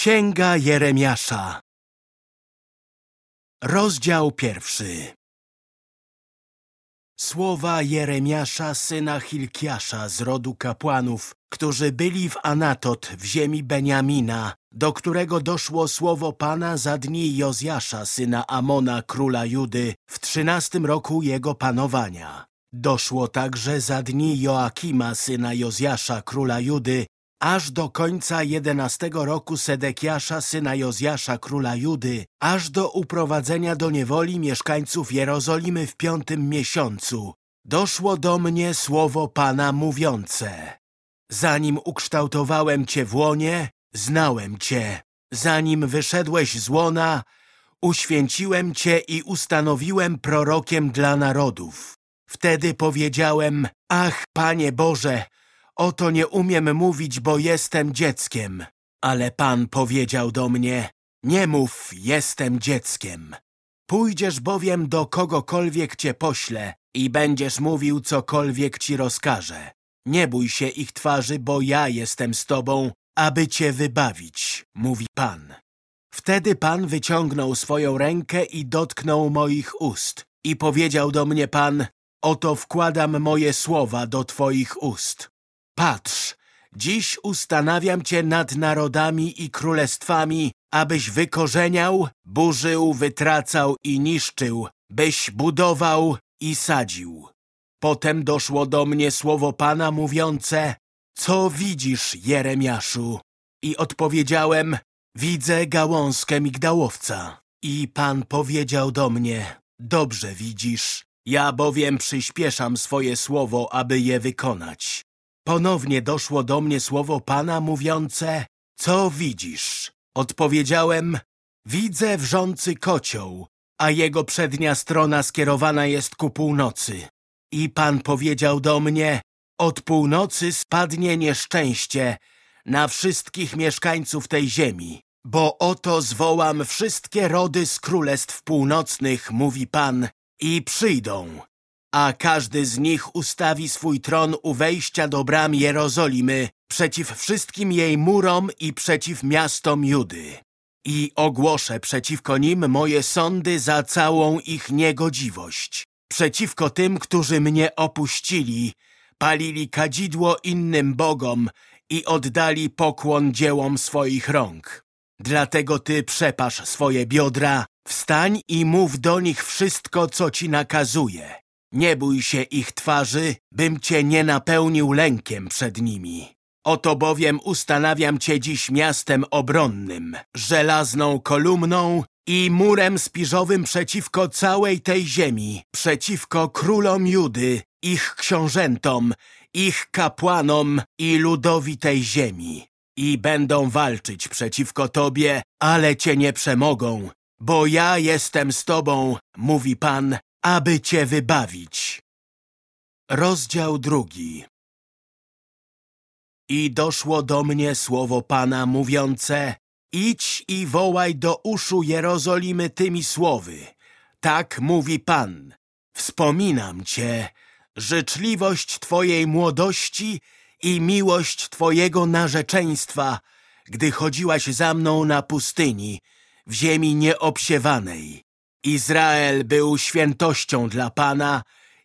Księga Jeremiasza Rozdział pierwszy Słowa Jeremiasza, syna Hilkiasza z rodu kapłanów, którzy byli w Anatot w ziemi Beniamina, do którego doszło słowo Pana za dni Jozjasza, syna Amona, króla Judy, w trzynastym roku jego panowania. Doszło także za dni Joakima, syna Jozjasza, króla Judy, aż do końca jedenastego roku Sedekiasza, syna Jozjasza, króla Judy, aż do uprowadzenia do niewoli mieszkańców Jerozolimy w piątym miesiącu, doszło do mnie słowo Pana mówiące. Zanim ukształtowałem Cię w łonie, znałem Cię. Zanim wyszedłeś z łona, uświęciłem Cię i ustanowiłem prorokiem dla narodów. Wtedy powiedziałem, ach, Panie Boże, Oto nie umiem mówić, bo jestem dzieckiem. Ale Pan powiedział do mnie, nie mów, jestem dzieckiem. Pójdziesz bowiem do kogokolwiek cię pośle i będziesz mówił cokolwiek ci rozkaże. Nie bój się ich twarzy, bo ja jestem z tobą, aby cię wybawić, mówi Pan. Wtedy Pan wyciągnął swoją rękę i dotknął moich ust. I powiedział do mnie Pan, oto wkładam moje słowa do twoich ust. Patrz, dziś ustanawiam Cię nad narodami i królestwami, abyś wykorzeniał, burzył, wytracał i niszczył, byś budował i sadził. Potem doszło do mnie słowo Pana mówiące, co widzisz, Jeremiaszu? I odpowiedziałem, widzę gałązkę migdałowca. I Pan powiedział do mnie, dobrze widzisz, ja bowiem przyspieszam swoje słowo, aby je wykonać. Ponownie doszło do mnie słowo Pana mówiące, co widzisz? Odpowiedziałem, widzę wrzący kocioł, a jego przednia strona skierowana jest ku północy. I Pan powiedział do mnie, od północy spadnie nieszczęście na wszystkich mieszkańców tej ziemi, bo oto zwołam wszystkie rody z królestw północnych, mówi Pan, i przyjdą a każdy z nich ustawi swój tron u wejścia do bram Jerozolimy przeciw wszystkim jej murom i przeciw miastom Judy. I ogłoszę przeciwko nim moje sądy za całą ich niegodziwość. Przeciwko tym, którzy mnie opuścili, palili kadzidło innym bogom i oddali pokłon dziełom swoich rąk. Dlatego ty przepasz swoje biodra, wstań i mów do nich wszystko, co ci nakazuje. Nie bój się ich twarzy, bym cię nie napełnił lękiem przed nimi. Oto bowiem ustanawiam cię dziś miastem obronnym, żelazną kolumną i murem spiżowym przeciwko całej tej ziemi, przeciwko królom Judy, ich książętom, ich kapłanom i ludowi tej ziemi. I będą walczyć przeciwko tobie, ale cię nie przemogą, bo ja jestem z tobą, mówi Pan, aby cię wybawić. Rozdział drugi I doszło do mnie słowo Pana mówiące Idź i wołaj do uszu Jerozolimy tymi słowy. Tak mówi Pan. Wspominam Cię, życzliwość Twojej młodości i miłość Twojego narzeczeństwa, gdy chodziłaś za mną na pustyni, w ziemi nieobsiewanej. Izrael był świętością dla Pana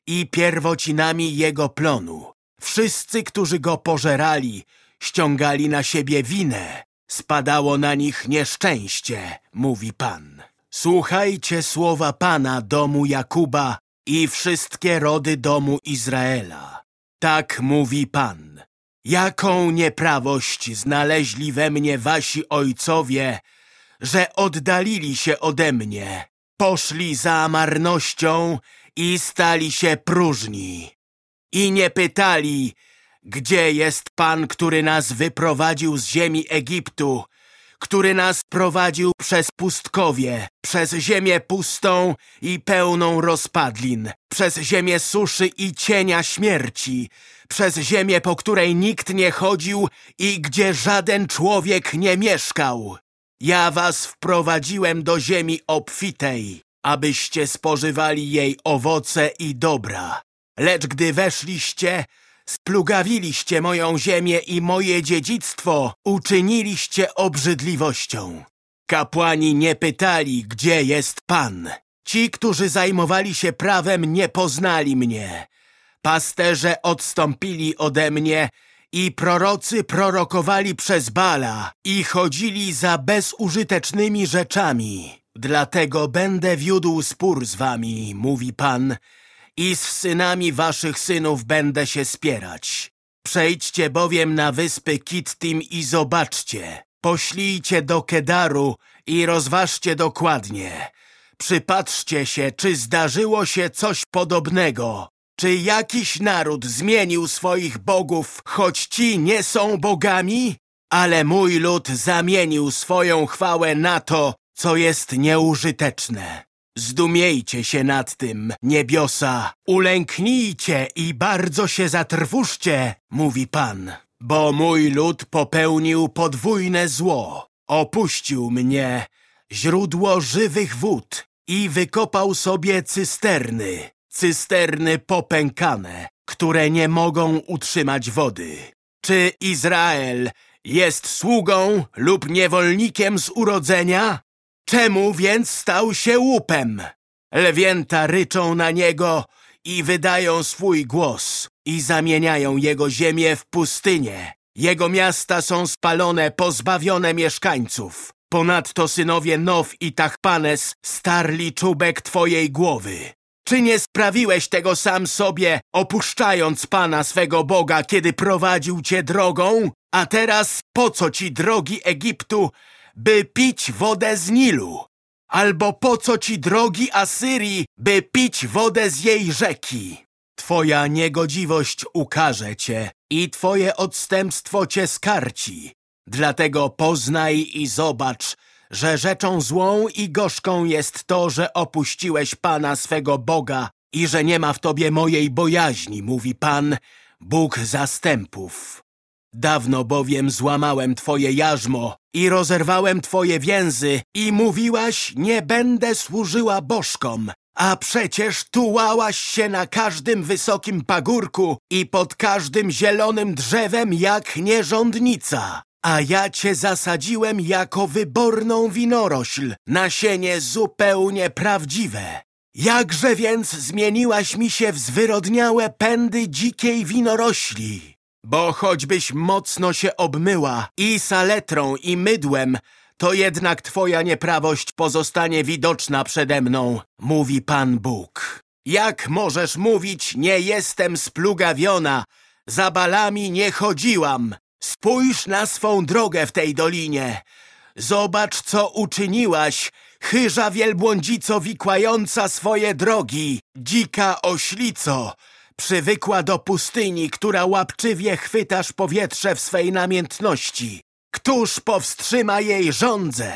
i pierwocinami Jego plonu. Wszyscy, którzy Go pożerali, ściągali na siebie winę. Spadało na nich nieszczęście, mówi Pan. Słuchajcie słowa Pana domu Jakuba i wszystkie rody domu Izraela. Tak mówi Pan. Jaką nieprawość znaleźli we mnie wasi ojcowie, że oddalili się ode mnie Poszli za marnością i stali się próżni. I nie pytali, gdzie jest Pan, który nas wyprowadził z ziemi Egiptu, który nas prowadził przez pustkowie, przez ziemię pustą i pełną rozpadlin, przez ziemię suszy i cienia śmierci, przez ziemię, po której nikt nie chodził i gdzie żaden człowiek nie mieszkał. Ja was wprowadziłem do ziemi obfitej, abyście spożywali jej owoce i dobra. Lecz gdy weszliście, Splugawiliście moją ziemię i moje dziedzictwo uczyniliście obrzydliwością. Kapłani nie pytali, gdzie jest Pan. Ci, którzy zajmowali się prawem, nie poznali mnie. Pasterze odstąpili ode mnie i prorocy prorokowali przez Bala i chodzili za bezużytecznymi rzeczami. Dlatego będę wiódł spór z wami, mówi Pan, i z synami waszych synów będę się spierać. Przejdźcie bowiem na wyspy Kittim i zobaczcie. Poślijcie do Kedaru i rozważcie dokładnie. Przypatrzcie się, czy zdarzyło się coś podobnego. Czy jakiś naród zmienił swoich bogów, choć ci nie są bogami? Ale mój lud zamienił swoją chwałę na to, co jest nieużyteczne. Zdumiejcie się nad tym, niebiosa, ulęknijcie i bardzo się zatrwóżcie, mówi Pan, bo mój lud popełnił podwójne zło. Opuścił mnie, źródło żywych wód i wykopał sobie cysterny, cysterny popękane, które nie mogą utrzymać wody. Czy Izrael jest sługą lub niewolnikiem z urodzenia? Czemu więc stał się łupem? Lwięta ryczą na niego i wydają swój głos i zamieniają jego ziemię w pustynię. Jego miasta są spalone, pozbawione mieszkańców. Ponadto synowie Now i Tachpanes starli czubek twojej głowy. Czy nie sprawiłeś tego sam sobie, opuszczając Pana swego Boga, kiedy prowadził cię drogą? A teraz po co ci drogi Egiptu, by pić wodę z Nilu? Albo po co ci drogi Asyrii, by pić wodę z jej rzeki? Twoja niegodziwość ukaże cię i twoje odstępstwo cię skarci. Dlatego poznaj i zobacz, że rzeczą złą i gorzką jest to, że opuściłeś Pana swego Boga i że nie ma w tobie mojej bojaźni, mówi Pan, Bóg zastępów. Dawno bowiem złamałem twoje jarzmo i rozerwałem twoje więzy i mówiłaś, nie będę służyła bożkom, a przecież tułałaś się na każdym wysokim pagórku i pod każdym zielonym drzewem jak nierządnica. A ja cię zasadziłem jako wyborną winorośl, nasienie zupełnie prawdziwe. Jakże więc zmieniłaś mi się w zwyrodniałe pędy dzikiej winorośli? Bo choćbyś mocno się obmyła i saletrą i mydłem, to jednak twoja nieprawość pozostanie widoczna przede mną, mówi Pan Bóg. Jak możesz mówić, nie jestem splugawiona, za balami nie chodziłam, Spójrz na swą drogę w tej dolinie. Zobacz, co uczyniłaś, chyża wielbłądzico wikłająca swoje drogi, dzika oślico, przywykła do pustyni, która łapczywie chwytasz powietrze w swej namiętności. Któż powstrzyma jej żądzę?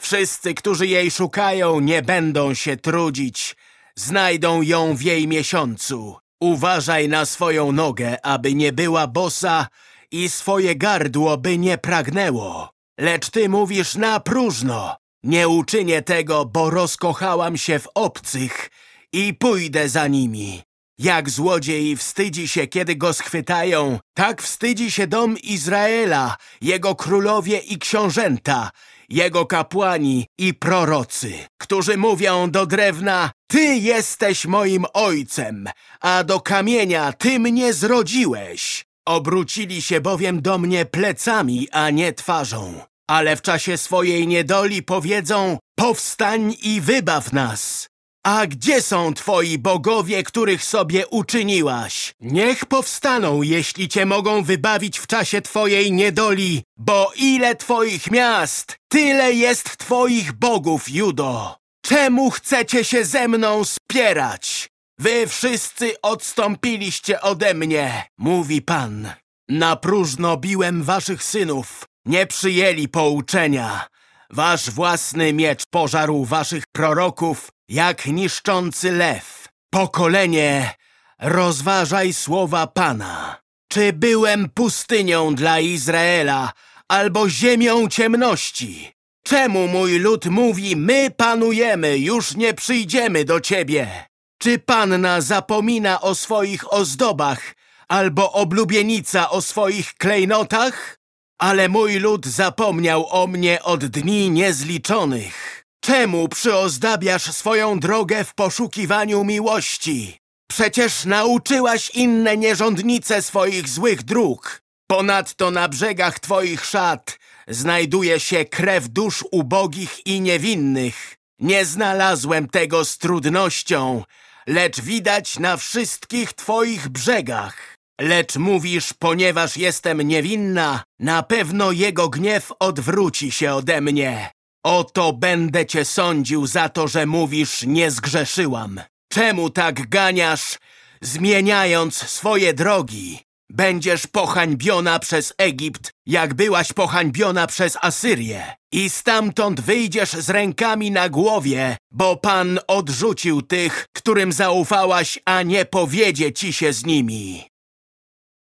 Wszyscy, którzy jej szukają, nie będą się trudzić. Znajdą ją w jej miesiącu. Uważaj na swoją nogę, aby nie była bosa i swoje gardło by nie pragnęło. Lecz ty mówisz na próżno. Nie uczynię tego, bo rozkochałam się w obcych i pójdę za nimi. Jak złodziej wstydzi się, kiedy go schwytają, tak wstydzi się dom Izraela, jego królowie i książęta, jego kapłani i prorocy, którzy mówią do drewna, ty jesteś moim ojcem, a do kamienia ty mnie zrodziłeś. Obrócili się bowiem do mnie plecami, a nie twarzą. Ale w czasie swojej niedoli powiedzą, powstań i wybaw nas. A gdzie są twoi bogowie, których sobie uczyniłaś? Niech powstaną, jeśli cię mogą wybawić w czasie twojej niedoli, bo ile twoich miast, tyle jest twoich bogów, Judo. Czemu chcecie się ze mną spierać? Wy wszyscy odstąpiliście ode mnie, mówi Pan. Na próżno biłem waszych synów, nie przyjęli pouczenia. Wasz własny miecz pożarł waszych proroków, jak niszczący lew. Pokolenie, rozważaj słowa Pana. Czy byłem pustynią dla Izraela, albo ziemią ciemności? Czemu mój lud mówi, my panujemy, już nie przyjdziemy do ciebie? Czy panna zapomina o swoich ozdobach, albo oblubienica o swoich klejnotach? Ale mój lud zapomniał o mnie od dni niezliczonych. Czemu przyozdabiasz swoją drogę w poszukiwaniu miłości? Przecież nauczyłaś inne nierządnice swoich złych dróg. Ponadto na brzegach twoich szat znajduje się krew dusz ubogich i niewinnych. Nie znalazłem tego z trudnością, lecz widać na wszystkich twoich brzegach. Lecz mówisz, ponieważ jestem niewinna, na pewno jego gniew odwróci się ode mnie. Oto będę cię sądził za to, że mówisz, nie zgrzeszyłam. Czemu tak ganiasz, zmieniając swoje drogi? Będziesz pohańbiona przez Egipt, jak byłaś pohańbiona przez Asyrię. I stamtąd wyjdziesz z rękami na głowie, bo Pan odrzucił tych, którym zaufałaś, a nie powiedzie ci się z nimi.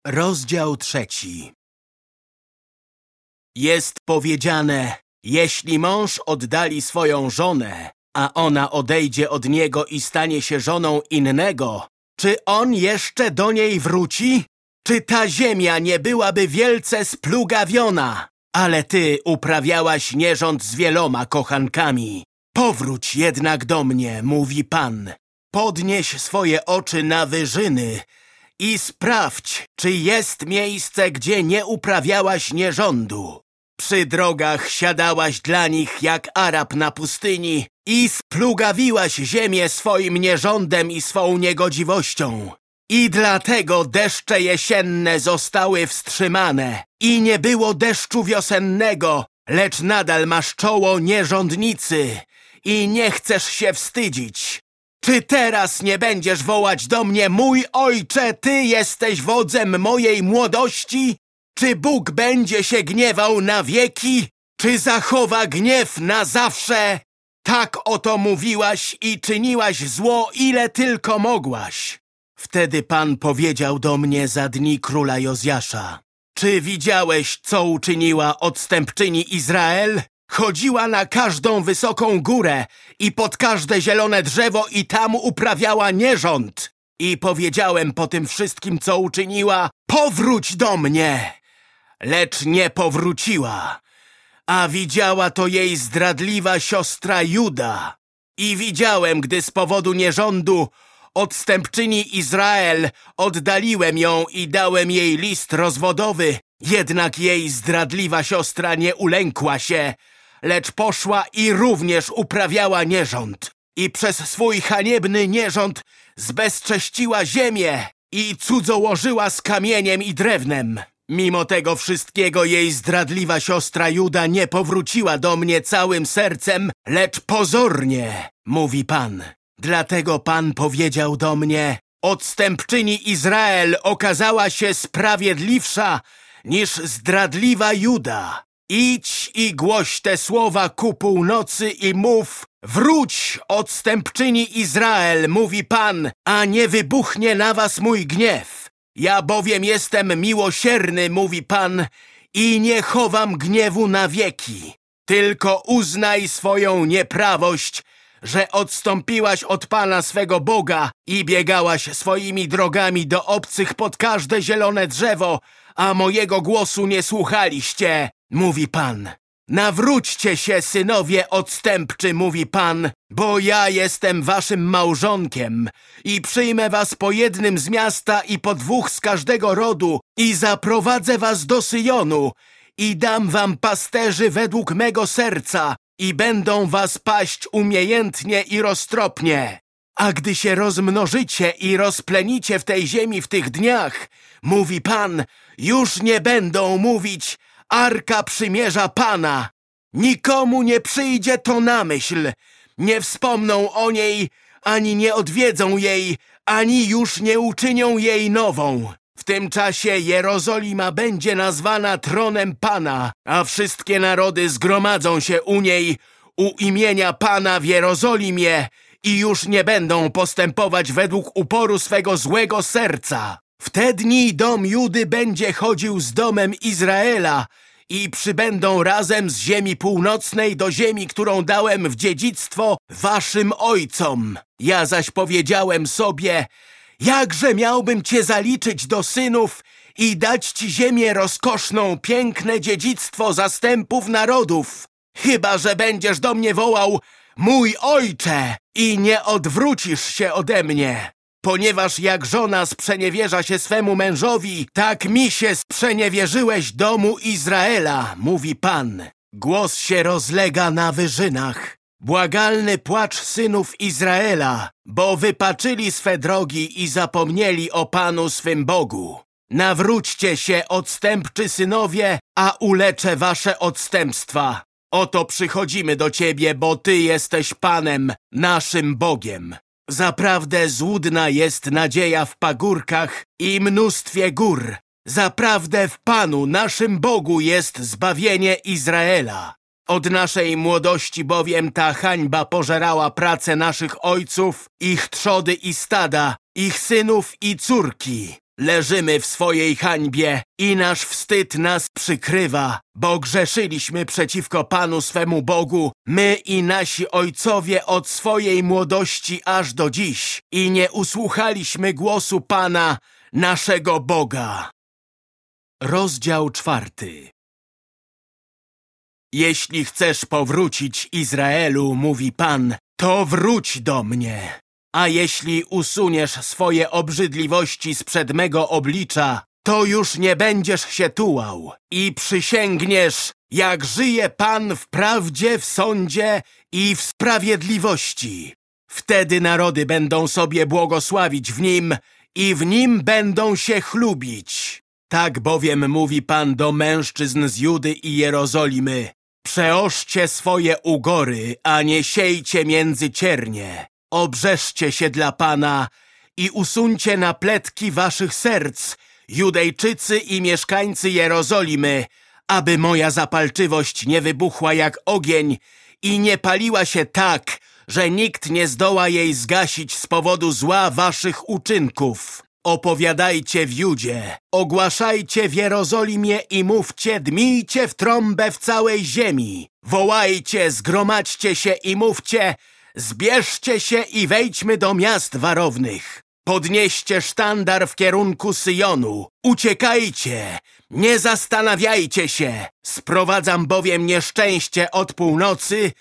Rozdział trzeci Jest powiedziane, jeśli mąż oddali swoją żonę, a ona odejdzie od niego i stanie się żoną innego, czy on jeszcze do niej wróci? Czy ta ziemia nie byłaby wielce splugawiona? Ale ty uprawiałaś nierząd z wieloma kochankami. Powróć jednak do mnie, mówi Pan. Podnieś swoje oczy na wyżyny i sprawdź, czy jest miejsce, gdzie nie uprawiałaś nierządu. Przy drogach siadałaś dla nich jak Arab na pustyni i splugawiłaś ziemię swoim nierządem i swą niegodziwością. I dlatego deszcze jesienne zostały wstrzymane i nie było deszczu wiosennego, lecz nadal masz czoło nierządnicy i nie chcesz się wstydzić. Czy teraz nie będziesz wołać do mnie, mój ojcze, ty jesteś wodzem mojej młodości? Czy Bóg będzie się gniewał na wieki? Czy zachowa gniew na zawsze? Tak oto mówiłaś i czyniłaś zło, ile tylko mogłaś. Wtedy Pan powiedział do mnie za dni króla Jozjasza. Czy widziałeś, co uczyniła odstępczyni Izrael? Chodziła na każdą wysoką górę i pod każde zielone drzewo i tam uprawiała nierząd. I powiedziałem po tym wszystkim, co uczyniła, powróć do mnie! Lecz nie powróciła. A widziała to jej zdradliwa siostra Juda. I widziałem, gdy z powodu nierządu odstępczyni Izrael oddaliłem ją i dałem jej list rozwodowy. Jednak jej zdradliwa siostra nie ulękła się, lecz poszła i również uprawiała nierząd. I przez swój haniebny nierząd zbezcześciła ziemię i cudzołożyła z kamieniem i drewnem. Mimo tego wszystkiego jej zdradliwa siostra Juda nie powróciła do mnie całym sercem, lecz pozornie, mówi Pan. Dlatego Pan powiedział do mnie, odstępczyni Izrael okazała się sprawiedliwsza niż zdradliwa Juda. Idź i głoś te słowa ku północy i mów, wróć, odstępczyni Izrael, mówi Pan, a nie wybuchnie na was mój gniew. Ja bowiem jestem miłosierny, mówi Pan, i nie chowam gniewu na wieki. Tylko uznaj swoją nieprawość, że odstąpiłaś od Pana swego Boga i biegałaś swoimi drogami do obcych pod każde zielone drzewo, a mojego głosu nie słuchaliście, mówi Pan. Nawróćcie się, synowie odstępczy, mówi Pan, bo ja jestem waszym małżonkiem i przyjmę was po jednym z miasta i po dwóch z każdego rodu i zaprowadzę was do Syjonu i dam wam pasterzy według mego serca i będą was paść umiejętnie i roztropnie. A gdy się rozmnożycie i rozplenicie w tej ziemi w tych dniach, mówi Pan, już nie będą mówić Arka Przymierza Pana. Nikomu nie przyjdzie to na myśl. Nie wspomną o niej, ani nie odwiedzą jej, ani już nie uczynią jej nową. W tym czasie Jerozolima będzie nazwana tronem Pana, a wszystkie narody zgromadzą się u niej, u imienia Pana w Jerozolimie i już nie będą postępować według uporu swego złego serca. W te dni dom Judy będzie chodził z domem Izraela i przybędą razem z ziemi północnej do ziemi, którą dałem w dziedzictwo waszym ojcom. Ja zaś powiedziałem sobie, Jakże miałbym cię zaliczyć do synów i dać ci ziemię rozkoszną, piękne dziedzictwo zastępów narodów? Chyba, że będziesz do mnie wołał, mój ojcze, i nie odwrócisz się ode mnie. Ponieważ jak żona sprzeniewierza się swemu mężowi, tak mi się sprzeniewierzyłeś domu Izraela, mówi Pan. Głos się rozlega na wyżynach. Błagalny płacz synów Izraela, bo wypaczyli swe drogi i zapomnieli o Panu swym Bogu. Nawróćcie się, odstępczy synowie, a uleczę wasze odstępstwa. Oto przychodzimy do Ciebie, bo Ty jesteś Panem, naszym Bogiem. Zaprawdę złudna jest nadzieja w pagórkach i mnóstwie gór. Zaprawdę w Panu, naszym Bogu, jest zbawienie Izraela. Od naszej młodości bowiem ta hańba pożerała pracę naszych ojców, ich trzody i stada, ich synów i córki. Leżymy w swojej hańbie i nasz wstyd nas przykrywa, bo grzeszyliśmy przeciwko Panu swemu Bogu, my i nasi ojcowie od swojej młodości aż do dziś i nie usłuchaliśmy głosu Pana, naszego Boga. Rozdział czwarty Jeśli chcesz powrócić Izraelu, mówi Pan, to wróć do mnie. A jeśli usuniesz swoje obrzydliwości sprzed mego oblicza, to już nie będziesz się tułał i przysięgniesz, jak żyje Pan w prawdzie, w sądzie i w sprawiedliwości. Wtedy narody będą sobie błogosławić w nim i w nim będą się chlubić. Tak bowiem mówi Pan do mężczyzn z Judy i Jerozolimy. Przeoszcie swoje ugory, a nie siejcie między ciernie. Obrzeżcie się dla Pana i usuńcie napletki waszych serc, Judejczycy i mieszkańcy Jerozolimy, aby moja zapalczywość nie wybuchła jak ogień i nie paliła się tak, że nikt nie zdoła jej zgasić z powodu zła waszych uczynków. Opowiadajcie w Judzie, ogłaszajcie w Jerozolimie i mówcie, dmijcie w trąbę w całej ziemi. Wołajcie, zgromadźcie się i mówcie, Zbierzcie się i wejdźmy do miast warownych. Podnieście sztandar w kierunku Syjonu. Uciekajcie, nie zastanawiajcie się. Sprowadzam bowiem nieszczęście od północy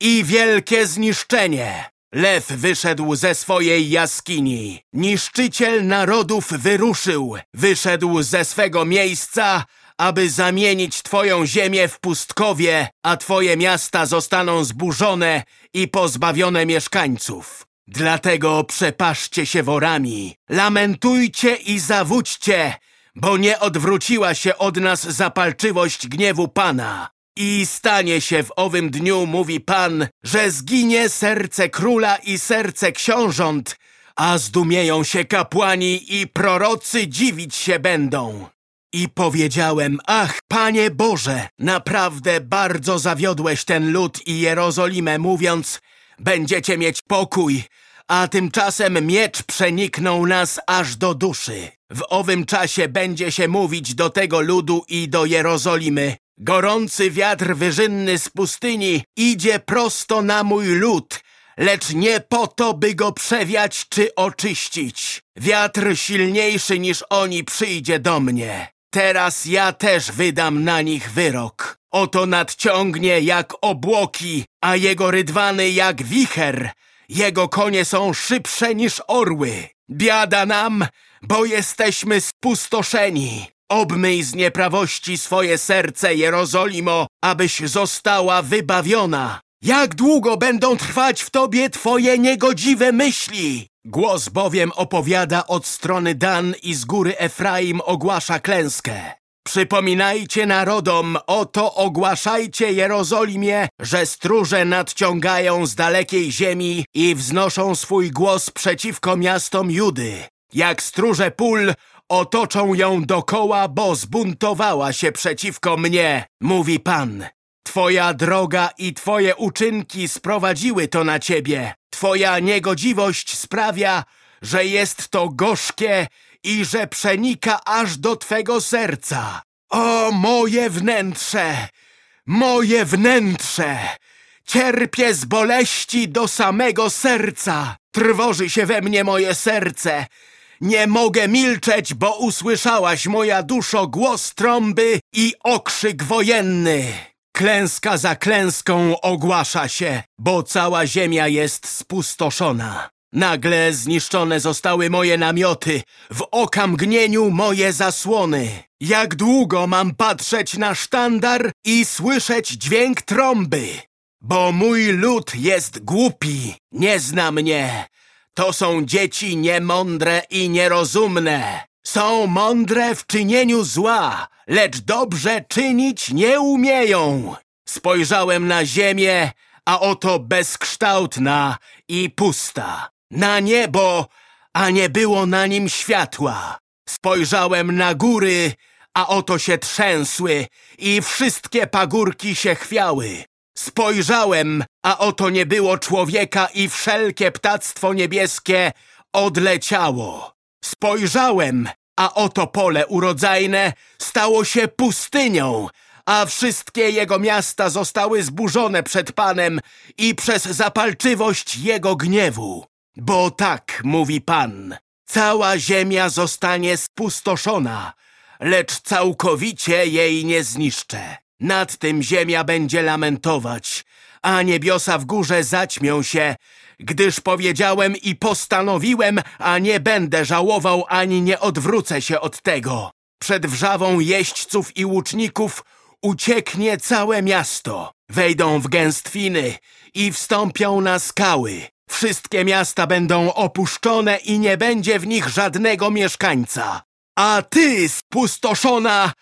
i wielkie zniszczenie. Lew wyszedł ze swojej jaskini. Niszczyciel narodów wyruszył. Wyszedł ze swego miejsca, aby zamienić twoją ziemię w pustkowie, a twoje miasta zostaną zburzone i pozbawione mieszkańców. Dlatego przepaszcie się worami, lamentujcie i zawódźcie, bo nie odwróciła się od nas zapalczywość gniewu Pana. I stanie się w owym dniu, mówi Pan, że zginie serce króla i serce książąt, a zdumieją się kapłani i prorocy dziwić się będą. I powiedziałem, ach, Panie Boże, naprawdę bardzo zawiodłeś ten lud i Jerozolimę, mówiąc, będziecie mieć pokój, a tymczasem miecz przeniknął nas aż do duszy. W owym czasie będzie się mówić do tego ludu i do Jerozolimy. Gorący wiatr wyżynny z pustyni idzie prosto na mój lud, lecz nie po to, by go przewiać czy oczyścić. Wiatr silniejszy niż oni przyjdzie do mnie. Teraz ja też wydam na nich wyrok. Oto nadciągnie jak obłoki, a jego rydwany jak wicher. Jego konie są szybsze niż orły. Biada nam, bo jesteśmy spustoszeni. Obmyj z nieprawości swoje serce, Jerozolimo, abyś została wybawiona. Jak długo będą trwać w tobie twoje niegodziwe myśli? Głos bowiem opowiada od strony Dan i z góry Efraim ogłasza klęskę. Przypominajcie narodom, oto ogłaszajcie Jerozolimie, że stróże nadciągają z dalekiej ziemi i wznoszą swój głos przeciwko miastom Judy. Jak stróże pól otoczą ją dokoła, bo zbuntowała się przeciwko mnie, mówi Pan. Twoja droga i twoje uczynki sprowadziły to na ciebie. Twoja niegodziwość sprawia, że jest to gorzkie i że przenika aż do twego serca. O moje wnętrze! Moje wnętrze! Cierpię z boleści do samego serca. Trwoży się we mnie moje serce. Nie mogę milczeć, bo usłyszałaś, moja duszo, głos trąby i okrzyk wojenny. Klęska za klęską ogłasza się, bo cała ziemia jest spustoszona. Nagle zniszczone zostały moje namioty, w okamgnieniu moje zasłony. Jak długo mam patrzeć na sztandar i słyszeć dźwięk trąby? Bo mój lud jest głupi, nie zna mnie. To są dzieci niemądre i nierozumne. Są mądre w czynieniu zła, lecz dobrze czynić nie umieją. Spojrzałem na ziemię, a oto bezkształtna i pusta. Na niebo, a nie było na nim światła. Spojrzałem na góry, a oto się trzęsły i wszystkie pagórki się chwiały. Spojrzałem, a oto nie było człowieka i wszelkie ptactwo niebieskie odleciało. Spojrzałem, a oto pole urodzajne stało się pustynią, a wszystkie jego miasta zostały zburzone przed Panem i przez zapalczywość jego gniewu. Bo tak mówi Pan, cała ziemia zostanie spustoszona, lecz całkowicie jej nie zniszczę. Nad tym ziemia będzie lamentować, a niebiosa w górze zaćmią się, gdyż powiedziałem i postanowiłem, a nie będę żałował ani nie odwrócę się od tego. Przed wrzawą jeźdźców i łuczników ucieknie całe miasto. Wejdą w gęstwiny i wstąpią na skały. Wszystkie miasta będą opuszczone i nie będzie w nich żadnego mieszkańca. A ty, spustoszona,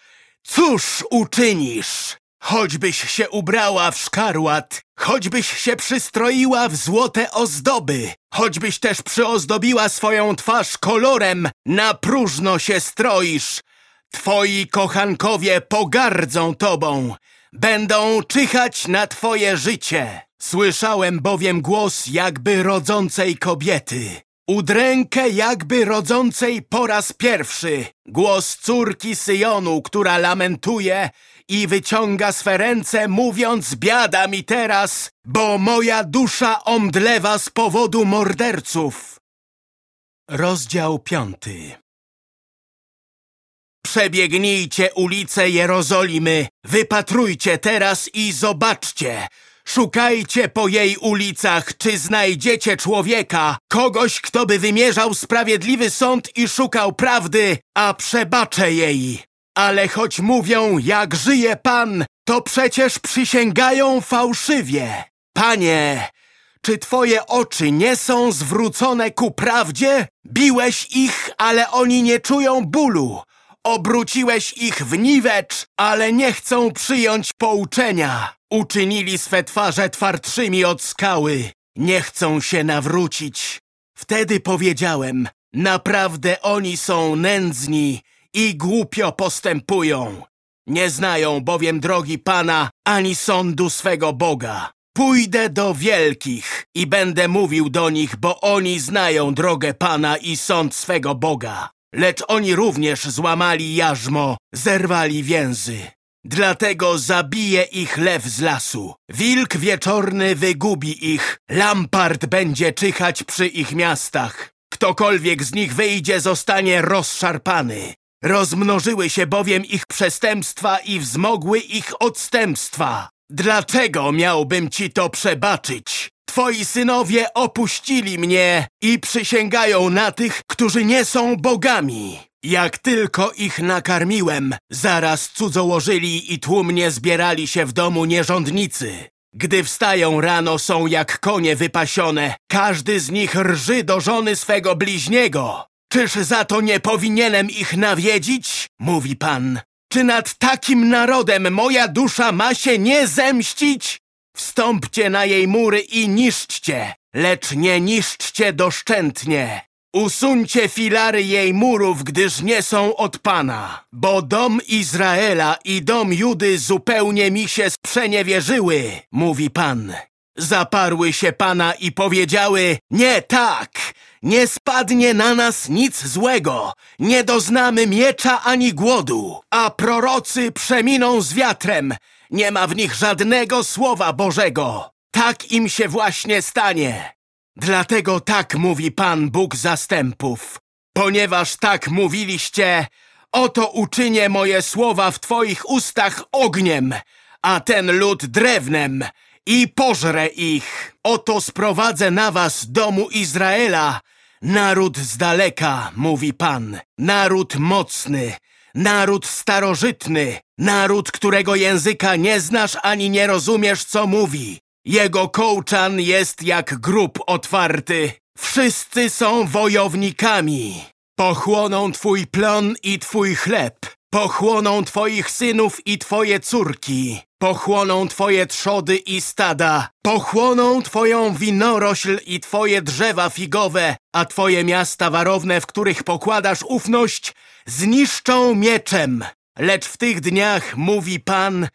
cóż uczynisz? Choćbyś się ubrała w szkarłat, choćbyś się przystroiła w złote ozdoby, choćbyś też przyozdobiła swoją twarz kolorem, na próżno się stroisz. Twoi kochankowie pogardzą tobą, będą czyhać na twoje życie. Słyszałem bowiem głos jakby rodzącej kobiety. Udrękę jakby rodzącej po raz pierwszy. Głos córki Syjonu, która lamentuje i wyciąga swe ręce, mówiąc biada mi teraz, bo moja dusza omdlewa z powodu morderców. Rozdział piąty Przebiegnijcie ulice Jerozolimy, wypatrujcie teraz i zobaczcie. Szukajcie po jej ulicach, czy znajdziecie człowieka, kogoś, kto by wymierzał sprawiedliwy sąd i szukał prawdy, a przebaczę jej. Ale choć mówią, jak żyje Pan, to przecież przysięgają fałszywie. Panie, czy twoje oczy nie są zwrócone ku prawdzie? Biłeś ich, ale oni nie czują bólu. Obróciłeś ich w niwecz, ale nie chcą przyjąć pouczenia. Uczynili swe twarze twardszymi od skały. Nie chcą się nawrócić. Wtedy powiedziałem, naprawdę oni są nędzni i głupio postępują. Nie znają bowiem drogi Pana ani sądu swego Boga. Pójdę do wielkich i będę mówił do nich, bo oni znają drogę Pana i sąd swego Boga. Lecz oni również złamali jarzmo, zerwali więzy. Dlatego zabije ich lew z lasu. Wilk wieczorny wygubi ich. Lampart będzie czyhać przy ich miastach. Ktokolwiek z nich wyjdzie, zostanie rozszarpany. Rozmnożyły się bowiem ich przestępstwa i wzmogły ich odstępstwa. Dlaczego miałbym ci to przebaczyć? Twoi synowie opuścili mnie i przysięgają na tych, którzy nie są bogami. Jak tylko ich nakarmiłem, zaraz cudzołożyli i tłumnie zbierali się w domu nierządnicy. Gdy wstają rano, są jak konie wypasione. Każdy z nich rży do żony swego bliźniego. Czyż za to nie powinienem ich nawiedzić? Mówi Pan. Czy nad takim narodem moja dusza ma się nie zemścić? Wstąpcie na jej mury i niszczcie, lecz nie niszczcie doszczętnie. Usuńcie filary jej murów, gdyż nie są od Pana. Bo dom Izraela i dom Judy zupełnie mi się sprzeniewierzyły, mówi Pan. Zaparły się Pana i powiedziały, nie tak, nie spadnie na nas nic złego, nie doznamy miecza ani głodu, a prorocy przeminą z wiatrem, nie ma w nich żadnego słowa Bożego. Tak im się właśnie stanie. Dlatego tak mówi Pan Bóg zastępów. ponieważ tak mówiliście, oto uczynię moje słowa w twoich ustach ogniem, a ten lud drewnem i pożrę ich. Oto sprowadzę na was domu Izraela, naród z daleka, mówi Pan, naród mocny, naród starożytny, naród, którego języka nie znasz ani nie rozumiesz, co mówi. Jego kołczan jest jak grób otwarty. Wszyscy są wojownikami. Pochłoną twój plon i twój chleb. Pochłoną twoich synów i twoje córki. Pochłoną twoje trzody i stada. Pochłoną twoją winorośl i twoje drzewa figowe, a twoje miasta warowne, w których pokładasz ufność, zniszczą mieczem. Lecz w tych dniach, mówi Pan,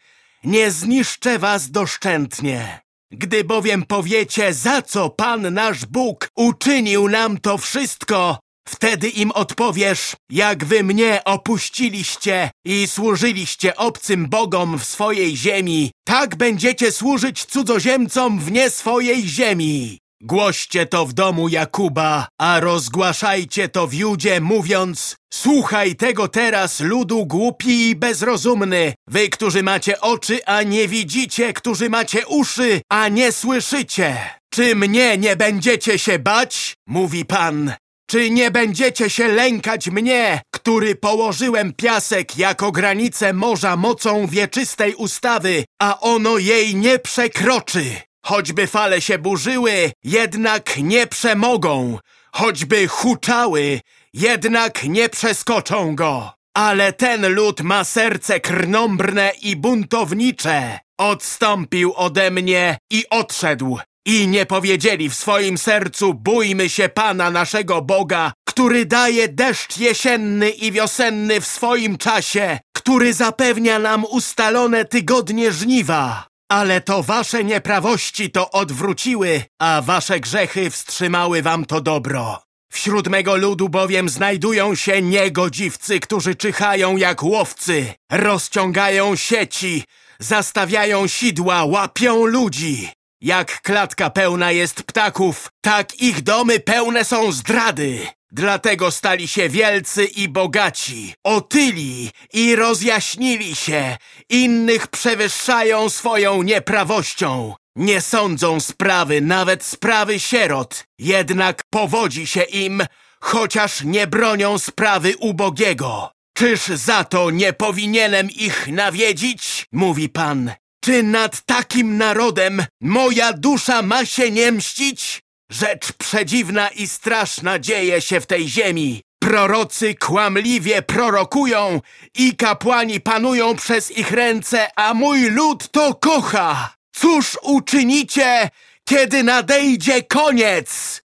nie zniszczę was doszczętnie. Gdy bowiem powiecie, za co Pan nasz Bóg uczynił nam to wszystko, wtedy im odpowiesz, jak wy mnie opuściliście i służyliście obcym bogom w swojej ziemi, tak będziecie służyć cudzoziemcom w nie swojej ziemi. Głoście to w domu Jakuba, a rozgłaszajcie to w Judzie, mówiąc Słuchaj tego teraz, ludu głupi i bezrozumny, wy, którzy macie oczy, a nie widzicie, którzy macie uszy, a nie słyszycie. Czy mnie nie będziecie się bać? Mówi Pan. Czy nie będziecie się lękać mnie, który położyłem piasek jako granicę morza mocą wieczystej ustawy, a ono jej nie przekroczy? Choćby fale się burzyły, jednak nie przemogą. Choćby huczały, jednak nie przeskoczą go. Ale ten lud ma serce krnąbrne i buntownicze. Odstąpił ode mnie i odszedł. I nie powiedzieli w swoim sercu, bójmy się Pana naszego Boga, który daje deszcz jesienny i wiosenny w swoim czasie, który zapewnia nam ustalone tygodnie żniwa. Ale to wasze nieprawości to odwróciły, a wasze grzechy wstrzymały wam to dobro. Wśród mego ludu bowiem znajdują się niegodziwcy, którzy czyhają jak łowcy, rozciągają sieci, zastawiają sidła, łapią ludzi. Jak klatka pełna jest ptaków, tak ich domy pełne są zdrady. Dlatego stali się wielcy i bogaci, otyli i rozjaśnili się, innych przewyższają swoją nieprawością. Nie sądzą sprawy, nawet sprawy sierot, jednak powodzi się im, chociaż nie bronią sprawy ubogiego. Czyż za to nie powinienem ich nawiedzić? Mówi Pan. Czy nad takim narodem moja dusza ma się nie mścić? Rzecz przedziwna i straszna dzieje się w tej ziemi. Prorocy kłamliwie prorokują i kapłani panują przez ich ręce, a mój lud to kocha. Cóż uczynicie, kiedy nadejdzie koniec?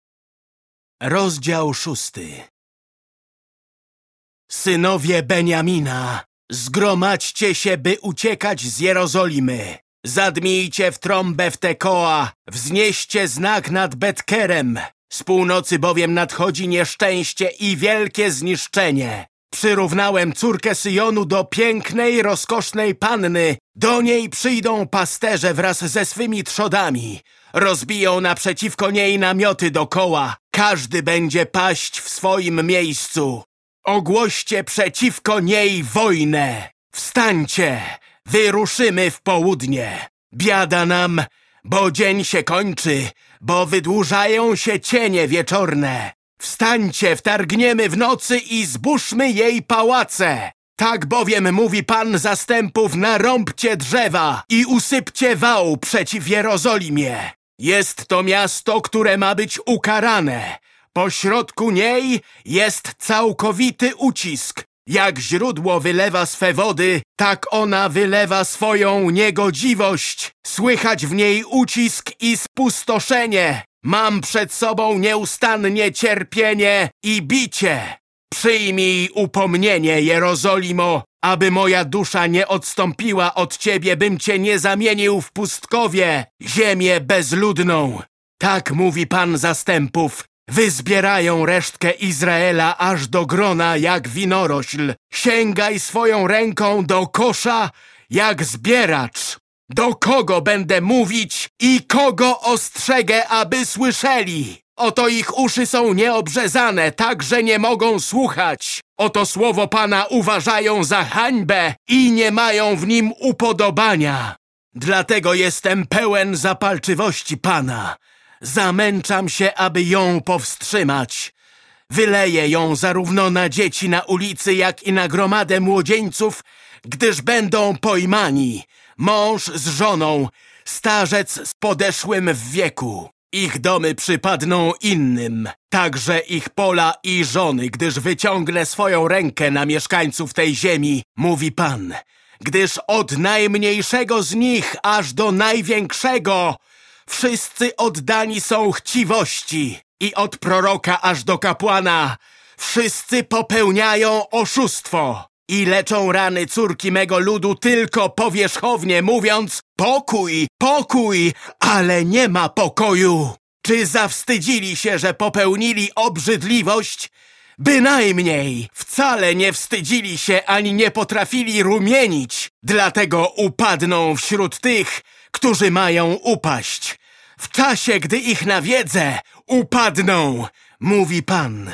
Rozdział szósty Synowie Beniamina, zgromadźcie się, by uciekać z Jerozolimy. Zadmijcie w trąbę w Tekoa, wznieście znak nad Betkerem. Z północy bowiem nadchodzi nieszczęście i wielkie zniszczenie. Przyrównałem córkę Syjonu do pięknej, rozkosznej panny. Do niej przyjdą pasterze wraz ze swymi trzodami. Rozbiją naprzeciwko niej namioty dokoła. Każdy będzie paść w swoim miejscu. Ogłoście przeciwko niej wojnę. Wstańcie, wyruszymy w południe. Biada nam, bo dzień się kończy, bo wydłużają się cienie wieczorne. Wstańcie, wtargniemy w nocy i zburzmy jej pałace. Tak bowiem mówi Pan zastępów, narąbcie drzewa i usypcie wał przeciw Jerozolimie. Jest to miasto, które ma być ukarane. Po środku niej jest całkowity ucisk. Jak źródło wylewa swe wody, tak ona wylewa swoją niegodziwość. Słychać w niej ucisk i spustoszenie. Mam przed sobą nieustannie cierpienie i bicie. Przyjmij upomnienie, Jerozolimo, aby moja dusza nie odstąpiła od ciebie, bym cię nie zamienił w pustkowie, ziemię bezludną. Tak mówi Pan zastępów. Wyzbierają resztkę Izraela aż do grona jak winorośl. Sięgaj swoją ręką do kosza jak zbieracz. Do kogo będę mówić i kogo ostrzegę, aby słyszeli? Oto ich uszy są nieobrzezane, tak że nie mogą słuchać. Oto słowo Pana uważają za hańbę i nie mają w nim upodobania. Dlatego jestem pełen zapalczywości Pana. Zamęczam się, aby ją powstrzymać. Wyleję ją zarówno na dzieci na ulicy, jak i na gromadę młodzieńców, gdyż będą pojmani. Mąż z żoną, starzec z podeszłym w wieku. Ich domy przypadną innym, także ich pola i żony, gdyż wyciągnę swoją rękę na mieszkańców tej ziemi, mówi Pan. Gdyż od najmniejszego z nich aż do największego wszyscy oddani są chciwości i od proroka aż do kapłana wszyscy popełniają oszustwo i leczą rany córki mego ludu tylko powierzchownie, mówiąc pokój, pokój, ale nie ma pokoju. Czy zawstydzili się, że popełnili obrzydliwość? Bynajmniej wcale nie wstydzili się ani nie potrafili rumienić, dlatego upadną wśród tych, którzy mają upaść. W czasie, gdy ich nawiedzę, upadną, mówi Pan.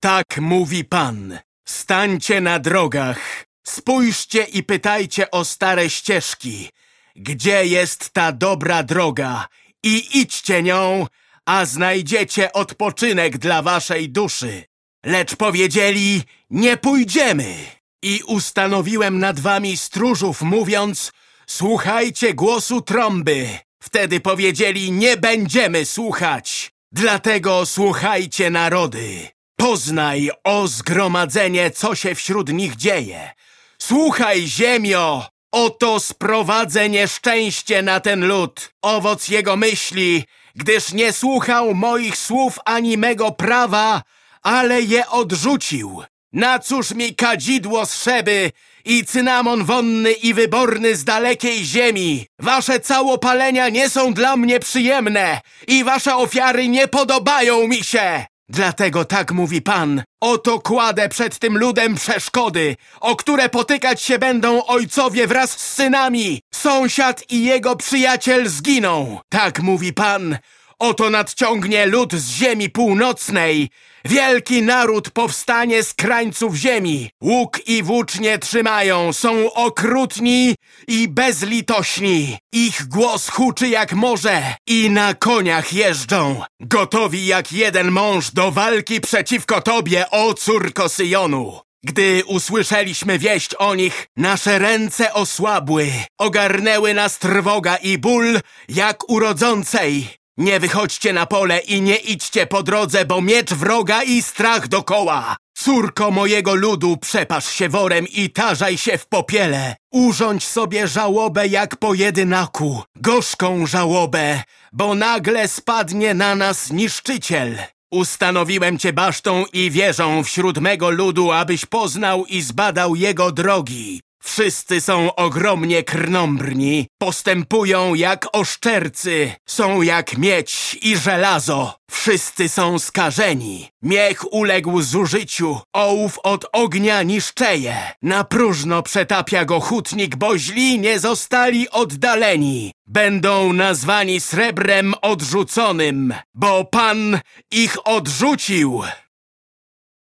Tak mówi Pan. Stańcie na drogach, spójrzcie i pytajcie o stare ścieżki. Gdzie jest ta dobra droga? I idźcie nią, a znajdziecie odpoczynek dla waszej duszy. Lecz powiedzieli, nie pójdziemy. I ustanowiłem nad wami stróżów, mówiąc, słuchajcie głosu trąby. Wtedy powiedzieli, nie będziemy słuchać. Dlatego słuchajcie narody. Poznaj, o zgromadzenie, co się wśród nich dzieje. Słuchaj, ziemio! Oto sprowadzę nieszczęście na ten lud, owoc jego myśli, gdyż nie słuchał moich słów ani mego prawa, ale je odrzucił. Na cóż mi kadzidło z Szeby i cynamon wonny i wyborny z dalekiej ziemi? Wasze całopalenia nie są dla mnie przyjemne i wasze ofiary nie podobają mi się. Dlatego tak mówi Pan, oto kładę przed tym ludem przeszkody, o które potykać się będą ojcowie wraz z synami. Sąsiad i jego przyjaciel zginą. Tak mówi Pan, oto nadciągnie lud z ziemi północnej. Wielki naród powstanie z krańców ziemi. Łuk i włócznie trzymają, są okrutni i bezlitośni. Ich głos huczy jak morze i na koniach jeżdżą. Gotowi jak jeden mąż do walki przeciwko tobie, o córko Syjonu. Gdy usłyszeliśmy wieść o nich, nasze ręce osłabły. Ogarnęły nas trwoga i ból jak urodzącej. Nie wychodźcie na pole i nie idźcie po drodze, bo miecz wroga i strach dokoła. Córko mojego ludu, przepasz się worem i tarzaj się w popiele. Urządź sobie żałobę jak po jedynaku, gorzką żałobę, bo nagle spadnie na nas niszczyciel. Ustanowiłem cię basztą i wieżą wśród mego ludu, abyś poznał i zbadał jego drogi. Wszyscy są ogromnie krnąbrni, postępują jak oszczercy, są jak miedź i żelazo. Wszyscy są skażeni. Miech uległ zużyciu, ołów od ognia niszczeje. Na próżno przetapia go hutnik, bo źli nie zostali oddaleni. Będą nazwani srebrem odrzuconym, bo Pan ich odrzucił.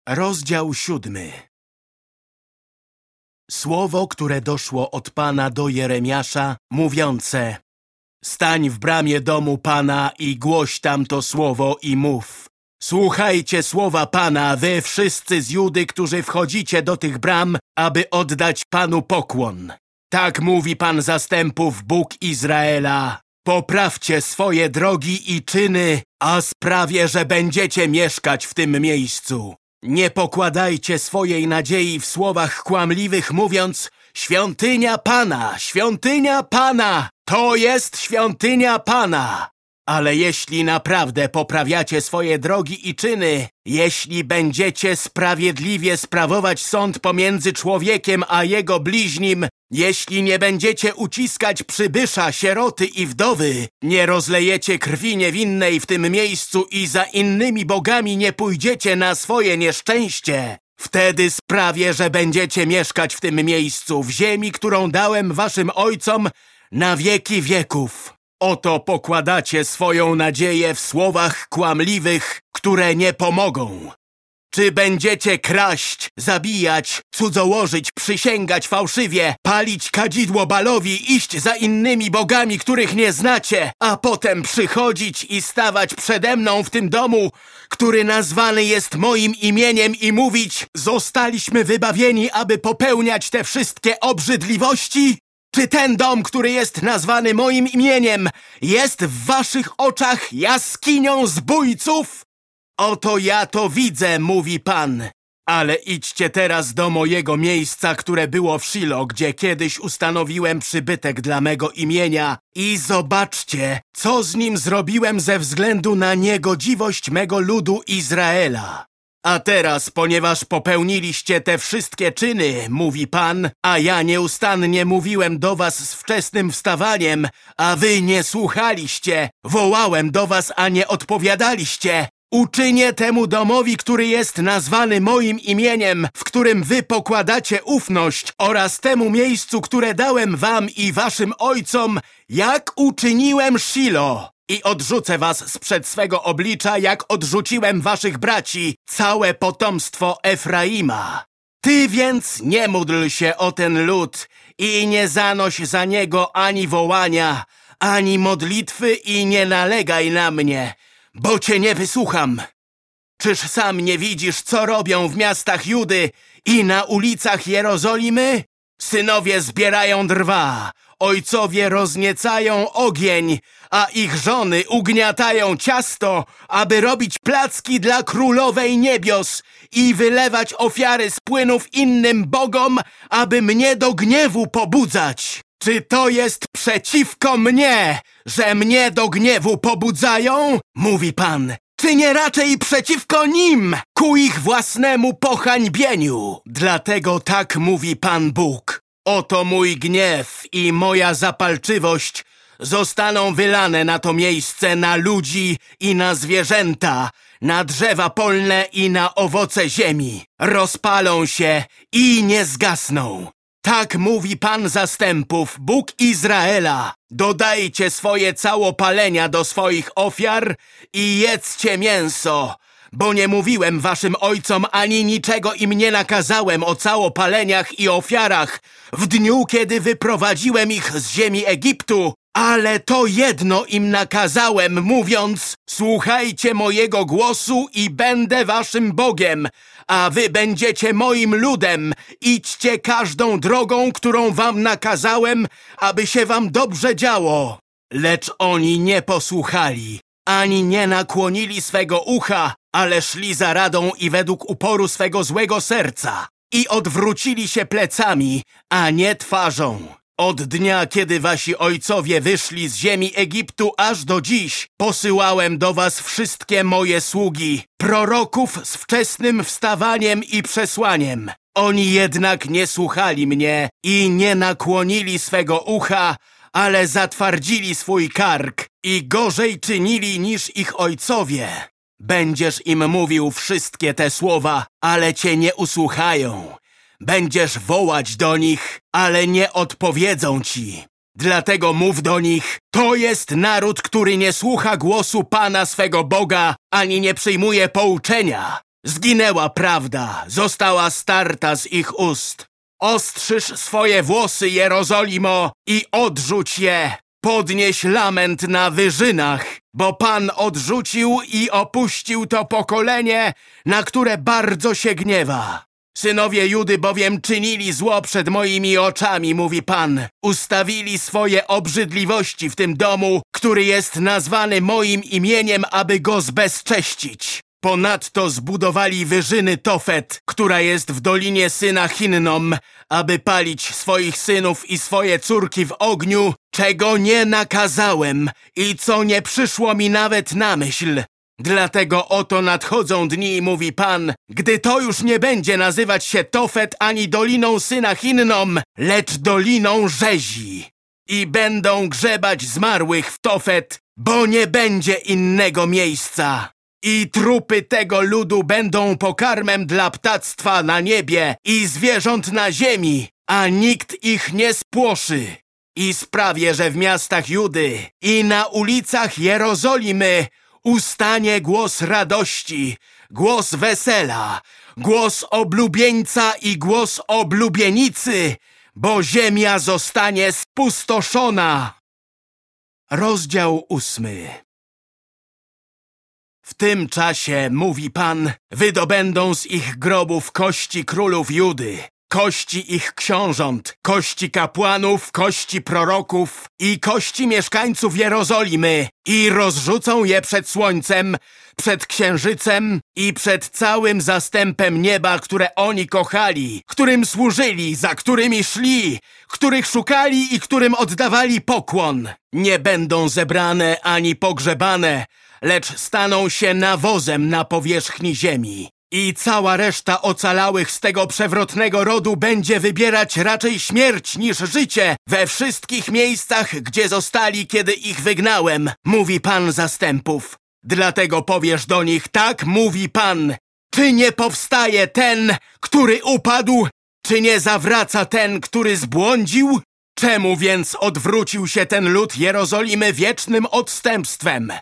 Rozdział siódmy Słowo, które doszło od Pana do Jeremiasza, mówiące Stań w bramie domu Pana i głoś tam to słowo i mów. Słuchajcie słowa Pana, wy wszyscy z Judy, którzy wchodzicie do tych bram, aby oddać Panu pokłon. Tak mówi Pan zastępów, Bóg Izraela. Poprawcie swoje drogi i czyny, a sprawię, że będziecie mieszkać w tym miejscu. Nie pokładajcie swojej nadziei w słowach kłamliwych, mówiąc Świątynia Pana, świątynia Pana, to jest świątynia Pana. Ale jeśli naprawdę poprawiacie swoje drogi i czyny, jeśli będziecie sprawiedliwie sprawować sąd pomiędzy człowiekiem a jego bliźnim, jeśli nie będziecie uciskać przybysza, sieroty i wdowy, nie rozlejecie krwi niewinnej w tym miejscu i za innymi bogami nie pójdziecie na swoje nieszczęście, wtedy sprawię, że będziecie mieszkać w tym miejscu, w ziemi, którą dałem waszym ojcom na wieki wieków. Oto pokładacie swoją nadzieję w słowach kłamliwych, które nie pomogą. Czy będziecie kraść, zabijać, cudzołożyć, przysięgać fałszywie, palić kadzidło balowi, iść za innymi bogami, których nie znacie, a potem przychodzić i stawać przede mną w tym domu, który nazwany jest moim imieniem i mówić, zostaliśmy wybawieni, aby popełniać te wszystkie obrzydliwości? Czy ten dom, który jest nazwany moim imieniem, jest w waszych oczach jaskinią zbójców? Oto ja to widzę, mówi Pan. Ale idźcie teraz do mojego miejsca, które było w Shilo, gdzie kiedyś ustanowiłem przybytek dla mego imienia i zobaczcie, co z nim zrobiłem ze względu na niegodziwość mego ludu Izraela. A teraz, ponieważ popełniliście te wszystkie czyny, mówi Pan, a ja nieustannie mówiłem do was z wczesnym wstawaniem, a wy nie słuchaliście, wołałem do was, a nie odpowiadaliście, Uczynię temu domowi, który jest nazwany moim imieniem, w którym wy pokładacie ufność, oraz temu miejscu, które dałem wam i waszym ojcom, jak uczyniłem Shilo. I odrzucę was sprzed swego oblicza, jak odrzuciłem waszych braci, całe potomstwo Efraima. Ty więc nie módl się o ten lud i nie zanoś za niego ani wołania, ani modlitwy i nie nalegaj na mnie, bo cię nie wysłucham. Czyż sam nie widzisz, co robią w miastach Judy i na ulicach Jerozolimy? Synowie zbierają drwa, ojcowie rozniecają ogień, a ich żony ugniatają ciasto, aby robić placki dla królowej niebios i wylewać ofiary z płynów innym bogom, aby mnie do gniewu pobudzać. Czy to jest przeciwko mnie, że mnie do gniewu pobudzają? Mówi Pan. Czy nie raczej przeciwko nim, ku ich własnemu pohańbieniu? Dlatego tak mówi Pan Bóg. Oto mój gniew i moja zapalczywość zostaną wylane na to miejsce na ludzi i na zwierzęta, na drzewa polne i na owoce ziemi. Rozpalą się i nie zgasną. Tak mówi Pan zastępów, Bóg Izraela. Dodajcie swoje całopalenia do swoich ofiar i jedzcie mięso, bo nie mówiłem waszym ojcom ani niczego im nie nakazałem o całopaleniach i ofiarach w dniu, kiedy wyprowadziłem ich z ziemi Egiptu, ale to jedno im nakazałem, mówiąc, słuchajcie mojego głosu i będę waszym Bogiem, a wy będziecie moim ludem. Idźcie każdą drogą, którą wam nakazałem, aby się wam dobrze działo. Lecz oni nie posłuchali, ani nie nakłonili swego ucha, ale szli za radą i według uporu swego złego serca i odwrócili się plecami, a nie twarzą. Od dnia, kiedy wasi ojcowie wyszli z ziemi Egiptu aż do dziś, posyłałem do was wszystkie moje sługi, proroków z wczesnym wstawaniem i przesłaniem. Oni jednak nie słuchali mnie i nie nakłonili swego ucha, ale zatwardzili swój kark i gorzej czynili niż ich ojcowie. Będziesz im mówił wszystkie te słowa, ale cię nie usłuchają. Będziesz wołać do nich, ale nie odpowiedzą ci. Dlatego mów do nich, to jest naród, który nie słucha głosu Pana swego Boga, ani nie przyjmuje pouczenia. Zginęła prawda, została starta z ich ust. Ostrzyż swoje włosy, Jerozolimo, i odrzuć je. Podnieś lament na wyżynach, bo Pan odrzucił i opuścił to pokolenie, na które bardzo się gniewa. Synowie Judy bowiem czynili zło przed moimi oczami, mówi Pan. Ustawili swoje obrzydliwości w tym domu, który jest nazwany moim imieniem, aby go zbezcześcić. Ponadto zbudowali wyżyny Tofet, która jest w dolinie syna Hinnom, aby palić swoich synów i swoje córki w ogniu, czego nie nakazałem i co nie przyszło mi nawet na myśl. Dlatego oto nadchodzą dni, mówi Pan, gdy to już nie będzie nazywać się Tofet ani Doliną Syna Hinnom, lecz Doliną Rzezi. I będą grzebać zmarłych w Tofet, bo nie będzie innego miejsca. I trupy tego ludu będą pokarmem dla ptactwa na niebie i zwierząt na ziemi, a nikt ich nie spłoszy. I sprawię, że w miastach Judy i na ulicach Jerozolimy ustanie głos radości, głos wesela, głos oblubieńca i głos oblubienicy, bo ziemia zostanie spustoszona. Rozdział ósmy W tym czasie, mówi Pan, wydobędą z ich grobów kości królów Judy, kości ich książąt, kości kapłanów, kości proroków i kości mieszkańców Jerozolimy i rozrzucą je przed słońcem, przed księżycem i przed całym zastępem nieba, które oni kochali, którym służyli, za którymi szli, których szukali i którym oddawali pokłon. Nie będą zebrane ani pogrzebane, lecz staną się nawozem na powierzchni ziemi. I cała reszta ocalałych z tego przewrotnego rodu będzie wybierać raczej śmierć niż życie we wszystkich miejscach, gdzie zostali, kiedy ich wygnałem, mówi Pan zastępów. Dlatego powiesz do nich, tak mówi Pan. Czy nie powstaje ten, który upadł? Czy nie zawraca ten, który zbłądził? Czemu więc odwrócił się ten lud Jerozolimy wiecznym odstępstwem?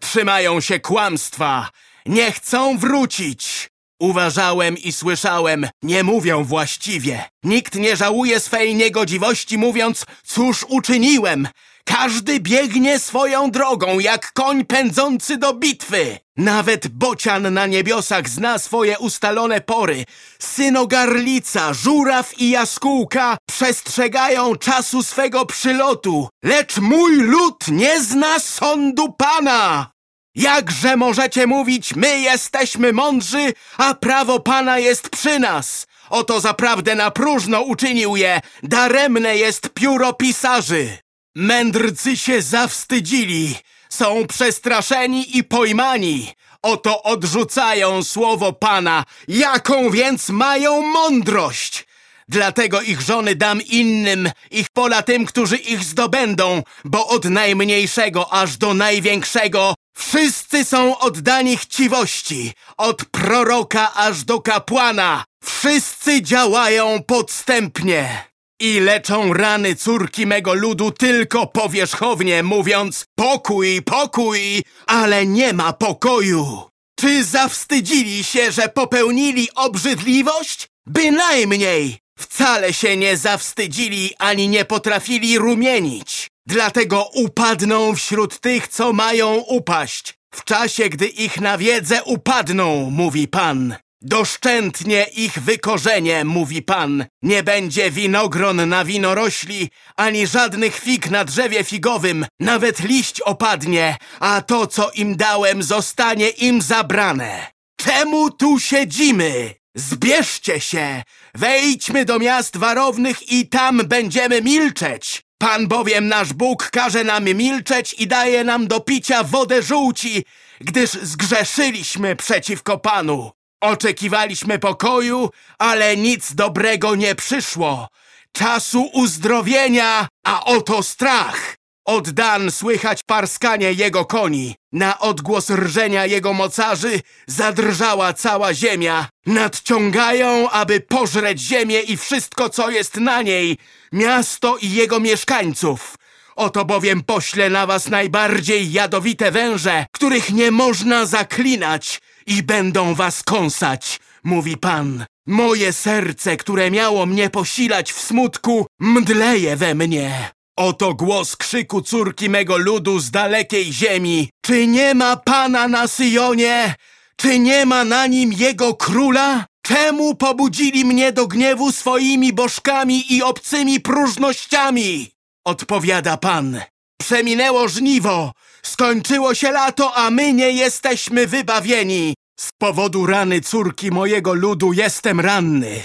Trzymają się kłamstwa, nie chcą wrócić. Uważałem i słyszałem, nie mówią właściwie. Nikt nie żałuje swej niegodziwości, mówiąc, cóż uczyniłem. Każdy biegnie swoją drogą, jak koń pędzący do bitwy. Nawet bocian na niebiosach zna swoje ustalone pory. Synogarlica, żuraw i jaskółka przestrzegają czasu swego przylotu. Lecz mój lud nie zna sądu Pana. Jakże możecie mówić, my jesteśmy mądrzy, a prawo Pana jest przy nas? Oto zaprawdę na próżno uczynił je, daremne jest pióro pisarzy. Mędrcy się zawstydzili, są przestraszeni i pojmani. Oto odrzucają słowo Pana, jaką więc mają mądrość. Dlatego ich żony dam innym, ich pola tym, którzy ich zdobędą, bo od najmniejszego aż do największego wszyscy są oddani chciwości, od proroka aż do kapłana. Wszyscy działają podstępnie i leczą rany córki mego ludu tylko powierzchownie, mówiąc pokój, pokój, ale nie ma pokoju. Czy zawstydzili się, że popełnili obrzydliwość? Bynajmniej! Wcale się nie zawstydzili ani nie potrafili rumienić. Dlatego upadną wśród tych, co mają upaść. W czasie, gdy ich na wiedzę upadną, mówi Pan. Doszczętnie ich wykorzenie, mówi Pan. Nie będzie winogron na winorośli, ani żadnych fig na drzewie figowym. Nawet liść opadnie, a to, co im dałem, zostanie im zabrane. Czemu tu siedzimy? Zbierzcie się! Wejdźmy do miast warownych i tam będziemy milczeć! Pan bowiem nasz Bóg każe nam milczeć i daje nam do picia wodę żółci, gdyż zgrzeszyliśmy przeciwko Panu. Oczekiwaliśmy pokoju, ale nic dobrego nie przyszło. Czasu uzdrowienia, a oto strach. Od Dan słychać parskanie jego koni. Na odgłos rżenia jego mocarzy zadrżała cała ziemia. Nadciągają, aby pożreć ziemię i wszystko, co jest na niej, miasto i jego mieszkańców. Oto bowiem poślę na was najbardziej jadowite węże, których nie można zaklinać i będą was kąsać, mówi Pan. Moje serce, które miało mnie posilać w smutku, mdleje we mnie. Oto głos krzyku córki mego ludu z dalekiej ziemi. Czy nie ma Pana na Syjonie? Czy nie ma na nim jego króla? Czemu pobudzili mnie do gniewu swoimi bożkami i obcymi próżnościami? Odpowiada Pan. Przeminęło żniwo, skończyło się lato, a my nie jesteśmy wybawieni. Z powodu rany córki mojego ludu jestem ranny.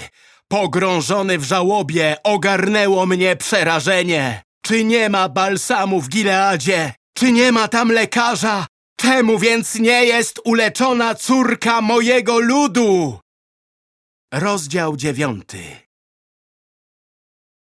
Pogrążony w żałobie ogarnęło mnie przerażenie. Czy nie ma balsamu w Gileadzie? Czy nie ma tam lekarza? Czemu więc nie jest uleczona córka mojego ludu? Rozdział dziewiąty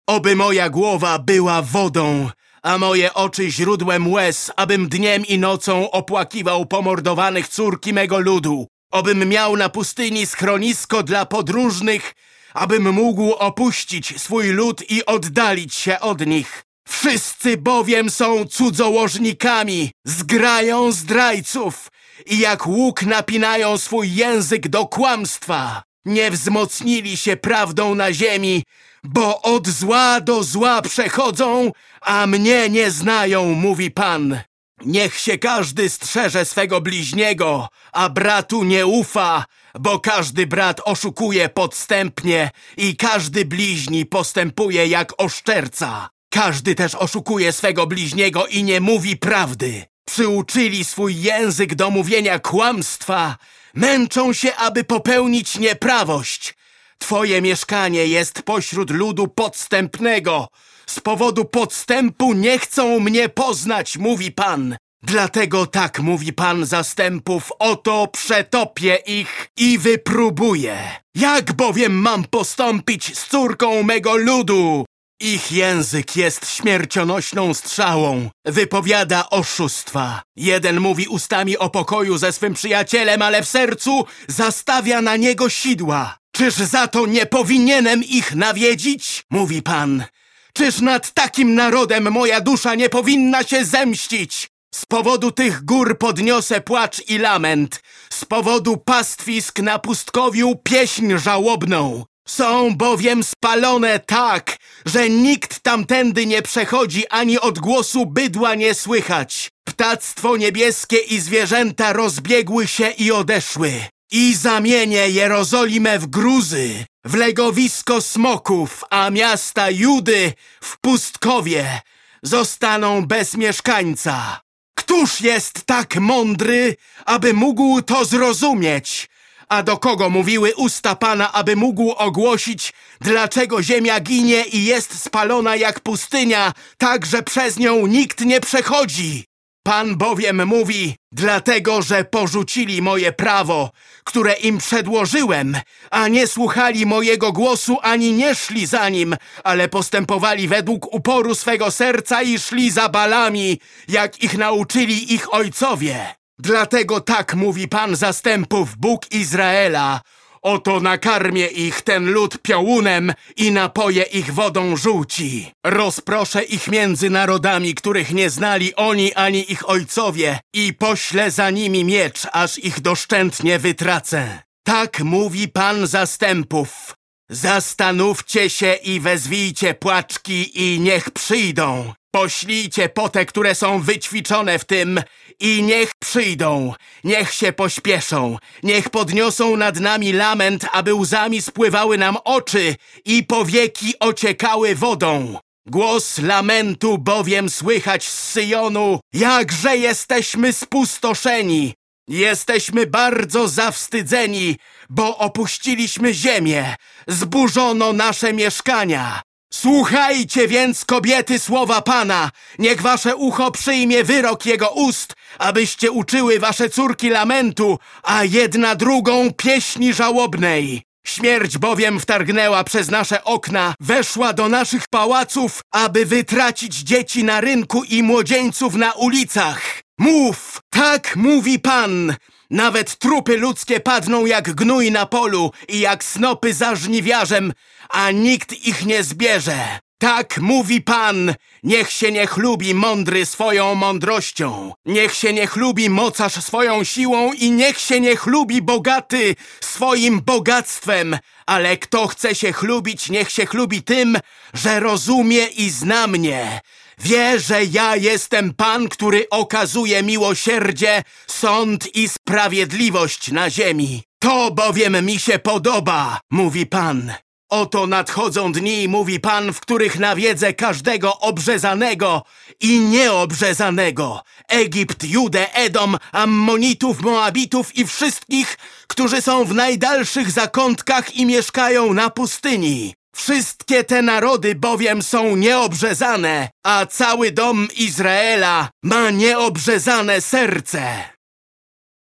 Oby moja głowa była wodą, a moje oczy źródłem łez, abym dniem i nocą opłakiwał pomordowanych córki mego ludu. Obym miał na pustyni schronisko dla podróżnych, abym mógł opuścić swój lud i oddalić się od nich. Wszyscy bowiem są cudzołożnikami, zgrają zdrajców i jak łuk napinają swój język do kłamstwa. Nie wzmocnili się prawdą na ziemi, bo od zła do zła przechodzą, a mnie nie znają, mówi Pan. Niech się każdy strzeże swego bliźniego, a bratu nie ufa, bo każdy brat oszukuje podstępnie i każdy bliźni postępuje jak oszczerca. Każdy też oszukuje swego bliźniego i nie mówi prawdy. Przyuczyli swój język do mówienia kłamstwa, męczą się, aby popełnić nieprawość. Twoje mieszkanie jest pośród ludu podstępnego. Z powodu podstępu nie chcą mnie poznać, mówi Pan. Dlatego tak mówi Pan zastępów, oto przetopię ich i wypróbuję. Jak bowiem mam postąpić z córką mego ludu? Ich język jest śmiercionośną strzałą. Wypowiada oszustwa. Jeden mówi ustami o pokoju ze swym przyjacielem, ale w sercu zastawia na niego sidła. Czyż za to nie powinienem ich nawiedzić? Mówi Pan. Czyż nad takim narodem moja dusza nie powinna się zemścić? Z powodu tych gór podniosę płacz i lament. Z powodu pastwisk na pustkowiu pieśń żałobną. Są bowiem spalone tak, że nikt tamtędy nie przechodzi, ani odgłosu bydła nie słychać. Ptactwo niebieskie i zwierzęta rozbiegły się i odeszły. I zamienię Jerozolimę w gruzy, w legowisko smoków, a miasta Judy w pustkowie. Zostaną bez mieszkańca. Któż jest tak mądry, aby mógł to zrozumieć? A do kogo mówiły usta Pana, aby mógł ogłosić, dlaczego ziemia ginie i jest spalona jak pustynia, tak że przez nią nikt nie przechodzi? Pan bowiem mówi, dlatego że porzucili moje prawo, które im przedłożyłem, a nie słuchali mojego głosu ani nie szli za nim, ale postępowali według uporu swego serca i szli za balami, jak ich nauczyli ich ojcowie. Dlatego tak mówi Pan zastępów, Bóg Izraela. Oto nakarmię ich ten lud piołunem i napoję ich wodą żółci. Rozproszę ich między narodami, których nie znali oni ani ich ojcowie i poślę za nimi miecz, aż ich doszczętnie wytracę. Tak mówi Pan zastępów. Zastanówcie się i wezwijcie płaczki i niech przyjdą. Poślijcie po te, które są wyćwiczone w tym i niech przyjdą, niech się pośpieszą, niech podniosą nad nami lament, aby łzami spływały nam oczy i powieki ociekały wodą. Głos lamentu bowiem słychać z Syjonu, jakże jesteśmy spustoszeni. Jesteśmy bardzo zawstydzeni, bo opuściliśmy ziemię, zburzono nasze mieszkania. Słuchajcie więc, kobiety, słowa Pana. Niech wasze ucho przyjmie wyrok Jego ust, abyście uczyły wasze córki lamentu, a jedna drugą pieśni żałobnej. Śmierć bowiem wtargnęła przez nasze okna, weszła do naszych pałaców, aby wytracić dzieci na rynku i młodzieńców na ulicach. Mów, tak mówi Pan. Nawet trupy ludzkie padną jak gnój na polu i jak snopy za żniwiarzem, a nikt ich nie zbierze. Tak mówi Pan, niech się nie chlubi mądry swoją mądrością, niech się nie chlubi mocarz swoją siłą i niech się nie chlubi bogaty swoim bogactwem, ale kto chce się chlubić, niech się chlubi tym, że rozumie i zna mnie. Wie, że ja jestem Pan, który okazuje miłosierdzie, sąd i sprawiedliwość na ziemi. To bowiem mi się podoba, mówi Pan. Oto nadchodzą dni, mówi Pan, w których nawiedzę każdego obrzezanego i nieobrzezanego. Egipt, Judę, Edom, Ammonitów, Moabitów i wszystkich, którzy są w najdalszych zakątkach i mieszkają na pustyni. Wszystkie te narody bowiem są nieobrzezane, a cały dom Izraela ma nieobrzezane serce.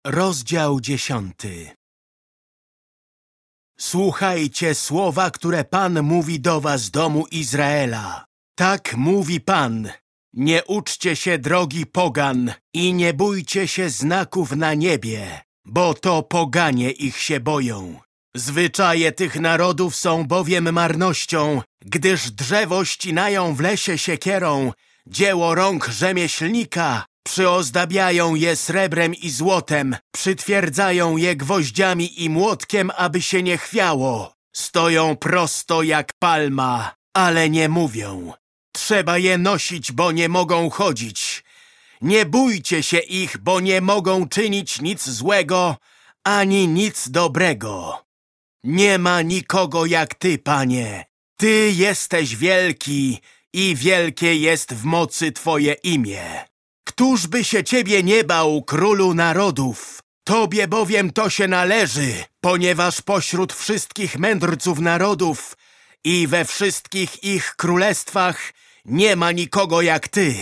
Rozdział dziesiąty Słuchajcie słowa, które Pan mówi do was, domu Izraela. Tak mówi Pan. Nie uczcie się drogi pogan i nie bójcie się znaków na niebie, bo to poganie ich się boją. Zwyczaje tych narodów są bowiem marnością, gdyż drzewo ścinają w lesie siekierą, dzieło rąk rzemieślnika, przyozdabiają je srebrem i złotem, przytwierdzają je gwoździami i młotkiem, aby się nie chwiało. Stoją prosto jak palma, ale nie mówią. Trzeba je nosić, bo nie mogą chodzić. Nie bójcie się ich, bo nie mogą czynić nic złego, ani nic dobrego. Nie ma nikogo jak Ty, Panie. Ty jesteś wielki i wielkie jest w mocy Twoje imię. Któż by się Ciebie nie bał, Królu Narodów? Tobie bowiem to się należy, ponieważ pośród wszystkich mędrców narodów i we wszystkich ich królestwach nie ma nikogo jak Ty.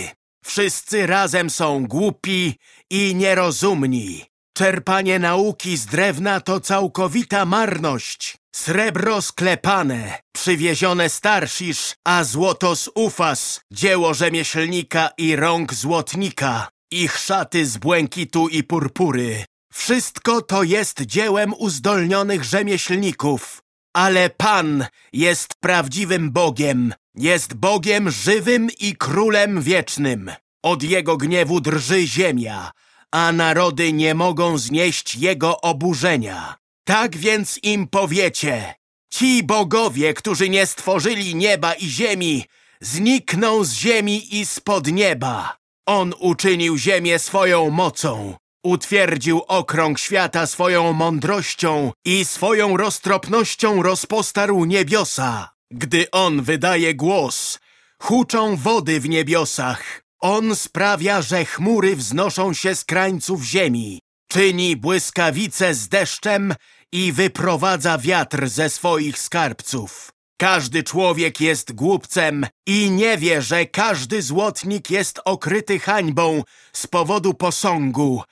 Wszyscy razem są głupi i nierozumni. Czerpanie nauki z drewna to całkowita marność. Srebro sklepane, przywiezione z Tarszisz, a złoto z Ufas, dzieło rzemieślnika i rąk złotnika, ich szaty z błękitu i purpury. Wszystko to jest dziełem uzdolnionych rzemieślników. Ale Pan jest prawdziwym Bogiem, jest Bogiem żywym i Królem wiecznym. Od Jego gniewu drży ziemia, a narody nie mogą znieść Jego oburzenia. Tak więc im powiecie, ci bogowie, którzy nie stworzyli nieba i ziemi, znikną z ziemi i spod nieba. On uczynił ziemię swoją mocą, utwierdził okrąg świata swoją mądrością i swoją roztropnością rozpostarł niebiosa. Gdy On wydaje głos, huczą wody w niebiosach. On sprawia, że chmury wznoszą się z krańców ziemi. Czyni błyskawice z deszczem i wyprowadza wiatr ze swoich skarbców. Każdy człowiek jest głupcem i nie wie, że każdy złotnik jest okryty hańbą z powodu posągu,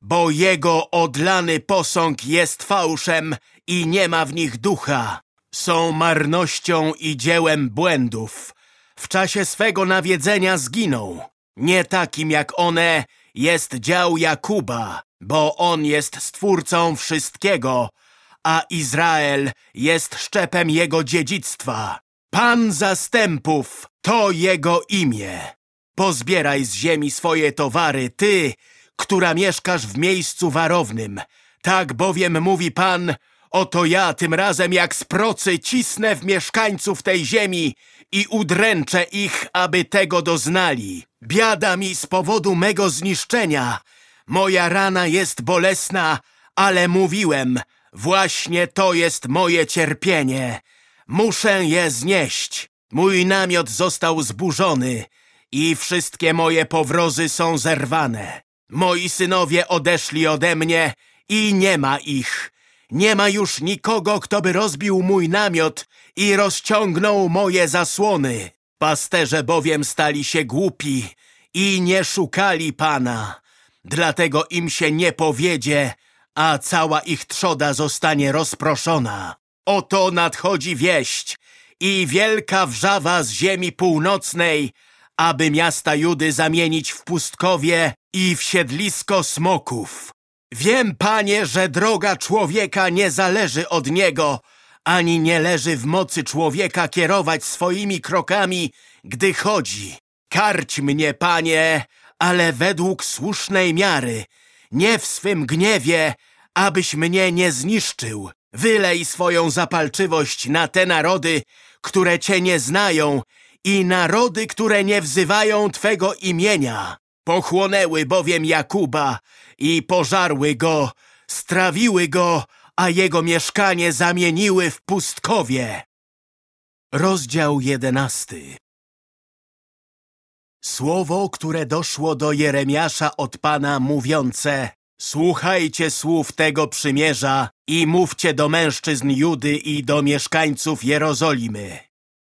bo jego odlany posąg jest fałszem i nie ma w nich ducha. Są marnością i dziełem błędów. W czasie swego nawiedzenia zginą. Nie takim jak one jest dział Jakuba, bo on jest stwórcą wszystkiego, a Izrael jest szczepem jego dziedzictwa. Pan zastępów to jego imię. Pozbieraj z ziemi swoje towary, ty, która mieszkasz w miejscu warownym. Tak bowiem mówi Pan, oto ja tym razem jak z procy cisnę w mieszkańców tej ziemi i udręczę ich, aby tego doznali. Biada mi z powodu mego zniszczenia. Moja rana jest bolesna, ale mówiłem, właśnie to jest moje cierpienie. Muszę je znieść. Mój namiot został zburzony i wszystkie moje powrozy są zerwane. Moi synowie odeszli ode mnie i nie ma ich. Nie ma już nikogo, kto by rozbił mój namiot i rozciągnął moje zasłony. Pasterze bowiem stali się głupi i nie szukali Pana. Dlatego im się nie powiedzie, a cała ich trzoda zostanie rozproszona. Oto nadchodzi wieść i wielka wrzawa z ziemi północnej, aby miasta Judy zamienić w pustkowie i w siedlisko smoków. Wiem, panie, że droga człowieka nie zależy od niego, ani nie leży w mocy człowieka kierować swoimi krokami, gdy chodzi. Karć mnie, panie, ale według słusznej miary, nie w swym gniewie, abyś mnie nie zniszczył. Wylej swoją zapalczywość na te narody, które cię nie znają i narody, które nie wzywają Twego imienia. Pochłonęły bowiem Jakuba i pożarły go, strawiły go, a jego mieszkanie zamieniły w pustkowie. Rozdział jedenasty Słowo, które doszło do Jeremiasza od Pana mówiące Słuchajcie słów tego przymierza i mówcie do mężczyzn Judy i do mieszkańców Jerozolimy.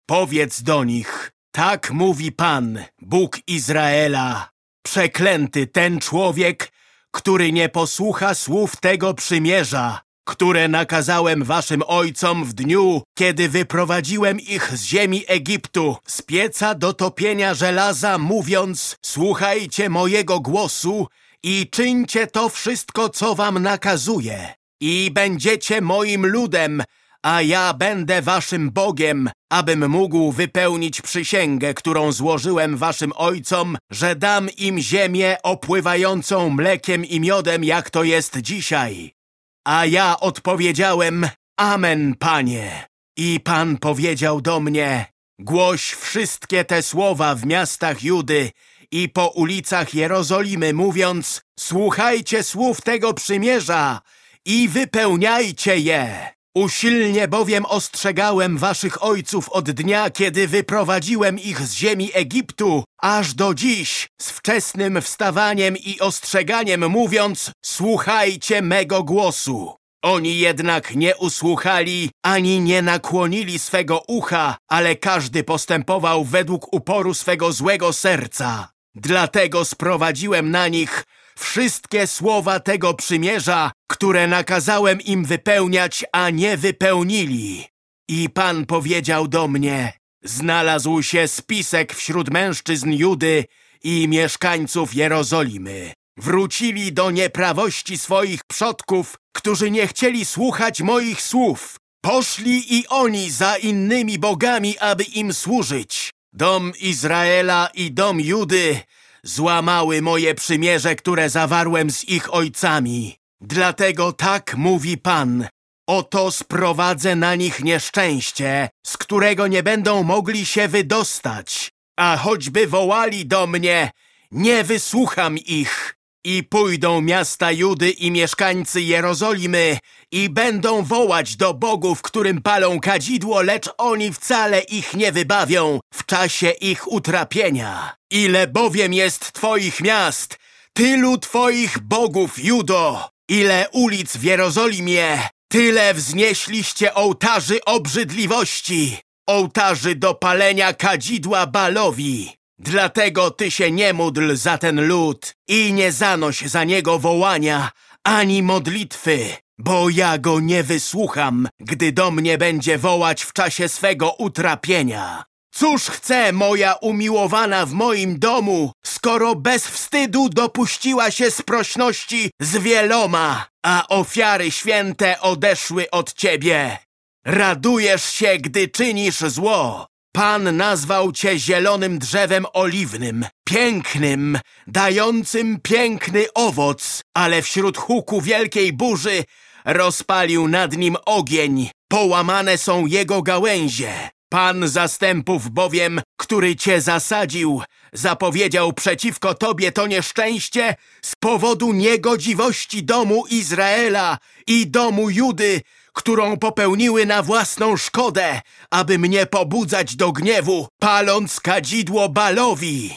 Powiedz do nich, tak mówi Pan, Bóg Izraela. Przeklęty ten człowiek, który nie posłucha słów tego przymierza, które nakazałem waszym ojcom w dniu, kiedy wyprowadziłem ich z ziemi Egiptu, z pieca do topienia żelaza, mówiąc, słuchajcie mojego głosu i czyńcie to wszystko, co wam nakazuję. i będziecie moim ludem, a ja będę waszym Bogiem, abym mógł wypełnić przysięgę, którą złożyłem waszym ojcom, że dam im ziemię opływającą mlekiem i miodem, jak to jest dzisiaj. A ja odpowiedziałem, Amen, Panie. I Pan powiedział do mnie, głoś wszystkie te słowa w miastach Judy i po ulicach Jerozolimy, mówiąc, słuchajcie słów tego przymierza i wypełniajcie je. Usilnie bowiem ostrzegałem waszych ojców od dnia, kiedy wyprowadziłem ich z ziemi Egiptu, aż do dziś, z wczesnym wstawaniem i ostrzeganiem mówiąc, słuchajcie mego głosu. Oni jednak nie usłuchali, ani nie nakłonili swego ucha, ale każdy postępował według uporu swego złego serca. Dlatego sprowadziłem na nich wszystkie słowa tego przymierza, które nakazałem im wypełniać, a nie wypełnili. I Pan powiedział do mnie, znalazł się spisek wśród mężczyzn Judy i mieszkańców Jerozolimy. Wrócili do nieprawości swoich przodków, którzy nie chcieli słuchać moich słów. Poszli i oni za innymi bogami, aby im służyć. Dom Izraela i dom Judy złamały moje przymierze, które zawarłem z ich ojcami. Dlatego tak mówi Pan. Oto sprowadzę na nich nieszczęście, z którego nie będą mogli się wydostać. A choćby wołali do mnie, nie wysłucham ich. I pójdą miasta Judy i mieszkańcy Jerozolimy i będą wołać do bogów, którym palą kadzidło, lecz oni wcale ich nie wybawią w czasie ich utrapienia. Ile bowiem jest twoich miast, tylu twoich bogów, Judo! Ile ulic w Jerozolimie, tyle wznieśliście ołtarzy obrzydliwości, ołtarzy do palenia kadzidła Balowi. Dlatego ty się nie módl za ten lud i nie zanoś za niego wołania, ani modlitwy, bo ja go nie wysłucham, gdy do mnie będzie wołać w czasie swego utrapienia. Cóż chce moja umiłowana w moim domu, skoro bez wstydu dopuściła się sprośności z wieloma, a ofiary święte odeszły od ciebie? Radujesz się, gdy czynisz zło, Pan nazwał cię zielonym drzewem oliwnym, pięknym, dającym piękny owoc, ale wśród huku wielkiej burzy rozpalił nad nim ogień, połamane są jego gałęzie. Pan zastępów bowiem, który cię zasadził, zapowiedział przeciwko tobie to nieszczęście z powodu niegodziwości domu Izraela i domu Judy, którą popełniły na własną szkodę, aby mnie pobudzać do gniewu, paląc kadzidło Balowi.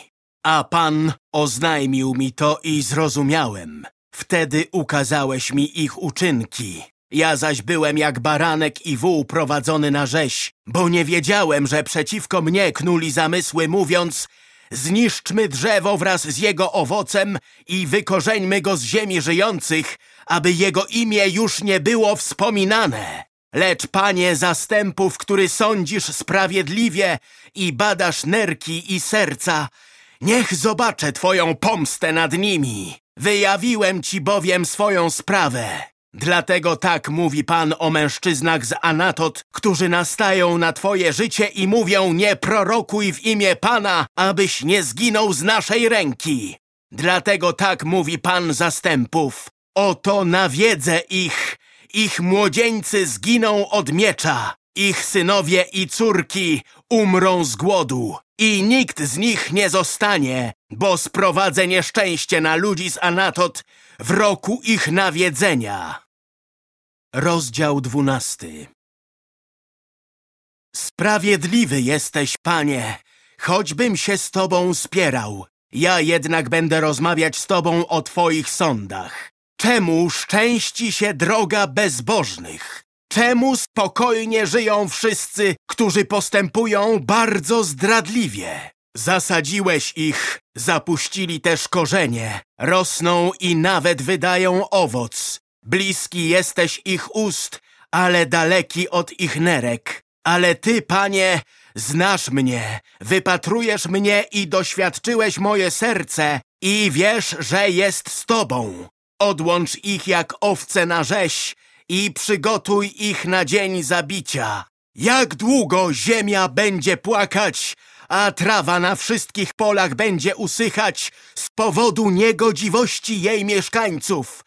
A Pan oznajmił mi to i zrozumiałem. Wtedy ukazałeś mi ich uczynki. Ja zaś byłem jak baranek i wół prowadzony na rzeź, bo nie wiedziałem, że przeciwko mnie knuli zamysły, mówiąc Zniszczmy drzewo wraz z jego owocem i wykorzeńmy go z ziemi żyjących, aby jego imię już nie było wspominane. Lecz, panie zastępów, który sądzisz sprawiedliwie i badasz nerki i serca, niech zobaczę twoją pomstę nad nimi. Wyjawiłem ci bowiem swoją sprawę. Dlatego tak mówi Pan o mężczyznach z Anatot, którzy nastają na twoje życie i mówią nie prorokuj w imię Pana, abyś nie zginął z naszej ręki. Dlatego tak mówi Pan zastępów. Oto nawiedzę ich, ich młodzieńcy zginą od miecza, ich synowie i córki umrą z głodu i nikt z nich nie zostanie, bo sprowadzę nieszczęście na ludzi z Anatot w roku ich nawiedzenia. Rozdział dwunasty Sprawiedliwy jesteś, Panie, choćbym się z Tobą spierał. Ja jednak będę rozmawiać z Tobą o Twoich sądach. Czemu szczęści się droga bezbożnych? Czemu spokojnie żyją wszyscy, którzy postępują bardzo zdradliwie? Zasadziłeś ich, zapuścili też korzenie, rosną i nawet wydają owoc. Bliski jesteś ich ust, ale daleki od ich nerek. Ale Ty, Panie, znasz mnie, wypatrujesz mnie i doświadczyłeś moje serce i wiesz, że jest z Tobą. Odłącz ich jak owce na rzeź i przygotuj ich na dzień zabicia. Jak długo ziemia będzie płakać, a trawa na wszystkich polach będzie usychać z powodu niegodziwości jej mieszkańców.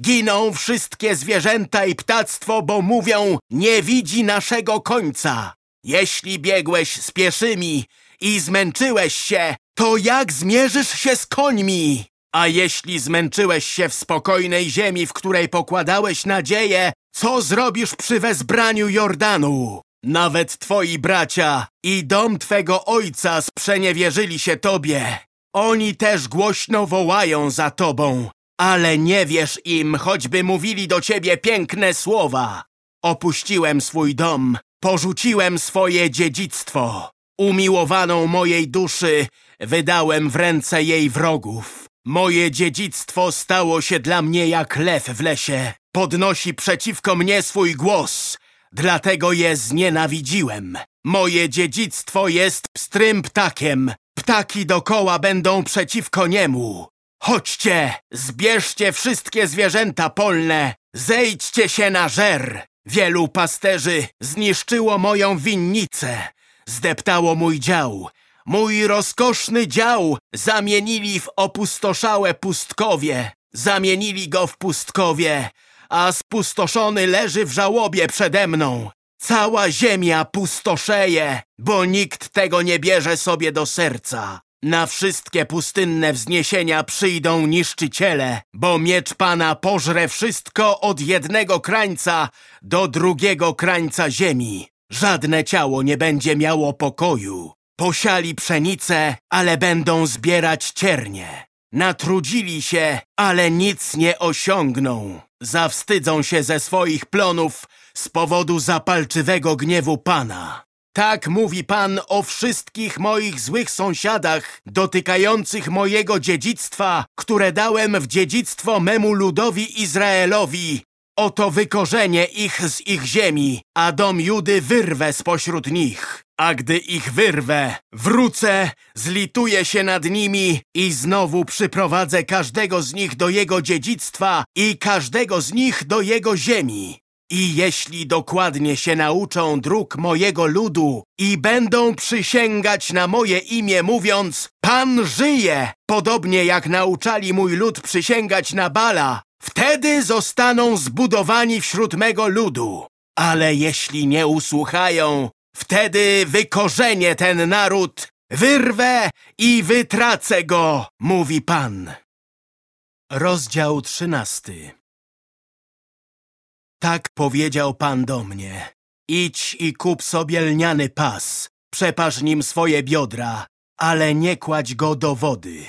Giną wszystkie zwierzęta i ptactwo, bo mówią, nie widzi naszego końca. Jeśli biegłeś z pieszymi i zmęczyłeś się, to jak zmierzysz się z końmi? A jeśli zmęczyłeś się w spokojnej ziemi, w której pokładałeś nadzieję, co zrobisz przy wezbraniu Jordanu? Nawet twoi bracia i dom twego ojca sprzeniewierzyli się tobie. Oni też głośno wołają za tobą, ale nie wierz im, choćby mówili do ciebie piękne słowa. Opuściłem swój dom, porzuciłem swoje dziedzictwo. Umiłowaną mojej duszy wydałem w ręce jej wrogów. Moje dziedzictwo stało się dla mnie jak lew w lesie. Podnosi przeciwko mnie swój głos. Dlatego je znienawidziłem. Moje dziedzictwo jest pstrym ptakiem. Ptaki dokoła będą przeciwko niemu. Chodźcie, zbierzcie wszystkie zwierzęta polne. Zejdźcie się na żer. Wielu pasterzy zniszczyło moją winnicę. Zdeptało mój dział. Mój rozkoszny dział zamienili w opustoszałe pustkowie. Zamienili go w pustkowie, a spustoszony leży w żałobie przede mną. Cała ziemia pustoszeje, bo nikt tego nie bierze sobie do serca. Na wszystkie pustynne wzniesienia przyjdą niszczyciele, bo miecz Pana pożre wszystko od jednego krańca do drugiego krańca ziemi. Żadne ciało nie będzie miało pokoju. Posiali pszenicę, ale będą zbierać ciernie. Natrudzili się, ale nic nie osiągną. Zawstydzą się ze swoich plonów z powodu zapalczywego gniewu Pana. Tak mówi Pan o wszystkich moich złych sąsiadach dotykających mojego dziedzictwa, które dałem w dziedzictwo memu ludowi Izraelowi. Oto wykorzenię ich z ich ziemi, a dom Judy wyrwę spośród nich. A gdy ich wyrwę, wrócę, zlituję się nad nimi i znowu przyprowadzę każdego z nich do jego dziedzictwa i każdego z nich do jego ziemi. I jeśli dokładnie się nauczą dróg mojego ludu i będą przysięgać na moje imię, mówiąc Pan żyje, podobnie jak nauczali mój lud przysięgać na Bala, wtedy zostaną zbudowani wśród mego ludu. Ale jeśli nie usłuchają, wtedy wykorzenię ten naród, wyrwę i wytracę go, mówi Pan. Rozdział trzynasty tak powiedział Pan do mnie. Idź i kup sobie lniany pas, przepasz nim swoje biodra, ale nie kładź go do wody.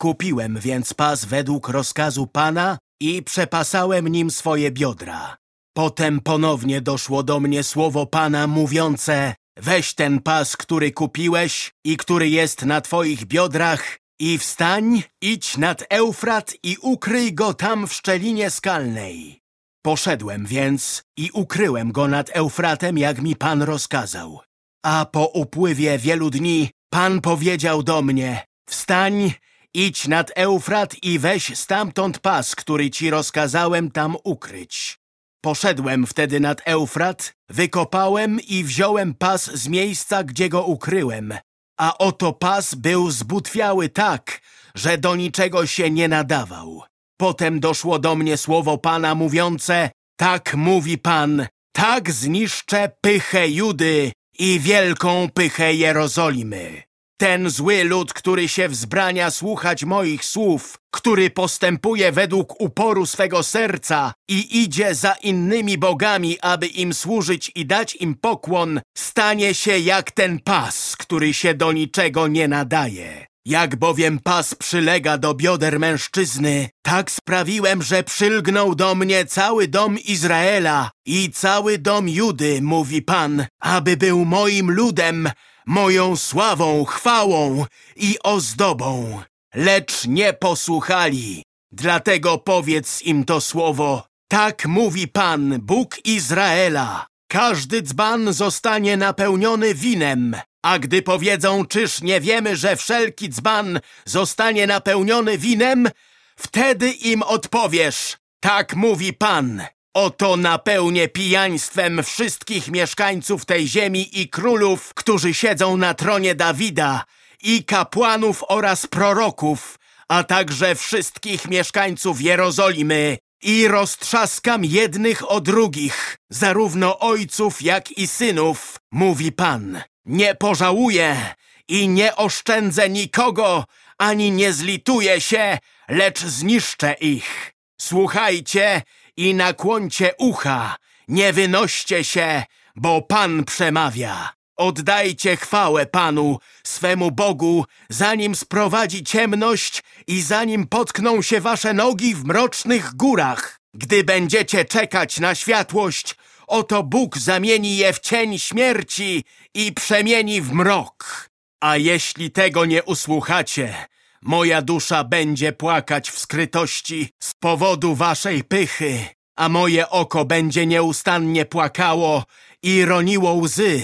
Kupiłem więc pas według rozkazu Pana i przepasałem nim swoje biodra. Potem ponownie doszło do mnie słowo Pana mówiące Weź ten pas, który kupiłeś i który jest na twoich biodrach i wstań, idź nad Eufrat i ukryj go tam w szczelinie skalnej. Poszedłem więc i ukryłem go nad Eufratem, jak mi Pan rozkazał. A po upływie wielu dni Pan powiedział do mnie, wstań, idź nad Eufrat i weź stamtąd pas, który ci rozkazałem tam ukryć. Poszedłem wtedy nad Eufrat, wykopałem i wziąłem pas z miejsca, gdzie go ukryłem. A oto pas był zbutwiały tak, że do niczego się nie nadawał. Potem doszło do mnie słowo Pana mówiące Tak mówi Pan, tak zniszczę pychę Judy i wielką pychę Jerozolimy. Ten zły lud, który się wzbrania słuchać moich słów, który postępuje według uporu swego serca i idzie za innymi bogami, aby im służyć i dać im pokłon, stanie się jak ten pas, który się do niczego nie nadaje. Jak bowiem pas przylega do bioder mężczyzny, tak sprawiłem, że przylgnął do mnie cały dom Izraela i cały dom Judy, mówi Pan, aby był moim ludem, moją sławą, chwałą i ozdobą. Lecz nie posłuchali, dlatego powiedz im to słowo. Tak mówi Pan, Bóg Izraela. Każdy dzban zostanie napełniony winem, a gdy powiedzą, czyż nie wiemy, że wszelki dzban zostanie napełniony winem, wtedy im odpowiesz, tak mówi Pan. Oto napełnię pijaństwem wszystkich mieszkańców tej ziemi i królów, którzy siedzą na tronie Dawida, i kapłanów oraz proroków, a także wszystkich mieszkańców Jerozolimy i roztrzaskam jednych o drugich, zarówno ojców, jak i synów, mówi Pan. Nie pożałuję i nie oszczędzę nikogo, ani nie zlituję się, lecz zniszczę ich. Słuchajcie i nakłońcie ucha, nie wynoście się, bo Pan przemawia. Oddajcie chwałę Panu, swemu Bogu, zanim sprowadzi ciemność i zanim potkną się wasze nogi w mrocznych górach. Gdy będziecie czekać na światłość, oto Bóg zamieni je w cień śmierci i przemieni w mrok. A jeśli tego nie usłuchacie, moja dusza będzie płakać w skrytości z powodu waszej pychy, a moje oko będzie nieustannie płakało i roniło łzy,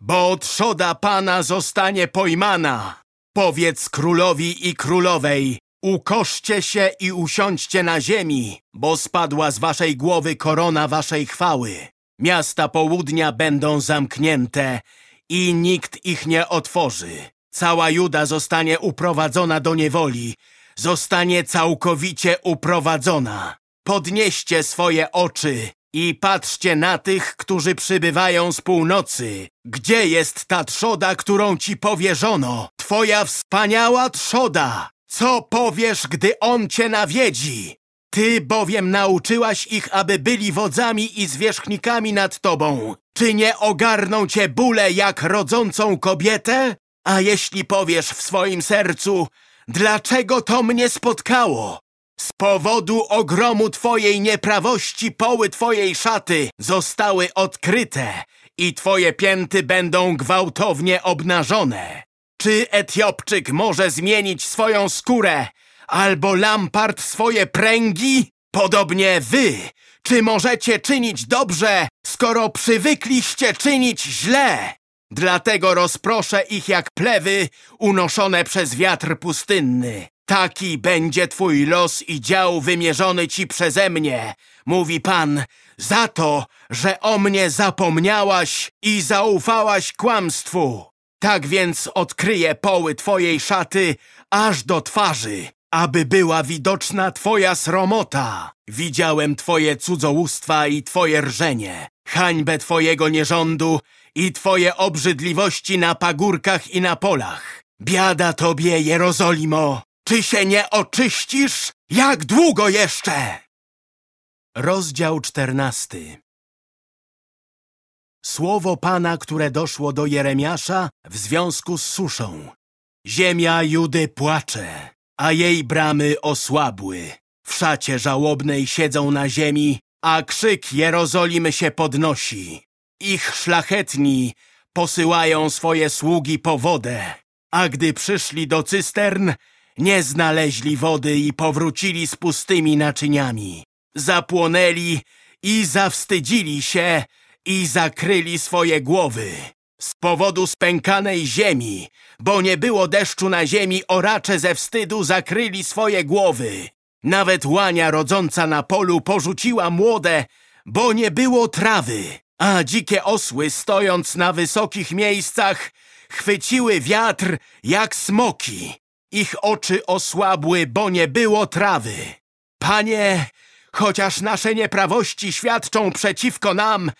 bo trzoda Pana zostanie pojmana. Powiedz królowi i królowej, ukoszcie się i usiądźcie na ziemi, bo spadła z waszej głowy korona waszej chwały. Miasta południa będą zamknięte i nikt ich nie otworzy. Cała Juda zostanie uprowadzona do niewoli, zostanie całkowicie uprowadzona. Podnieście swoje oczy i patrzcie na tych, którzy przybywają z północy. Gdzie jest ta trzoda, którą ci powierzono? Twoja wspaniała trzoda! Co powiesz, gdy on cię nawiedzi? Ty bowiem nauczyłaś ich, aby byli wodzami i zwierzchnikami nad tobą. Czy nie ogarną cię bóle jak rodzącą kobietę? A jeśli powiesz w swoim sercu, dlaczego to mnie spotkało? Z powodu ogromu twojej nieprawości poły twojej szaty zostały odkryte i twoje pięty będą gwałtownie obnażone. Czy Etiopczyk może zmienić swoją skórę, albo Lampart swoje pręgi? Podobnie wy, czy możecie czynić dobrze, skoro przywykliście czynić źle? Dlatego rozproszę ich jak plewy unoszone przez wiatr pustynny. Taki będzie twój los i dział wymierzony ci przeze mnie, mówi Pan, za to, że o mnie zapomniałaś i zaufałaś kłamstwu. Tak więc odkryję poły twojej szaty aż do twarzy, aby była widoczna twoja sromota. Widziałem twoje cudzołóstwa i twoje rżenie, hańbę twojego nierządu i twoje obrzydliwości na pagórkach i na polach. Biada tobie, Jerozolimo! Czy się nie oczyścisz? Jak długo jeszcze? Rozdział czternasty Słowo Pana, które doszło do Jeremiasza w związku z suszą. Ziemia Judy płacze, a jej bramy osłabły. W szacie żałobnej siedzą na ziemi, a krzyk Jerozolimy się podnosi. Ich szlachetni posyłają swoje sługi po wodę, a gdy przyszli do cystern, nie znaleźli wody i powrócili z pustymi naczyniami. Zapłonęli i zawstydzili się i zakryli swoje głowy. Z powodu spękanej ziemi, bo nie było deszczu na ziemi, oracze ze wstydu zakryli swoje głowy. Nawet łania rodząca na polu porzuciła młode, bo nie było trawy. A dzikie osły, stojąc na wysokich miejscach, chwyciły wiatr jak smoki. Ich oczy osłabły, bo nie było trawy. Panie, chociaż nasze nieprawości świadczą przeciwko nam,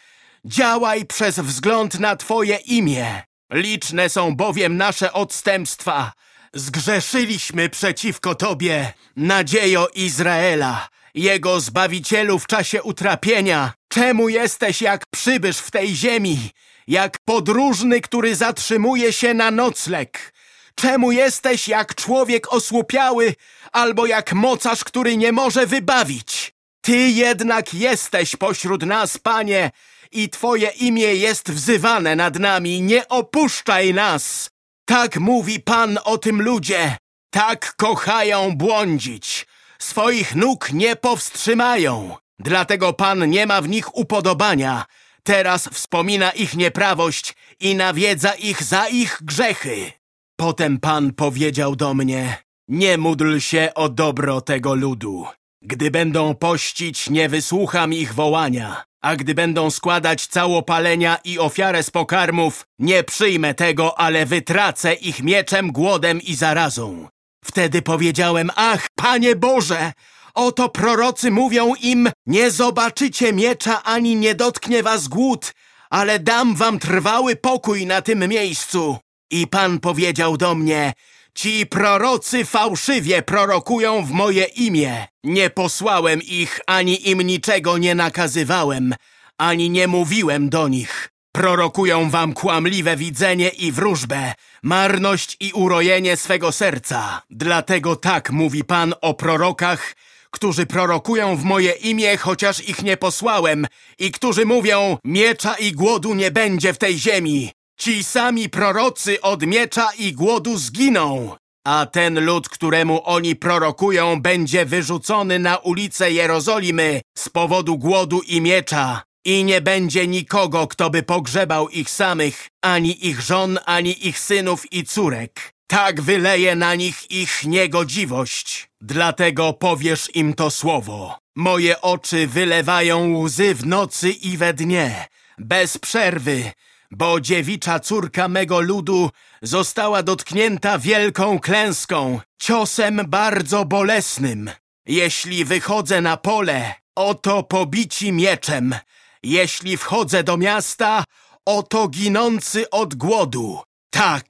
działaj przez wzgląd na Twoje imię. Liczne są bowiem nasze odstępstwa. Zgrzeszyliśmy przeciwko Tobie, nadziejo Izraela, Jego Zbawicielu w czasie utrapienia. Czemu jesteś jak przybysz w tej ziemi, jak podróżny, który zatrzymuje się na nocleg? Czemu jesteś jak człowiek osłupiały, albo jak mocarz, który nie może wybawić? Ty jednak jesteś pośród nas, Panie, i Twoje imię jest wzywane nad nami. Nie opuszczaj nas! Tak mówi Pan o tym ludzie. Tak kochają błądzić. Swoich nóg nie powstrzymają. Dlatego Pan nie ma w nich upodobania. Teraz wspomina ich nieprawość i nawiedza ich za ich grzechy. Potem Pan powiedział do mnie, nie módl się o dobro tego ludu. Gdy będą pościć, nie wysłucham ich wołania, a gdy będą składać całopalenia i ofiarę z pokarmów, nie przyjmę tego, ale wytracę ich mieczem, głodem i zarazą. Wtedy powiedziałem, ach, Panie Boże, oto prorocy mówią im, nie zobaczycie miecza ani nie dotknie was głód, ale dam wam trwały pokój na tym miejscu. I Pan powiedział do mnie, ci prorocy fałszywie prorokują w moje imię. Nie posłałem ich, ani im niczego nie nakazywałem, ani nie mówiłem do nich. Prorokują wam kłamliwe widzenie i wróżbę, marność i urojenie swego serca. Dlatego tak mówi Pan o prorokach, którzy prorokują w moje imię, chociaż ich nie posłałem, i którzy mówią, miecza i głodu nie będzie w tej ziemi. Ci sami prorocy od miecza i głodu zginą. A ten lud, któremu oni prorokują, będzie wyrzucony na ulice Jerozolimy z powodu głodu i miecza. I nie będzie nikogo, kto by pogrzebał ich samych, ani ich żon, ani ich synów i córek. Tak wyleje na nich ich niegodziwość. Dlatego powiesz im to słowo. Moje oczy wylewają łzy w nocy i we dnie, bez przerwy, bo dziewicza córka mego ludu została dotknięta wielką klęską, ciosem bardzo bolesnym. Jeśli wychodzę na pole, oto pobici mieczem. Jeśli wchodzę do miasta, oto ginący od głodu. Tak,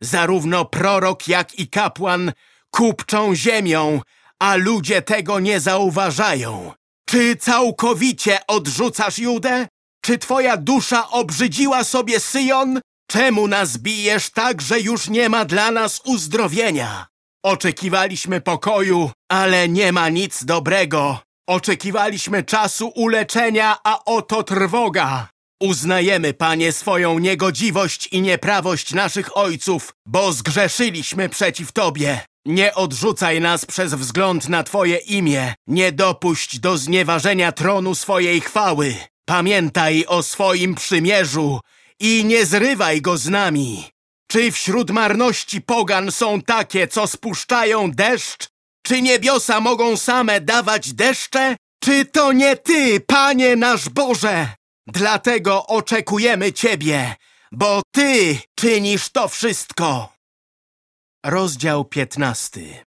zarówno prorok, jak i kapłan kupczą ziemią, a ludzie tego nie zauważają. Czy całkowicie odrzucasz Judę? Czy twoja dusza obrzydziła sobie Syjon? Czemu nas bijesz tak, że już nie ma dla nas uzdrowienia? Oczekiwaliśmy pokoju, ale nie ma nic dobrego. Oczekiwaliśmy czasu uleczenia, a oto trwoga. Uznajemy, Panie, swoją niegodziwość i nieprawość naszych ojców, bo zgrzeszyliśmy przeciw Tobie. Nie odrzucaj nas przez wzgląd na Twoje imię. Nie dopuść do znieważenia tronu swojej chwały. Pamiętaj o swoim przymierzu i nie zrywaj go z nami. Czy wśród marności pogan są takie, co spuszczają deszcz? Czy niebiosa mogą same dawać deszcze? Czy to nie Ty, Panie nasz Boże? Dlatego oczekujemy Ciebie, bo Ty czynisz to wszystko. Rozdział piętnasty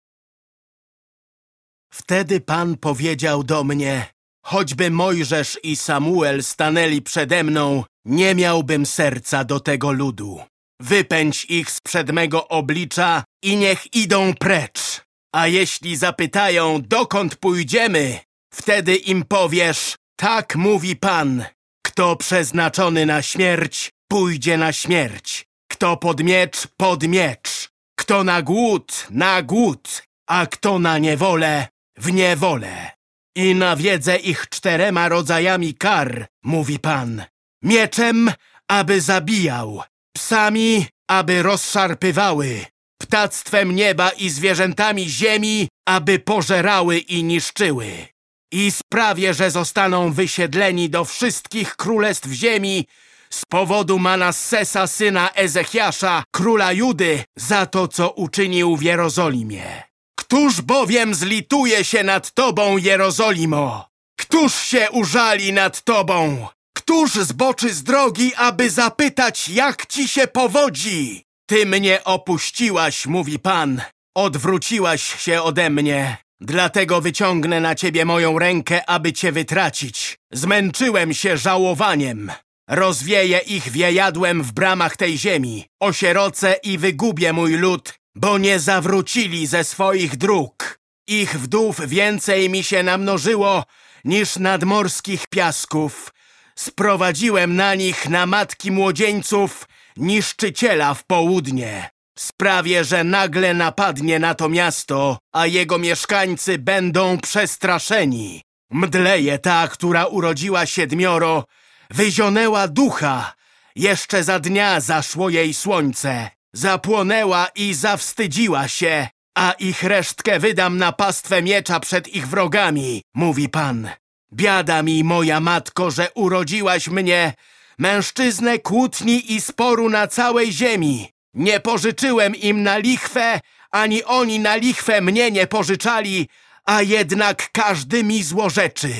Wtedy Pan powiedział do mnie, choćby Mojżesz i Samuel stanęli przede mną, nie miałbym serca do tego ludu. Wypędź ich z przed mego oblicza i niech idą precz. A jeśli zapytają, dokąd pójdziemy, wtedy im powiesz, tak mówi Pan, kto przeznaczony na śmierć, pójdzie na śmierć. Kto pod miecz, pod miecz. Kto na głód, na głód. A kto na niewolę, w niewolę. I nawiedzę ich czterema rodzajami kar, mówi Pan. Mieczem, aby zabijał. Psami, aby rozszarpywały. Ptactwem nieba i zwierzętami ziemi, aby pożerały i niszczyły i sprawię, że zostaną wysiedleni do wszystkich królestw ziemi z powodu Manassesa syna Ezechiasza, króla Judy, za to, co uczynił w Jerozolimie. Któż bowiem zlituje się nad tobą, Jerozolimo? Któż się użali nad tobą? Któż zboczy z drogi, aby zapytać, jak ci się powodzi? Ty mnie opuściłaś, mówi Pan. Odwróciłaś się ode mnie. Dlatego wyciągnę na ciebie moją rękę, aby cię wytracić. Zmęczyłem się żałowaniem. Rozwieję ich wiejadłem w bramach tej ziemi. Osierocę i wygubię mój lud, bo nie zawrócili ze swoich dróg. Ich wdów więcej mi się namnożyło niż nadmorskich piasków. Sprowadziłem na nich na matki młodzieńców niszczyciela w południe. Sprawię, że nagle napadnie na to miasto, a jego mieszkańcy będą przestraszeni. Mdleje ta, która urodziła siedmioro, wyzionęła ducha. Jeszcze za dnia zaszło jej słońce. Zapłonęła i zawstydziła się, a ich resztkę wydam na pastwę miecza przed ich wrogami, mówi Pan. Biada mi, moja matko, że urodziłaś mnie, mężczyznę kłótni i sporu na całej ziemi. Nie pożyczyłem im na lichwę, ani oni na lichwę mnie nie pożyczali, a jednak każdy mi złorzeczy.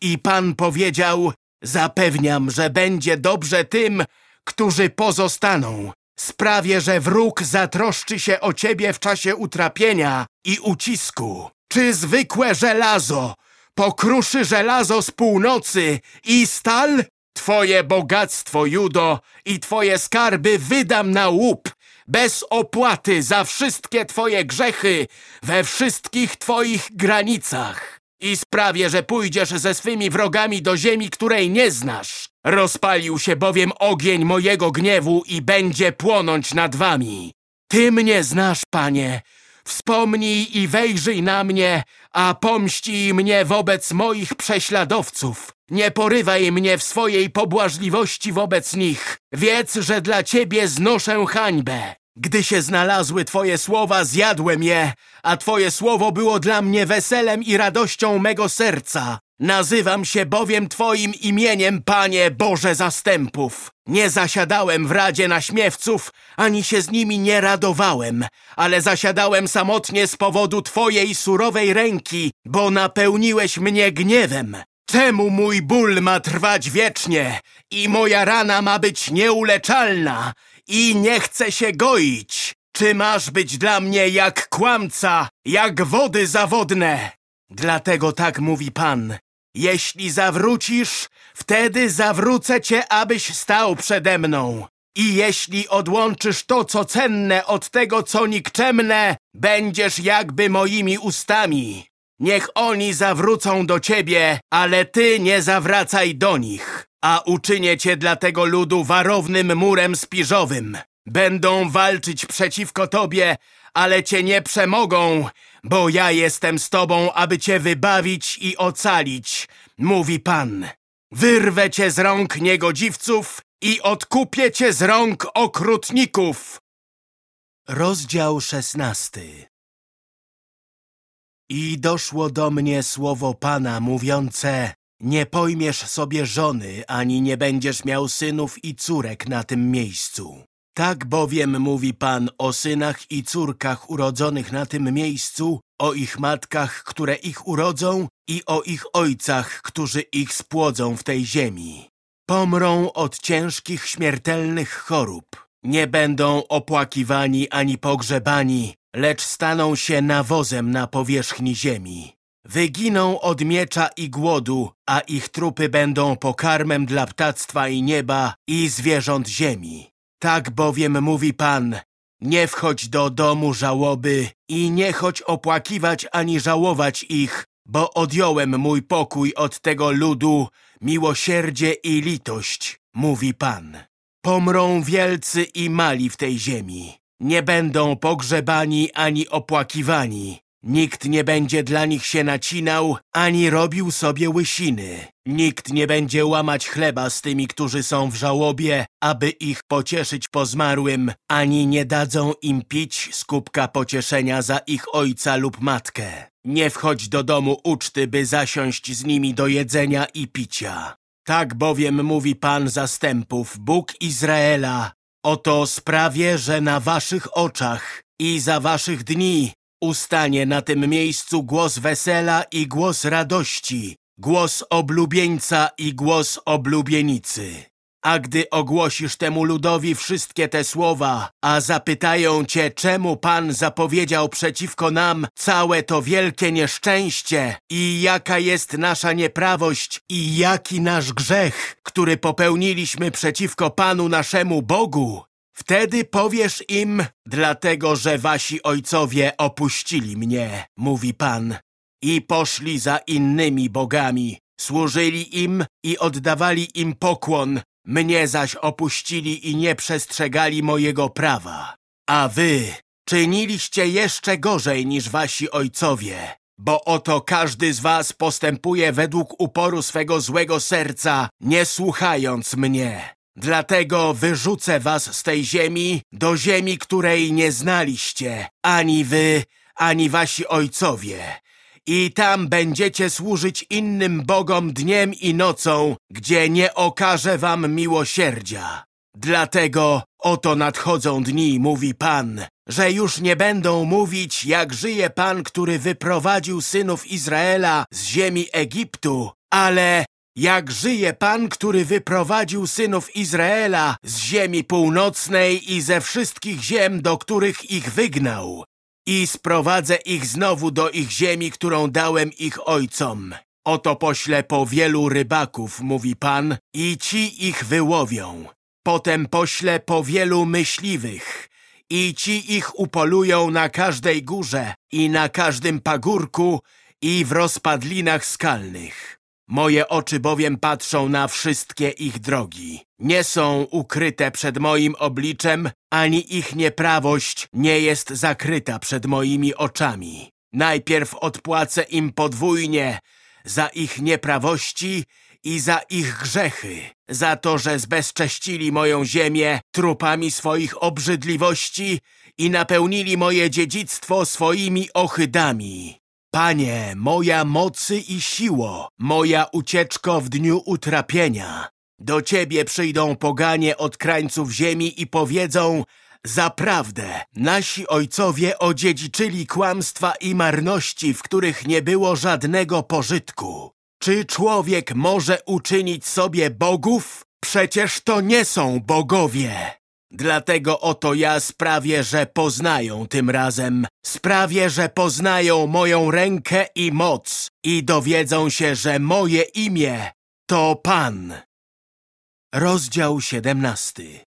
I Pan powiedział, zapewniam, że będzie dobrze tym, którzy pozostaną. Sprawię, że wróg zatroszczy się o ciebie w czasie utrapienia i ucisku. Czy zwykłe żelazo pokruszy żelazo z północy i stal? Twoje bogactwo, Judo, i twoje skarby wydam na łup, bez opłaty za wszystkie twoje grzechy we wszystkich twoich granicach. I sprawię, że pójdziesz ze swymi wrogami do ziemi, której nie znasz. Rozpalił się bowiem ogień mojego gniewu i będzie płonąć nad wami. Ty mnie znasz, panie. Wspomnij i wejrzyj na mnie, a pomścij mnie wobec moich prześladowców. Nie porywaj mnie w swojej pobłażliwości wobec nich. Wiedz, że dla ciebie znoszę hańbę. Gdy się znalazły Twoje słowa, zjadłem je, a Twoje słowo było dla mnie weselem i radością mego serca. Nazywam się bowiem Twoim imieniem, Panie Boże Zastępów. Nie zasiadałem w radzie naśmiewców, ani się z nimi nie radowałem, ale zasiadałem samotnie z powodu Twojej surowej ręki, bo napełniłeś mnie gniewem. Czemu mój ból ma trwać wiecznie i moja rana ma być nieuleczalna i nie chce się goić? Czy masz być dla mnie jak kłamca, jak wody zawodne? Dlatego tak mówi Pan. Jeśli zawrócisz, wtedy zawrócę cię, abyś stał przede mną. I jeśli odłączysz to, co cenne od tego, co nikczemne, będziesz jakby moimi ustami. Niech oni zawrócą do ciebie, ale ty nie zawracaj do nich. A uczynię cię dla tego ludu warownym murem spiżowym. Będą walczyć przeciwko tobie, ale cię nie przemogą, bo ja jestem z tobą, aby cię wybawić i ocalić, mówi Pan. Wyrwę cię z rąk niegodziwców i odkupię cię z rąk okrutników. Rozdział szesnasty I doszło do mnie słowo Pana mówiące Nie pojmiesz sobie żony, ani nie będziesz miał synów i córek na tym miejscu. Tak bowiem mówi Pan o synach i córkach urodzonych na tym miejscu, o ich matkach, które ich urodzą i o ich ojcach, którzy ich spłodzą w tej ziemi. Pomrą od ciężkich, śmiertelnych chorób. Nie będą opłakiwani ani pogrzebani, lecz staną się nawozem na powierzchni ziemi. Wyginą od miecza i głodu, a ich trupy będą pokarmem dla ptactwa i nieba i zwierząt ziemi. Tak bowiem mówi Pan, nie wchodź do domu żałoby i nie chodź opłakiwać ani żałować ich, bo odjąłem mój pokój od tego ludu, miłosierdzie i litość, mówi Pan. Pomrą wielcy i mali w tej ziemi. Nie będą pogrzebani ani opłakiwani. Nikt nie będzie dla nich się nacinał, ani robił sobie łysiny. Nikt nie będzie łamać chleba z tymi, którzy są w żałobie, aby ich pocieszyć po zmarłym, ani nie dadzą im pić z kubka pocieszenia za ich ojca lub matkę. Nie wchodź do domu uczty, by zasiąść z nimi do jedzenia i picia. Tak bowiem mówi Pan zastępów, Bóg Izraela, oto sprawię, że na waszych oczach i za waszych dni Ustanie na tym miejscu głos wesela i głos radości, głos oblubieńca i głos oblubienicy. A gdy ogłosisz temu ludowi wszystkie te słowa, a zapytają cię, czemu Pan zapowiedział przeciwko nam całe to wielkie nieszczęście i jaka jest nasza nieprawość i jaki nasz grzech, który popełniliśmy przeciwko Panu naszemu Bogu, Wtedy powiesz im, dlatego że wasi ojcowie opuścili mnie, mówi Pan, i poszli za innymi bogami, służyli im i oddawali im pokłon, mnie zaś opuścili i nie przestrzegali mojego prawa. A wy czyniliście jeszcze gorzej niż wasi ojcowie, bo oto każdy z was postępuje według uporu swego złego serca, nie słuchając mnie. Dlatego wyrzucę was z tej ziemi do ziemi, której nie znaliście, ani wy, ani wasi ojcowie. I tam będziecie służyć innym bogom dniem i nocą, gdzie nie okaże wam miłosierdzia. Dlatego oto nadchodzą dni, mówi Pan, że już nie będą mówić, jak żyje Pan, który wyprowadził synów Izraela z ziemi Egiptu, ale jak żyje Pan, który wyprowadził synów Izraela z ziemi północnej i ze wszystkich ziem, do których ich wygnał. I sprowadzę ich znowu do ich ziemi, którą dałem ich ojcom. Oto poślę po wielu rybaków, mówi Pan, i ci ich wyłowią. Potem poślę po wielu myśliwych, i ci ich upolują na każdej górze i na każdym pagórku i w rozpadlinach skalnych. Moje oczy bowiem patrzą na wszystkie ich drogi. Nie są ukryte przed moim obliczem, ani ich nieprawość nie jest zakryta przed moimi oczami. Najpierw odpłacę im podwójnie za ich nieprawości i za ich grzechy, za to, że zbezcześcili moją ziemię trupami swoich obrzydliwości i napełnili moje dziedzictwo swoimi ohydami. Panie, moja mocy i siło, moja ucieczko w dniu utrapienia. Do Ciebie przyjdą poganie od krańców ziemi i powiedzą Zaprawdę, nasi ojcowie odziedziczyli kłamstwa i marności, w których nie było żadnego pożytku. Czy człowiek może uczynić sobie bogów? Przecież to nie są bogowie. Dlatego oto ja sprawię, że poznają tym razem. Sprawię, że poznają moją rękę i moc i dowiedzą się, że moje imię to Pan. Rozdział 17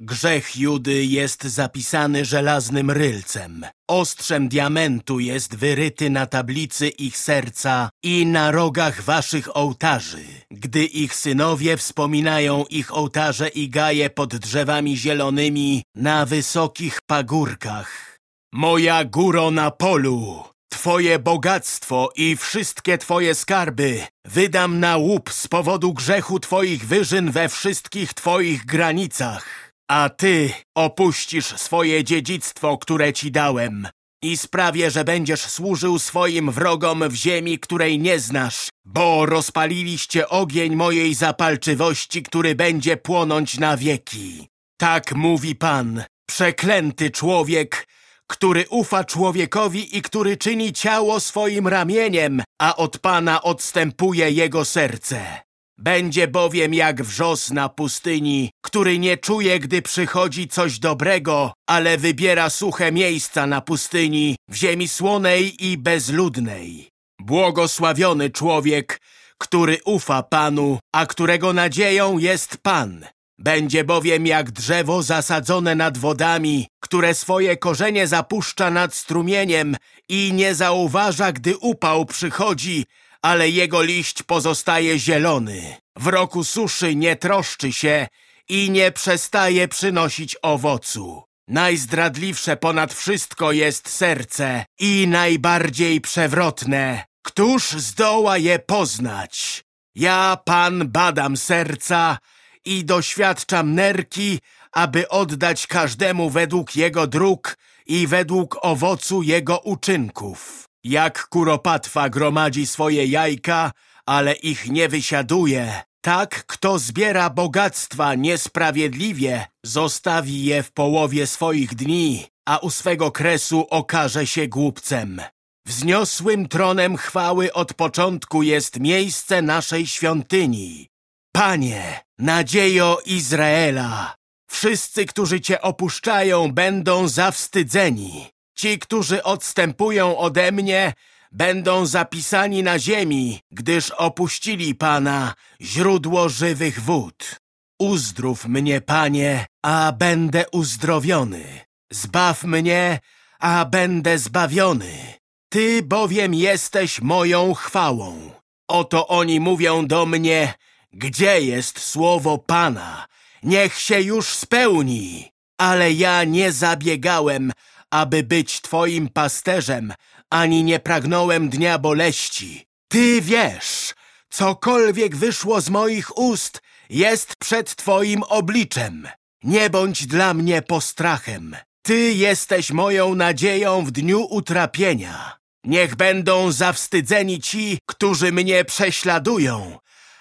Grzech Judy jest zapisany żelaznym rylcem. Ostrzem diamentu jest wyryty na tablicy ich serca i na rogach waszych ołtarzy. Gdy ich synowie wspominają ich ołtarze i gaje pod drzewami zielonymi na wysokich pagórkach. Moja góro na polu! Twoje bogactwo i wszystkie Twoje skarby wydam na łup z powodu grzechu Twoich wyżyn we wszystkich Twoich granicach. A ty opuścisz swoje dziedzictwo, które ci dałem i sprawię, że będziesz służył swoim wrogom w ziemi, której nie znasz, bo rozpaliliście ogień mojej zapalczywości, który będzie płonąć na wieki. Tak mówi Pan, przeklęty człowiek, który ufa człowiekowi i który czyni ciało swoim ramieniem, a od Pana odstępuje jego serce. Będzie bowiem jak wrzos na pustyni, który nie czuje, gdy przychodzi coś dobrego, ale wybiera suche miejsca na pustyni, w ziemi słonej i bezludnej. Błogosławiony człowiek, który ufa Panu, a którego nadzieją jest Pan. Będzie bowiem jak drzewo zasadzone nad wodami, które swoje korzenie zapuszcza nad strumieniem i nie zauważa, gdy upał przychodzi, ale jego liść pozostaje zielony. W roku suszy nie troszczy się i nie przestaje przynosić owocu. Najzdradliwsze ponad wszystko jest serce i najbardziej przewrotne. Któż zdoła je poznać? Ja, Pan, badam serca i doświadczam nerki, aby oddać każdemu według jego dróg i według owocu jego uczynków. Jak kuropatwa gromadzi swoje jajka, ale ich nie wysiaduje, tak kto zbiera bogactwa niesprawiedliwie, zostawi je w połowie swoich dni, a u swego kresu okaże się głupcem. Wzniosłym tronem chwały od początku jest miejsce naszej świątyni. Panie, nadziejo Izraela, wszyscy, którzy Cię opuszczają, będą zawstydzeni. Ci, którzy odstępują ode mnie, będą zapisani na ziemi, gdyż opuścili Pana, źródło żywych wód. Uzdrów mnie, Panie, a będę uzdrowiony. Zbaw mnie, a będę zbawiony. Ty bowiem jesteś moją chwałą. Oto oni mówią do mnie, gdzie jest słowo Pana? Niech się już spełni. Ale ja nie zabiegałem, aby być Twoim pasterzem, ani nie pragnąłem dnia boleści. Ty wiesz, cokolwiek wyszło z moich ust, jest przed Twoim obliczem. Nie bądź dla mnie postrachem. Ty jesteś moją nadzieją w dniu utrapienia. Niech będą zawstydzeni ci, którzy mnie prześladują.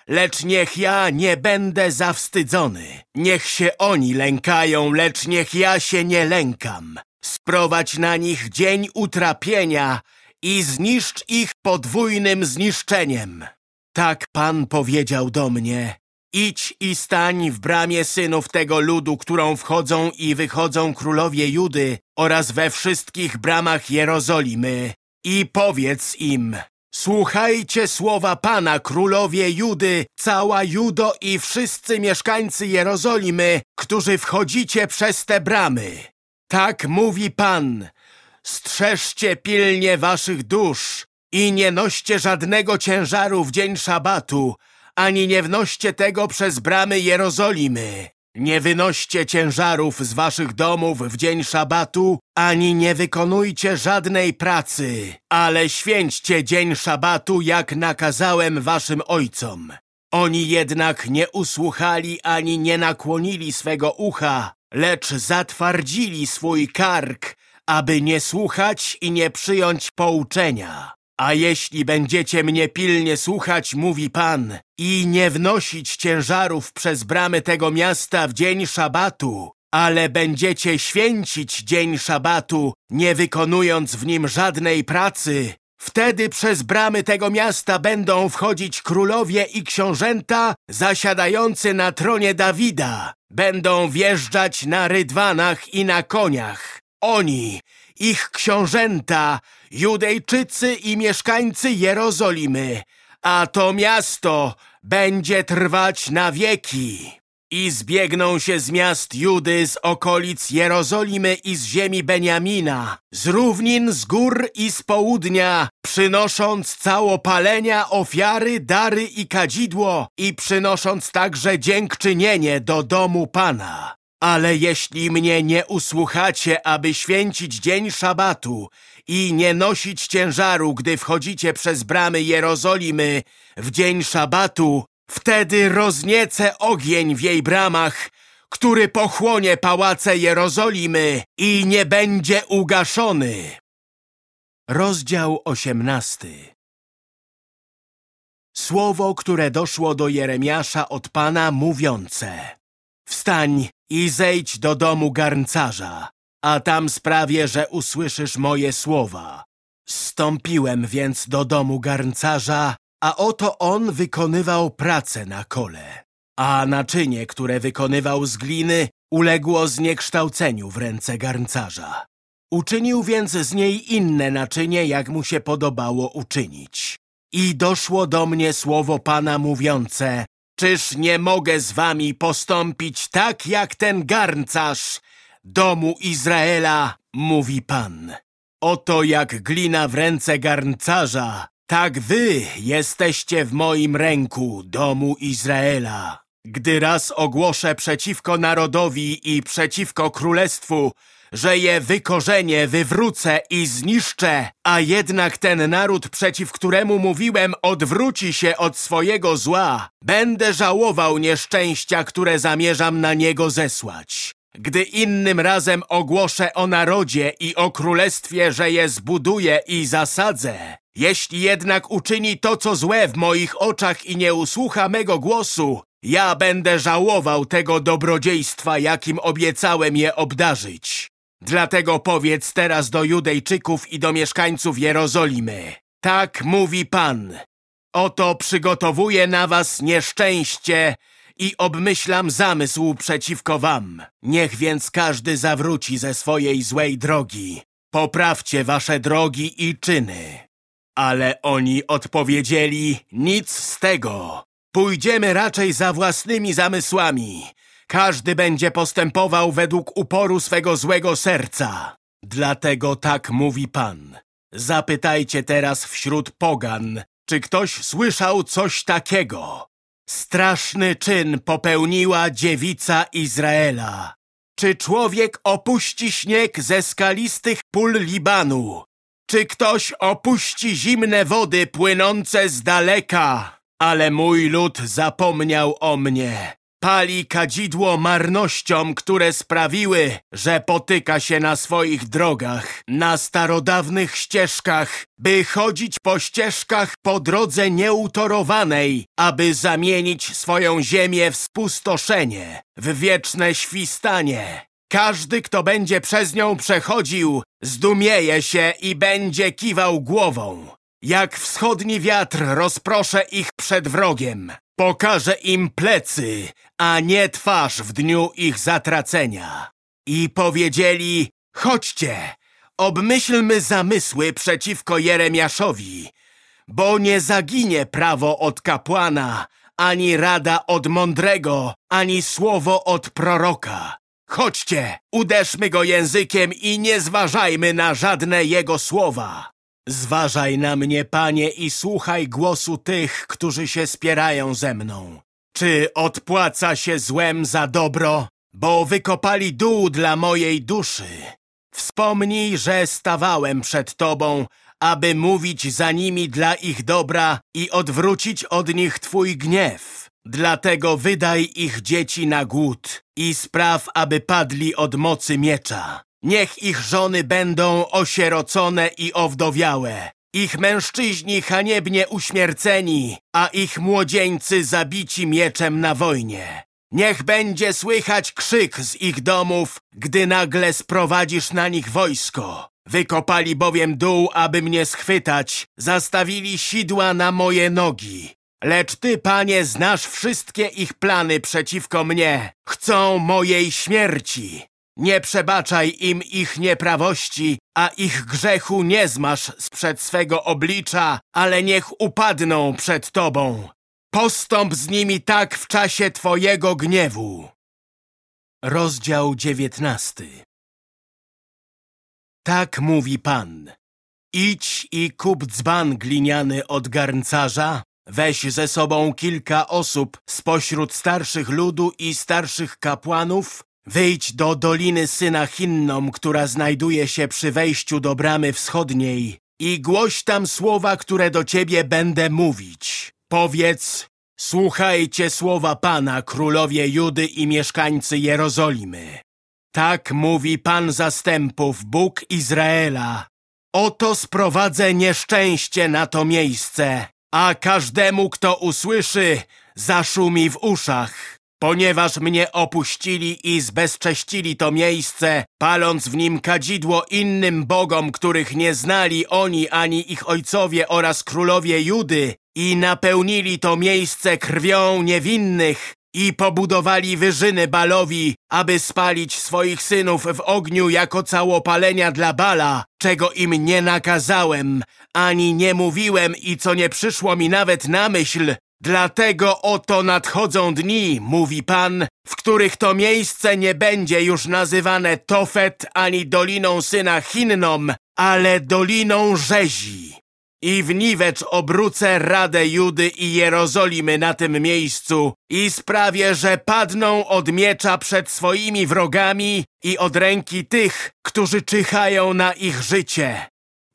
lecz niech ja nie będę zawstydzony. Niech się oni lękają, lecz niech ja się nie lękam. Sprowadź na nich dzień utrapienia i zniszcz ich podwójnym zniszczeniem. Tak Pan powiedział do mnie. Idź i stań w bramie synów tego ludu, którą wchodzą i wychodzą królowie Judy oraz we wszystkich bramach Jerozolimy. I powiedz im, słuchajcie słowa Pana, królowie Judy, cała Judo i wszyscy mieszkańcy Jerozolimy, którzy wchodzicie przez te bramy. Tak mówi Pan, strzeżcie pilnie waszych dusz i nie noście żadnego ciężaru w dzień szabatu, ani nie wnoście tego przez bramy Jerozolimy. Nie wynoście ciężarów z waszych domów w dzień szabatu, ani nie wykonujcie żadnej pracy, ale święćcie dzień szabatu, jak nakazałem waszym ojcom. Oni jednak nie usłuchali ani nie nakłonili swego ucha, lecz zatwardzili swój kark, aby nie słuchać i nie przyjąć pouczenia. A jeśli będziecie mnie pilnie słuchać, mówi Pan, i nie wnosić ciężarów przez bramy tego miasta w dzień szabatu, ale będziecie święcić dzień szabatu, nie wykonując w nim żadnej pracy, wtedy przez bramy tego miasta będą wchodzić królowie i książęta zasiadający na tronie Dawida. Będą wjeżdżać na rydwanach i na koniach. Oni, ich książęta, Judejczycy i mieszkańcy Jerozolimy, a to miasto będzie trwać na wieki. I zbiegną się z miast Judy, z okolic Jerozolimy i z ziemi Beniamina, z równin, z gór i z południa, przynosząc całopalenia, ofiary, dary i kadzidło i przynosząc także dziękczynienie do domu Pana. Ale jeśli mnie nie usłuchacie, aby święcić dzień szabatu i nie nosić ciężaru, gdy wchodzicie przez bramy Jerozolimy w dzień szabatu, wtedy rozniecę ogień w jej bramach, który pochłonie pałace Jerozolimy i nie będzie ugaszony. Rozdział osiemnasty Słowo, które doszło do Jeremiasza od Pana mówiące Wstań i zejdź do domu garncarza, a tam sprawię, że usłyszysz moje słowa. Stąpiłem więc do domu garncarza, a oto on wykonywał pracę na kole. A naczynie, które wykonywał z gliny, uległo zniekształceniu w ręce garncarza. Uczynił więc z niej inne naczynie, jak mu się podobało uczynić. I doszło do mnie słowo Pana mówiące, Czyż nie mogę z wami postąpić tak jak ten garncarz domu Izraela, mówi Pan. Oto jak glina w ręce garncarza, tak wy jesteście w moim ręku, domu Izraela. Gdy raz ogłoszę przeciwko narodowi i przeciwko królestwu, że je wykorzenię, wywrócę i zniszczę, a jednak ten naród, przeciw któremu mówiłem, odwróci się od swojego zła, będę żałował nieszczęścia, które zamierzam na niego zesłać. Gdy innym razem ogłoszę o narodzie i o królestwie, że je zbuduję i zasadzę, jeśli jednak uczyni to, co złe w moich oczach i nie usłucha mego głosu, ja będę żałował tego dobrodziejstwa, jakim obiecałem je obdarzyć. Dlatego powiedz teraz do Judejczyków i do mieszkańców Jerozolimy. Tak mówi Pan. Oto przygotowuję na was nieszczęście i obmyślam zamysł przeciwko wam. Niech więc każdy zawróci ze swojej złej drogi. Poprawcie wasze drogi i czyny. Ale oni odpowiedzieli, nic z tego. Pójdziemy raczej za własnymi zamysłami. Każdy będzie postępował według uporu swego złego serca. Dlatego tak mówi Pan. Zapytajcie teraz wśród pogan, czy ktoś słyszał coś takiego. Straszny czyn popełniła dziewica Izraela. Czy człowiek opuści śnieg ze skalistych pól Libanu? Czy ktoś opuści zimne wody płynące z daleka? Ale mój lud zapomniał o mnie. Pali kadzidło marnościom, które sprawiły, że potyka się na swoich drogach, na starodawnych ścieżkach, by chodzić po ścieżkach po drodze nieutorowanej, aby zamienić swoją ziemię w spustoszenie, w wieczne świstanie. Każdy, kto będzie przez nią przechodził, zdumieje się i będzie kiwał głową. Jak wschodni wiatr rozproszę ich przed wrogiem. Pokażę im plecy, a nie twarz w dniu ich zatracenia. I powiedzieli, chodźcie, obmyślmy zamysły przeciwko Jeremiaszowi, bo nie zaginie prawo od kapłana, ani rada od mądrego, ani słowo od proroka. Chodźcie, uderzmy go językiem i nie zważajmy na żadne jego słowa. Zważaj na mnie, panie, i słuchaj głosu tych, którzy się spierają ze mną. Czy odpłaca się złem za dobro? Bo wykopali dół dla mojej duszy. Wspomnij, że stawałem przed tobą, aby mówić za nimi dla ich dobra i odwrócić od nich twój gniew. Dlatego wydaj ich dzieci na głód i spraw, aby padli od mocy miecza. Niech ich żony będą osierocone i owdowiałe, ich mężczyźni haniebnie uśmierceni, a ich młodzieńcy zabici mieczem na wojnie. Niech będzie słychać krzyk z ich domów, gdy nagle sprowadzisz na nich wojsko. Wykopali bowiem dół, aby mnie schwytać, zastawili sidła na moje nogi. Lecz ty, panie, znasz wszystkie ich plany przeciwko mnie. Chcą mojej śmierci. Nie przebaczaj im ich nieprawości, a ich grzechu nie zmasz sprzed swego oblicza, ale niech upadną przed Tobą. Postąp z nimi tak w czasie Twojego gniewu. Rozdział dziewiętnasty Tak mówi Pan. Idź i kup dzban gliniany od garncarza, weź ze sobą kilka osób spośród starszych ludu i starszych kapłanów Wyjdź do Doliny Syna Hinnom, która znajduje się przy wejściu do bramy wschodniej i głoś tam słowa, które do ciebie będę mówić. Powiedz, słuchajcie słowa Pana, królowie Judy i mieszkańcy Jerozolimy. Tak mówi Pan zastępów, Bóg Izraela. Oto sprowadzę nieszczęście na to miejsce, a każdemu, kto usłyszy, zaszumi w uszach. Ponieważ mnie opuścili i zbezcześcili to miejsce, paląc w nim kadzidło innym bogom, których nie znali oni ani ich ojcowie oraz królowie Judy i napełnili to miejsce krwią niewinnych i pobudowali wyżyny Balowi, aby spalić swoich synów w ogniu jako całopalenia dla Bala, czego im nie nakazałem, ani nie mówiłem i co nie przyszło mi nawet na myśl, Dlatego oto nadchodzą dni, mówi Pan, w których to miejsce nie będzie już nazywane Tofet ani Doliną Syna Hinnom, ale Doliną Rzezi. I w niwecz obrócę Radę Judy i Jerozolimy na tym miejscu i sprawię, że padną od miecza przed swoimi wrogami i od ręki tych, którzy czyhają na ich życie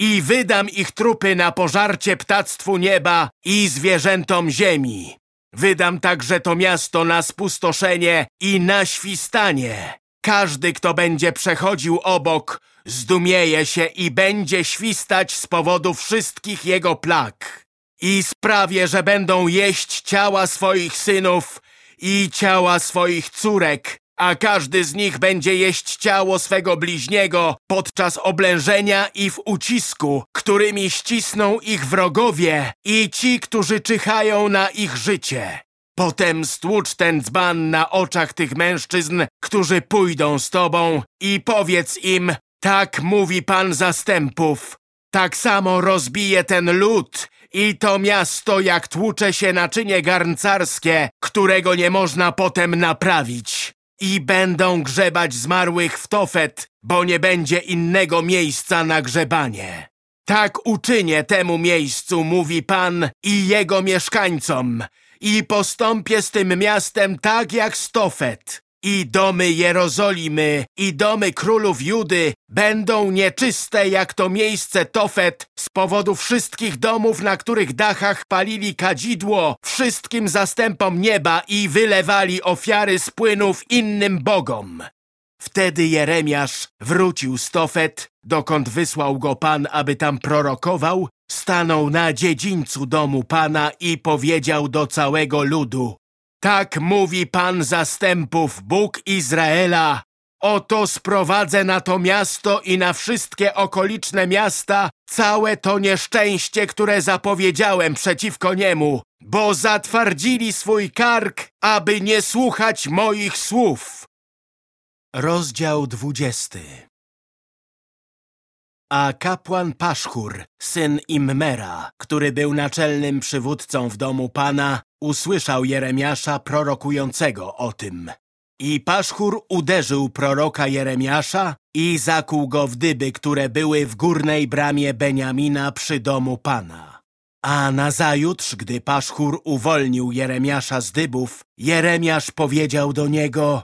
i wydam ich trupy na pożarcie ptactwu nieba i zwierzętom ziemi. Wydam także to miasto na spustoszenie i na świstanie. Każdy, kto będzie przechodził obok, zdumieje się i będzie świstać z powodu wszystkich jego plag. I sprawię, że będą jeść ciała swoich synów i ciała swoich córek a każdy z nich będzie jeść ciało swego bliźniego podczas oblężenia i w ucisku, którymi ścisną ich wrogowie i ci, którzy czyhają na ich życie. Potem stłucz ten dzban na oczach tych mężczyzn, którzy pójdą z tobą i powiedz im, tak mówi Pan zastępów. Tak samo rozbije ten lud i to miasto, jak tłucze się naczynie garncarskie, którego nie można potem naprawić i będą grzebać zmarłych w Tofet, bo nie będzie innego miejsca na grzebanie. Tak uczynię temu miejscu, mówi Pan, i jego mieszkańcom, i postąpię z tym miastem tak jak z Tofet. I domy Jerozolimy i domy królów Judy będą nieczyste jak to miejsce Tofet z powodu wszystkich domów, na których dachach palili kadzidło wszystkim zastępom nieba i wylewali ofiary z płynów innym bogom. Wtedy Jeremiasz wrócił z Tofet, dokąd wysłał go Pan, aby tam prorokował, stanął na dziedzińcu domu Pana i powiedział do całego ludu Tak mówi Pan zastępów, Bóg Izraela, Oto sprowadzę na to miasto i na wszystkie okoliczne miasta całe to nieszczęście, które zapowiedziałem przeciwko niemu, bo zatwardzili swój kark, aby nie słuchać moich słów. Rozdział dwudziesty A kapłan Paszchur, syn Immera, który był naczelnym przywódcą w domu Pana, usłyszał Jeremiasza prorokującego o tym. I Paszchur uderzył proroka Jeremiasza i zakuł go w dyby, które były w górnej bramie Beniamina przy domu Pana. A nazajutrz, gdy Paszchur uwolnił Jeremiasza z dybów, Jeremiasz powiedział do niego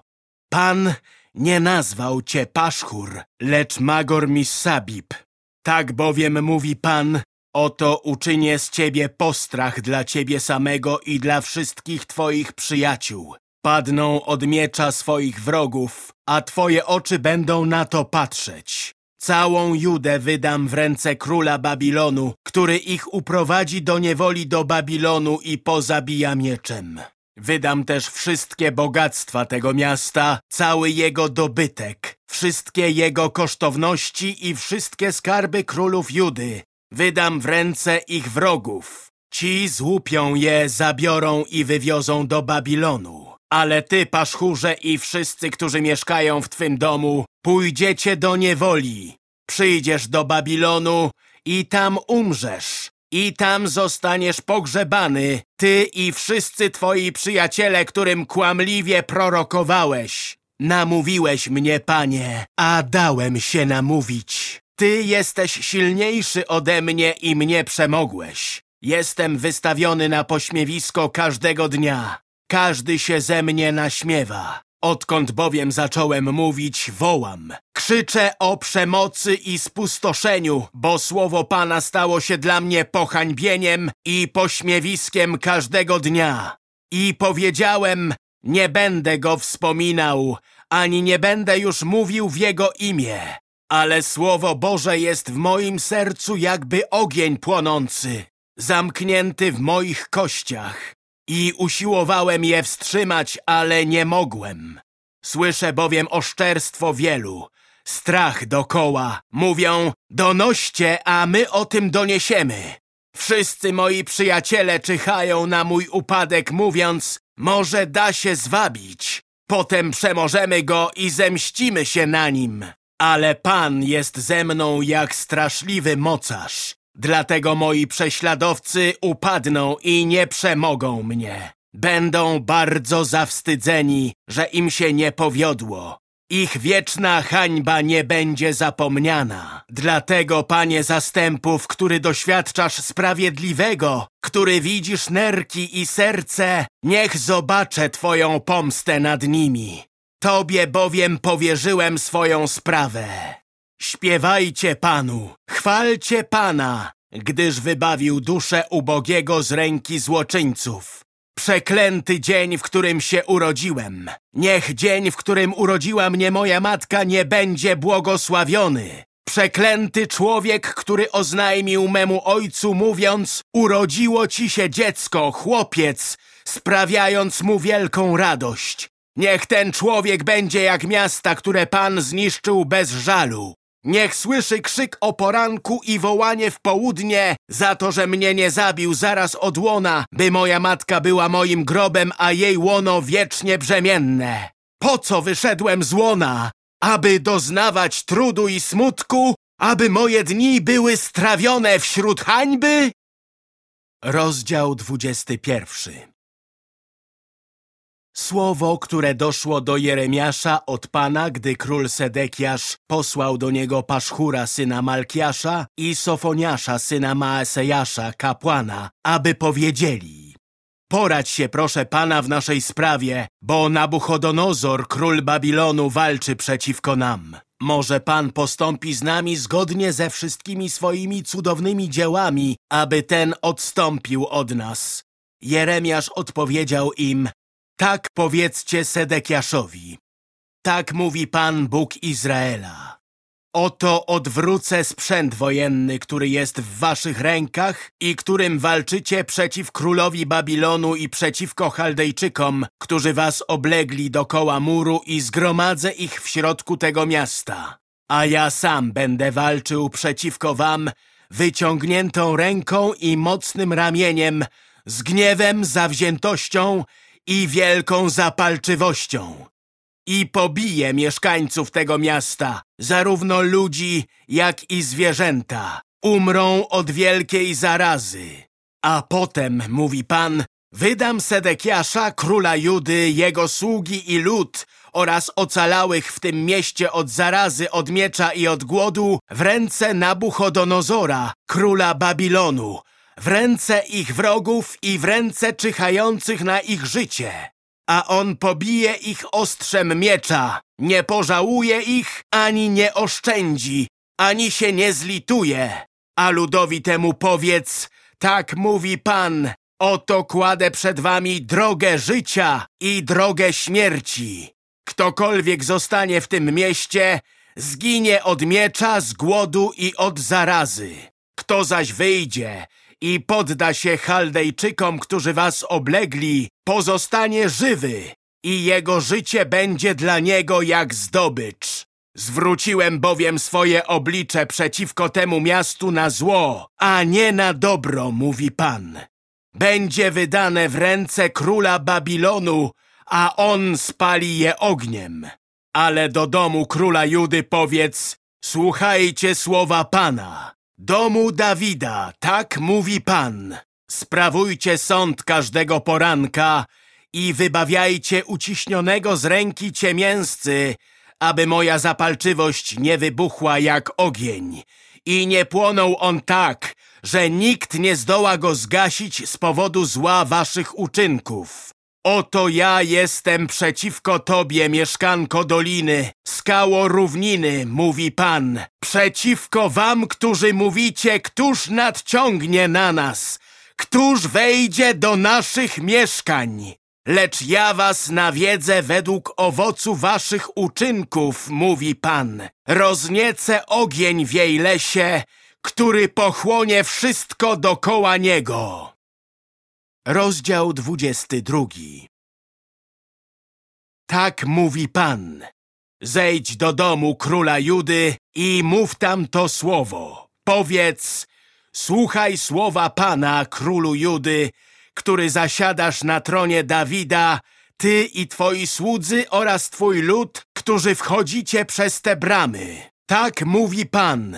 Pan nie nazwał cię Paszchur, lecz Magor Missabib. Tak bowiem mówi Pan, oto uczynię z ciebie postrach dla ciebie samego i dla wszystkich twoich przyjaciół. Padną od miecza swoich wrogów, a twoje oczy będą na to patrzeć. Całą Judę wydam w ręce króla Babilonu, który ich uprowadzi do niewoli do Babilonu i pozabija mieczem. Wydam też wszystkie bogactwa tego miasta, cały jego dobytek, wszystkie jego kosztowności i wszystkie skarby królów Judy. Wydam w ręce ich wrogów. Ci złupią je, zabiorą i wywiozą do Babilonu. Ale ty, paszchurze i wszyscy, którzy mieszkają w twym domu, pójdziecie do niewoli. Przyjdziesz do Babilonu i tam umrzesz. I tam zostaniesz pogrzebany, ty i wszyscy twoi przyjaciele, którym kłamliwie prorokowałeś. Namówiłeś mnie, panie, a dałem się namówić. Ty jesteś silniejszy ode mnie i mnie przemogłeś. Jestem wystawiony na pośmiewisko każdego dnia. Każdy się ze mnie naśmiewa. Odkąd bowiem zacząłem mówić, wołam. Krzyczę o przemocy i spustoszeniu, bo słowo Pana stało się dla mnie pohańbieniem i pośmiewiskiem każdego dnia. I powiedziałem, nie będę go wspominał, ani nie będę już mówił w jego imię. Ale słowo Boże jest w moim sercu jakby ogień płonący, zamknięty w moich kościach. I usiłowałem je wstrzymać, ale nie mogłem. Słyszę bowiem oszczerstwo wielu, strach dokoła. Mówią, donoście, a my o tym doniesiemy. Wszyscy moi przyjaciele czyhają na mój upadek, mówiąc, może da się zwabić. Potem przemożemy go i zemścimy się na nim. Ale Pan jest ze mną jak straszliwy mocarz. Dlatego moi prześladowcy upadną i nie przemogą mnie. Będą bardzo zawstydzeni, że im się nie powiodło. Ich wieczna hańba nie będzie zapomniana. Dlatego, panie zastępów, który doświadczasz sprawiedliwego, który widzisz nerki i serce, niech zobaczę twoją pomstę nad nimi. Tobie bowiem powierzyłem swoją sprawę. Śpiewajcie Panu, chwalcie Pana, gdyż wybawił duszę ubogiego z ręki złoczyńców. Przeklęty dzień, w którym się urodziłem. Niech dzień, w którym urodziła mnie moja matka, nie będzie błogosławiony. Przeklęty człowiek, który oznajmił memu ojcu, mówiąc Urodziło ci się dziecko, chłopiec, sprawiając mu wielką radość. Niech ten człowiek będzie jak miasta, które Pan zniszczył bez żalu. Niech słyszy krzyk o poranku i wołanie w południe za to, że mnie nie zabił zaraz od łona, by moja matka była moim grobem, a jej łono wiecznie brzemienne. Po co wyszedłem z łona? Aby doznawać trudu i smutku? Aby moje dni były strawione wśród hańby? Rozdział dwudziesty pierwszy Słowo, które doszło do Jeremiasza od Pana, gdy król Sedekiasz posłał do niego Paszchura syna Malkiasza i Sofoniasza syna Maesejasza, kapłana, aby powiedzieli Poradź się, proszę pana, w naszej sprawie, bo Nabuchodonozor, król Babilonu, walczy przeciwko nam. Może pan postąpi z nami zgodnie ze wszystkimi swoimi cudownymi dziełami, aby ten odstąpił od nas. Jeremiasz odpowiedział im, tak powiedzcie Sedekiaszowi. Tak mówi Pan Bóg Izraela. Oto odwrócę sprzęt wojenny, który jest w waszych rękach i którym walczycie przeciw królowi Babilonu i przeciwko Chaldejczykom, którzy was oblegli dokoła muru i zgromadzę ich w środku tego miasta. A ja sam będę walczył przeciwko wam wyciągniętą ręką i mocnym ramieniem, z gniewem, zawziętością i wielką zapalczywością i pobije mieszkańców tego miasta, zarówno ludzi, jak i zwierzęta. Umrą od wielkiej zarazy. A potem, mówi Pan, wydam Sedekiasza, króla Judy, jego sługi i lud oraz ocalałych w tym mieście od zarazy, od miecza i od głodu w ręce Nabuchodonozora, króla Babilonu, w ręce ich wrogów i w ręce czyhających na ich życie a on pobije ich ostrzem miecza. Nie pożałuje ich, ani nie oszczędzi, ani się nie zlituje. A ludowi temu powiedz, tak mówi Pan, oto kładę przed wami drogę życia i drogę śmierci. Ktokolwiek zostanie w tym mieście, zginie od miecza, z głodu i od zarazy. Kto zaś wyjdzie i podda się Chaldejczykom, którzy was oblegli, pozostanie żywy i jego życie będzie dla niego jak zdobycz. Zwróciłem bowiem swoje oblicze przeciwko temu miastu na zło, a nie na dobro, mówi Pan. Będzie wydane w ręce króla Babilonu, a on spali je ogniem. Ale do domu króla Judy powiedz, słuchajcie słowa Pana. Domu Dawida, tak mówi Pan. Sprawujcie sąd każdego poranka i wybawiajcie uciśnionego z ręki ciemięscy, aby moja zapalczywość nie wybuchła jak ogień i nie płonął on tak, że nikt nie zdoła go zgasić z powodu zła waszych uczynków. Oto ja jestem przeciwko tobie, mieszkanko doliny, skało równiny, mówi Pan. Przeciwko wam, którzy mówicie, któż nadciągnie na nas, któż wejdzie do naszych mieszkań. Lecz ja was nawiedzę według owocu waszych uczynków, mówi Pan. Rozniecę ogień w jej lesie, który pochłonie wszystko dokoła niego. Rozdział 22 Tak mówi Pan. Zejdź do domu króla Judy i mów tam to słowo. Powiedz, słuchaj słowa Pana, królu Judy, który zasiadasz na tronie Dawida, ty i twoi słudzy oraz twój lud, którzy wchodzicie przez te bramy. Tak mówi Pan.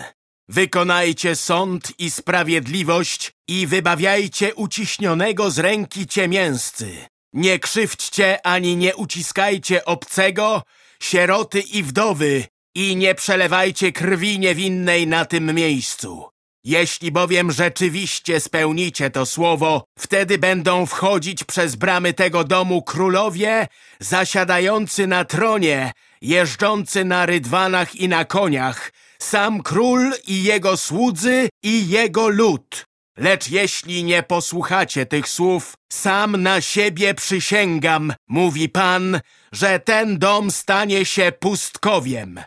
Wykonajcie sąd i sprawiedliwość i wybawiajcie uciśnionego z ręki ciemięscy. Nie krzywdźcie ani nie uciskajcie obcego, sieroty i wdowy i nie przelewajcie krwi niewinnej na tym miejscu. Jeśli bowiem rzeczywiście spełnicie to słowo, wtedy będą wchodzić przez bramy tego domu królowie, zasiadający na tronie, jeżdżący na rydwanach i na koniach, sam król i jego słudzy i jego lud. Lecz jeśli nie posłuchacie tych słów, sam na siebie przysięgam, mówi Pan, że ten dom stanie się pustkowiem.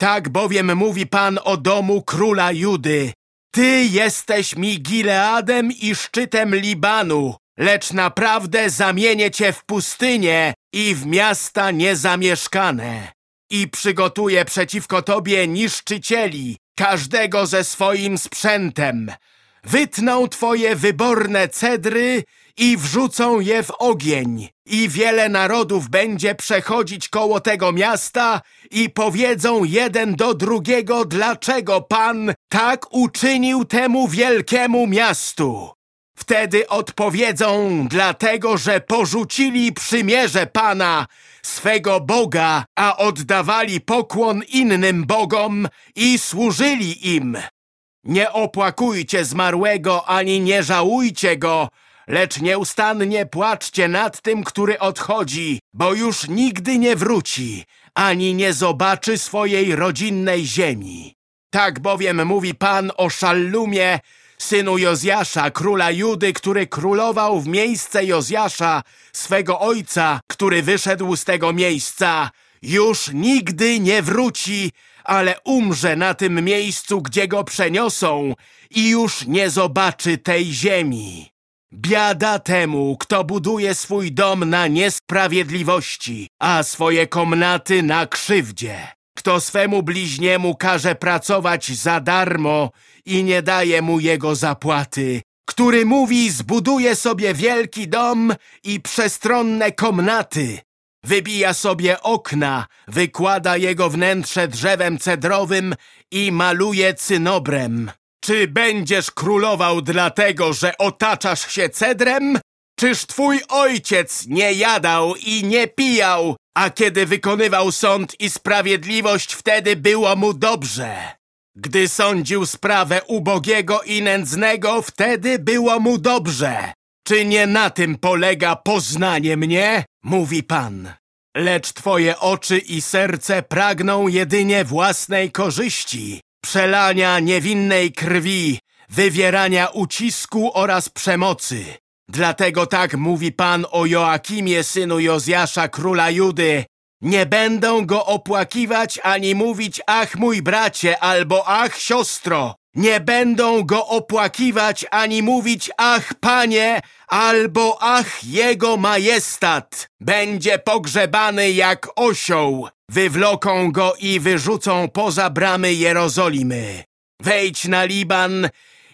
Tak bowiem mówi Pan o domu króla Judy. Ty jesteś mi Gileadem i szczytem Libanu, lecz naprawdę zamienię cię w pustynię i w miasta niezamieszkane i przygotuje przeciwko tobie niszczycieli, każdego ze swoim sprzętem. Wytną twoje wyborne cedry i wrzucą je w ogień. I wiele narodów będzie przechodzić koło tego miasta i powiedzą jeden do drugiego, dlaczego Pan tak uczynił temu wielkiemu miastu. Wtedy odpowiedzą, dlatego że porzucili przymierze Pana, swego Boga, a oddawali pokłon innym bogom i służyli im. Nie opłakujcie zmarłego, ani nie żałujcie go, lecz nieustannie płaczcie nad tym, który odchodzi, bo już nigdy nie wróci, ani nie zobaczy swojej rodzinnej ziemi. Tak bowiem mówi Pan o Szallumie, synu Jozjasza, króla Judy, który królował w miejsce Jozjasza, swego ojca, który wyszedł z tego miejsca. Już nigdy nie wróci, ale umrze na tym miejscu, gdzie go przeniosą i już nie zobaczy tej ziemi. Biada temu, kto buduje swój dom na niesprawiedliwości, a swoje komnaty na krzywdzie. Kto swemu bliźniemu każe pracować za darmo i nie daje mu jego zapłaty, który mówi zbuduje sobie wielki dom i przestronne komnaty, wybija sobie okna, wykłada jego wnętrze drzewem cedrowym i maluje cynobrem. Czy będziesz królował dlatego, że otaczasz się cedrem? Czyż twój ojciec nie jadał i nie pijał, a kiedy wykonywał sąd i sprawiedliwość, wtedy było mu dobrze? Gdy sądził sprawę ubogiego i nędznego, wtedy było mu dobrze. Czy nie na tym polega poznanie mnie? Mówi Pan. Lecz twoje oczy i serce pragną jedynie własnej korzyści, przelania niewinnej krwi, wywierania ucisku oraz przemocy. Dlatego tak mówi Pan o Joakimie, synu Jozjasza, króla Judy. Nie będą go opłakiwać ani mówić ach mój bracie albo ach siostro. Nie będą go opłakiwać ani mówić ach panie albo ach jego majestat. Będzie pogrzebany jak osioł. Wywloką go i wyrzucą poza bramy Jerozolimy. Wejdź na Liban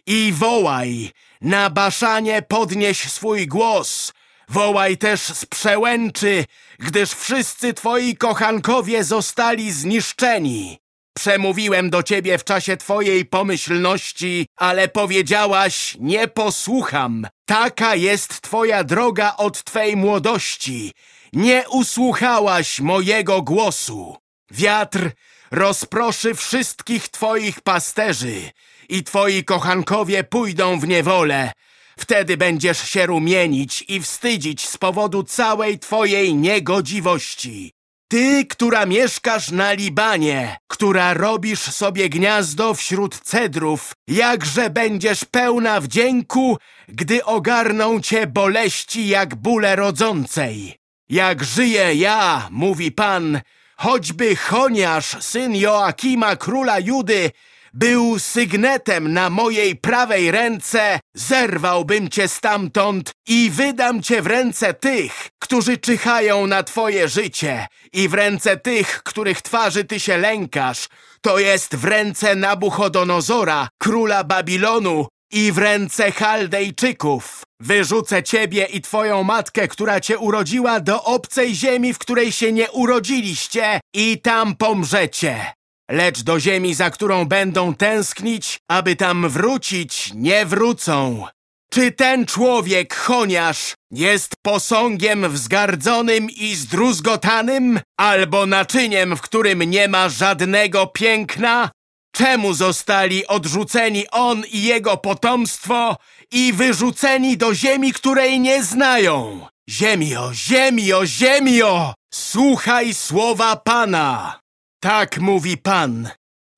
i wołaj. Na Baszanie podnieś swój głos. Wołaj też z przełęczy, gdyż wszyscy twoi kochankowie zostali zniszczeni. Przemówiłem do ciebie w czasie twojej pomyślności, ale powiedziałaś, nie posłucham. Taka jest twoja droga od twej młodości. Nie usłuchałaś mojego głosu. Wiatr rozproszy wszystkich twoich pasterzy i twoi kochankowie pójdą w niewolę. Wtedy będziesz się rumienić i wstydzić z powodu całej twojej niegodziwości. Ty, która mieszkasz na Libanie, która robisz sobie gniazdo wśród cedrów, jakże będziesz pełna wdzięku, gdy ogarną cię boleści jak bóle rodzącej. Jak żyję ja, mówi Pan, choćby Choniasz, syn Joakima, króla Judy, był sygnetem na mojej prawej ręce, zerwałbym cię stamtąd i wydam cię w ręce tych, którzy czyhają na twoje życie. I w ręce tych, których twarzy ty się lękasz, to jest w ręce Nabuchodonozora, króla Babilonu i w ręce Chaldejczyków. Wyrzucę ciebie i twoją matkę, która cię urodziła, do obcej ziemi, w której się nie urodziliście i tam pomrzecie lecz do ziemi, za którą będą tęsknić, aby tam wrócić, nie wrócą. Czy ten człowiek, choniarz, jest posągiem wzgardzonym i zdruzgotanym, albo naczyniem, w którym nie ma żadnego piękna? Czemu zostali odrzuceni on i jego potomstwo i wyrzuceni do ziemi, której nie znają? Ziemio, ziemio, ziemio! Słuchaj słowa Pana! Tak mówi Pan.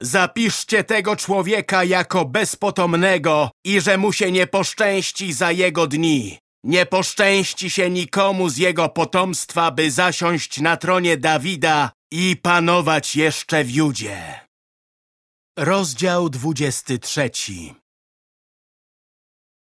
Zapiszcie tego człowieka jako bezpotomnego i że mu się nie poszczęści za jego dni. Nie poszczęści się nikomu z jego potomstwa, by zasiąść na tronie Dawida i panować jeszcze w Judzie. Rozdział 23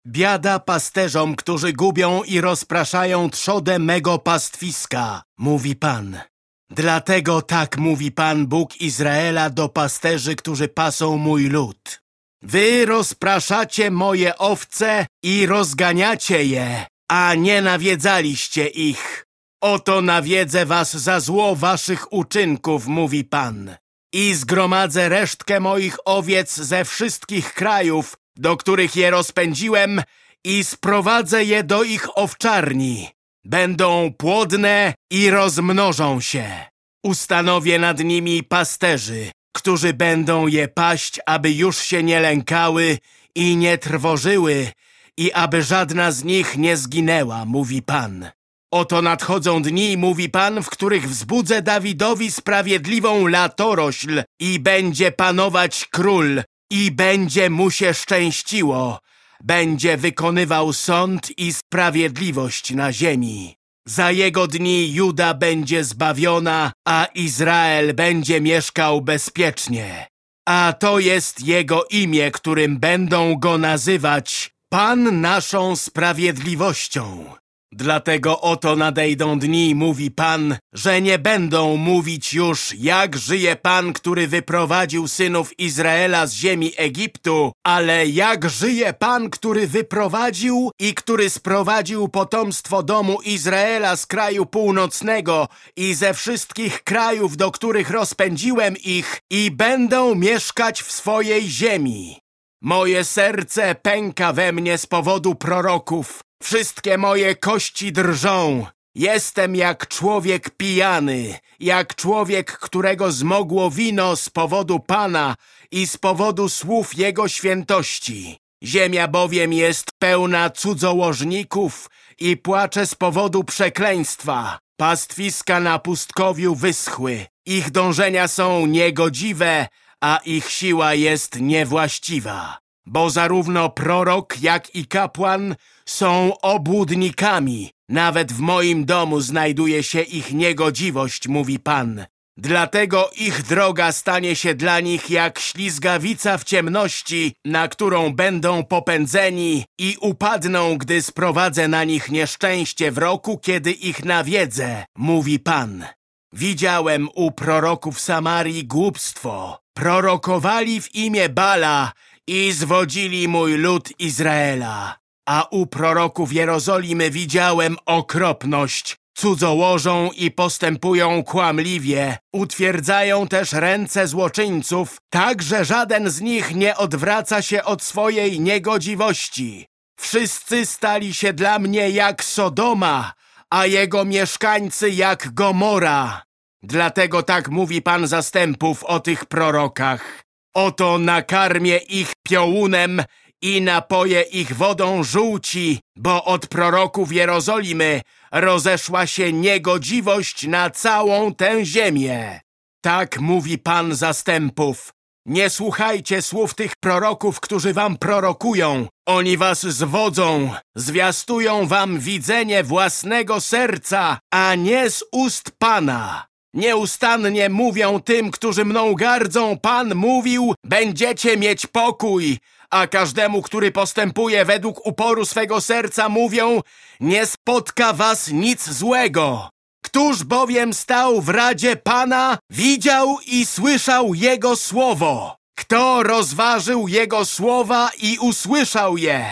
Biada pasterzom, którzy gubią i rozpraszają trzodę mego pastwiska, mówi Pan. Dlatego tak mówi Pan Bóg Izraela do pasterzy, którzy pasą mój lud. Wy rozpraszacie moje owce i rozganiacie je, a nie nawiedzaliście ich. Oto nawiedzę was za zło waszych uczynków, mówi Pan. I zgromadzę resztkę moich owiec ze wszystkich krajów, do których je rozpędziłem i sprowadzę je do ich owczarni. Będą płodne i rozmnożą się. Ustanowię nad nimi pasterzy, którzy będą je paść, aby już się nie lękały i nie trwożyły i aby żadna z nich nie zginęła, mówi Pan. Oto nadchodzą dni, mówi Pan, w których wzbudzę Dawidowi sprawiedliwą latorośl i będzie panować król i będzie mu się szczęściło. Będzie wykonywał sąd i sprawiedliwość na ziemi. Za jego dni Juda będzie zbawiona, a Izrael będzie mieszkał bezpiecznie. A to jest jego imię, którym będą go nazywać Pan naszą sprawiedliwością. Dlatego oto nadejdą dni, mówi Pan, że nie będą mówić już, jak żyje Pan, który wyprowadził synów Izraela z ziemi Egiptu, ale jak żyje Pan, który wyprowadził i który sprowadził potomstwo domu Izraela z kraju północnego i ze wszystkich krajów, do których rozpędziłem ich i będą mieszkać w swojej ziemi. Moje serce pęka we mnie z powodu proroków, Wszystkie moje kości drżą. Jestem jak człowiek pijany, jak człowiek, którego zmogło wino z powodu Pana i z powodu słów Jego świętości. Ziemia bowiem jest pełna cudzołożników i płacze z powodu przekleństwa. Pastwiska na pustkowiu wyschły. Ich dążenia są niegodziwe, a ich siła jest niewłaściwa. Bo zarówno prorok, jak i kapłan są obłudnikami. Nawet w moim domu znajduje się ich niegodziwość, mówi Pan. Dlatego ich droga stanie się dla nich jak ślizgawica w ciemności, na którą będą popędzeni i upadną, gdy sprowadzę na nich nieszczęście w roku, kiedy ich nawiedzę, mówi Pan. Widziałem u proroków Samarii głupstwo. Prorokowali w imię Bala i zwodzili mój lud Izraela. A u proroków Jerozolimy widziałem okropność. Cudzołożą i postępują kłamliwie. Utwierdzają też ręce złoczyńców, tak że żaden z nich nie odwraca się od swojej niegodziwości. Wszyscy stali się dla mnie jak Sodoma, a jego mieszkańcy jak Gomora. Dlatego tak mówi Pan zastępów o tych prorokach. Oto nakarmię ich piołunem i napoję ich wodą żółci, bo od proroków Jerozolimy rozeszła się niegodziwość na całą tę ziemię. Tak mówi Pan zastępów. Nie słuchajcie słów tych proroków, którzy wam prorokują. Oni was zwodzą, zwiastują wam widzenie własnego serca, a nie z ust Pana. Nieustannie mówią tym, którzy mną gardzą, Pan mówił, będziecie mieć pokój, a każdemu, który postępuje według uporu swego serca, mówią, nie spotka was nic złego. Któż bowiem stał w radzie Pana, widział i słyszał Jego słowo? Kto rozważył Jego słowa i usłyszał je?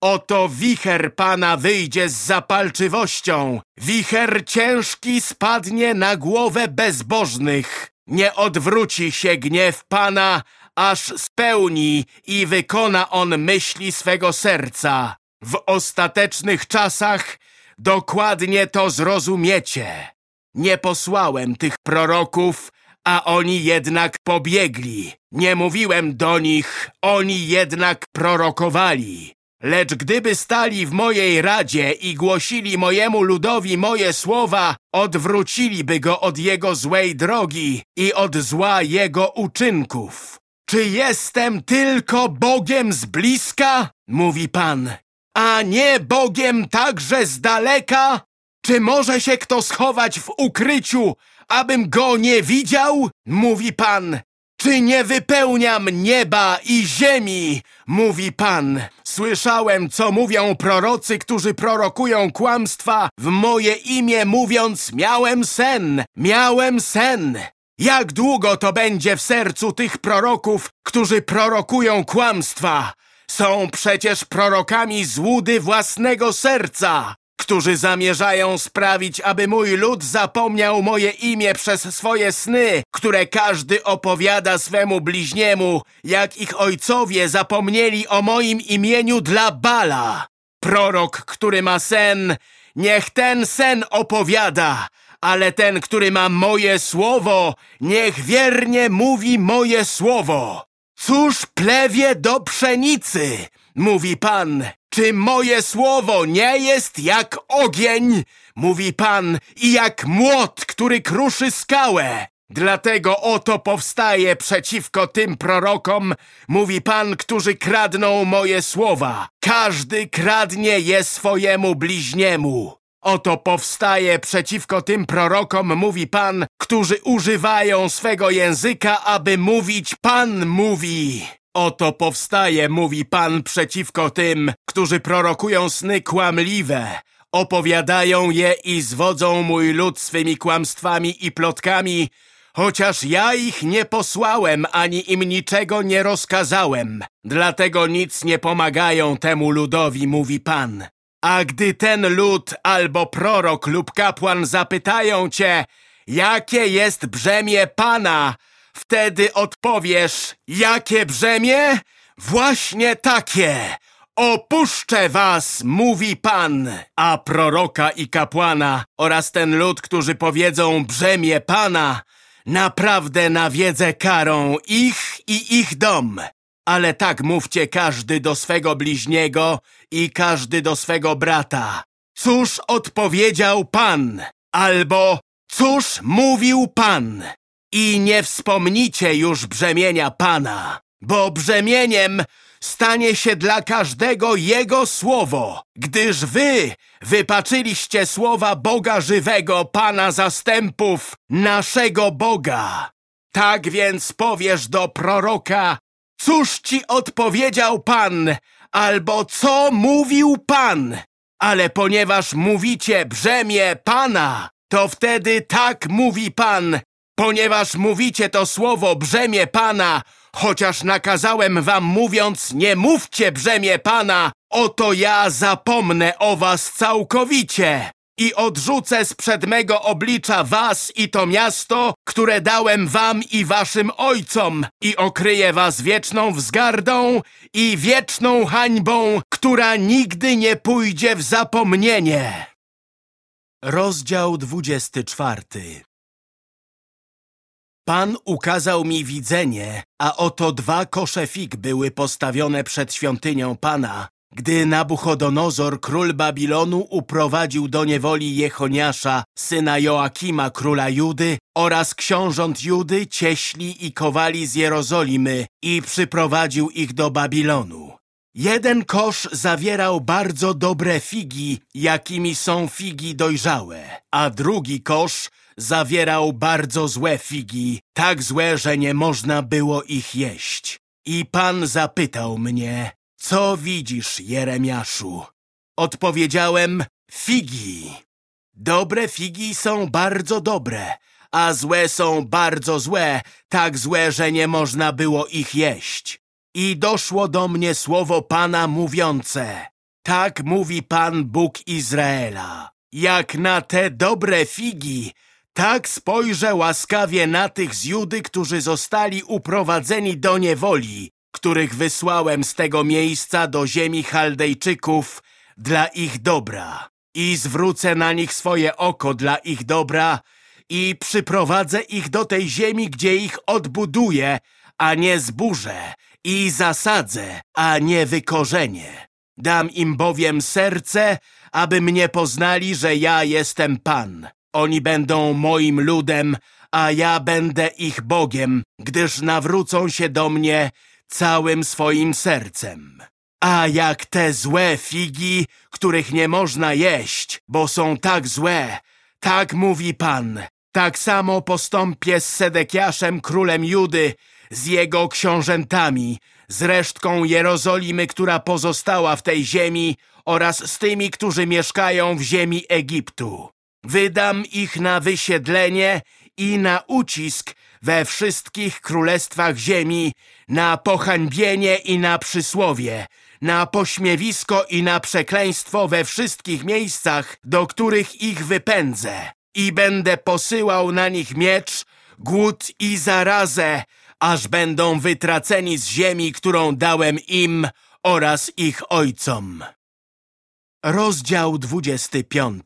Oto wicher Pana wyjdzie z zapalczywością. Wicher ciężki spadnie na głowę bezbożnych. Nie odwróci się gniew Pana, aż spełni i wykona on myśli swego serca. W ostatecznych czasach dokładnie to zrozumiecie. Nie posłałem tych proroków, a oni jednak pobiegli. Nie mówiłem do nich, oni jednak prorokowali. Lecz gdyby stali w mojej radzie i głosili mojemu ludowi moje słowa, odwróciliby go od jego złej drogi i od zła jego uczynków. Czy jestem tylko Bogiem z bliska? Mówi Pan. A nie Bogiem także z daleka? Czy może się kto schować w ukryciu, abym go nie widział? Mówi Pan. Czy nie wypełniam nieba i ziemi? Mówi Pan. Słyszałem, co mówią prorocy, którzy prorokują kłamstwa w moje imię, mówiąc, miałem sen, miałem sen. Jak długo to będzie w sercu tych proroków, którzy prorokują kłamstwa? Są przecież prorokami złudy własnego serca którzy zamierzają sprawić, aby mój lud zapomniał moje imię przez swoje sny, które każdy opowiada swemu bliźniemu, jak ich ojcowie zapomnieli o moim imieniu dla Bala. Prorok, który ma sen, niech ten sen opowiada, ale ten, który ma moje słowo, niech wiernie mówi moje słowo. Cóż plewie do pszenicy, mówi Pan, Czy moje słowo nie jest jak ogień, mówi Pan, i jak młot, który kruszy skałę? Dlatego oto powstaje przeciwko tym prorokom, mówi Pan, którzy kradną moje słowa. Każdy kradnie je swojemu bliźniemu. Oto powstaje przeciwko tym prorokom, mówi Pan, którzy używają swego języka, aby mówić Pan mówi. Oto powstaje, mówi Pan, przeciwko tym, którzy prorokują sny kłamliwe, opowiadają je i zwodzą mój lud swymi kłamstwami i plotkami, chociaż ja ich nie posłałem, ani im niczego nie rozkazałem. Dlatego nic nie pomagają temu ludowi, mówi Pan. A gdy ten lud albo prorok lub kapłan zapytają cię, jakie jest brzemię Pana, wtedy odpowiesz, jakie brzemię? Właśnie takie. Opuszczę was, mówi Pan, a proroka i kapłana oraz ten lud, którzy powiedzą brzemię Pana, naprawdę nawiedzę karą ich i ich dom. Ale tak mówcie każdy do swego bliźniego i każdy do swego brata. Cóż odpowiedział Pan? Albo cóż mówił Pan? I nie wspomnicie już brzemienia Pana, bo brzemieniem stanie się dla każdego Jego słowo, gdyż wy wypaczyliście słowa Boga żywego, Pana zastępów, naszego Boga. Tak więc powiesz do proroka, cóż ci odpowiedział Pan, albo co mówił Pan? Ale ponieważ mówicie brzemię Pana, to wtedy tak mówi Pan, ponieważ mówicie to słowo brzemię Pana, chociaż nakazałem wam mówiąc, nie mówcie brzemię Pana, oto ja zapomnę o was całkowicie i odrzucę sprzed mego oblicza was i to miasto, które dałem wam i waszym ojcom i okryję was wieczną wzgardą i wieczną hańbą, która nigdy nie pójdzie w zapomnienie. Rozdział 24 Pan ukazał mi widzenie, a oto dwa kosze fig były postawione przed świątynią Pana, gdy Nabuchodonozor, król Babilonu, uprowadził do niewoli Jechoniasza, syna Joakima, króla Judy, oraz książąt Judy, cieśli i kowali z Jerozolimy i przyprowadził ich do Babilonu. Jeden kosz zawierał bardzo dobre figi, jakimi są figi dojrzałe, a drugi kosz zawierał bardzo złe figi, tak złe, że nie można było ich jeść. I Pan zapytał mnie, co widzisz, Jeremiaszu? Odpowiedziałem, figi. Dobre figi są bardzo dobre, a złe są bardzo złe, tak złe, że nie można było ich jeść. I doszło do mnie słowo Pana mówiące, tak mówi Pan Bóg Izraela. Jak na te dobre figi, tak spojrzę łaskawie na tych z Judy, którzy zostali uprowadzeni do niewoli, których wysłałem z tego miejsca do ziemi Chaldejczyków dla ich dobra. I zwrócę na nich swoje oko dla ich dobra i przyprowadzę ich do tej ziemi, gdzie ich odbuduję, a nie zburzę i zasadzę, a nie wykorzenię. Dam im bowiem serce, aby mnie poznali, że ja jestem Pan. Oni będą moim ludem, a ja będę ich Bogiem, gdyż nawrócą się do mnie całym swoim sercem. A jak te złe figi, których nie można jeść, bo są tak złe, tak mówi Pan, tak samo postąpię z Sedekiaszem, królem Judy, z jego książętami, z resztką Jerozolimy, która pozostała w tej ziemi oraz z tymi, którzy mieszkają w ziemi Egiptu. Wydam ich na wysiedlenie i na ucisk we wszystkich królestwach ziemi, na pohańbienie i na przysłowie, na pośmiewisko i na przekleństwo we wszystkich miejscach, do których ich wypędzę. I będę posyłał na nich miecz, głód i zarazę, aż będą wytraceni z ziemi, którą dałem im oraz ich ojcom. Rozdział 25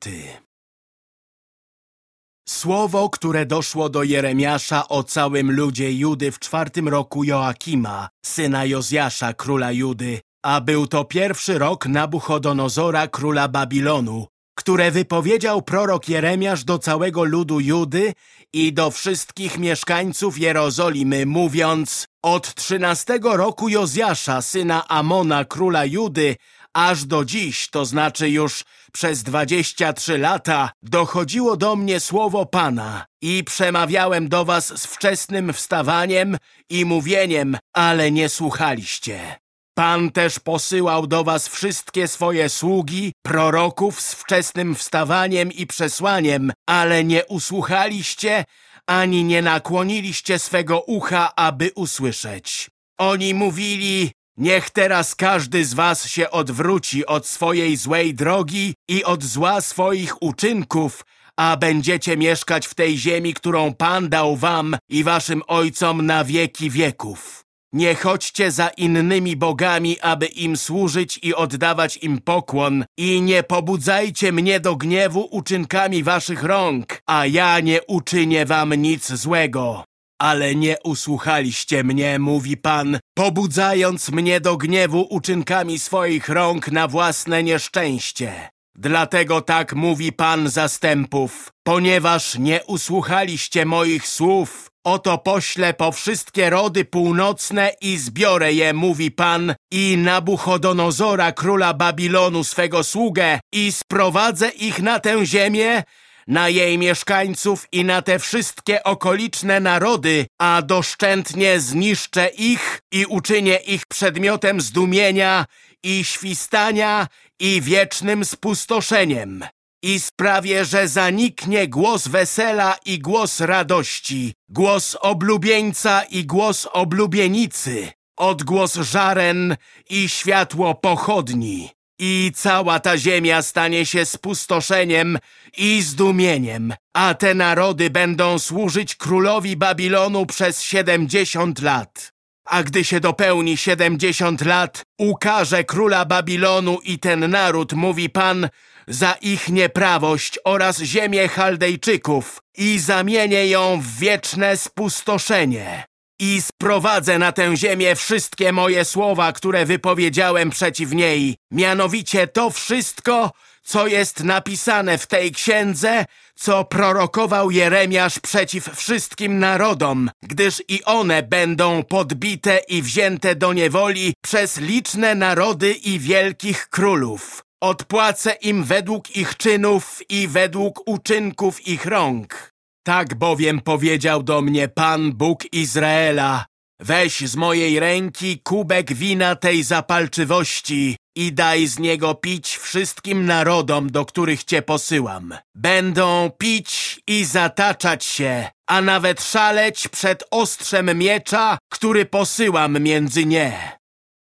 Słowo, które doszło do Jeremiasza o całym ludzie Judy w czwartym roku Joakima, syna Jozjasza, króla Judy, A był to pierwszy rok Nabuchodonozora, króla Babilonu, które wypowiedział prorok Jeremiasz do całego ludu Judy i do wszystkich mieszkańców Jerozolimy, mówiąc Od trzynastego roku Jozjasza, syna Amona, króla Judy, aż do dziś, to znaczy już przez dwadzieścia trzy lata, dochodziło do mnie słowo Pana i przemawiałem do was z wczesnym wstawaniem i mówieniem, ale nie słuchaliście. Pan też posyłał do was wszystkie swoje sługi, proroków z wczesnym wstawaniem i przesłaniem, ale nie usłuchaliście, ani nie nakłoniliście swego ucha, aby usłyszeć. Oni mówili, niech teraz każdy z was się odwróci od swojej złej drogi i od zła swoich uczynków, a będziecie mieszkać w tej ziemi, którą Pan dał wam i waszym ojcom na wieki wieków. Nie chodźcie za innymi bogami, aby im służyć i oddawać im pokłon i nie pobudzajcie mnie do gniewu uczynkami waszych rąk, a ja nie uczynię wam nic złego. Ale nie usłuchaliście mnie, mówi Pan, pobudzając mnie do gniewu uczynkami swoich rąk na własne nieszczęście. Dlatego tak mówi Pan zastępów, ponieważ nie usłuchaliście moich słów, oto poślę po wszystkie rody północne i zbiorę je, mówi Pan, i Nabuchodonozora, króla Babilonu, swego sługę, i sprowadzę ich na tę ziemię, na jej mieszkańców i na te wszystkie okoliczne narody, a doszczętnie zniszczę ich i uczynię ich przedmiotem zdumienia i świstania i wiecznym spustoszeniem. I sprawię, że zaniknie głos wesela i głos radości, głos oblubieńca i głos oblubienicy, odgłos żaren i światło pochodni. I cała ta ziemia stanie się spustoszeniem i zdumieniem, a te narody będą służyć królowi Babilonu przez siedemdziesiąt lat. A gdy się dopełni siedemdziesiąt lat, ukaże króla Babilonu i ten naród, mówi Pan, za ich nieprawość oraz ziemię Chaldejczyków i zamienię ją w wieczne spustoszenie. I sprowadzę na tę ziemię wszystkie moje słowa, które wypowiedziałem przeciw niej, mianowicie to wszystko, co jest napisane w tej księdze, co prorokował Jeremiasz przeciw wszystkim narodom, gdyż i one będą podbite i wzięte do niewoli przez liczne narody i wielkich królów. Odpłacę im według ich czynów i według uczynków ich rąk. Tak bowiem powiedział do mnie Pan Bóg Izraela, weź z mojej ręki kubek wina tej zapalczywości i daj z niego pić wszystkim narodom, do których cię posyłam. Będą pić i zataczać się, a nawet szaleć przed ostrzem miecza, który posyłam między nie.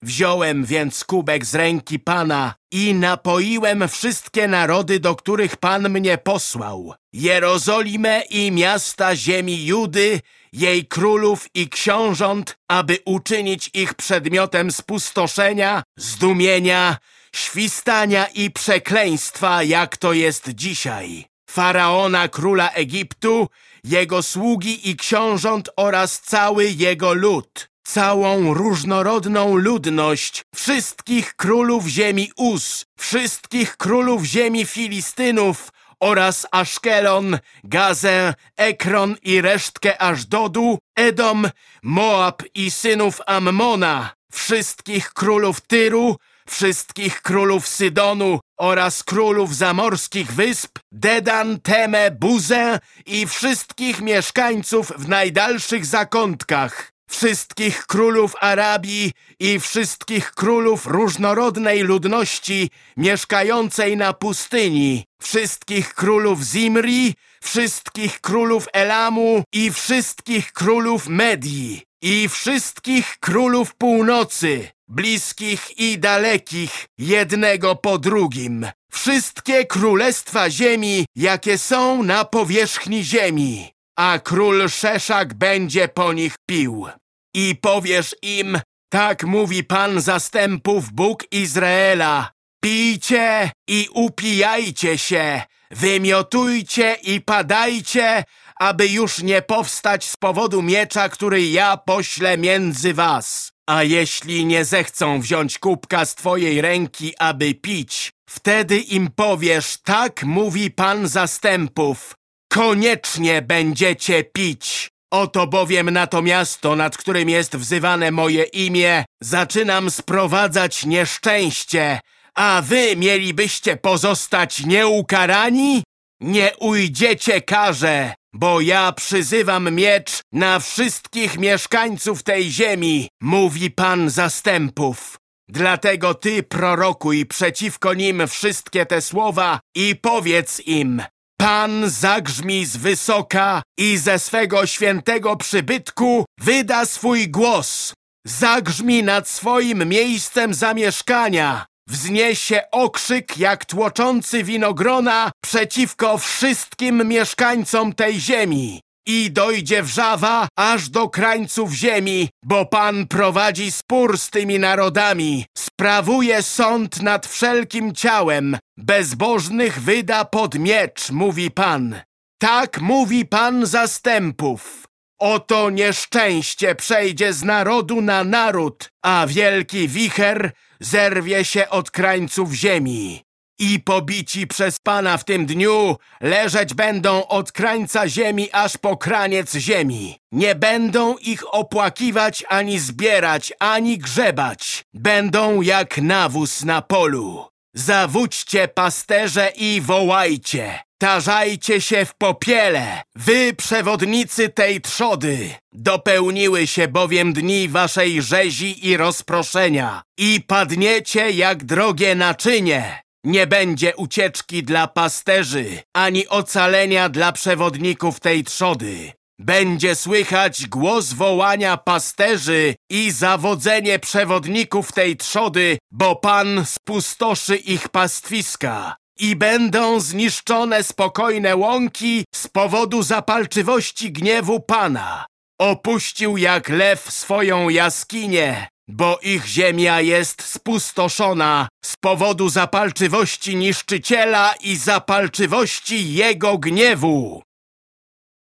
Wziąłem więc kubek z ręki Pana i napoiłem wszystkie narody, do których Pan mnie posłał. Jerozolimę i miasta ziemi Judy, jej królów i książąt, aby uczynić ich przedmiotem spustoszenia, zdumienia, świstania i przekleństwa, jak to jest dzisiaj. Faraona króla Egiptu, jego sługi i książąt oraz cały jego lud całą różnorodną ludność, wszystkich królów ziemi Uz, wszystkich królów ziemi Filistynów oraz Aszkelon, Gazę, Ekron i resztkę Ażdodu, Edom, Moab i synów Ammona, wszystkich królów Tyru, wszystkich królów Sydonu oraz królów zamorskich wysp, Dedan, Temę, Buzę i wszystkich mieszkańców w najdalszych zakątkach, wszystkich królów Arabii i wszystkich królów różnorodnej ludności mieszkającej na pustyni, wszystkich królów Zimri, wszystkich królów Elamu i wszystkich królów Medii i wszystkich królów północy, bliskich i dalekich, jednego po drugim, wszystkie królestwa ziemi, jakie są na powierzchni ziemi, a król Szeszak będzie po nich pił. I powiesz im, tak mówi Pan zastępów Bóg Izraela, pijcie i upijajcie się, wymiotujcie i padajcie, aby już nie powstać z powodu miecza, który ja poślę między was. A jeśli nie zechcą wziąć kubka z twojej ręki, aby pić, wtedy im powiesz, tak mówi Pan zastępów. Koniecznie będziecie pić. Oto bowiem na to miasto, nad którym jest wzywane moje imię, zaczynam sprowadzać nieszczęście, a wy mielibyście pozostać nieukarani? Nie ujdziecie karze, bo ja przyzywam miecz na wszystkich mieszkańców tej ziemi, mówi Pan zastępów. Dlatego ty prorokuj przeciwko nim wszystkie te słowa i powiedz im, Pan zagrzmi z wysoka i ze swego świętego przybytku wyda swój głos. Zagrzmi nad swoim miejscem zamieszkania. Wzniesie okrzyk jak tłoczący winogrona przeciwko wszystkim mieszkańcom tej ziemi. I dojdzie wrzawa aż do krańców ziemi, bo Pan prowadzi spór z tymi narodami, sprawuje sąd nad wszelkim ciałem, bezbożnych wyda pod miecz, mówi Pan. Tak mówi Pan zastępów. Oto nieszczęście przejdzie z narodu na naród, a wielki wicher zerwie się od krańców ziemi. I pobici przez Pana w tym dniu leżeć będą od krańca ziemi aż po kraniec ziemi. Nie będą ich opłakiwać ani zbierać, ani grzebać. Będą jak nawóz na polu. Zawódźcie pasterze i wołajcie. Tarzajcie się w popiele, wy przewodnicy tej trzody. Dopełniły się bowiem dni waszej rzezi i rozproszenia i padniecie jak drogie naczynie. Nie będzie ucieczki dla pasterzy, ani ocalenia dla przewodników tej trzody. Będzie słychać głos wołania pasterzy i zawodzenie przewodników tej trzody, bo Pan spustoszy ich pastwiska. I będą zniszczone spokojne łąki z powodu zapalczywości gniewu Pana. Opuścił jak lew swoją jaskinię, bo ich ziemia jest spustoszona z powodu zapalczywości niszczyciela i zapalczywości jego gniewu.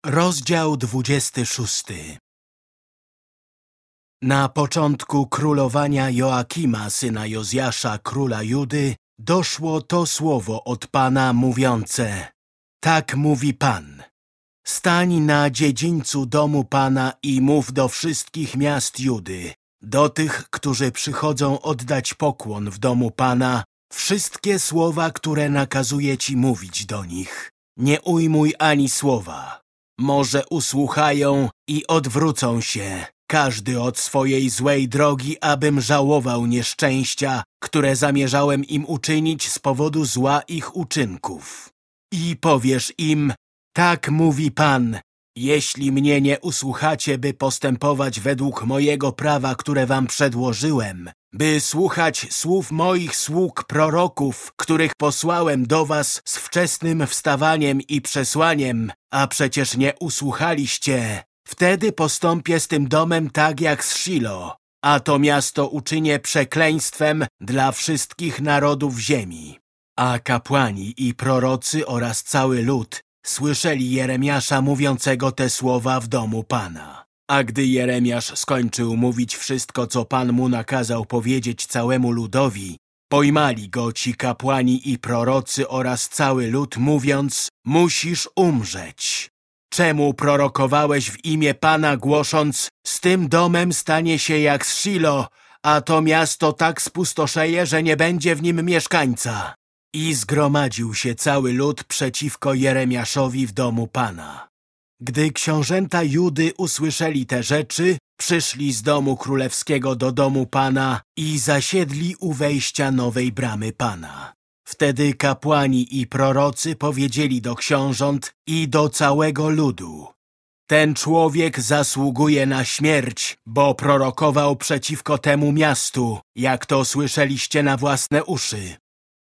Rozdział 26 Na początku królowania Joakima, syna Jozjasza, króla Judy, doszło to słowo od Pana mówiące Tak mówi Pan. Stań na dziedzińcu domu Pana i mów do wszystkich miast Judy, do tych, którzy przychodzą oddać pokłon w domu Pana, wszystkie słowa, które nakazuje Ci mówić do nich. Nie ujmuj ani słowa. Może usłuchają i odwrócą się, każdy od swojej złej drogi, abym żałował nieszczęścia, które zamierzałem im uczynić z powodu zła ich uczynków. I powiesz im, tak mówi Pan, jeśli mnie nie usłuchacie, by postępować według mojego prawa, które wam przedłożyłem, by słuchać słów moich sług proroków, których posłałem do was z wczesnym wstawaniem i przesłaniem, a przecież nie usłuchaliście, wtedy postąpię z tym domem tak jak z Shilo, a to miasto uczynię przekleństwem dla wszystkich narodów ziemi. A kapłani i prorocy oraz cały lud słyszeli Jeremiasza mówiącego te słowa w domu Pana. A gdy Jeremiasz skończył mówić wszystko, co Pan mu nakazał powiedzieć całemu ludowi, pojmali go ci kapłani i prorocy oraz cały lud, mówiąc, musisz umrzeć. Czemu prorokowałeś w imię Pana, głosząc, z tym domem stanie się jak z Shilo, a to miasto tak spustoszeje, że nie będzie w nim mieszkańca? I zgromadził się cały lud przeciwko Jeremiaszowi w domu Pana. Gdy książęta Judy usłyszeli te rzeczy, przyszli z domu królewskiego do domu Pana i zasiedli u wejścia nowej bramy Pana. Wtedy kapłani i prorocy powiedzieli do książąt i do całego ludu. Ten człowiek zasługuje na śmierć, bo prorokował przeciwko temu miastu, jak to słyszeliście na własne uszy.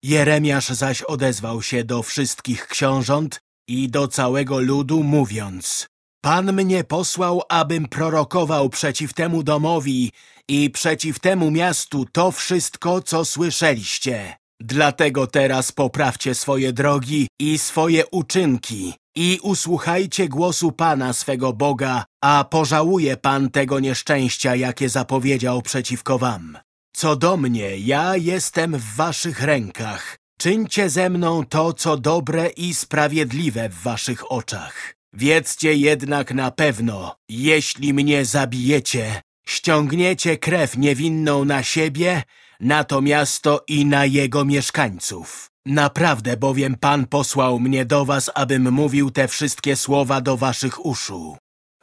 Jeremiasz zaś odezwał się do wszystkich książąt i do całego ludu, mówiąc Pan mnie posłał, abym prorokował przeciw temu domowi i przeciw temu miastu to wszystko, co słyszeliście. Dlatego teraz poprawcie swoje drogi i swoje uczynki i usłuchajcie głosu Pana swego Boga, a pożałuje Pan tego nieszczęścia, jakie zapowiedział przeciwko wam. Co do mnie, ja jestem w waszych rękach. Czyńcie ze mną to, co dobre i sprawiedliwe w waszych oczach. Wiedzcie jednak na pewno, jeśli mnie zabijecie, ściągniecie krew niewinną na siebie, na to miasto i na jego mieszkańców. Naprawdę bowiem Pan posłał mnie do was, abym mówił te wszystkie słowa do waszych uszu.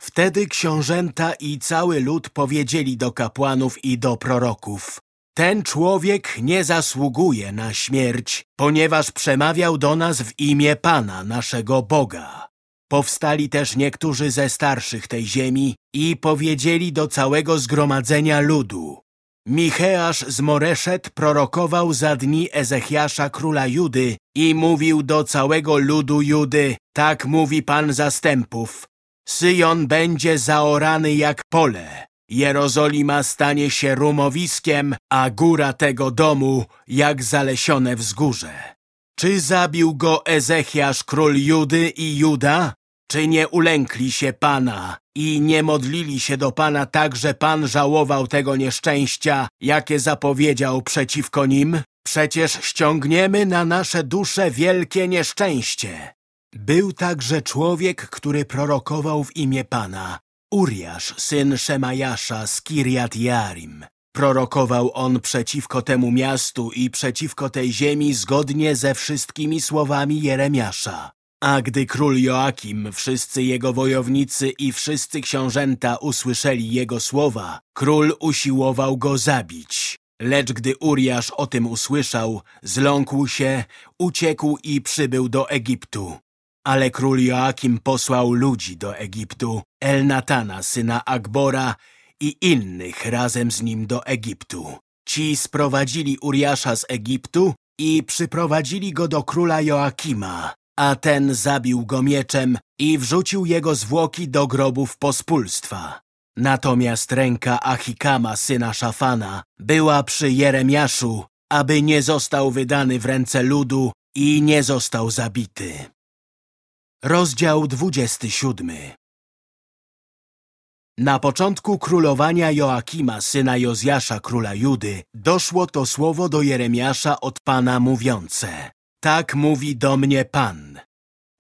Wtedy książęta i cały lud powiedzieli do kapłanów i do proroków Ten człowiek nie zasługuje na śmierć, ponieważ przemawiał do nas w imię Pana, naszego Boga. Powstali też niektórzy ze starszych tej ziemi i powiedzieli do całego zgromadzenia ludu Micheasz z Moreszet prorokował za dni Ezechiasza króla Judy i mówił do całego ludu Judy, tak mówi Pan zastępów, Syjon będzie zaorany jak pole, Jerozolima stanie się rumowiskiem, a góra tego domu jak zalesione wzgórze. Czy zabił go Ezechiasz król Judy i Juda? Czy nie ulękli się Pana i nie modlili się do Pana tak, że Pan żałował tego nieszczęścia, jakie zapowiedział przeciwko nim? Przecież ściągniemy na nasze dusze wielkie nieszczęście. Był także człowiek, który prorokował w imię Pana, Uriasz, syn Szemajasza z Kirjat Jarim. Prorokował on przeciwko temu miastu i przeciwko tej ziemi zgodnie ze wszystkimi słowami Jeremiasza. A gdy król Joakim, wszyscy jego wojownicy i wszyscy książęta usłyszeli jego słowa, król usiłował go zabić. Lecz gdy Uriasz o tym usłyszał, zląkł się, uciekł i przybył do Egiptu. Ale król Joakim posłał ludzi do Egiptu, Elnatana, syna Akbora i innych razem z nim do Egiptu. Ci sprowadzili Uriasza z Egiptu i przyprowadzili go do króla Joakima, a ten zabił go mieczem i wrzucił jego zwłoki do grobów pospólstwa. Natomiast ręka Achikama, syna Szafana, była przy Jeremiaszu, aby nie został wydany w ręce ludu i nie został zabity. Rozdział 27 Na początku królowania Joakima, syna Jozjasza, króla Judy, doszło to słowo do Jeremiasza od Pana mówiące tak mówi do mnie Pan.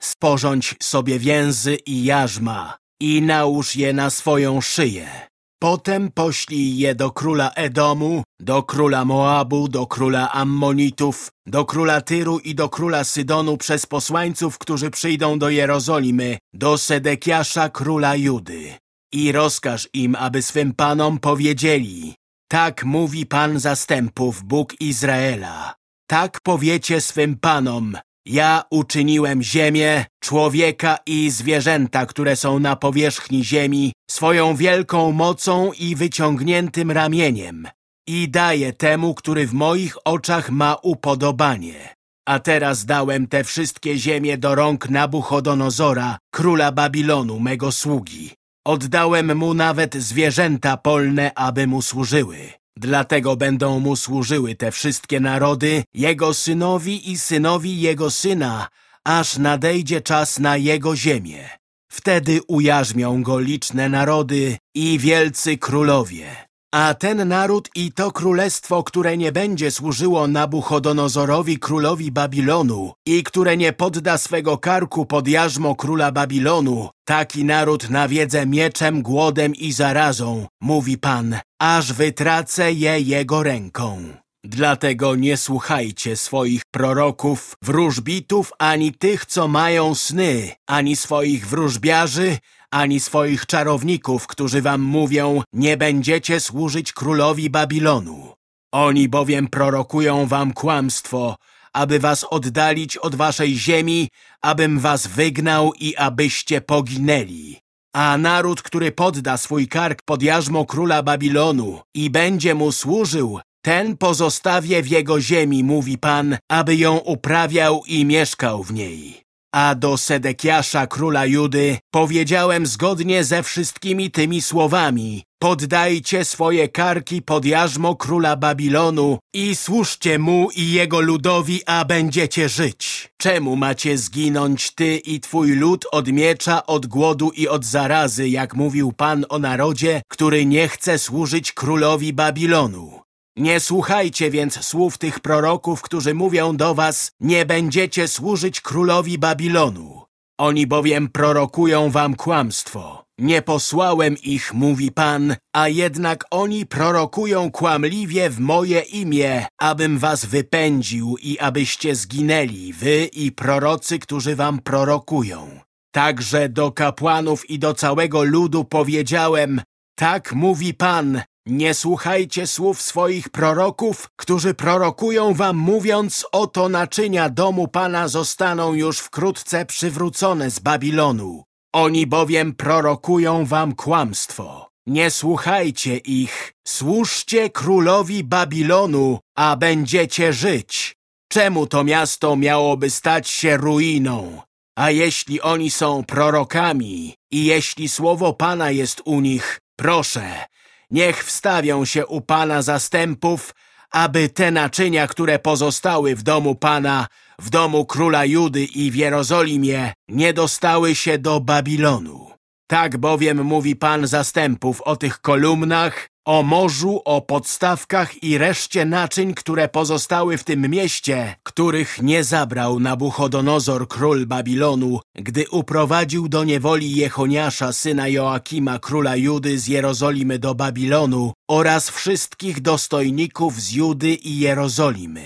Sporządź sobie więzy i jarzma i nałóż je na swoją szyję. Potem poślij je do króla Edomu, do króla Moabu, do króla Ammonitów, do króla Tyru i do króla Sydonu przez posłańców, którzy przyjdą do Jerozolimy, do Sedekiasza króla Judy. I rozkaż im, aby swym panom powiedzieli, tak mówi Pan zastępów, Bóg Izraela. Tak powiecie swym panom, ja uczyniłem ziemię, człowieka i zwierzęta, które są na powierzchni ziemi, swoją wielką mocą i wyciągniętym ramieniem i daję temu, który w moich oczach ma upodobanie. A teraz dałem te wszystkie ziemie do rąk Nabuchodonozora, króla Babilonu, mego sługi. Oddałem mu nawet zwierzęta polne, aby mu służyły. Dlatego będą mu służyły te wszystkie narody, jego synowi i synowi jego syna, aż nadejdzie czas na jego ziemię. Wtedy ujarzmią go liczne narody i wielcy królowie. A ten naród i to królestwo, które nie będzie służyło Nabuchodonozorowi królowi Babilonu i które nie podda swego karku pod jarzmo króla Babilonu, taki naród nawiedzę mieczem, głodem i zarazą, mówi Pan, aż wytracę je jego ręką. Dlatego nie słuchajcie swoich proroków, wróżbitów, ani tych, co mają sny, ani swoich wróżbiarzy, ani swoich czarowników, którzy wam mówią, nie będziecie służyć królowi Babilonu. Oni bowiem prorokują wam kłamstwo, aby was oddalić od waszej ziemi, abym was wygnał i abyście poginęli. A naród, który podda swój kark pod jarzmo króla Babilonu i będzie mu służył, ten pozostawię w jego ziemi, mówi Pan, aby ją uprawiał i mieszkał w niej. A do Sedekiasza, króla Judy, powiedziałem zgodnie ze wszystkimi tymi słowami. Poddajcie swoje karki pod jarzmo króla Babilonu i służcie mu i jego ludowi, a będziecie żyć. Czemu macie zginąć ty i twój lud od miecza, od głodu i od zarazy, jak mówił Pan o narodzie, który nie chce służyć królowi Babilonu? Nie słuchajcie więc słów tych proroków, którzy mówią do was, nie będziecie służyć królowi Babilonu. Oni bowiem prorokują wam kłamstwo. Nie posłałem ich, mówi Pan, a jednak oni prorokują kłamliwie w moje imię, abym was wypędził i abyście zginęli, wy i prorocy, którzy wam prorokują. Także do kapłanów i do całego ludu powiedziałem, tak mówi Pan, nie słuchajcie słów swoich proroków, którzy prorokują wam mówiąc, oto naczynia domu Pana zostaną już wkrótce przywrócone z Babilonu. Oni bowiem prorokują wam kłamstwo. Nie słuchajcie ich, służcie królowi Babilonu, a będziecie żyć. Czemu to miasto miałoby stać się ruiną? A jeśli oni są prorokami i jeśli słowo Pana jest u nich, proszę, Niech wstawią się u Pana zastępów, aby te naczynia, które pozostały w domu Pana, w domu króla Judy i w Jerozolimie, nie dostały się do Babilonu. Tak bowiem mówi Pan zastępów o tych kolumnach, o morzu, o podstawkach i reszcie naczyń, które pozostały w tym mieście, których nie zabrał Nabuchodonozor, król Babilonu, gdy uprowadził do niewoli Jechoniasza, syna Joakima, króla Judy z Jerozolimy do Babilonu oraz wszystkich dostojników z Judy i Jerozolimy.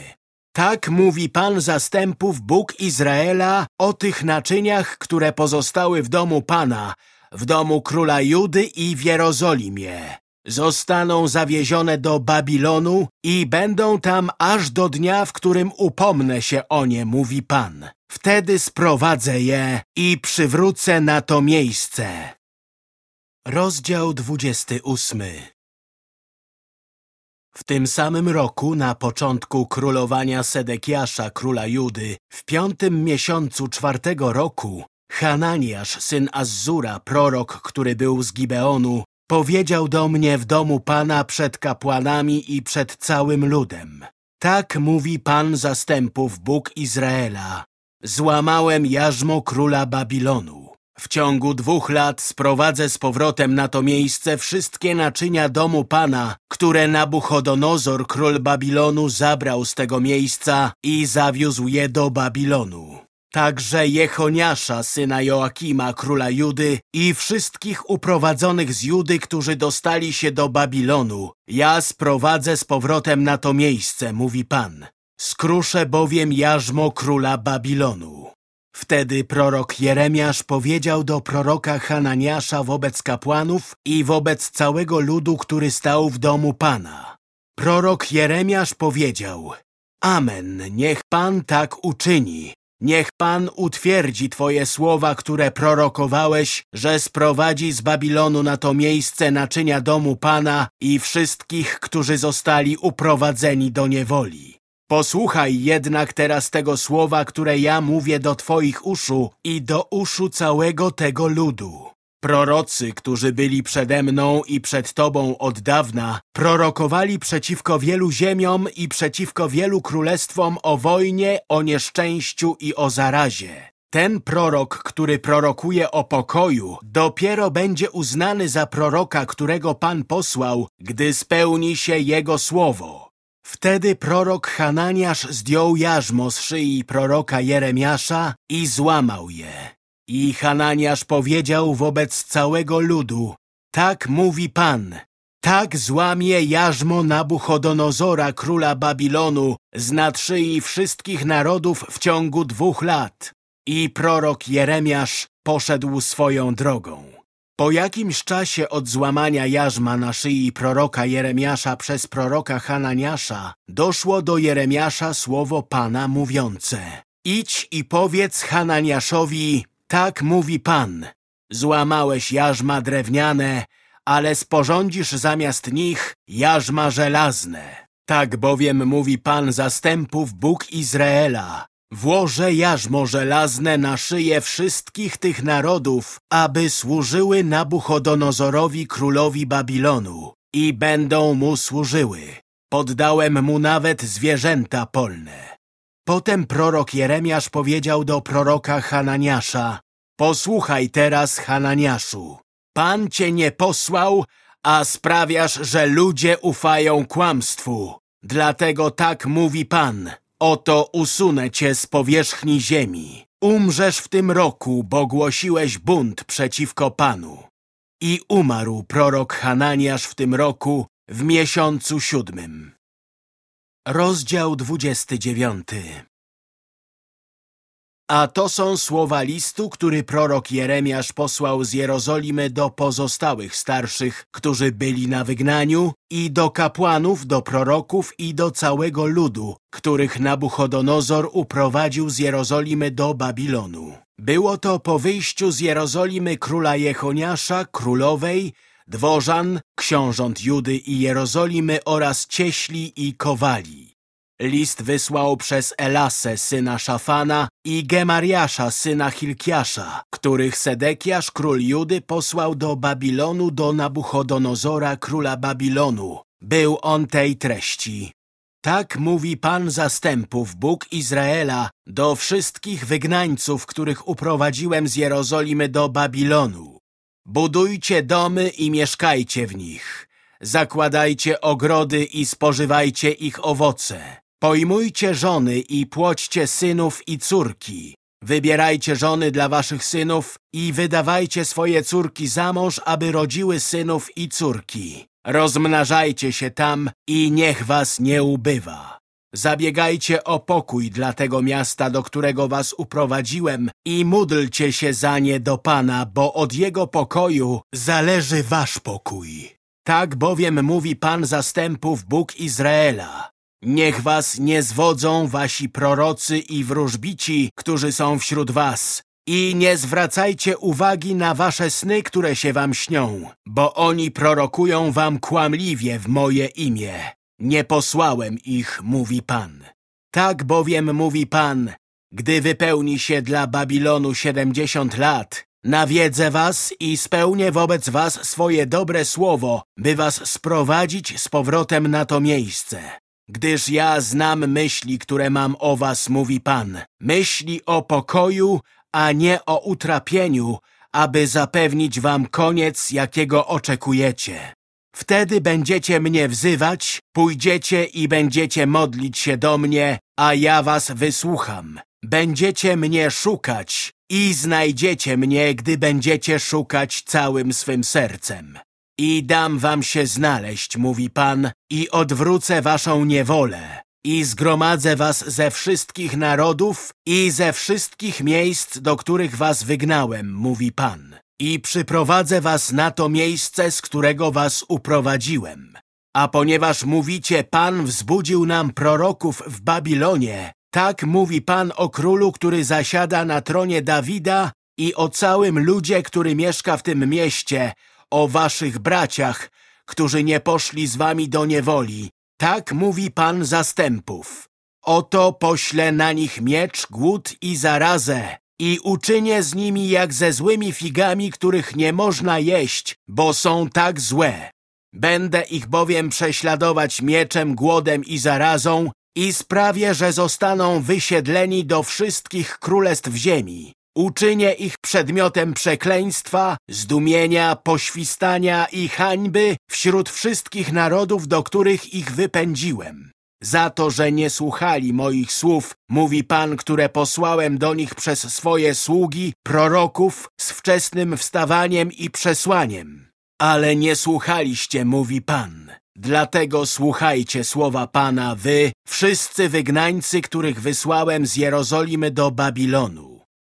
Tak mówi Pan zastępów, Bóg Izraela, o tych naczyniach, które pozostały w domu Pana, w domu króla Judy i w Jerozolimie zostaną zawiezione do Babilonu i będą tam aż do dnia, w którym upomnę się o nie, mówi Pan. Wtedy sprowadzę je i przywrócę na to miejsce. Rozdział 28 W tym samym roku, na początku królowania Sedekiasza, króla Judy, w piątym miesiącu czwartego roku, Hananiasz, syn Azzura, prorok, który był z Gibeonu, Powiedział do mnie w domu Pana przed kapłanami i przed całym ludem. Tak mówi Pan zastępów, Bóg Izraela. Złamałem jarzmo króla Babilonu. W ciągu dwóch lat sprowadzę z powrotem na to miejsce wszystkie naczynia domu Pana, które Nabuchodonozor, król Babilonu, zabrał z tego miejsca i zawiózł je do Babilonu. Także Jechoniasza, syna Joakima, króla Judy i wszystkich uprowadzonych z Judy, którzy dostali się do Babilonu. Ja sprowadzę z powrotem na to miejsce, mówi Pan. Skruszę bowiem jarzmo króla Babilonu. Wtedy prorok Jeremiasz powiedział do proroka Hananiasza wobec kapłanów i wobec całego ludu, który stał w domu Pana. Prorok Jeremiasz powiedział, Amen, niech Pan tak uczyni. Niech Pan utwierdzi Twoje słowa, które prorokowałeś, że sprowadzi z Babilonu na to miejsce naczynia domu Pana i wszystkich, którzy zostali uprowadzeni do niewoli. Posłuchaj jednak teraz tego słowa, które ja mówię do Twoich uszu i do uszu całego tego ludu. Prorocy, którzy byli przede mną i przed Tobą od dawna, prorokowali przeciwko wielu ziemiom i przeciwko wielu królestwom o wojnie, o nieszczęściu i o zarazie. Ten prorok, który prorokuje o pokoju, dopiero będzie uznany za proroka, którego Pan posłał, gdy spełni się jego słowo. Wtedy prorok Hananiasz zdjął jarzmo z szyi proroka Jeremiasza i złamał je. I Hananiasz powiedział wobec całego ludu, tak mówi Pan, tak złamie jarzmo Nabuchodonozora, króla Babilonu, z nad szyi wszystkich narodów w ciągu dwóch lat. I prorok Jeremiasz poszedł swoją drogą. Po jakimś czasie od złamania jarzma na szyi proroka Jeremiasza przez proroka Hananiasza doszło do Jeremiasza słowo Pana mówiące Idź i powiedz Hananiaszowi, tak mówi Pan, złamałeś jarzma drewniane, ale sporządzisz zamiast nich jarzma żelazne. Tak bowiem mówi Pan zastępów Bóg Izraela. Włożę jarzmo żelazne na szyję wszystkich tych narodów, aby służyły Nabuchodonozorowi królowi Babilonu i będą mu służyły. Poddałem mu nawet zwierzęta polne. Potem prorok Jeremiasz powiedział do proroka Hananiasza Posłuchaj teraz, Hananiaszu. Pan cię nie posłał, a sprawiasz, że ludzie ufają kłamstwu. Dlatego tak mówi Pan. Oto usunę cię z powierzchni ziemi. Umrzesz w tym roku, bo głosiłeś bunt przeciwko Panu. I umarł prorok Hananiasz w tym roku, w miesiącu siódmym. Rozdział dwudziesty dziewiąty A to są słowa listu, który prorok Jeremiasz posłał z Jerozolimy do pozostałych starszych, którzy byli na wygnaniu, i do kapłanów, do proroków i do całego ludu, których Nabuchodonozor uprowadził z Jerozolimy do Babilonu. Było to po wyjściu z Jerozolimy króla Jechoniasza, królowej, dworzan, książąt Judy i Jerozolimy oraz cieśli i kowali. List wysłał przez Elasę, syna Szafana i Gemariasza, syna Hilkiasza, których Sedekiasz, król Judy, posłał do Babilonu do Nabuchodonozora, króla Babilonu. Był on tej treści. Tak mówi Pan zastępów, Bóg Izraela, do wszystkich wygnańców, których uprowadziłem z Jerozolimy do Babilonu. Budujcie domy i mieszkajcie w nich. Zakładajcie ogrody i spożywajcie ich owoce. Pojmujcie żony i płoćcie synów i córki. Wybierajcie żony dla waszych synów i wydawajcie swoje córki za mąż, aby rodziły synów i córki. Rozmnażajcie się tam i niech was nie ubywa. Zabiegajcie o pokój dla tego miasta, do którego was uprowadziłem i módlcie się za nie do Pana, bo od Jego pokoju zależy wasz pokój. Tak bowiem mówi Pan zastępów Bóg Izraela. Niech was nie zwodzą wasi prorocy i wróżbici, którzy są wśród was. I nie zwracajcie uwagi na wasze sny, które się wam śnią, bo oni prorokują wam kłamliwie w moje imię. Nie posłałem ich, mówi Pan. Tak bowiem mówi Pan, gdy wypełni się dla Babilonu siedemdziesiąt lat, nawiedzę was i spełnię wobec was swoje dobre słowo, by was sprowadzić z powrotem na to miejsce. Gdyż ja znam myśli, które mam o was, mówi Pan. Myśli o pokoju, a nie o utrapieniu, aby zapewnić wam koniec, jakiego oczekujecie. Wtedy będziecie mnie wzywać, pójdziecie i będziecie modlić się do mnie, a ja was wysłucham. Będziecie mnie szukać i znajdziecie mnie, gdy będziecie szukać całym swym sercem. I dam wam się znaleźć, mówi Pan, i odwrócę waszą niewolę. I zgromadzę was ze wszystkich narodów i ze wszystkich miejsc, do których was wygnałem, mówi Pan. I przyprowadzę was na to miejsce, z którego was uprowadziłem. A ponieważ mówicie, Pan wzbudził nam proroków w Babilonie, tak mówi Pan o królu, który zasiada na tronie Dawida i o całym ludzie, który mieszka w tym mieście, o waszych braciach, którzy nie poszli z wami do niewoli. Tak mówi Pan zastępów. Oto poślę na nich miecz, głód i zarazę i uczynię z nimi jak ze złymi figami, których nie można jeść, bo są tak złe. Będę ich bowiem prześladować mieczem, głodem i zarazą i sprawię, że zostaną wysiedleni do wszystkich królestw ziemi. Uczynię ich przedmiotem przekleństwa, zdumienia, poświstania i hańby wśród wszystkich narodów, do których ich wypędziłem. Za to, że nie słuchali moich słów, mówi Pan, które posłałem do nich przez swoje sługi, proroków, z wczesnym wstawaniem i przesłaniem. Ale nie słuchaliście, mówi Pan. Dlatego słuchajcie słowa Pana, wy, wszyscy wygnańcy, których wysłałem z Jerozolimy do Babilonu.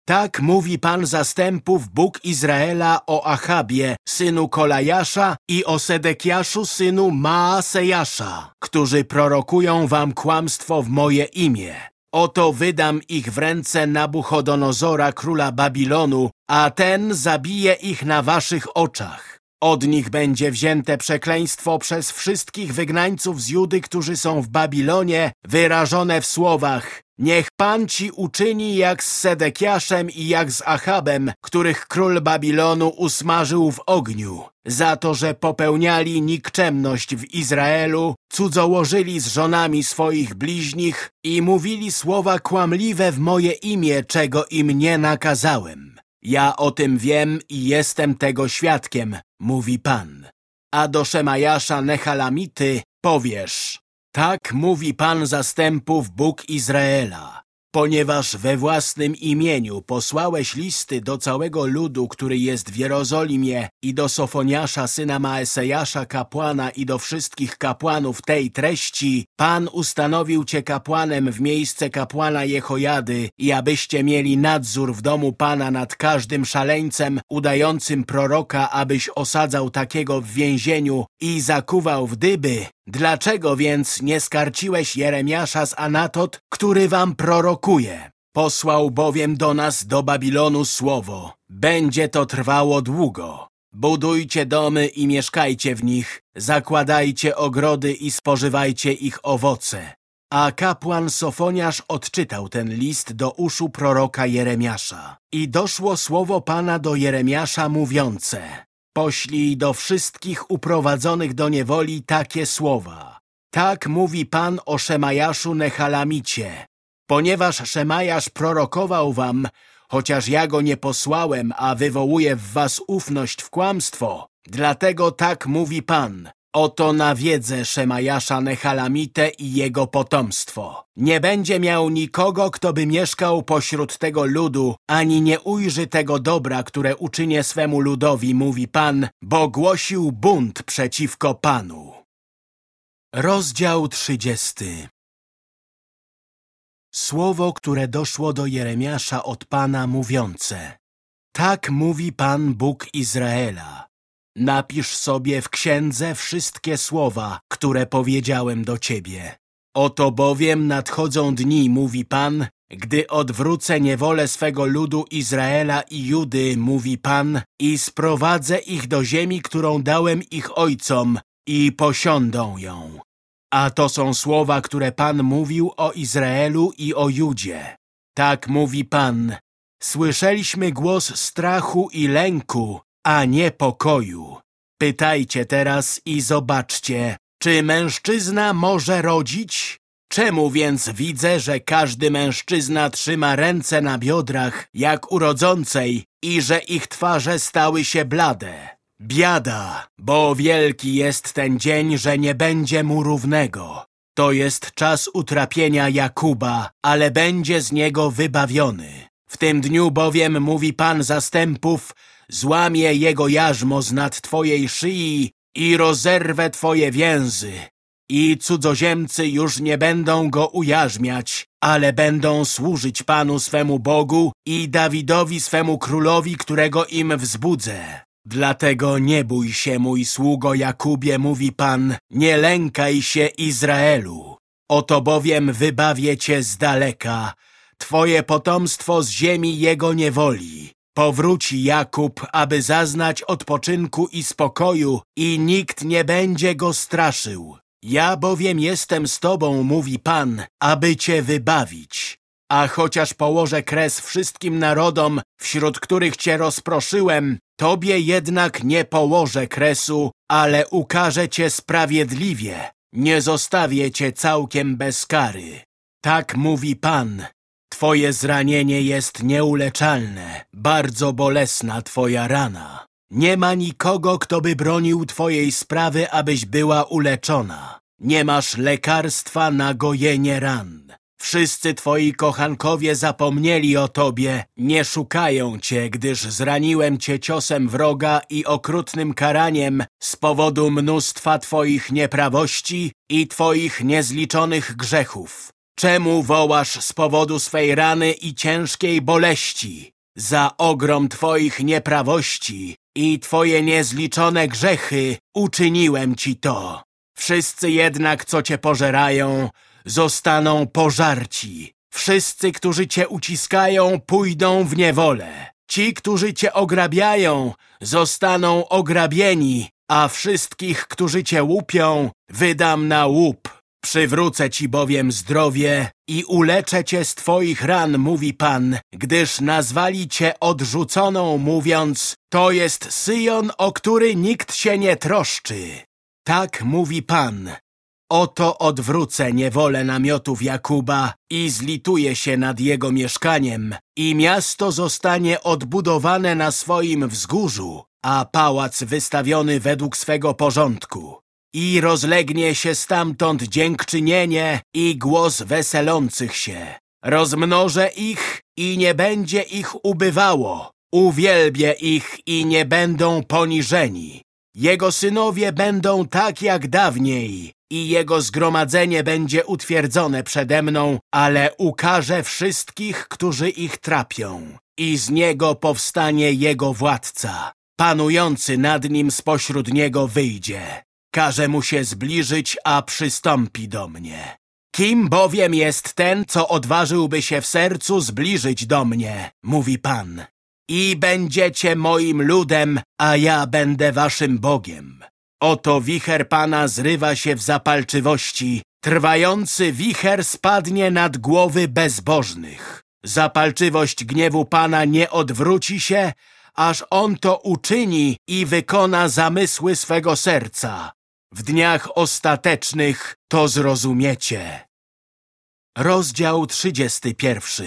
Tak mówi Pan zastępów, Bóg Izraela o Achabie, synu Kolajasza i o Sedekiaszu, synu Maasejasza, którzy prorokują wam kłamstwo w moje imię. Oto wydam ich w ręce Nabuchodonozora, króla Babilonu, a ten zabije ich na waszych oczach. Od nich będzie wzięte przekleństwo przez wszystkich wygnańców z Judy, którzy są w Babilonie, wyrażone w słowach Niech Pan ci uczyni jak z Sedekiaszem i jak z Achabem, których król Babilonu usmażył w ogniu, za to, że popełniali nikczemność w Izraelu, cudzołożyli z żonami swoich bliźnich i mówili słowa kłamliwe w moje imię, czego im nie nakazałem. Ja o tym wiem i jestem tego świadkiem, mówi Pan. A do Szemajasza Nehalamity powiesz, tak mówi Pan zastępów Bóg Izraela. Ponieważ we własnym imieniu posłałeś listy do całego ludu, który jest w Jerozolimie i do Sofoniasza, syna Maesejasza, kapłana i do wszystkich kapłanów tej treści, Pan ustanowił cię kapłanem w miejsce kapłana Jehojady i abyście mieli nadzór w domu Pana nad każdym szaleńcem udającym proroka, abyś osadzał takiego w więzieniu i zakuwał w dyby, Dlaczego więc nie skarciłeś Jeremiasza z Anatot, który wam prorokuje? Posłał bowiem do nas do Babilonu słowo. Będzie to trwało długo. Budujcie domy i mieszkajcie w nich, zakładajcie ogrody i spożywajcie ich owoce. A kapłan Sofoniasz odczytał ten list do uszu proroka Jeremiasza. I doszło słowo Pana do Jeremiasza mówiące Poślij do wszystkich uprowadzonych do niewoli takie słowa. Tak mówi Pan o Szemajaszu Nechalamicie. Ponieważ Szemajasz prorokował wam, chociaż ja go nie posłałem, a wywołuje w was ufność w kłamstwo, dlatego tak mówi Pan. Oto nawiedzę Szemajasza Nehalamite i jego potomstwo. Nie będzie miał nikogo, kto by mieszkał pośród tego ludu, ani nie ujrzy tego dobra, które uczynię swemu ludowi, mówi Pan, bo głosił bunt przeciwko Panu. Rozdział trzydziesty Słowo, które doszło do Jeremiasza od Pana mówiące Tak mówi Pan Bóg Izraela Napisz sobie w księdze wszystkie słowa, które powiedziałem do ciebie. Oto bowiem nadchodzą dni, mówi Pan, gdy odwrócę niewolę swego ludu Izraela i Judy, mówi Pan, i sprowadzę ich do ziemi, którą dałem ich ojcom i posiądą ją. A to są słowa, które Pan mówił o Izraelu i o Judzie. Tak mówi Pan. Słyszeliśmy głos strachu i lęku, a nie pokoju. Pytajcie teraz i zobaczcie, czy mężczyzna może rodzić? Czemu więc widzę, że każdy mężczyzna trzyma ręce na biodrach, jak urodzącej, i że ich twarze stały się blade? Biada, bo wielki jest ten dzień, że nie będzie mu równego. To jest czas utrapienia Jakuba, ale będzie z niego wybawiony. W tym dniu bowiem mówi Pan zastępów, złamię jego jarzmo z nad twojej szyi i rozerwę twoje więzy. I cudzoziemcy już nie będą go ujarzmiać, ale będą służyć Panu swemu Bogu i Dawidowi swemu królowi, którego im wzbudzę. Dlatego nie bój się, mój sługo Jakubie, mówi Pan, nie lękaj się Izraelu. Oto bowiem wybawię cię z daleka, twoje potomstwo z ziemi jego niewoli. Powróci Jakub, aby zaznać odpoczynku i spokoju i nikt nie będzie go straszył. Ja bowiem jestem z tobą, mówi Pan, aby cię wybawić. A chociaż położę kres wszystkim narodom, wśród których cię rozproszyłem, tobie jednak nie położę kresu, ale ukażę cię sprawiedliwie. Nie zostawię cię całkiem bez kary. Tak mówi Pan, Twoje zranienie jest nieuleczalne, bardzo bolesna Twoja rana. Nie ma nikogo, kto by bronił Twojej sprawy, abyś była uleczona. Nie masz lekarstwa na gojenie ran. Wszyscy Twoi kochankowie zapomnieli o Tobie, nie szukają Cię, gdyż zraniłem Cię ciosem wroga i okrutnym karaniem z powodu mnóstwa Twoich nieprawości i Twoich niezliczonych grzechów. Czemu wołasz z powodu swej rany i ciężkiej boleści? Za ogrom Twoich nieprawości i Twoje niezliczone grzechy uczyniłem Ci to. Wszyscy jednak, co Cię pożerają, zostaną pożarci. Wszyscy, którzy Cię uciskają, pójdą w niewolę. Ci, którzy Cię ograbiają, zostaną ograbieni, a wszystkich, którzy Cię łupią, wydam na łup. Przywrócę ci bowiem zdrowie i uleczę cię z twoich ran, mówi Pan, gdyż nazwali cię odrzuconą, mówiąc, to jest Syjon, o który nikt się nie troszczy. Tak mówi Pan. Oto odwrócę niewolę namiotów Jakuba i zlituję się nad jego mieszkaniem i miasto zostanie odbudowane na swoim wzgórzu, a pałac wystawiony według swego porządku. I rozlegnie się stamtąd dziękczynienie i głos weselących się. Rozmnożę ich i nie będzie ich ubywało. Uwielbię ich i nie będą poniżeni. Jego synowie będą tak jak dawniej i jego zgromadzenie będzie utwierdzone przede mną, ale ukaże wszystkich, którzy ich trapią. I z niego powstanie jego władca. Panujący nad nim spośród niego wyjdzie. Każe mu się zbliżyć, a przystąpi do mnie. Kim bowiem jest ten, co odważyłby się w sercu zbliżyć do mnie, mówi Pan. I będziecie moim ludem, a ja będę waszym Bogiem. Oto wicher Pana zrywa się w zapalczywości, trwający wicher spadnie nad głowy bezbożnych. Zapalczywość gniewu Pana nie odwróci się, aż On to uczyni i wykona zamysły swego serca. W dniach ostatecznych to zrozumiecie. Rozdział 31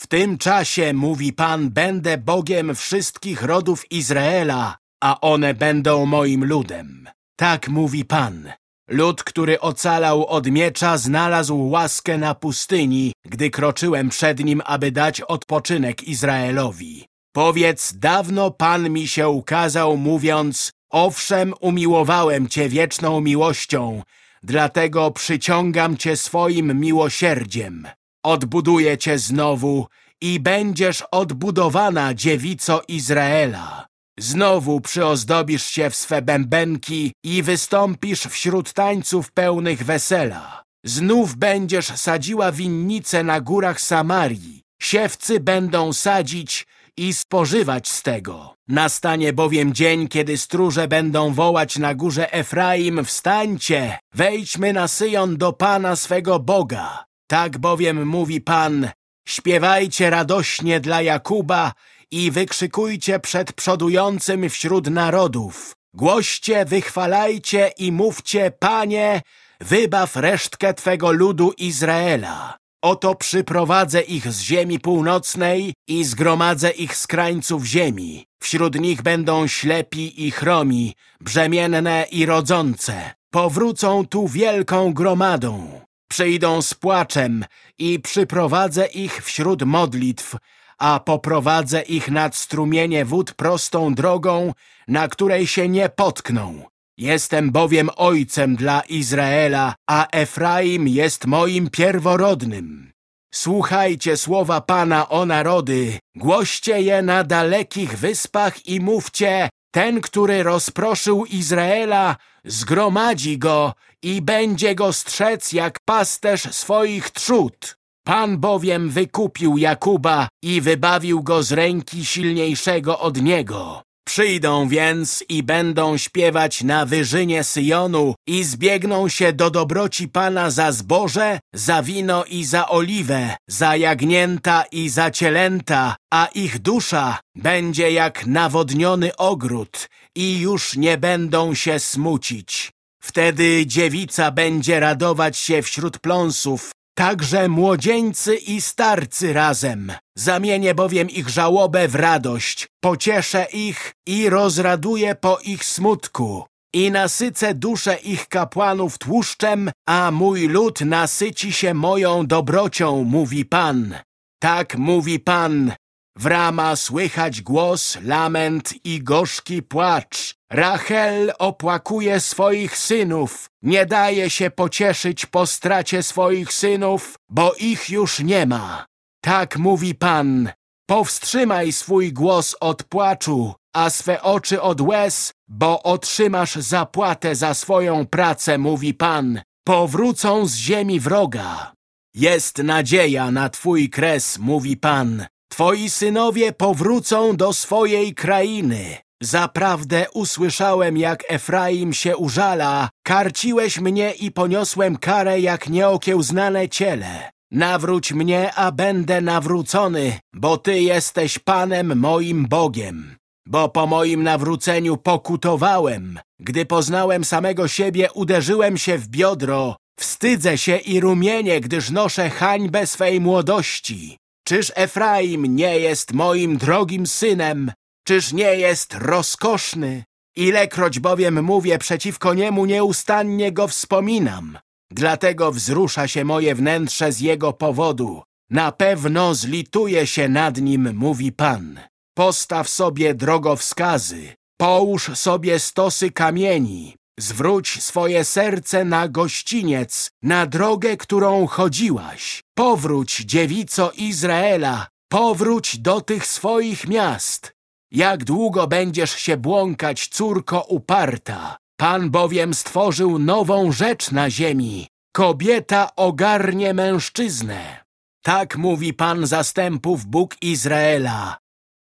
W tym czasie, mówi Pan, będę Bogiem wszystkich rodów Izraela, a one będą moim ludem. Tak mówi Pan. Lud, który ocalał od miecza, znalazł łaskę na pustyni, gdy kroczyłem przed nim, aby dać odpoczynek Izraelowi. Powiedz, dawno Pan mi się ukazał, mówiąc, owszem, umiłowałem Cię wieczną miłością, dlatego przyciągam Cię swoim miłosierdziem. Odbuduję Cię znowu i będziesz odbudowana, dziewico Izraela. Znowu przyozdobisz się w swe bębenki i wystąpisz wśród tańców pełnych wesela. Znów będziesz sadziła winnice na górach Samarii. Siewcy będą sadzić i spożywać z tego. Nastanie bowiem dzień, kiedy stróże będą wołać na górze Efraim, wstańcie, wejdźmy na Syjon do Pana swego Boga. Tak bowiem mówi Pan, śpiewajcie radośnie dla Jakuba i wykrzykujcie przed przodującym wśród narodów. Głoście, wychwalajcie i mówcie, Panie, wybaw resztkę Twego ludu Izraela. Oto przyprowadzę ich z ziemi północnej i zgromadzę ich z krańców ziemi. Wśród nich będą ślepi i chromi, brzemienne i rodzące. Powrócą tu wielką gromadą. Przyjdą z płaczem i przyprowadzę ich wśród modlitw, a poprowadzę ich nad strumienie wód prostą drogą, na której się nie potkną. Jestem bowiem ojcem dla Izraela, a Efraim jest moim pierworodnym. Słuchajcie słowa Pana o narody, głoście je na dalekich wyspach i mówcie, ten, który rozproszył Izraela, zgromadzi go i będzie go strzec jak pasterz swoich trzód. Pan bowiem wykupił Jakuba i wybawił go z ręki silniejszego od niego. Przyjdą więc i będą śpiewać na wyżynie Syjonu i zbiegną się do dobroci Pana za zboże, za wino i za oliwę, za jagnięta i za cielęta, a ich dusza będzie jak nawodniony ogród i już nie będą się smucić. Wtedy dziewica będzie radować się wśród pląsów, Także młodzieńcy i starcy razem. Zamienię bowiem ich żałobę w radość, pocieszę ich i rozraduję po ich smutku. I nasycę duszę ich kapłanów tłuszczem, a mój lud nasyci się moją dobrocią, mówi Pan. Tak mówi Pan, w Rama słychać głos, lament i gorzki płacz. Rachel opłakuje swoich synów, nie daje się pocieszyć po stracie swoich synów, bo ich już nie ma. Tak mówi Pan, powstrzymaj swój głos od płaczu, a swe oczy od łez, bo otrzymasz zapłatę za swoją pracę, mówi Pan. Powrócą z ziemi wroga. Jest nadzieja na twój kres, mówi Pan. Twoi synowie powrócą do swojej krainy. Zaprawdę usłyszałem, jak Efraim się użala. Karciłeś mnie i poniosłem karę jak nieokiełznane ciele. Nawróć mnie, a będę nawrócony, bo Ty jesteś Panem moim Bogiem. Bo po moim nawróceniu pokutowałem. Gdy poznałem samego siebie, uderzyłem się w biodro. Wstydzę się i rumienię, gdyż noszę hańbę swej młodości. Czyż Efraim nie jest moim drogim synem? Czyż nie jest rozkoszny? Ilekroć bowiem mówię przeciwko niemu, nieustannie go wspominam. Dlatego wzrusza się moje wnętrze z jego powodu. Na pewno zlituje się nad nim, mówi Pan. Postaw sobie drogowskazy, połóż sobie stosy kamieni, zwróć swoje serce na gościniec, na drogę, którą chodziłaś. Powróć, dziewico Izraela, powróć do tych swoich miast. Jak długo będziesz się błąkać, córko uparta? Pan bowiem stworzył nową rzecz na ziemi. Kobieta ogarnie mężczyznę. Tak mówi Pan zastępów Bóg Izraela.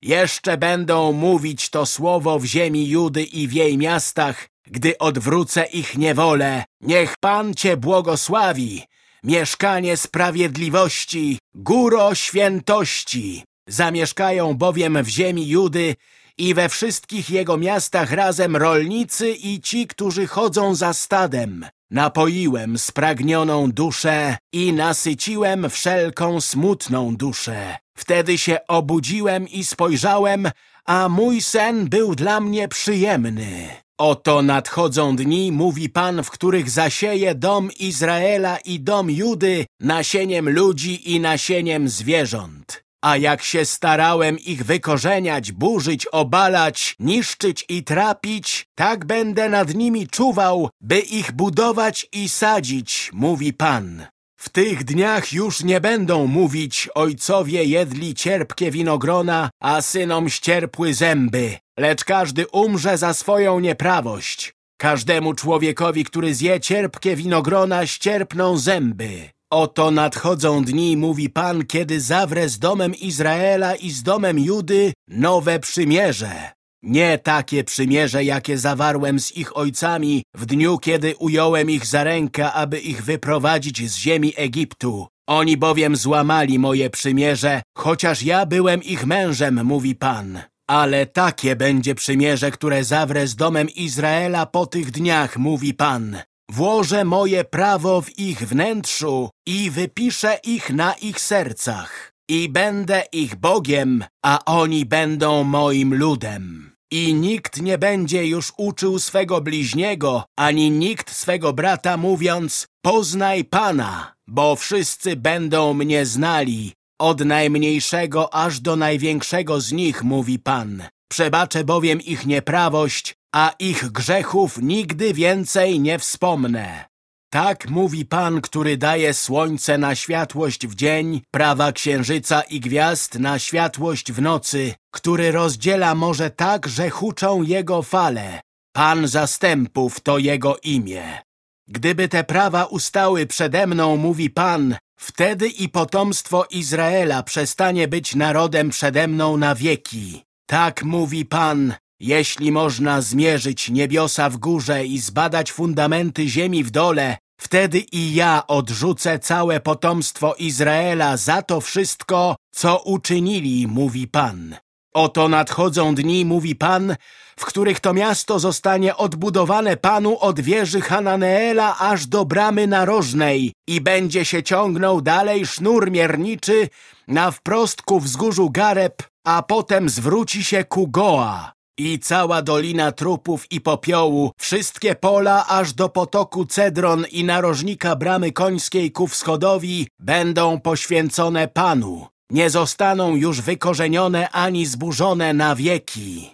Jeszcze będą mówić to słowo w ziemi Judy i w jej miastach, gdy odwrócę ich niewolę. Niech Pan Cię błogosławi, mieszkanie sprawiedliwości, góro świętości. Zamieszkają bowiem w ziemi Judy i we wszystkich jego miastach razem rolnicy i ci, którzy chodzą za stadem. Napoiłem spragnioną duszę i nasyciłem wszelką smutną duszę. Wtedy się obudziłem i spojrzałem, a mój sen był dla mnie przyjemny. Oto nadchodzą dni, mówi Pan, w których zasieje dom Izraela i dom Judy nasieniem ludzi i nasieniem zwierząt. A jak się starałem ich wykorzeniać, burzyć, obalać, niszczyć i trapić, tak będę nad nimi czuwał, by ich budować i sadzić, mówi Pan. W tych dniach już nie będą mówić, ojcowie jedli cierpkie winogrona, a synom ścierpły zęby, lecz każdy umrze za swoją nieprawość. Każdemu człowiekowi, który zje cierpkie winogrona, ścierpną zęby. Oto nadchodzą dni, mówi Pan, kiedy zawrę z domem Izraela i z domem Judy nowe przymierze. Nie takie przymierze, jakie zawarłem z ich ojcami w dniu, kiedy ująłem ich za rękę, aby ich wyprowadzić z ziemi Egiptu. Oni bowiem złamali moje przymierze, chociaż ja byłem ich mężem, mówi Pan. Ale takie będzie przymierze, które zawrę z domem Izraela po tych dniach, mówi Pan. Włożę moje prawo w ich wnętrzu i wypiszę ich na ich sercach. I będę ich Bogiem, a oni będą moim ludem. I nikt nie będzie już uczył swego bliźniego, ani nikt swego brata mówiąc, poznaj Pana, bo wszyscy będą mnie znali, od najmniejszego aż do największego z nich, mówi Pan. Przebaczę bowiem ich nieprawość, a ich grzechów nigdy więcej nie wspomnę. Tak mówi Pan, który daje słońce na światłość w dzień, prawa księżyca i gwiazd na światłość w nocy, który rozdziela morze tak, że huczą jego fale. Pan zastępów to jego imię. Gdyby te prawa ustały przede mną, mówi Pan, wtedy i potomstwo Izraela przestanie być narodem przede mną na wieki. Tak mówi Pan, jeśli można zmierzyć niebiosa w górze i zbadać fundamenty ziemi w dole, wtedy i ja odrzucę całe potomstwo Izraela za to wszystko, co uczynili, mówi Pan. Oto nadchodzą dni, mówi Pan, w których to miasto zostanie odbudowane Panu od wieży Hananeela aż do bramy narożnej i będzie się ciągnął dalej sznur mierniczy na wprost ku wzgórzu Gareb, a potem zwróci się ku Goa. I cała dolina trupów i popiołu, wszystkie pola aż do potoku Cedron i narożnika bramy końskiej ku wschodowi będą poświęcone Panu. Nie zostaną już wykorzenione ani zburzone na wieki.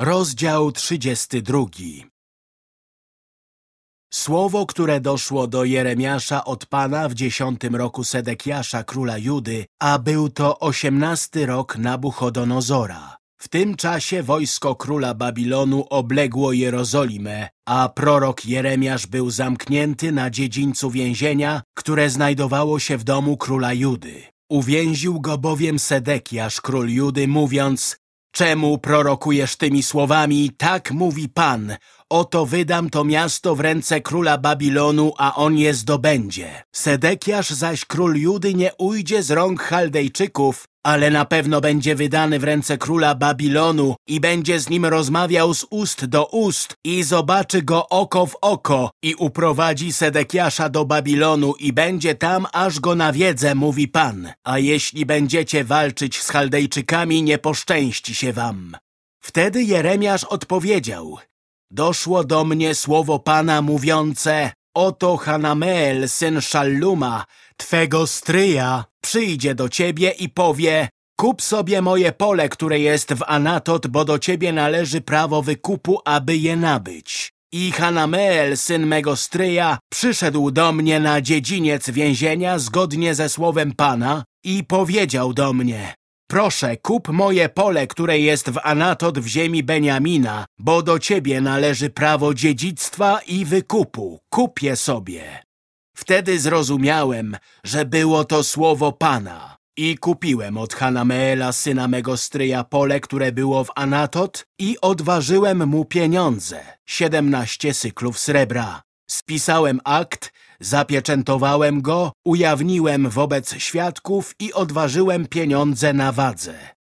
Rozdział 32 Słowo, które doszło do Jeremiasza od Pana w dziesiątym roku Sedekiasza, króla Judy, a był to osiemnasty rok Nabuchodonozora. W tym czasie wojsko króla Babilonu obległo Jerozolimę, a prorok Jeremiasz był zamknięty na dziedzińcu więzienia, które znajdowało się w domu króla Judy. Uwięził go bowiem Sedekiasz, król Judy, mówiąc Czemu prorokujesz tymi słowami? Tak mówi Pan. Oto wydam to miasto w ręce króla Babilonu, a on je zdobędzie. Sedekiasz zaś król Judy nie ujdzie z rąk Chaldejczyków, ale na pewno będzie wydany w ręce króla Babilonu i będzie z nim rozmawiał z ust do ust i zobaczy go oko w oko i uprowadzi Sedekiasza do Babilonu i będzie tam, aż go nawiedzę, mówi Pan. A jeśli będziecie walczyć z Chaldejczykami, nie poszczęści się wam. Wtedy Jeremiasz odpowiedział, doszło do mnie słowo Pana mówiące, oto Hanameel, syn Szalluma, twego stryja, przyjdzie do ciebie i powie, kup sobie moje pole, które jest w Anatot, bo do ciebie należy prawo wykupu, aby je nabyć. I Hanameel, syn mego stryja, przyszedł do mnie na dziedziniec więzienia zgodnie ze słowem Pana i powiedział do mnie, Proszę, kup moje pole, które jest w Anatot w ziemi Beniamina, bo do ciebie należy prawo dziedzictwa i wykupu. Kupię sobie. Wtedy zrozumiałem, że było to słowo Pana. I kupiłem od Hanameela, syna mego stryja, pole, które było w Anatot i odważyłem mu pieniądze, siedemnaście cyklów srebra. Spisałem akt, zapieczętowałem go, ujawniłem wobec świadków i odważyłem pieniądze na wadze.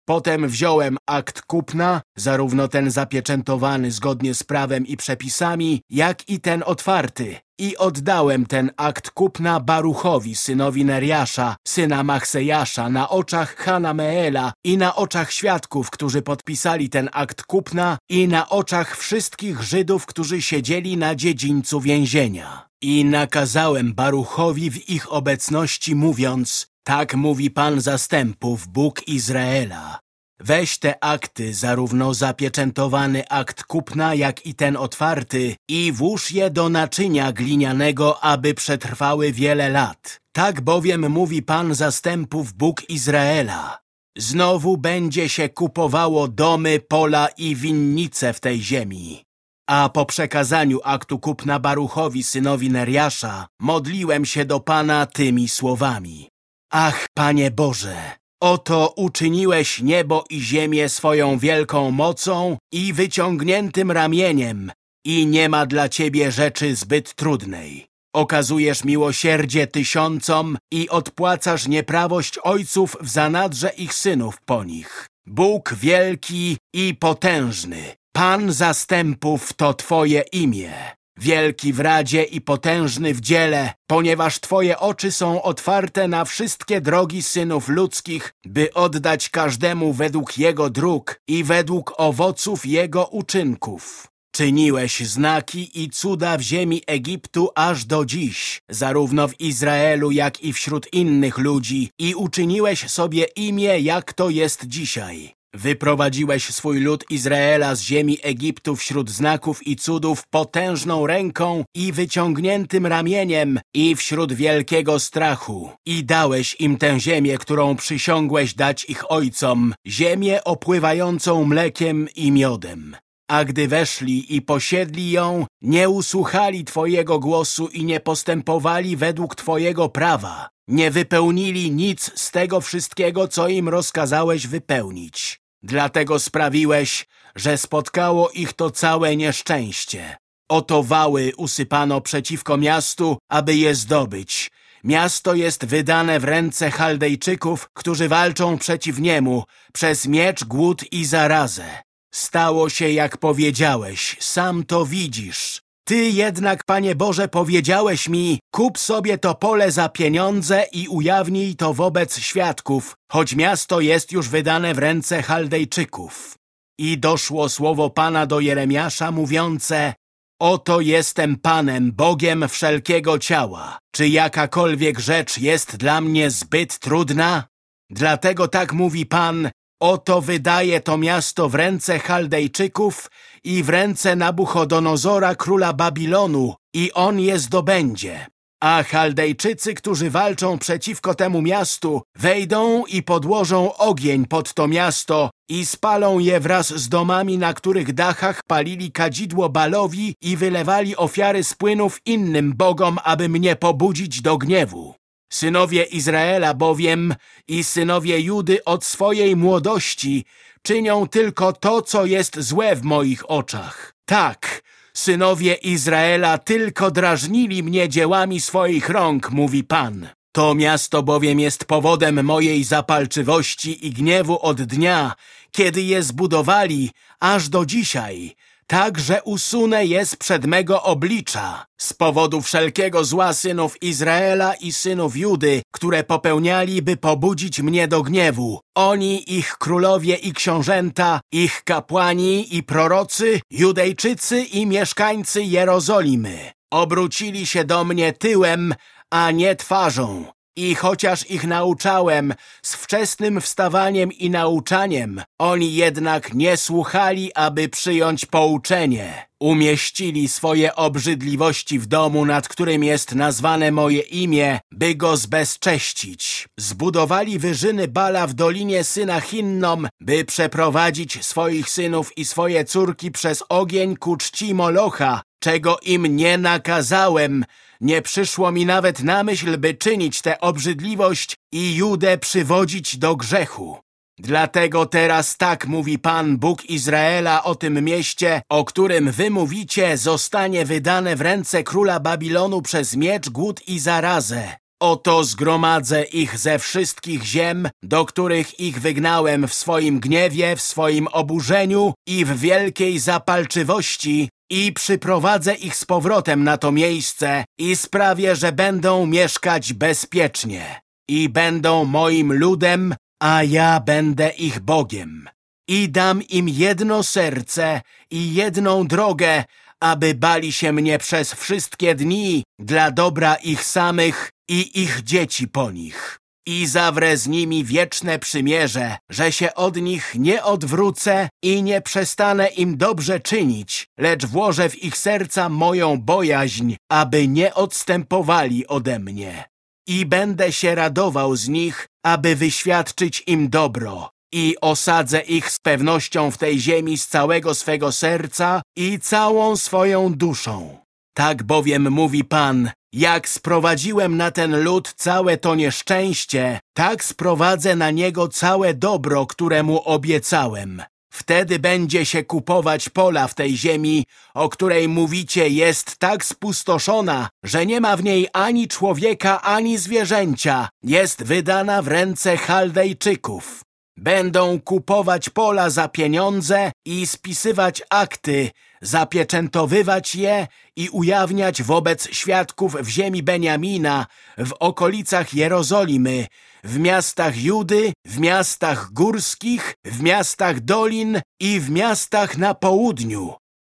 Potem wziąłem akt kupna, zarówno ten zapieczętowany zgodnie z prawem i przepisami, jak i ten otwarty, i oddałem ten akt kupna Baruchowi, synowi Neriasza, syna Machsejasza, na oczach Hanameela i na oczach świadków, którzy podpisali ten akt kupna i na oczach wszystkich Żydów, którzy siedzieli na dziedzińcu więzienia. I nakazałem Baruchowi w ich obecności mówiąc, tak mówi Pan zastępów, Bóg Izraela. Weź te akty, zarówno zapieczętowany akt kupna, jak i ten otwarty i włóż je do naczynia glinianego, aby przetrwały wiele lat. Tak bowiem mówi Pan zastępów, Bóg Izraela. Znowu będzie się kupowało domy, pola i winnice w tej ziemi. A po przekazaniu aktu kupna Baruchowi, synowi Neriasza, modliłem się do Pana tymi słowami. Ach, Panie Boże, oto uczyniłeś niebo i ziemię swoją wielką mocą i wyciągniętym ramieniem i nie ma dla Ciebie rzeczy zbyt trudnej. Okazujesz miłosierdzie tysiącom i odpłacasz nieprawość ojców w zanadrze ich synów po nich. Bóg wielki i potężny, Pan zastępów to Twoje imię. Wielki w radzie i potężny w dziele, ponieważ Twoje oczy są otwarte na wszystkie drogi synów ludzkich, by oddać każdemu według jego dróg i według owoców jego uczynków. Czyniłeś znaki i cuda w ziemi Egiptu aż do dziś, zarówno w Izraelu, jak i wśród innych ludzi i uczyniłeś sobie imię, jak to jest dzisiaj. Wyprowadziłeś swój lud Izraela z ziemi Egiptu wśród znaków i cudów potężną ręką i wyciągniętym ramieniem i wśród wielkiego strachu. I dałeś im tę ziemię, którą przysiągłeś dać ich ojcom, ziemię opływającą mlekiem i miodem. A gdy weszli i posiedli ją, nie usłuchali Twojego głosu i nie postępowali według Twojego prawa. Nie wypełnili nic z tego wszystkiego, co im rozkazałeś wypełnić. Dlatego sprawiłeś, że spotkało ich to całe nieszczęście. Oto wały usypano przeciwko miastu, aby je zdobyć. Miasto jest wydane w ręce Chaldejczyków, którzy walczą przeciw niemu, przez miecz, głód i zarazę. Stało się, jak powiedziałeś, sam to widzisz. Ty jednak, Panie Boże, powiedziałeś mi, kup sobie to pole za pieniądze i ujawnij to wobec świadków, choć miasto jest już wydane w ręce Chaldejczyków. I doszło słowo Pana do Jeremiasza mówiące, Oto jestem Panem, Bogiem wszelkiego ciała. Czy jakakolwiek rzecz jest dla mnie zbyt trudna? Dlatego tak mówi Pan, Oto wydaje to miasto w ręce Chaldejczyków i w ręce Nabuchodonozora, króla Babilonu, i on je zdobędzie. A Chaldejczycy, którzy walczą przeciwko temu miastu, wejdą i podłożą ogień pod to miasto i spalą je wraz z domami, na których dachach palili kadzidło Balowi i wylewali ofiary z płynów innym bogom, aby mnie pobudzić do gniewu. Synowie Izraela bowiem i synowie Judy od swojej młodości czynią tylko to, co jest złe w moich oczach. Tak, synowie Izraela tylko drażnili mnie dziełami swoich rąk, mówi Pan. To miasto bowiem jest powodem mojej zapalczywości i gniewu od dnia, kiedy je zbudowali, aż do dzisiaj, tak, że usunę je z przed mego oblicza, z powodu wszelkiego zła synów Izraela i synów Judy, które popełniali, by pobudzić mnie do gniewu. Oni, ich królowie i książęta, ich kapłani i prorocy, Judejczycy i mieszkańcy Jerozolimy. Obrócili się do mnie tyłem, a nie twarzą. I chociaż ich nauczałem z wczesnym wstawaniem i nauczaniem, oni jednak nie słuchali, aby przyjąć pouczenie. Umieścili swoje obrzydliwości w domu, nad którym jest nazwane moje imię, by go zbezcześcić. Zbudowali wyżyny Bala w dolinie syna Hinnom, by przeprowadzić swoich synów i swoje córki przez ogień ku czci Molocha, czego im nie nakazałem, nie przyszło mi nawet na myśl, by czynić tę obrzydliwość i Judę przywodzić do grzechu. Dlatego teraz tak mówi Pan Bóg Izraela o tym mieście, o którym wy mówicie, zostanie wydane w ręce króla Babilonu przez miecz, głód i zarazę. Oto zgromadzę ich ze wszystkich ziem, do których ich wygnałem w swoim gniewie, w swoim oburzeniu i w wielkiej zapalczywości i przyprowadzę ich z powrotem na to miejsce i sprawię, że będą mieszkać bezpiecznie i będą moim ludem, a ja będę ich Bogiem. I dam im jedno serce i jedną drogę, aby bali się mnie przez wszystkie dni dla dobra ich samych i ich dzieci po nich. I zawrę z nimi wieczne przymierze, że się od nich nie odwrócę i nie przestanę im dobrze czynić, lecz włożę w ich serca moją bojaźń, aby nie odstępowali ode mnie. I będę się radował z nich, aby wyświadczyć im dobro. I osadzę ich z pewnością w tej ziemi z całego swego serca i całą swoją duszą. Tak bowiem mówi Pan, jak sprowadziłem na ten lud całe to nieszczęście, tak sprowadzę na niego całe dobro, które mu obiecałem. Wtedy będzie się kupować pola w tej ziemi, o której mówicie jest tak spustoszona, że nie ma w niej ani człowieka, ani zwierzęcia. Jest wydana w ręce Chaldejczyków. Będą kupować pola za pieniądze i spisywać akty, zapieczętowywać je i ujawniać wobec świadków w ziemi Beniamina, w okolicach Jerozolimy, w miastach Judy, w miastach górskich, w miastach dolin i w miastach na południu.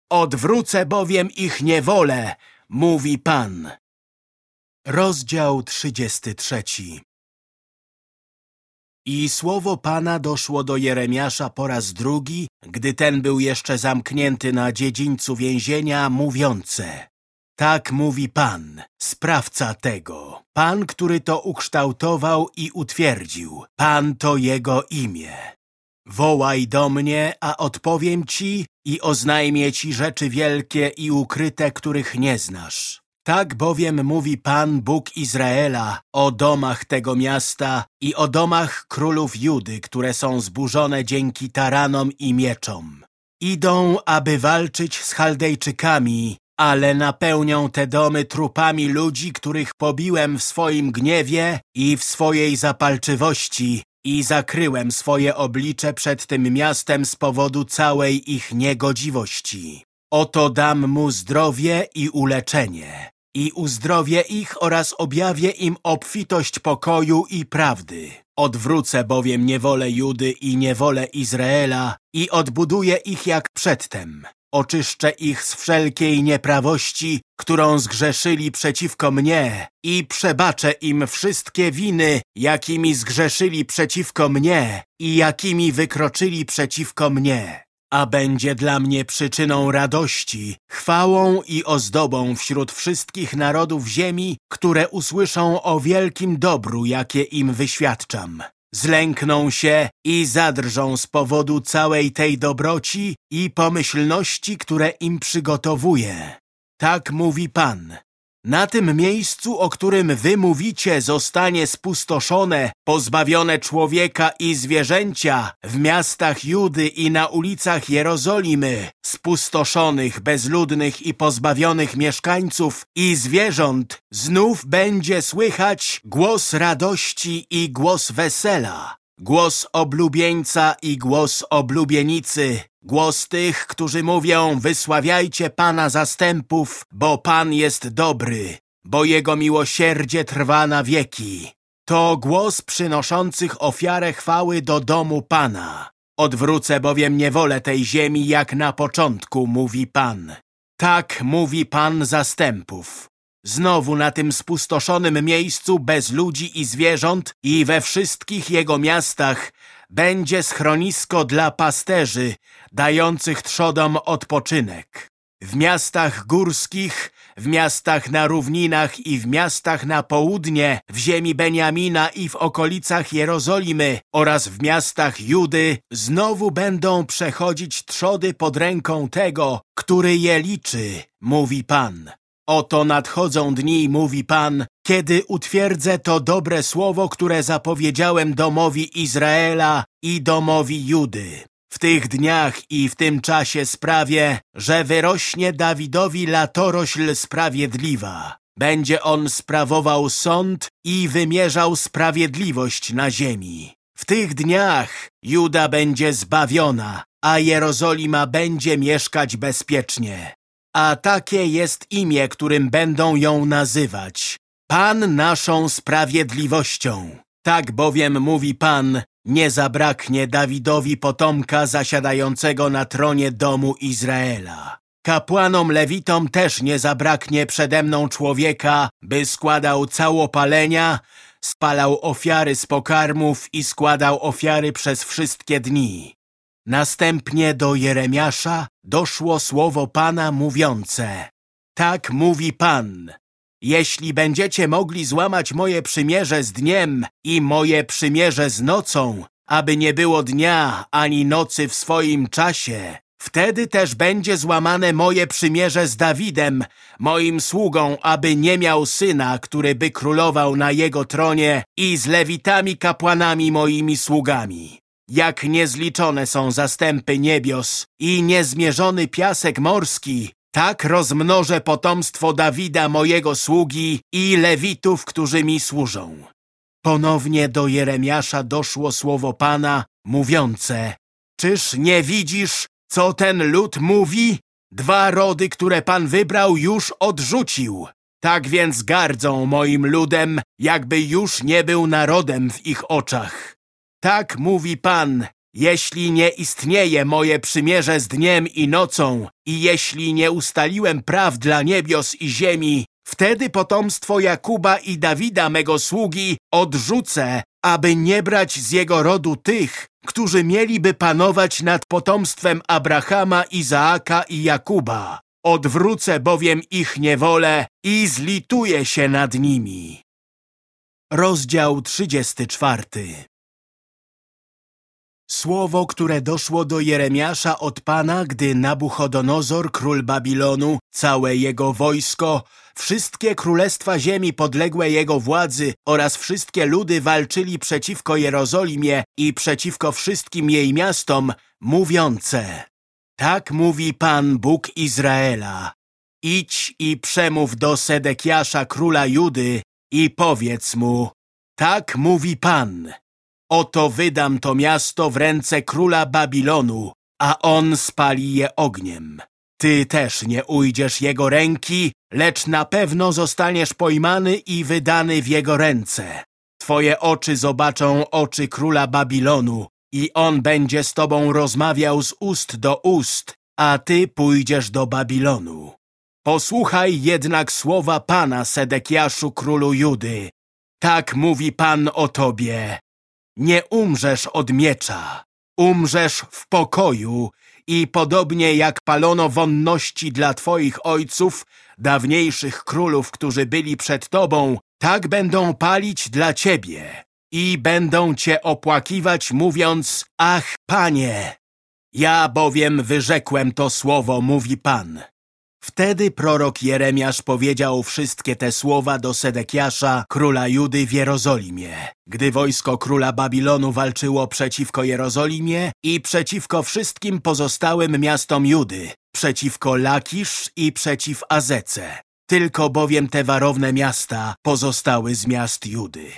Odwrócę bowiem ich niewolę, mówi Pan. Rozdział 33 i słowo Pana doszło do Jeremiasza po raz drugi, gdy ten był jeszcze zamknięty na dziedzińcu więzienia, mówiące Tak mówi Pan, sprawca tego, Pan, który to ukształtował i utwierdził, Pan to Jego imię. Wołaj do mnie, a odpowiem Ci i oznajmię Ci rzeczy wielkie i ukryte, których nie znasz. Tak bowiem mówi Pan Bóg Izraela o domach tego miasta i o domach królów Judy, które są zburzone dzięki taranom i mieczom. Idą, aby walczyć z Chaldejczykami, ale napełnią te domy trupami ludzi, których pobiłem w swoim gniewie i w swojej zapalczywości i zakryłem swoje oblicze przed tym miastem z powodu całej ich niegodziwości. Oto dam mu zdrowie i uleczenie i uzdrowię ich oraz objawię im obfitość pokoju i prawdy. Odwrócę bowiem niewolę Judy i niewolę Izraela i odbuduję ich jak przedtem. Oczyszczę ich z wszelkiej nieprawości, którą zgrzeszyli przeciwko mnie i przebaczę im wszystkie winy, jakimi zgrzeszyli przeciwko mnie i jakimi wykroczyli przeciwko mnie a będzie dla mnie przyczyną radości, chwałą i ozdobą wśród wszystkich narodów ziemi, które usłyszą o wielkim dobru, jakie im wyświadczam. Zlękną się i zadrżą z powodu całej tej dobroci i pomyślności, które im przygotowuję. Tak mówi Pan. Na tym miejscu, o którym wy mówicie, zostanie spustoszone, pozbawione człowieka i zwierzęcia w miastach Judy i na ulicach Jerozolimy, spustoszonych, bezludnych i pozbawionych mieszkańców i zwierząt, znów będzie słychać głos radości i głos wesela. Głos oblubieńca i głos oblubienicy, głos tych, którzy mówią wysławiajcie Pana zastępów, bo Pan jest dobry, bo Jego miłosierdzie trwa na wieki. To głos przynoszących ofiarę chwały do domu Pana. Odwrócę bowiem niewolę tej ziemi jak na początku, mówi Pan. Tak mówi Pan zastępów. Znowu na tym spustoszonym miejscu bez ludzi i zwierząt i we wszystkich jego miastach będzie schronisko dla pasterzy, dających trzodom odpoczynek. W miastach górskich, w miastach na równinach i w miastach na południe, w ziemi Beniamina i w okolicach Jerozolimy oraz w miastach Judy znowu będą przechodzić trzody pod ręką tego, który je liczy, mówi Pan. Oto nadchodzą dni, mówi Pan, kiedy utwierdzę to dobre słowo, które zapowiedziałem domowi Izraela i domowi Judy. W tych dniach i w tym czasie sprawię, że wyrośnie Dawidowi latorośl sprawiedliwa. Będzie on sprawował sąd i wymierzał sprawiedliwość na ziemi. W tych dniach Juda będzie zbawiona, a Jerozolima będzie mieszkać bezpiecznie. A takie jest imię, którym będą ją nazywać. Pan naszą sprawiedliwością. Tak bowiem mówi Pan, nie zabraknie Dawidowi potomka zasiadającego na tronie domu Izraela. Kapłanom lewitom też nie zabraknie przede mną człowieka, by składał całopalenia, spalał ofiary z pokarmów i składał ofiary przez wszystkie dni. Następnie do Jeremiasza doszło słowo Pana mówiące Tak mówi Pan, jeśli będziecie mogli złamać moje przymierze z dniem i moje przymierze z nocą, aby nie było dnia ani nocy w swoim czasie, wtedy też będzie złamane moje przymierze z Dawidem, moim sługą, aby nie miał syna, który by królował na jego tronie i z lewitami kapłanami moimi sługami. Jak niezliczone są zastępy niebios i niezmierzony piasek morski, tak rozmnożę potomstwo Dawida mojego sługi i lewitów, którzy mi służą. Ponownie do Jeremiasza doszło słowo Pana, mówiące Czyż nie widzisz, co ten lud mówi? Dwa rody, które Pan wybrał, już odrzucił. Tak więc gardzą moim ludem, jakby już nie był narodem w ich oczach. Tak mówi Pan, jeśli nie istnieje moje przymierze z dniem i nocą i jeśli nie ustaliłem praw dla niebios i ziemi, wtedy potomstwo Jakuba i Dawida mego sługi odrzucę, aby nie brać z jego rodu tych, którzy mieliby panować nad potomstwem Abrahama, Izaaka i Jakuba. Odwrócę bowiem ich niewolę i zlituję się nad nimi. Rozdział 34 Słowo, które doszło do Jeremiasza od Pana, gdy Nabuchodonozor, król Babilonu, całe jego wojsko, wszystkie królestwa ziemi podległe jego władzy oraz wszystkie ludy walczyli przeciwko Jerozolimie i przeciwko wszystkim jej miastom, mówiące Tak mówi Pan Bóg Izraela. Idź i przemów do Sedekiasza, króla Judy i powiedz mu Tak mówi Pan. Oto wydam to miasto w ręce króla Babilonu, a on spali je ogniem. Ty też nie ujdziesz jego ręki, lecz na pewno zostaniesz pojmany i wydany w jego ręce. Twoje oczy zobaczą oczy króla Babilonu i on będzie z tobą rozmawiał z ust do ust, a ty pójdziesz do Babilonu. Posłuchaj jednak słowa Pana, Sedekiaszu, królu Judy. Tak mówi Pan o tobie. Nie umrzesz od miecza, umrzesz w pokoju i podobnie jak palono wonności dla twoich ojców, dawniejszych królów, którzy byli przed tobą, tak będą palić dla ciebie i będą cię opłakiwać, mówiąc, ach, panie! Ja bowiem wyrzekłem to słowo, mówi Pan. Wtedy prorok Jeremiasz powiedział wszystkie te słowa do Sedekiasza, króla Judy w Jerozolimie. Gdy wojsko króla Babilonu walczyło przeciwko Jerozolimie i przeciwko wszystkim pozostałym miastom Judy, przeciwko Lakisz i przeciw Azece. Tylko bowiem te warowne miasta pozostały z miast Judy.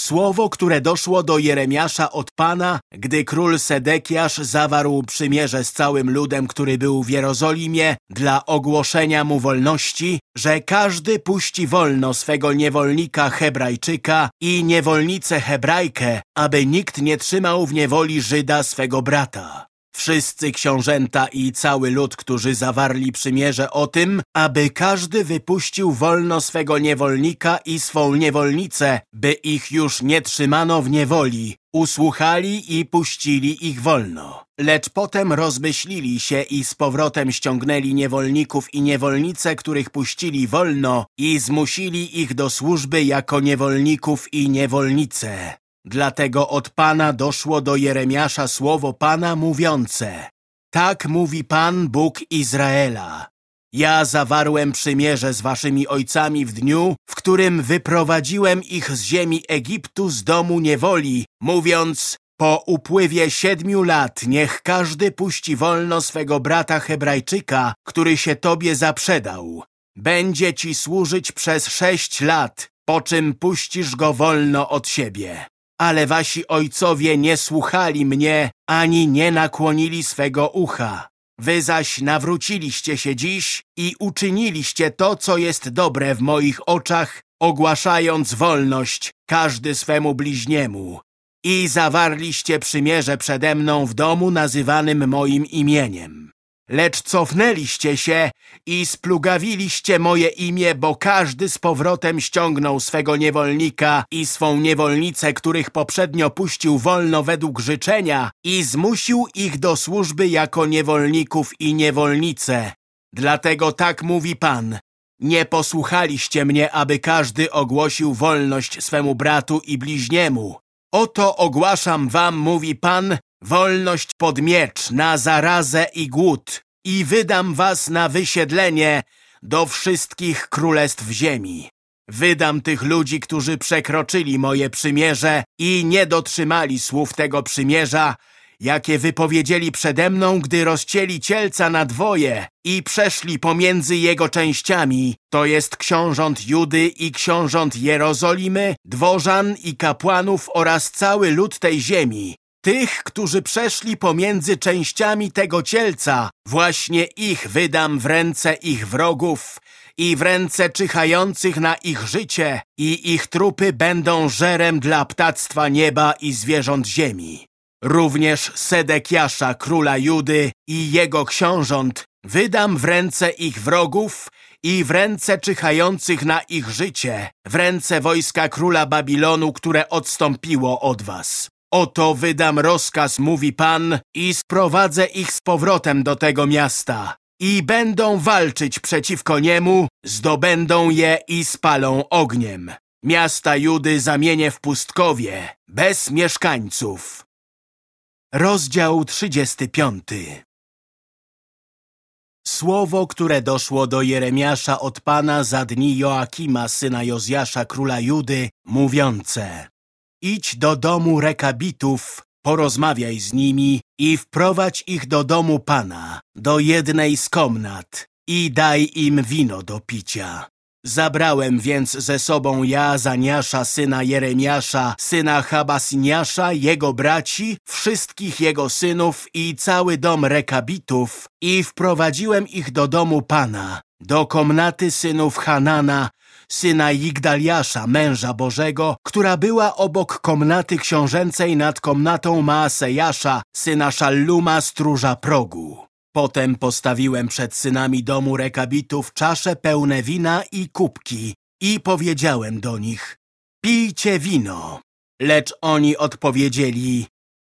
Słowo, które doszło do Jeremiasza od Pana, gdy król Sedekiasz zawarł przymierze z całym ludem, który był w Jerozolimie, dla ogłoszenia mu wolności, że każdy puści wolno swego niewolnika Hebrajczyka i niewolnicę Hebrajkę, aby nikt nie trzymał w niewoli Żyda swego brata. Wszyscy książęta i cały lud, którzy zawarli przymierze o tym, aby każdy wypuścił wolno swego niewolnika i swą niewolnicę, by ich już nie trzymano w niewoli, usłuchali i puścili ich wolno. Lecz potem rozmyślili się i z powrotem ściągnęli niewolników i niewolnice, których puścili wolno i zmusili ich do służby jako niewolników i niewolnice. Dlatego od Pana doszło do Jeremiasza słowo Pana mówiące Tak mówi Pan Bóg Izraela. Ja zawarłem przymierze z waszymi ojcami w dniu, w którym wyprowadziłem ich z ziemi Egiptu z domu niewoli, mówiąc po upływie siedmiu lat niech każdy puści wolno swego brata Hebrajczyka, który się tobie zaprzedał. Będzie ci służyć przez sześć lat, po czym puścisz go wolno od siebie. Ale wasi ojcowie nie słuchali mnie, ani nie nakłonili swego ucha. Wy zaś nawróciliście się dziś i uczyniliście to, co jest dobre w moich oczach, ogłaszając wolność każdy swemu bliźniemu. I zawarliście przymierze przede mną w domu nazywanym moim imieniem. Lecz cofnęliście się i splugawiliście moje imię, bo każdy z powrotem ściągnął swego niewolnika i swą niewolnicę, których poprzednio puścił wolno według życzenia i zmusił ich do służby jako niewolników i niewolnice. Dlatego tak mówi Pan. Nie posłuchaliście mnie, aby każdy ogłosił wolność swemu bratu i bliźniemu. Oto ogłaszam wam, mówi Pan, wolność pod miecz, na zarazę i głód i wydam was na wysiedlenie do wszystkich królestw ziemi. Wydam tych ludzi, którzy przekroczyli moje przymierze i nie dotrzymali słów tego przymierza, jakie wypowiedzieli przede mną, gdy rozcięli cielca na dwoje i przeszli pomiędzy jego częściami, to jest książąt Judy i książąt Jerozolimy, dworzan i kapłanów oraz cały lud tej ziemi, tych, którzy przeszli pomiędzy częściami tego cielca, właśnie ich wydam w ręce ich wrogów i w ręce czyhających na ich życie i ich trupy będą żerem dla ptactwa nieba i zwierząt ziemi. Również Sedekiasza, króla Judy i jego książąt wydam w ręce ich wrogów i w ręce czyhających na ich życie, w ręce wojska króla Babilonu, które odstąpiło od was. Oto wydam rozkaz, mówi Pan, i sprowadzę ich z powrotem do tego miasta. I będą walczyć przeciwko niemu, zdobędą je i spalą ogniem. Miasta Judy zamienię w pustkowie, bez mieszkańców. Rozdział 35 Słowo, które doszło do Jeremiasza od Pana za dni Joakima, syna Jozjasza, króla Judy, mówiące Idź do domu rekabitów, porozmawiaj z nimi i wprowadź ich do domu Pana, do jednej z komnat i daj im wino do picia. Zabrałem więc ze sobą ja Zaniasza, syna Jeremiasza, syna Habasiniasza, jego braci, wszystkich jego synów i cały dom rekabitów i wprowadziłem ich do domu Pana, do komnaty synów Hanana, syna Jigdaliasza, męża Bożego, która była obok komnaty książęcej nad komnatą Maasejasza, syna Szalluma, stróża progu. Potem postawiłem przed synami domu rekabitów czasze pełne wina i kubki i powiedziałem do nich, pijcie wino. Lecz oni odpowiedzieli,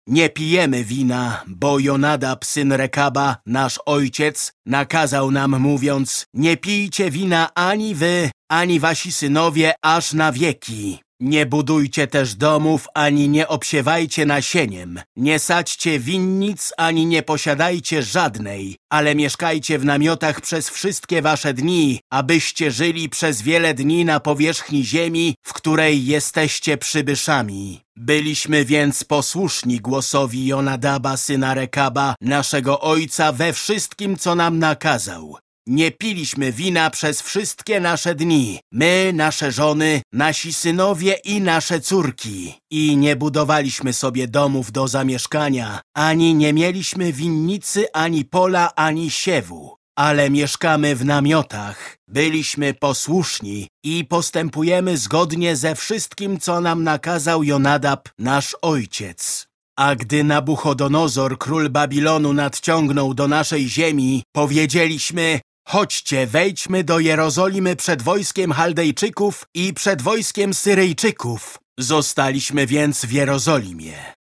nie pijemy wina, bo Jonadab, syn Rekaba, nasz ojciec, nakazał nam mówiąc, nie pijcie wina ani wy, ani wasi synowie, aż na wieki. Nie budujcie też domów, ani nie obsiewajcie nasieniem. Nie sadźcie winnic, ani nie posiadajcie żadnej, ale mieszkajcie w namiotach przez wszystkie wasze dni, abyście żyli przez wiele dni na powierzchni ziemi, w której jesteście przybyszami. Byliśmy więc posłuszni głosowi Jonadaba, syna Rekaba, naszego ojca, we wszystkim, co nam nakazał. Nie piliśmy wina przez wszystkie nasze dni, my, nasze żony, nasi synowie i nasze córki. I nie budowaliśmy sobie domów do zamieszkania, ani nie mieliśmy winnicy, ani pola, ani siewu. Ale mieszkamy w namiotach, byliśmy posłuszni i postępujemy zgodnie ze wszystkim, co nam nakazał Jonadab, nasz ojciec. A gdy Nabuchodonozor, król Babilonu, nadciągnął do naszej ziemi, powiedzieliśmy, Chodźcie, wejdźmy do Jerozolimy przed wojskiem Chaldejczyków i przed wojskiem Syryjczyków. Zostaliśmy więc w Jerozolimie.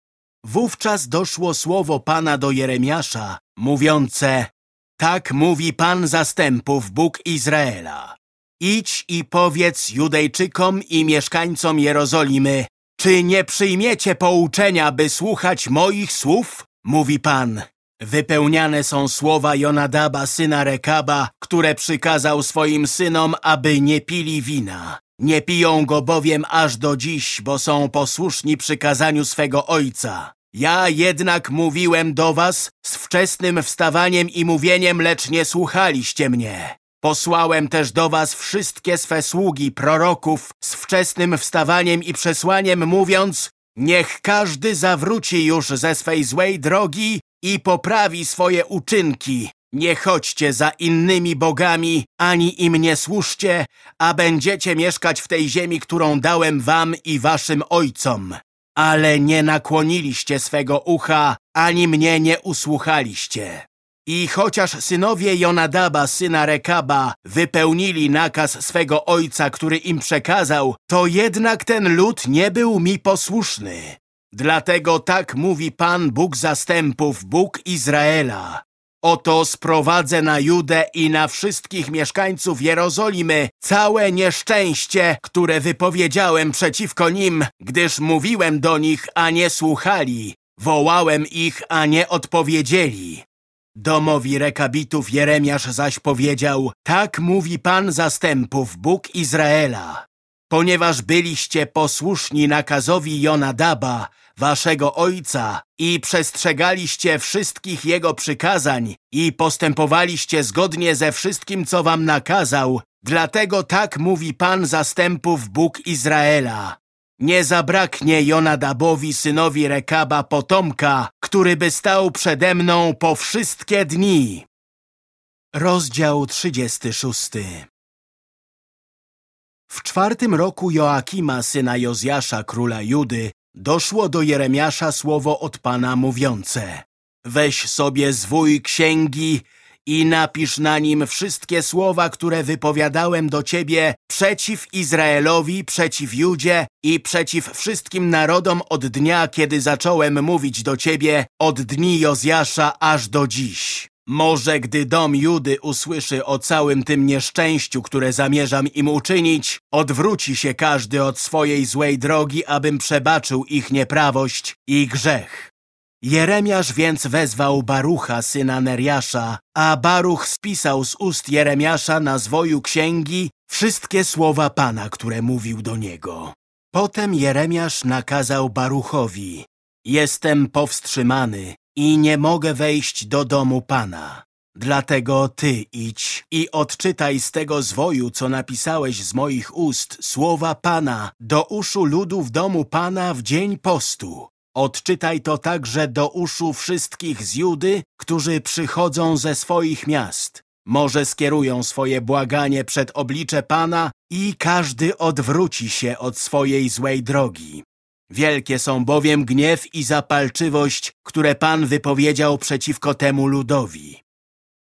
Wówczas doszło słowo Pana do Jeremiasza, mówiące Tak mówi Pan zastępów, Bóg Izraela. Idź i powiedz Judejczykom i mieszkańcom Jerozolimy, czy nie przyjmiecie pouczenia, by słuchać moich słów? Mówi Pan. Wypełniane są słowa Jonadaba, syna Rekaba, które przykazał swoim synom, aby nie pili wina. Nie piją go bowiem aż do dziś, bo są posłuszni przykazaniu swego ojca. Ja jednak mówiłem do was z wczesnym wstawaniem i mówieniem, lecz nie słuchaliście mnie. Posłałem też do was wszystkie swe sługi, proroków, z wczesnym wstawaniem i przesłaniem, mówiąc, Niech każdy zawróci już ze swej złej drogi i poprawi swoje uczynki. Nie chodźcie za innymi bogami, ani im nie służcie, a będziecie mieszkać w tej ziemi, którą dałem wam i waszym ojcom. Ale nie nakłoniliście swego ucha, ani mnie nie usłuchaliście. I chociaż synowie Jonadaba, syna Rekaba, wypełnili nakaz swego ojca, który im przekazał, to jednak ten lud nie był mi posłuszny. Dlatego tak mówi Pan Bóg zastępów, Bóg Izraela. Oto sprowadzę na Judę i na wszystkich mieszkańców Jerozolimy całe nieszczęście, które wypowiedziałem przeciwko nim, gdyż mówiłem do nich, a nie słuchali. Wołałem ich, a nie odpowiedzieli. Domowi rekabitów Jeremiasz zaś powiedział, tak mówi Pan zastępów, Bóg Izraela. Ponieważ byliście posłuszni nakazowi Jonadaba, waszego ojca i przestrzegaliście wszystkich jego przykazań i postępowaliście zgodnie ze wszystkim, co wam nakazał, dlatego tak mówi Pan zastępów Bóg Izraela. Nie zabraknie Jonadabowi synowi Rekaba potomka, który by stał przede mną po wszystkie dni. Rozdział 36 W czwartym roku Joakima, syna Jozjasza, króla Judy, doszło do Jeremiasza słowo od Pana mówiące Weź sobie zwój księgi i napisz na nim wszystkie słowa, które wypowiadałem do Ciebie przeciw Izraelowi, przeciw Judzie i przeciw wszystkim narodom od dnia, kiedy zacząłem mówić do Ciebie, od dni Jozjasza aż do dziś. Może gdy dom Judy usłyszy o całym tym nieszczęściu, które zamierzam im uczynić, odwróci się każdy od swojej złej drogi, abym przebaczył ich nieprawość i grzech. Jeremiasz więc wezwał Barucha, syna Neriasza, a Baruch spisał z ust Jeremiasza na zwoju księgi wszystkie słowa Pana, które mówił do niego. Potem Jeremiasz nakazał Baruchowi, jestem powstrzymany i nie mogę wejść do domu Pana. Dlatego ty idź i odczytaj z tego zwoju, co napisałeś z moich ust, słowa Pana do uszu ludu w domu Pana w dzień postu. Odczytaj to także do uszu wszystkich z Judy, którzy przychodzą ze swoich miast. Może skierują swoje błaganie przed oblicze Pana i każdy odwróci się od swojej złej drogi. Wielkie są bowiem gniew i zapalczywość, które Pan wypowiedział przeciwko temu ludowi.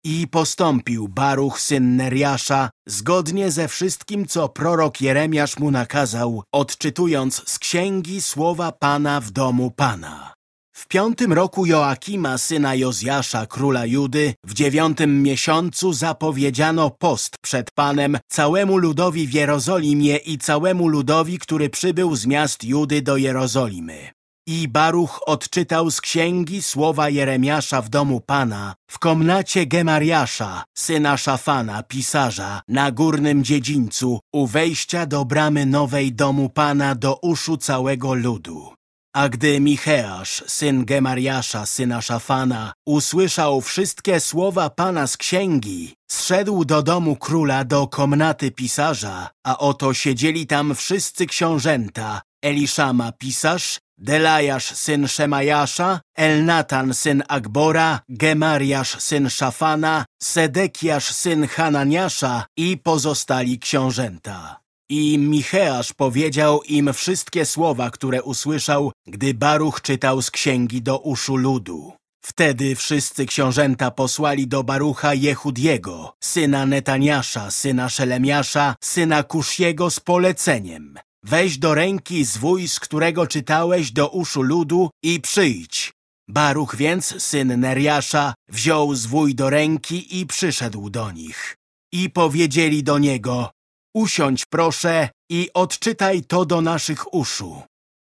I postąpił Baruch syn Neriasza zgodnie ze wszystkim, co prorok Jeremiasz mu nakazał, odczytując z księgi słowa Pana w domu Pana. W piątym roku Joakima, syna Jozjasza, króla Judy, w dziewiątym miesiącu zapowiedziano post przed Panem całemu ludowi w Jerozolimie i całemu ludowi, który przybył z miast Judy do Jerozolimy. I Baruch odczytał z księgi słowa Jeremiasza w domu Pana, w komnacie Gemariasza, syna Szafana, pisarza, na górnym dziedzińcu, u wejścia do bramy nowej domu Pana do uszu całego ludu. A gdy Micheasz, syn Gemariasza, syna Szafana, usłyszał wszystkie słowa Pana z księgi, zszedł do domu króla do komnaty pisarza, a oto siedzieli tam wszyscy książęta, Eliszama pisarz, Delajasz syn Szemajasza, Elnatan syn Akbora, Gemariasz syn Szafana, Sedekiasz syn Hananiasza i pozostali książęta. I Micheasz powiedział im wszystkie słowa, które usłyszał, gdy Baruch czytał z księgi do uszu ludu. Wtedy wszyscy książęta posłali do Barucha Jehudiego, syna Netaniasza, syna Szelemiasza, syna Kusziego z poleceniem. Weź do ręki zwój, z którego czytałeś do uszu ludu i przyjdź. Baruch więc, syn Neriasza, wziął zwój do ręki i przyszedł do nich. I powiedzieli do niego, usiądź proszę i odczytaj to do naszych uszu.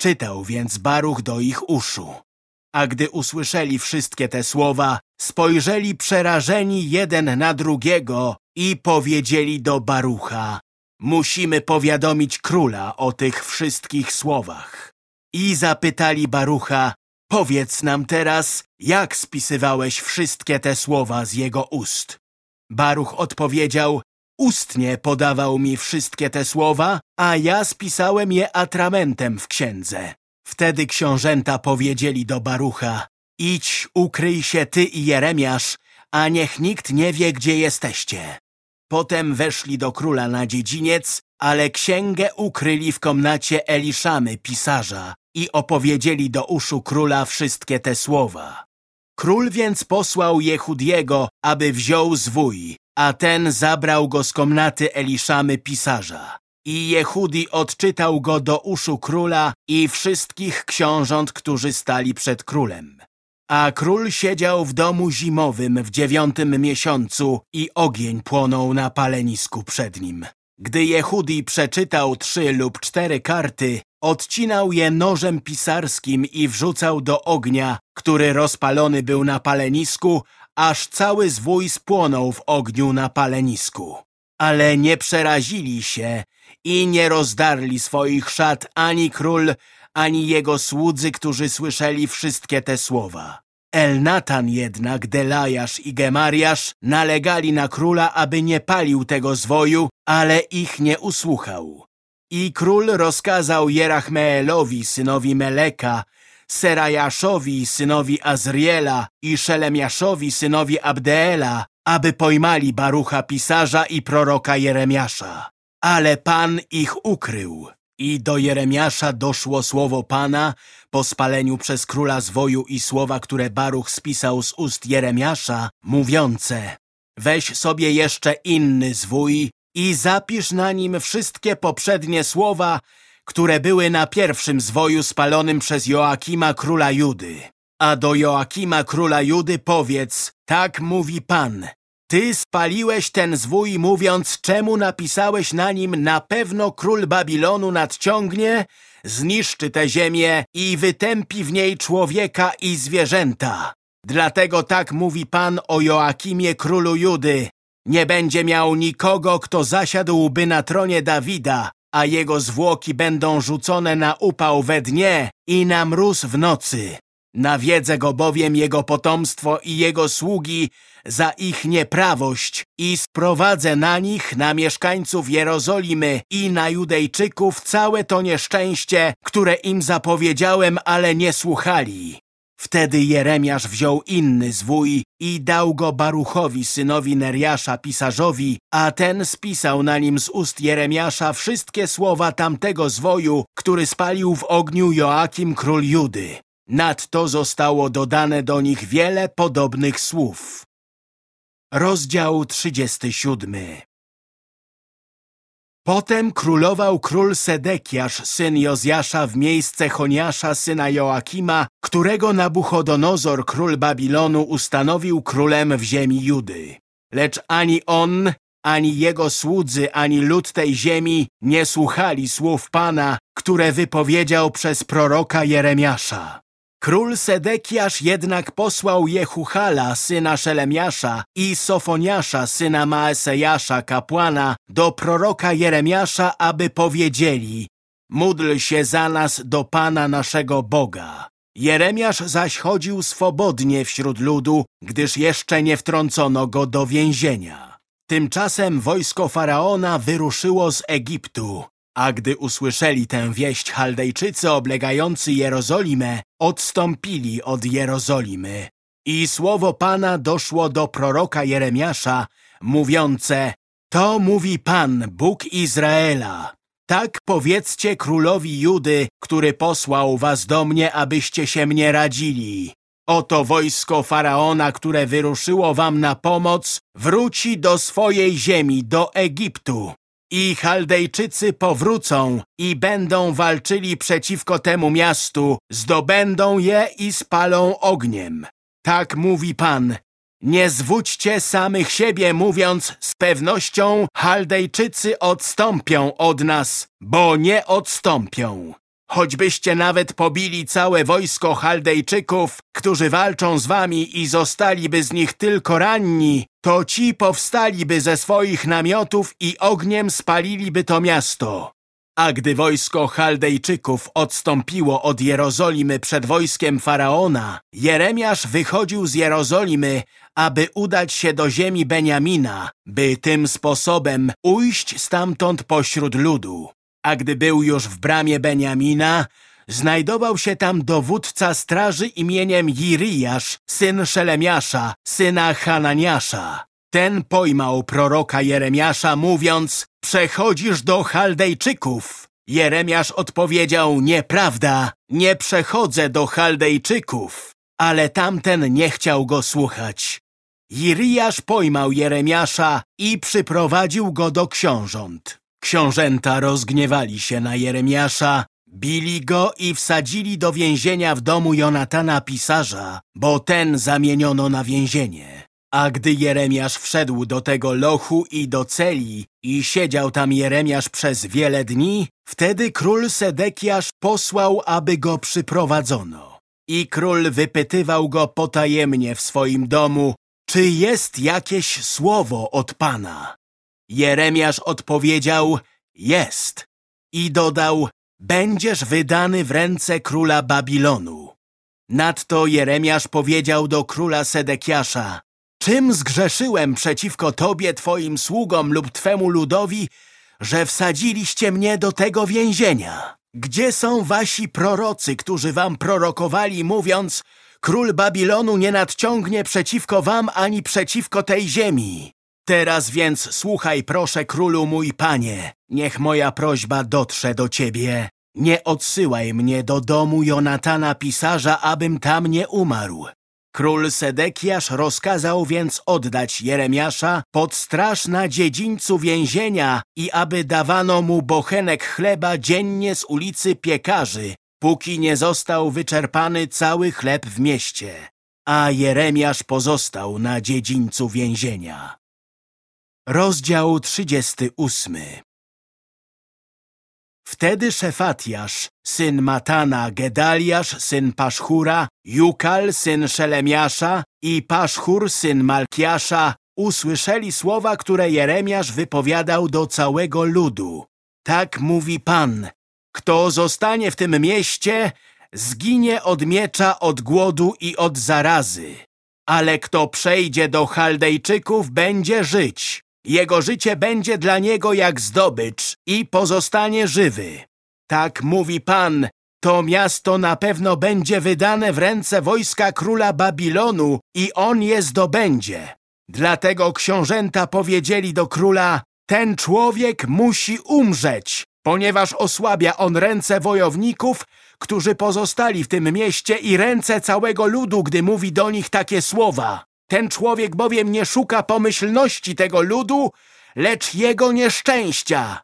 Czytał więc Baruch do ich uszu. A gdy usłyszeli wszystkie te słowa, spojrzeli przerażeni jeden na drugiego i powiedzieli do Barucha, Musimy powiadomić króla o tych wszystkich słowach. I zapytali Barucha, powiedz nam teraz, jak spisywałeś wszystkie te słowa z jego ust. Baruch odpowiedział, ustnie podawał mi wszystkie te słowa, a ja spisałem je atramentem w księdze. Wtedy książęta powiedzieli do Barucha, idź, ukryj się ty i Jeremiasz, a niech nikt nie wie, gdzie jesteście. Potem weszli do króla na dziedziniec, ale księgę ukryli w komnacie Eliszamy, pisarza, i opowiedzieli do uszu króla wszystkie te słowa. Król więc posłał Jehudiego, aby wziął zwój, a ten zabrał go z komnaty Eliszamy, pisarza. I Jehudi odczytał go do uszu króla i wszystkich książąt, którzy stali przed królem. A król siedział w domu zimowym w dziewiątym miesiącu i ogień płonął na palenisku przed nim. Gdy Jehudi przeczytał trzy lub cztery karty, odcinał je nożem pisarskim i wrzucał do ognia, który rozpalony był na palenisku, aż cały zwój spłonął w ogniu na palenisku. Ale nie przerazili się i nie rozdarli swoich szat ani król, ani jego słudzy, którzy słyszeli wszystkie te słowa. Elnatan jednak, Delajasz i Gemariasz nalegali na króla, aby nie palił tego zwoju, ale ich nie usłuchał. I król rozkazał Jerachmeelowi, synowi Meleka, Serajaszowi, synowi Azriela i Szelemiaszowi, synowi Abdeela, aby pojmali Barucha pisarza i proroka Jeremiasza. Ale Pan ich ukrył. I do Jeremiasza doszło słowo Pana po spaleniu przez króla zwoju i słowa, które Baruch spisał z ust Jeremiasza, mówiące Weź sobie jeszcze inny zwój i zapisz na nim wszystkie poprzednie słowa, które były na pierwszym zwoju spalonym przez Joakima króla Judy. A do Joakima króla Judy powiedz, tak mówi Pan, ty spaliłeś ten zwój, mówiąc, czemu napisałeś na nim na pewno król Babilonu nadciągnie, zniszczy tę ziemię i wytępi w niej człowieka i zwierzęta. Dlatego tak mówi Pan o Joakimie królu Judy. Nie będzie miał nikogo, kto zasiadłby na tronie Dawida, a jego zwłoki będą rzucone na upał we dnie i na mróz w nocy. Nawiedzę go bowiem jego potomstwo i jego sługi za ich nieprawość i sprowadzę na nich, na mieszkańców Jerozolimy i na Judejczyków całe to nieszczęście, które im zapowiedziałem, ale nie słuchali. Wtedy Jeremiasz wziął inny zwój i dał go Baruchowi, synowi Neriasza, pisarzowi, a ten spisał na nim z ust Jeremiasza wszystkie słowa tamtego zwoju, który spalił w ogniu Joakim król Judy. Nadto zostało dodane do nich wiele podobnych słów. Rozdział 37 Potem królował król Sedekiasz, syn Jozjasza, w miejsce Choniasza, syna Joakima, którego Nabuchodonozor, król Babilonu, ustanowił królem w ziemi Judy. Lecz ani on, ani jego słudzy, ani lud tej ziemi nie słuchali słów Pana, które wypowiedział przez proroka Jeremiasza. Król Sedekiasz jednak posłał Jehuchala, syna Szelemiasza i Sofoniasza, syna Maesejasza, kapłana, do proroka Jeremiasza, aby powiedzieli Módl się za nas do Pana naszego Boga. Jeremiasz zaś chodził swobodnie wśród ludu, gdyż jeszcze nie wtrącono go do więzienia. Tymczasem wojsko Faraona wyruszyło z Egiptu, a gdy usłyszeli tę wieść Chaldejczycy oblegający Jerozolimę, odstąpili od Jerozolimy. I słowo Pana doszło do proroka Jeremiasza, mówiące To mówi Pan, Bóg Izraela. Tak powiedzcie królowi Judy, który posłał was do mnie, abyście się mnie radzili. Oto wojsko Faraona, które wyruszyło wam na pomoc, wróci do swojej ziemi, do Egiptu. I Chaldejczycy powrócą i będą walczyli przeciwko temu miastu, zdobędą je i spalą ogniem. Tak mówi Pan. Nie zwódźcie samych siebie, mówiąc z pewnością Chaldejczycy odstąpią od nas, bo nie odstąpią. Choćbyście nawet pobili całe wojsko Chaldejczyków, którzy walczą z wami i zostaliby z nich tylko ranni, to ci powstaliby ze swoich namiotów i ogniem spaliliby to miasto. A gdy wojsko Chaldejczyków odstąpiło od Jerozolimy przed wojskiem Faraona, Jeremiasz wychodził z Jerozolimy, aby udać się do ziemi Beniamina, by tym sposobem ujść stamtąd pośród ludu. A gdy był już w bramie Beniamina, znajdował się tam dowódca straży imieniem Jirijasz, syn Szelemiasza, syna Hananiasza. Ten pojmał proroka Jeremiasza, mówiąc, przechodzisz do Chaldejczyków. Jeremiasz odpowiedział, nieprawda, nie przechodzę do Chaldejczyków. Ale tamten nie chciał go słuchać. Jirijasz pojmał Jeremiasza i przyprowadził go do książąt. Książęta rozgniewali się na Jeremiasza, bili go i wsadzili do więzienia w domu Jonatana pisarza, bo ten zamieniono na więzienie. A gdy Jeremiasz wszedł do tego lochu i do celi i siedział tam Jeremiasz przez wiele dni, wtedy król Sedekiasz posłał, aby go przyprowadzono. I król wypytywał go potajemnie w swoim domu, czy jest jakieś słowo od Pana. Jeremiasz odpowiedział, jest. I dodał, będziesz wydany w ręce króla Babilonu. Nadto Jeremiasz powiedział do króla Sedekiasza, czym zgrzeszyłem przeciwko tobie, twoim sługom lub twemu ludowi, że wsadziliście mnie do tego więzienia? Gdzie są wasi prorocy, którzy wam prorokowali, mówiąc, król Babilonu nie nadciągnie przeciwko wam ani przeciwko tej ziemi? Teraz więc słuchaj proszę królu mój panie, niech moja prośba dotrze do ciebie. Nie odsyłaj mnie do domu Jonatana pisarza, abym tam nie umarł. Król Sedekiasz rozkazał więc oddać Jeremiasza pod straż na dziedzińcu więzienia i aby dawano mu bochenek chleba dziennie z ulicy Piekarzy, póki nie został wyczerpany cały chleb w mieście. A Jeremiasz pozostał na dziedzińcu więzienia. Rozdział 38 Wtedy Szefatiasz, syn Matana, Gedaliasz, syn Paszchura, Jukal, syn Szelemiasza i Paszchur, syn Malkiasza usłyszeli słowa, które Jeremiasz wypowiadał do całego ludu. Tak mówi Pan, kto zostanie w tym mieście, zginie od miecza, od głodu i od zarazy. Ale kto przejdzie do Chaldejczyków, będzie żyć. Jego życie będzie dla niego jak zdobycz i pozostanie żywy. Tak mówi Pan, to miasto na pewno będzie wydane w ręce wojska króla Babilonu i on je zdobędzie. Dlatego książęta powiedzieli do króla, ten człowiek musi umrzeć, ponieważ osłabia on ręce wojowników, którzy pozostali w tym mieście i ręce całego ludu, gdy mówi do nich takie słowa. Ten człowiek bowiem nie szuka pomyślności tego ludu, lecz jego nieszczęścia.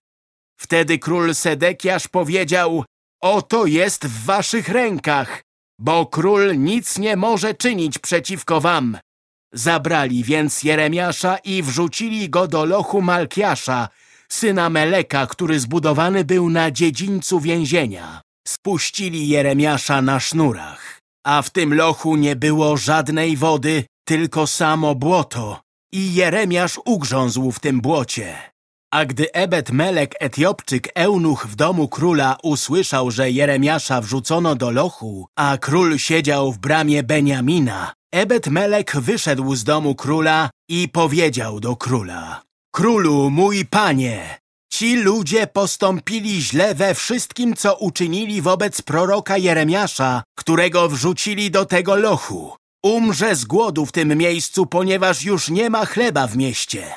Wtedy król Sedekiasz powiedział, oto jest w waszych rękach, bo król nic nie może czynić przeciwko wam. Zabrali więc Jeremiasza i wrzucili go do lochu Malkiasza, syna Meleka, który zbudowany był na dziedzińcu więzienia. Spuścili Jeremiasza na sznurach, a w tym lochu nie było żadnej wody, tylko samo błoto i Jeremiasz ugrzązł w tym błocie. A gdy Ebed Melek Etiopczyk eunuch w domu króla usłyszał, że Jeremiasza wrzucono do lochu, a król siedział w bramie Beniamina, Ebed Melek wyszedł z domu króla i powiedział do króla Królu, mój panie, ci ludzie postąpili źle we wszystkim, co uczynili wobec proroka Jeremiasza, którego wrzucili do tego lochu. Umrze z głodu w tym miejscu, ponieważ już nie ma chleba w mieście.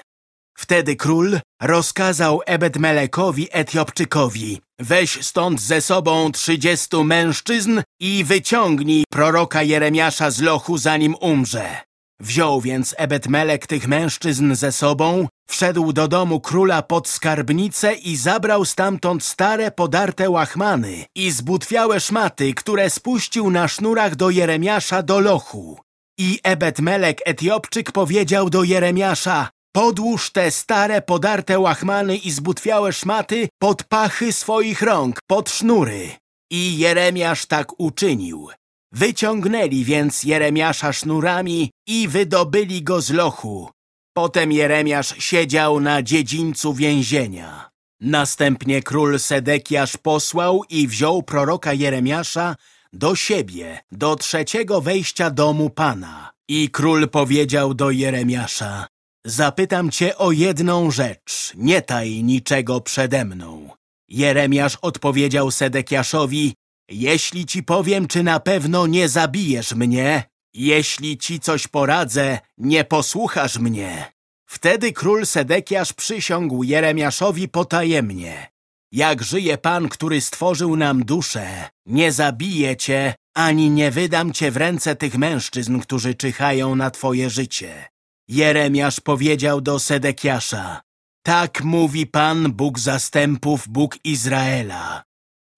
Wtedy król rozkazał Ebed-Melekowi Etiopczykowi Weź stąd ze sobą trzydziestu mężczyzn i wyciągnij proroka Jeremiasza z lochu, zanim umrze. Wziął więc Ebed-Melek tych mężczyzn ze sobą, wszedł do domu króla pod skarbnicę i zabrał stamtąd stare, podarte łachmany i zbutwiałe szmaty, które spuścił na sznurach do Jeremiasza do lochu. I Ebed-Melek Etiopczyk powiedział do Jeremiasza, Podłóż te stare, podarte łachmany i zbutwiałe szmaty pod pachy swoich rąk, pod sznury. I Jeremiasz tak uczynił. Wyciągnęli więc Jeremiasza sznurami i wydobyli go z lochu. Potem Jeremiasz siedział na dziedzińcu więzienia. Następnie król Sedekiasz posłał i wziął proroka Jeremiasza do siebie, do trzeciego wejścia domu Pana. I król powiedział do Jeremiasza, Zapytam cię o jedną rzecz, nie taj niczego przede mną. Jeremiasz odpowiedział Sedekiaszowi, jeśli ci powiem, czy na pewno nie zabijesz mnie, jeśli ci coś poradzę, nie posłuchasz mnie. Wtedy król Sedekiasz przysiągł Jeremiaszowi potajemnie. Jak żyje Pan, który stworzył nam duszę, nie zabiję cię, ani nie wydam cię w ręce tych mężczyzn, którzy czyhają na twoje życie. Jeremiasz powiedział do Sedekiasza, tak mówi Pan, Bóg zastępów, Bóg Izraela.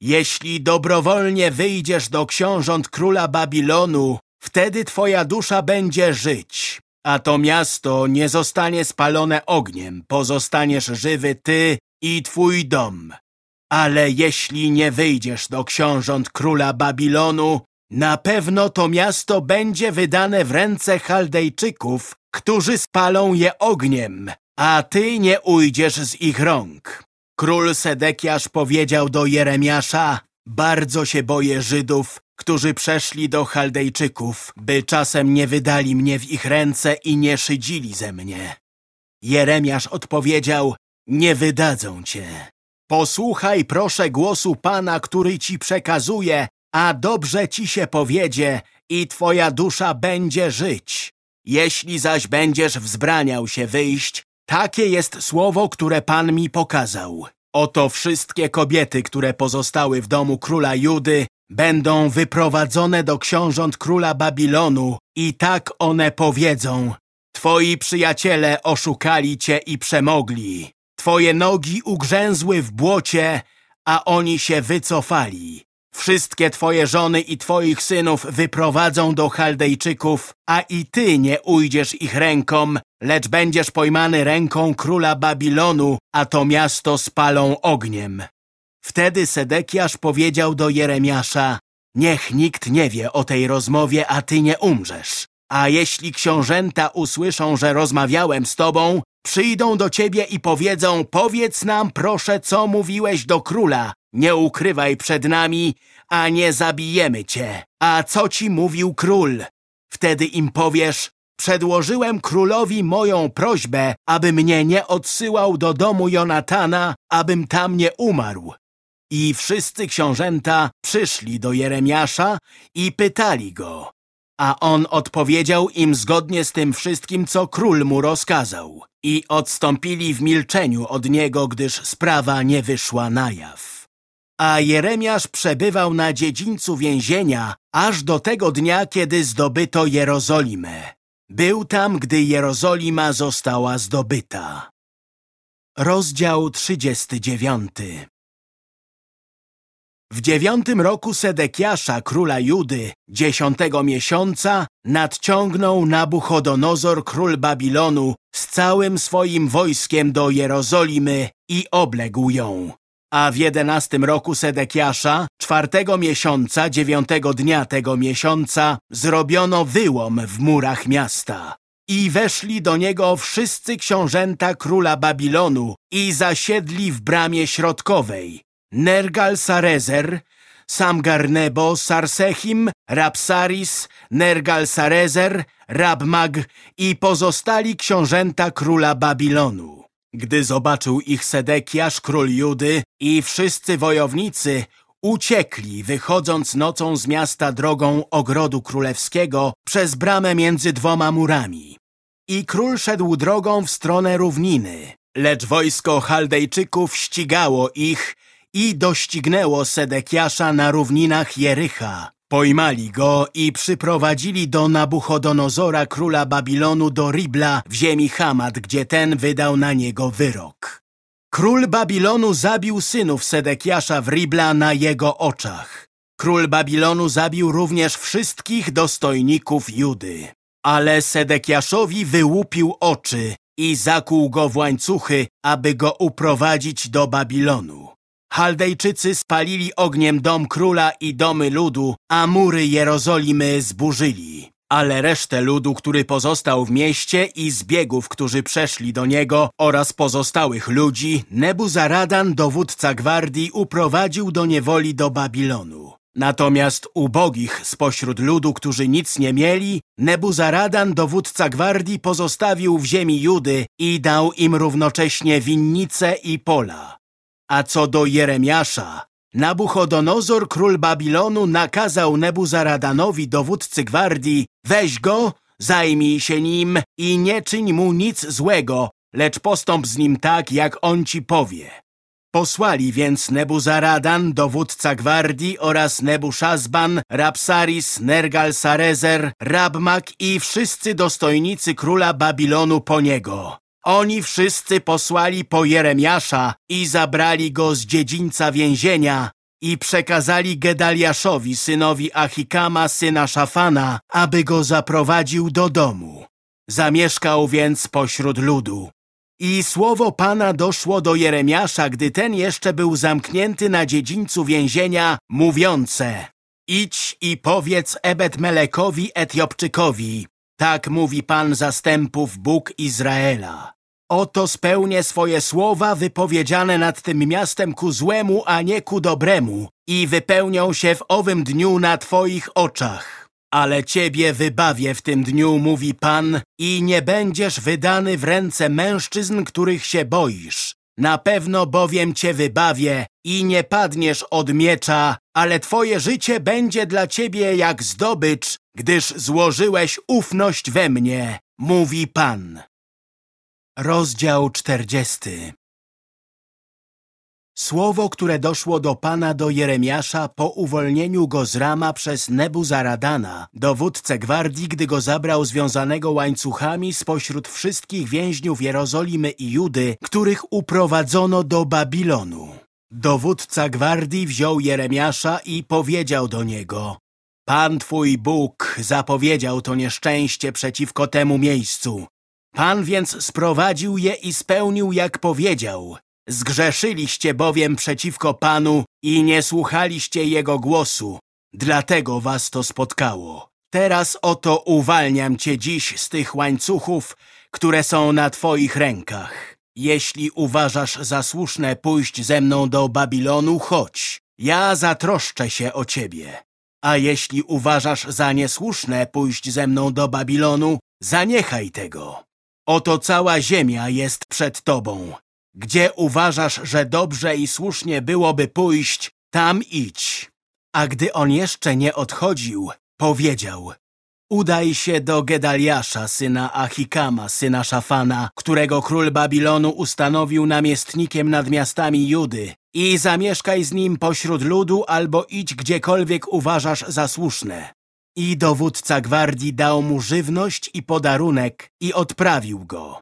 Jeśli dobrowolnie wyjdziesz do książąt króla Babilonu, wtedy twoja dusza będzie żyć, a to miasto nie zostanie spalone ogniem, pozostaniesz żywy ty i twój dom. Ale jeśli nie wyjdziesz do książąt króla Babilonu, na pewno to miasto będzie wydane w ręce Chaldejczyków, którzy spalą je ogniem, a ty nie ujdziesz z ich rąk. Król Sedekiasz powiedział do Jeremiasza, bardzo się boję Żydów, którzy przeszli do Chaldejczyków, by czasem nie wydali mnie w ich ręce i nie szydzili ze mnie. Jeremiasz odpowiedział, nie wydadzą cię. Posłuchaj proszę głosu Pana, który ci przekazuje, a dobrze ci się powiedzie i twoja dusza będzie żyć. Jeśli zaś będziesz wzbraniał się wyjść, takie jest słowo, które Pan mi pokazał. Oto wszystkie kobiety, które pozostały w domu króla Judy, będą wyprowadzone do książąt króla Babilonu i tak one powiedzą Twoi przyjaciele oszukali cię i przemogli. Twoje nogi ugrzęzły w błocie, a oni się wycofali. Wszystkie twoje żony i twoich synów wyprowadzą do Chaldejczyków, a i ty nie ujdziesz ich ręką, lecz będziesz pojmany ręką króla Babilonu, a to miasto spalą ogniem. Wtedy Sedekiasz powiedział do Jeremiasza, niech nikt nie wie o tej rozmowie, a ty nie umrzesz. A jeśli książęta usłyszą, że rozmawiałem z tobą, przyjdą do ciebie i powiedzą, powiedz nam proszę, co mówiłeś do króla. Nie ukrywaj przed nami, a nie zabijemy cię. A co ci mówił król? Wtedy im powiesz, przedłożyłem królowi moją prośbę, aby mnie nie odsyłał do domu Jonatana, abym tam nie umarł. I wszyscy książęta przyszli do Jeremiasza i pytali go, a on odpowiedział im zgodnie z tym wszystkim, co król mu rozkazał. I odstąpili w milczeniu od niego, gdyż sprawa nie wyszła na jaw. A Jeremiasz przebywał na dziedzińcu więzienia, aż do tego dnia, kiedy zdobyto Jerozolimę. Był tam, gdy Jerozolima została zdobyta. Rozdział 39 W dziewiątym roku Sedekiasza, króla Judy, dziesiątego miesiąca, nadciągnął Nabuchodonozor, król Babilonu, z całym swoim wojskiem do Jerozolimy i obległ ją. A w jedenastym roku Sedekiasza, czwartego miesiąca, dziewiątego dnia tego miesiąca, zrobiono wyłom w murach miasta. I weszli do niego wszyscy książęta króla Babilonu i zasiedli w bramie środkowej. Nergal-Sarezer, Samgarnebo, Sarsechim, Rapsaris, Nergal-Sarezer, Rabmag i pozostali książęta króla Babilonu. Gdy zobaczył ich Sedekiasz, król Judy i wszyscy wojownicy, uciekli, wychodząc nocą z miasta drogą ogrodu królewskiego przez bramę między dwoma murami. I król szedł drogą w stronę równiny, lecz wojsko Chaldejczyków ścigało ich i doścignęło Sedekiasza na równinach Jericha. Pojmali go i przyprowadzili do Nabuchodonozora, króla Babilonu, do Ribla w ziemi Hamad, gdzie ten wydał na niego wyrok. Król Babilonu zabił synów Sedekiasza w Ribla na jego oczach. Król Babilonu zabił również wszystkich dostojników Judy. Ale Sedekiaszowi wyłupił oczy i zakuł go w łańcuchy, aby go uprowadzić do Babilonu. Chaldejczycy spalili ogniem dom króla i domy ludu, a mury Jerozolimy zburzyli. Ale resztę ludu, który pozostał w mieście i zbiegów, którzy przeszli do niego oraz pozostałych ludzi, Nebuzaradan, dowódca gwardii, uprowadził do niewoli do Babilonu. Natomiast ubogich spośród ludu, którzy nic nie mieli, Nebuzaradan, dowódca gwardii, pozostawił w ziemi Judy i dał im równocześnie winnice i pola. A co do Jeremiasza, Nabuchodonozor, król Babilonu, nakazał Nebuzaradanowi, dowódcy gwardii, weź go, zajmij się nim i nie czyń mu nic złego, lecz postąp z nim tak, jak on ci powie. Posłali więc Nebuzaradan, dowódca gwardii oraz Nebuszazban, Rapsaris, Nergal-Sarezer, Rabmak i wszyscy dostojnicy króla Babilonu po niego. Oni wszyscy posłali po Jeremiasza i zabrali go z dziedzińca więzienia i przekazali Gedaliaszowi, synowi Achikama, syna Szafana, aby go zaprowadził do domu. Zamieszkał więc pośród ludu. I słowo Pana doszło do Jeremiasza, gdy ten jeszcze był zamknięty na dziedzińcu więzienia, mówiące Idź i powiedz Ebed-Melekowi Etiopczykowi, tak mówi Pan zastępów Bóg Izraela. Oto spełnię swoje słowa wypowiedziane nad tym miastem ku złemu, a nie ku dobremu i wypełnią się w owym dniu na Twoich oczach. Ale Ciebie wybawię w tym dniu, mówi Pan, i nie będziesz wydany w ręce mężczyzn, których się boisz. Na pewno bowiem Cię wybawię i nie padniesz od miecza, ale Twoje życie będzie dla Ciebie jak zdobycz, gdyż złożyłeś ufność we mnie, mówi Pan. Rozdział czterdziesty Słowo, które doszło do Pana do Jeremiasza po uwolnieniu go z Rama przez Nebuzaradana, dowódcę gwardii, gdy go zabrał związanego łańcuchami spośród wszystkich więźniów Jerozolimy i Judy, których uprowadzono do Babilonu. Dowódca gwardii wziął Jeremiasza i powiedział do niego Pan twój Bóg zapowiedział to nieszczęście przeciwko temu miejscu. Pan więc sprowadził je i spełnił, jak powiedział. Zgrzeszyliście bowiem przeciwko Panu i nie słuchaliście Jego głosu. Dlatego was to spotkało. Teraz oto uwalniam cię dziś z tych łańcuchów, które są na twoich rękach. Jeśli uważasz za słuszne pójść ze mną do Babilonu, chodź. Ja zatroszczę się o ciebie. A jeśli uważasz za niesłuszne pójść ze mną do Babilonu, zaniechaj tego. Oto cała ziemia jest przed tobą. Gdzie uważasz, że dobrze i słusznie byłoby pójść, tam idź. A gdy on jeszcze nie odchodził, powiedział Udaj się do Gedaliasza, syna Achikama, syna Szafana, którego król Babilonu ustanowił namiestnikiem nad miastami Judy i zamieszkaj z nim pośród ludu albo idź gdziekolwiek uważasz za słuszne. I dowódca gwardii dał mu żywność i podarunek i odprawił go.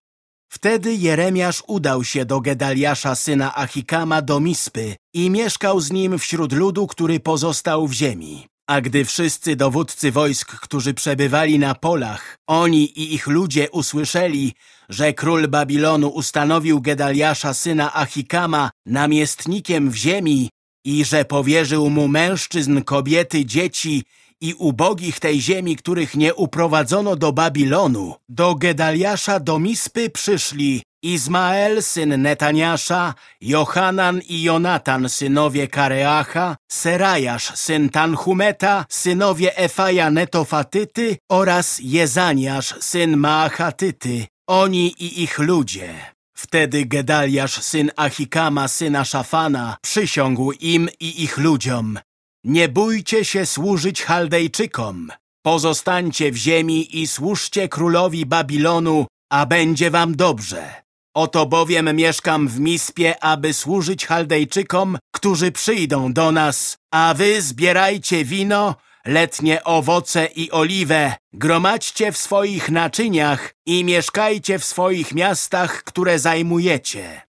Wtedy Jeremiasz udał się do Gedaliasza syna Achikama do Mispy i mieszkał z nim wśród ludu, który pozostał w ziemi. A gdy wszyscy dowódcy wojsk, którzy przebywali na polach, oni i ich ludzie usłyszeli, że król Babilonu ustanowił Gedaliasza syna Achikama namiestnikiem w ziemi i że powierzył mu mężczyzn, kobiety, dzieci i ubogich tej ziemi, których nie uprowadzono do Babilonu, do Gedaliasza do Mispy przyszli Izmael, syn Netaniasza, Johanan i Jonatan, synowie Kareacha, Serajasz, syn Tanhumeta, synowie Efaja Netofatyty oraz Jezaniasz, syn Maachatyty, oni i ich ludzie. Wtedy Gedaliasz, syn Achikama, syna Szafana, przysiągł im i ich ludziom. Nie bójcie się służyć Chaldejczykom. Pozostańcie w ziemi i służcie królowi Babilonu, a będzie wam dobrze. Oto bowiem mieszkam w Mispie, aby służyć Chaldejczykom, którzy przyjdą do nas, a wy zbierajcie wino, letnie owoce i oliwę, gromadźcie w swoich naczyniach i mieszkajcie w swoich miastach, które zajmujecie.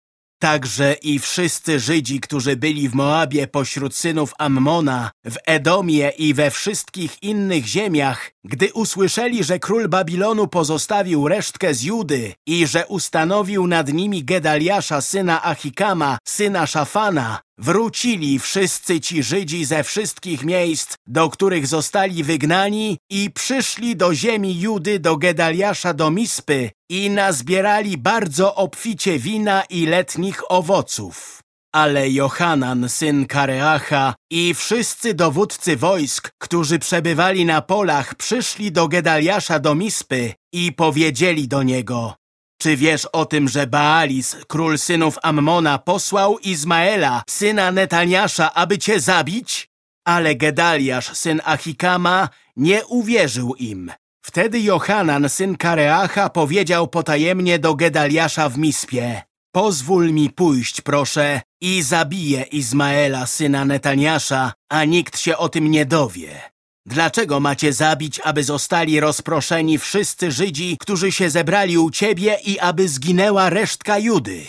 Także i wszyscy Żydzi, którzy byli w Moabie pośród synów Ammona, w Edomie i we wszystkich innych ziemiach, gdy usłyszeli, że król Babilonu pozostawił resztkę z Judy i że ustanowił nad nimi Gedaliasza, syna Achikama, syna Szafana, wrócili wszyscy ci Żydzi ze wszystkich miejsc, do których zostali wygnani i przyszli do ziemi Judy, do Gedaliasza, do Mispy i nazbierali bardzo obficie wina i letnich owoców. Ale Johanan, syn Kareacha i wszyscy dowódcy wojsk, którzy przebywali na polach, przyszli do Gedaliasza do Mispy i powiedzieli do niego Czy wiesz o tym, że Baalis, król synów Ammona, posłał Izmaela, syna Netaniasza, aby cię zabić? Ale Gedaliasz, syn Achikama, nie uwierzył im. Wtedy Johanan, syn Kareacha, powiedział potajemnie do Gedaliasza w Mispie Pozwól mi pójść, proszę, i zabiję Izmaela, syna Netaniasza, a nikt się o tym nie dowie. Dlaczego macie zabić, aby zostali rozproszeni wszyscy Żydzi, którzy się zebrali u ciebie i aby zginęła resztka Judy?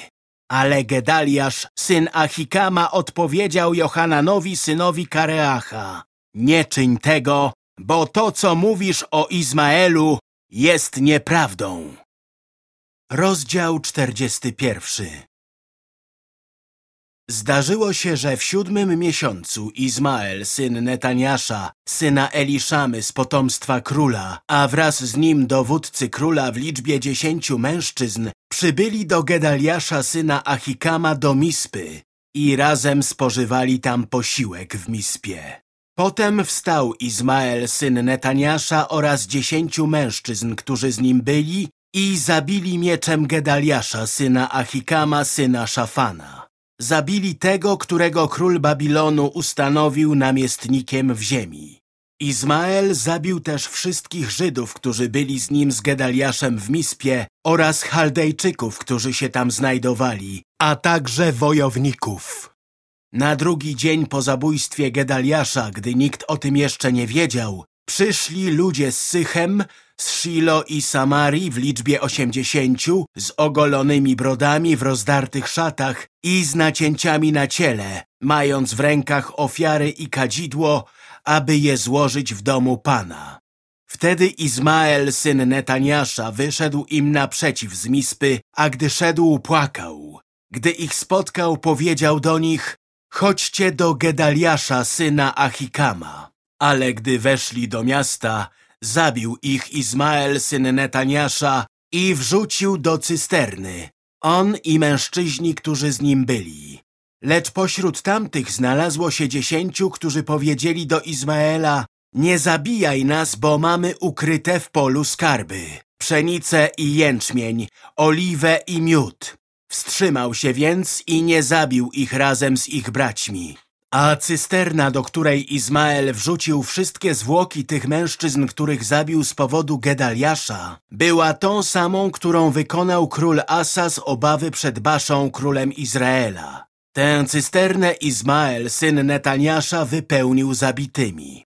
Ale Gedaliasz, syn Achikama, odpowiedział Johananowi, synowi Kareacha. Nie czyń tego, bo to, co mówisz o Izmaelu, jest nieprawdą. Rozdział 41 Zdarzyło się, że w siódmym miesiącu Izmael, syn Netaniasza, syna Eliszamy z potomstwa króla, a wraz z nim dowódcy króla w liczbie dziesięciu mężczyzn, przybyli do Gedaliasza, syna Achikama, do Mispy i razem spożywali tam posiłek w Mispie. Potem wstał Izmael, syn Netaniasza oraz dziesięciu mężczyzn, którzy z nim byli i zabili mieczem Gedaliasza, syna Achikama, syna Szafana. Zabili tego, którego król Babilonu ustanowił namiestnikiem w ziemi. Izmael zabił też wszystkich Żydów, którzy byli z nim z Gedaliaszem w Mispie oraz Chaldejczyków, którzy się tam znajdowali, a także wojowników. Na drugi dzień po zabójstwie Gedaliasza, gdy nikt o tym jeszcze nie wiedział, przyszli ludzie z Sychem, z Shilo i Samarii w liczbie osiemdziesięciu, z ogolonymi brodami w rozdartych szatach i z nacięciami na ciele, mając w rękach ofiary i kadzidło, aby je złożyć w domu Pana. Wtedy Izmael, syn Netaniasza, wyszedł im naprzeciw z Mispy, a gdy szedł, płakał. Gdy ich spotkał, powiedział do nich, chodźcie do Gedaliasza, syna Achikama. Ale gdy weszli do miasta, zabił ich Izmael, syn Netaniasza i wrzucił do cysterny, on i mężczyźni, którzy z nim byli. Lecz pośród tamtych znalazło się dziesięciu, którzy powiedzieli do Izmaela, nie zabijaj nas, bo mamy ukryte w polu skarby, pszenicę i jęczmień, oliwę i miód. Wstrzymał się więc i nie zabił ich razem z ich braćmi. A cysterna, do której Izmael wrzucił wszystkie zwłoki tych mężczyzn, których zabił z powodu Gedaliasza, była tą samą, którą wykonał król Asa z obawy przed Baszą, królem Izraela. Tę cysternę Izmael, syn Netaniasza, wypełnił zabitymi.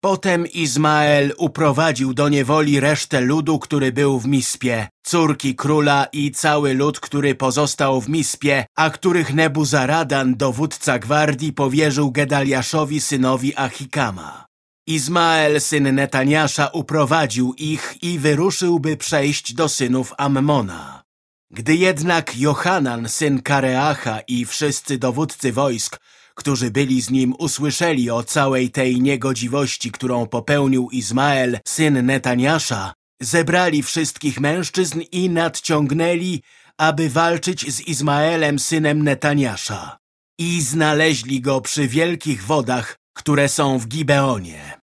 Potem Izmael uprowadził do niewoli resztę ludu, który był w Mispie, córki króla i cały lud, który pozostał w Mispie, a których Nebuzaradan, dowódca gwardii, powierzył Gedaliaszowi synowi Achikama. Izmael, syn Netaniasza, uprowadził ich i wyruszył, by przejść do synów Ammona. Gdy jednak Johanan, syn Kareacha i wszyscy dowódcy wojsk którzy byli z nim, usłyszeli o całej tej niegodziwości, którą popełnił Izmael, syn Netaniasza, zebrali wszystkich mężczyzn i nadciągnęli, aby walczyć z Izmaelem, synem Netaniasza. I znaleźli go przy wielkich wodach, które są w Gibeonie.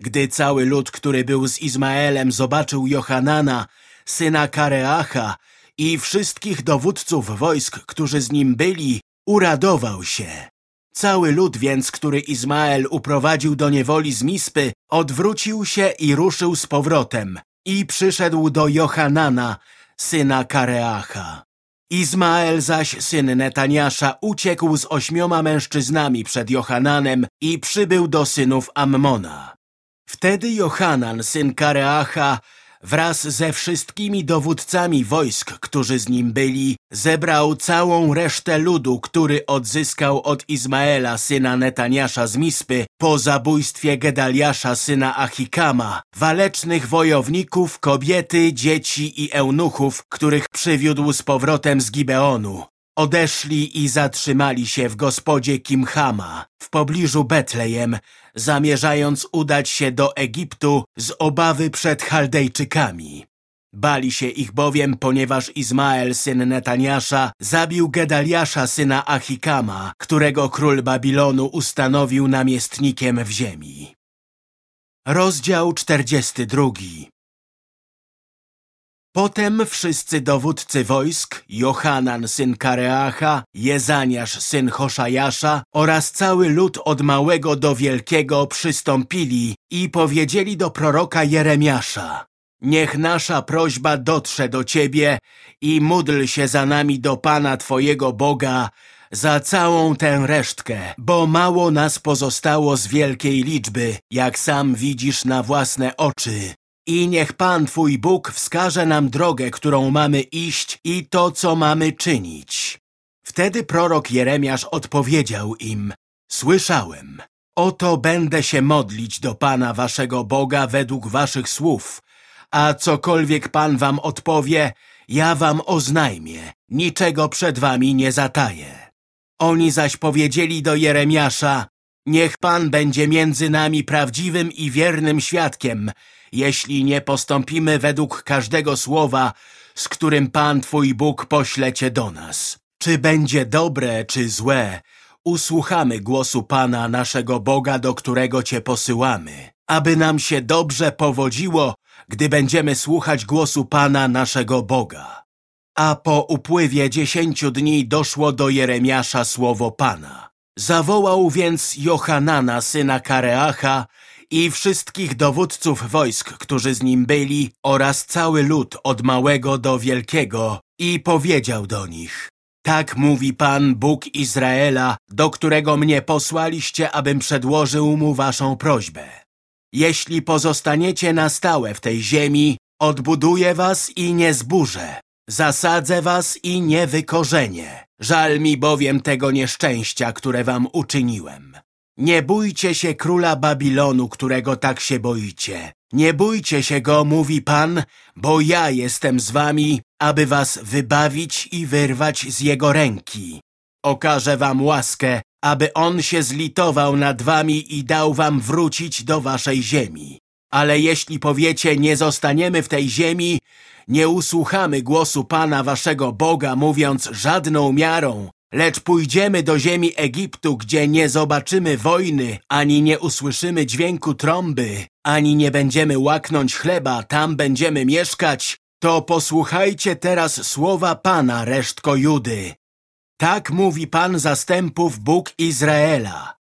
Gdy cały lud, który był z Izmaelem, zobaczył Johanana, syna Kareacha i wszystkich dowódców wojsk, którzy z nim byli, uradował się. Cały lud więc, który Izmael uprowadził do niewoli z Mispy, odwrócił się i ruszył z powrotem i przyszedł do Johanana, syna Kareacha. Izmael zaś, syn Netaniasza, uciekł z ośmioma mężczyznami przed Johananem i przybył do synów Ammona. Wtedy Johanan, syn Kareacha, wraz ze wszystkimi dowódcami wojsk, którzy z nim byli, zebrał całą resztę ludu, który odzyskał od Izmaela, syna Netaniasza z Mispy, po zabójstwie Gedaliasza, syna Achikama, walecznych wojowników, kobiety, dzieci i eunuchów, których przywiódł z powrotem z Gibeonu. Odeszli i zatrzymali się w gospodzie Kimchama, w pobliżu Betlejem, zamierzając udać się do Egiptu z obawy przed Chaldejczykami. Bali się ich bowiem, ponieważ Izmael, syn Netaniasza, zabił Gedaliasza, syna Achikama, którego król Babilonu ustanowił namiestnikiem w ziemi. Rozdział 42 Potem wszyscy dowódcy wojsk, Johanan syn Kareacha, Jezaniasz syn Hoszajasza oraz cały lud od małego do wielkiego przystąpili i powiedzieli do proroka Jeremiasza Niech nasza prośba dotrze do Ciebie i módl się za nami do Pana Twojego Boga za całą tę resztkę, bo mało nas pozostało z wielkiej liczby, jak sam widzisz na własne oczy. I niech Pan Twój Bóg wskaże nam drogę, którą mamy iść i to, co mamy czynić. Wtedy prorok Jeremiasz odpowiedział im, Słyszałem, oto będę się modlić do Pana Waszego Boga według Waszych słów, a cokolwiek Pan Wam odpowie, ja Wam oznajmię, niczego przed Wami nie zataję. Oni zaś powiedzieli do Jeremiasza, Niech Pan będzie między nami prawdziwym i wiernym świadkiem, jeśli nie postąpimy według każdego słowa, z którym Pan Twój Bóg pośle Cię do nas. Czy będzie dobre, czy złe, usłuchamy głosu Pana naszego Boga, do którego Cię posyłamy, aby nam się dobrze powodziło, gdy będziemy słuchać głosu Pana naszego Boga. A po upływie dziesięciu dni doszło do Jeremiasza słowo Pana. Zawołał więc Johanana, syna Kareacha, i wszystkich dowódców wojsk, którzy z nim byli, oraz cały lud od małego do wielkiego i powiedział do nich Tak mówi Pan, Bóg Izraela, do którego mnie posłaliście, abym przedłożył mu waszą prośbę. Jeśli pozostaniecie na stałe w tej ziemi, odbuduję was i nie zburzę. Zasadzę was i nie wykorzenię. Żal mi bowiem tego nieszczęścia, które wam uczyniłem. Nie bójcie się króla Babilonu, którego tak się boicie. Nie bójcie się go, mówi Pan, bo ja jestem z wami, aby was wybawić i wyrwać z jego ręki. Okażę wam łaskę, aby on się zlitował nad wami i dał wam wrócić do waszej ziemi. Ale jeśli powiecie, nie zostaniemy w tej ziemi, nie usłuchamy głosu Pana waszego Boga, mówiąc żadną miarą, Lecz pójdziemy do ziemi Egiptu, gdzie nie zobaczymy wojny, ani nie usłyszymy dźwięku trąby, ani nie będziemy łaknąć chleba, tam będziemy mieszkać, to posłuchajcie teraz słowa Pana, resztko Judy. Tak mówi Pan zastępów Bóg Izraela.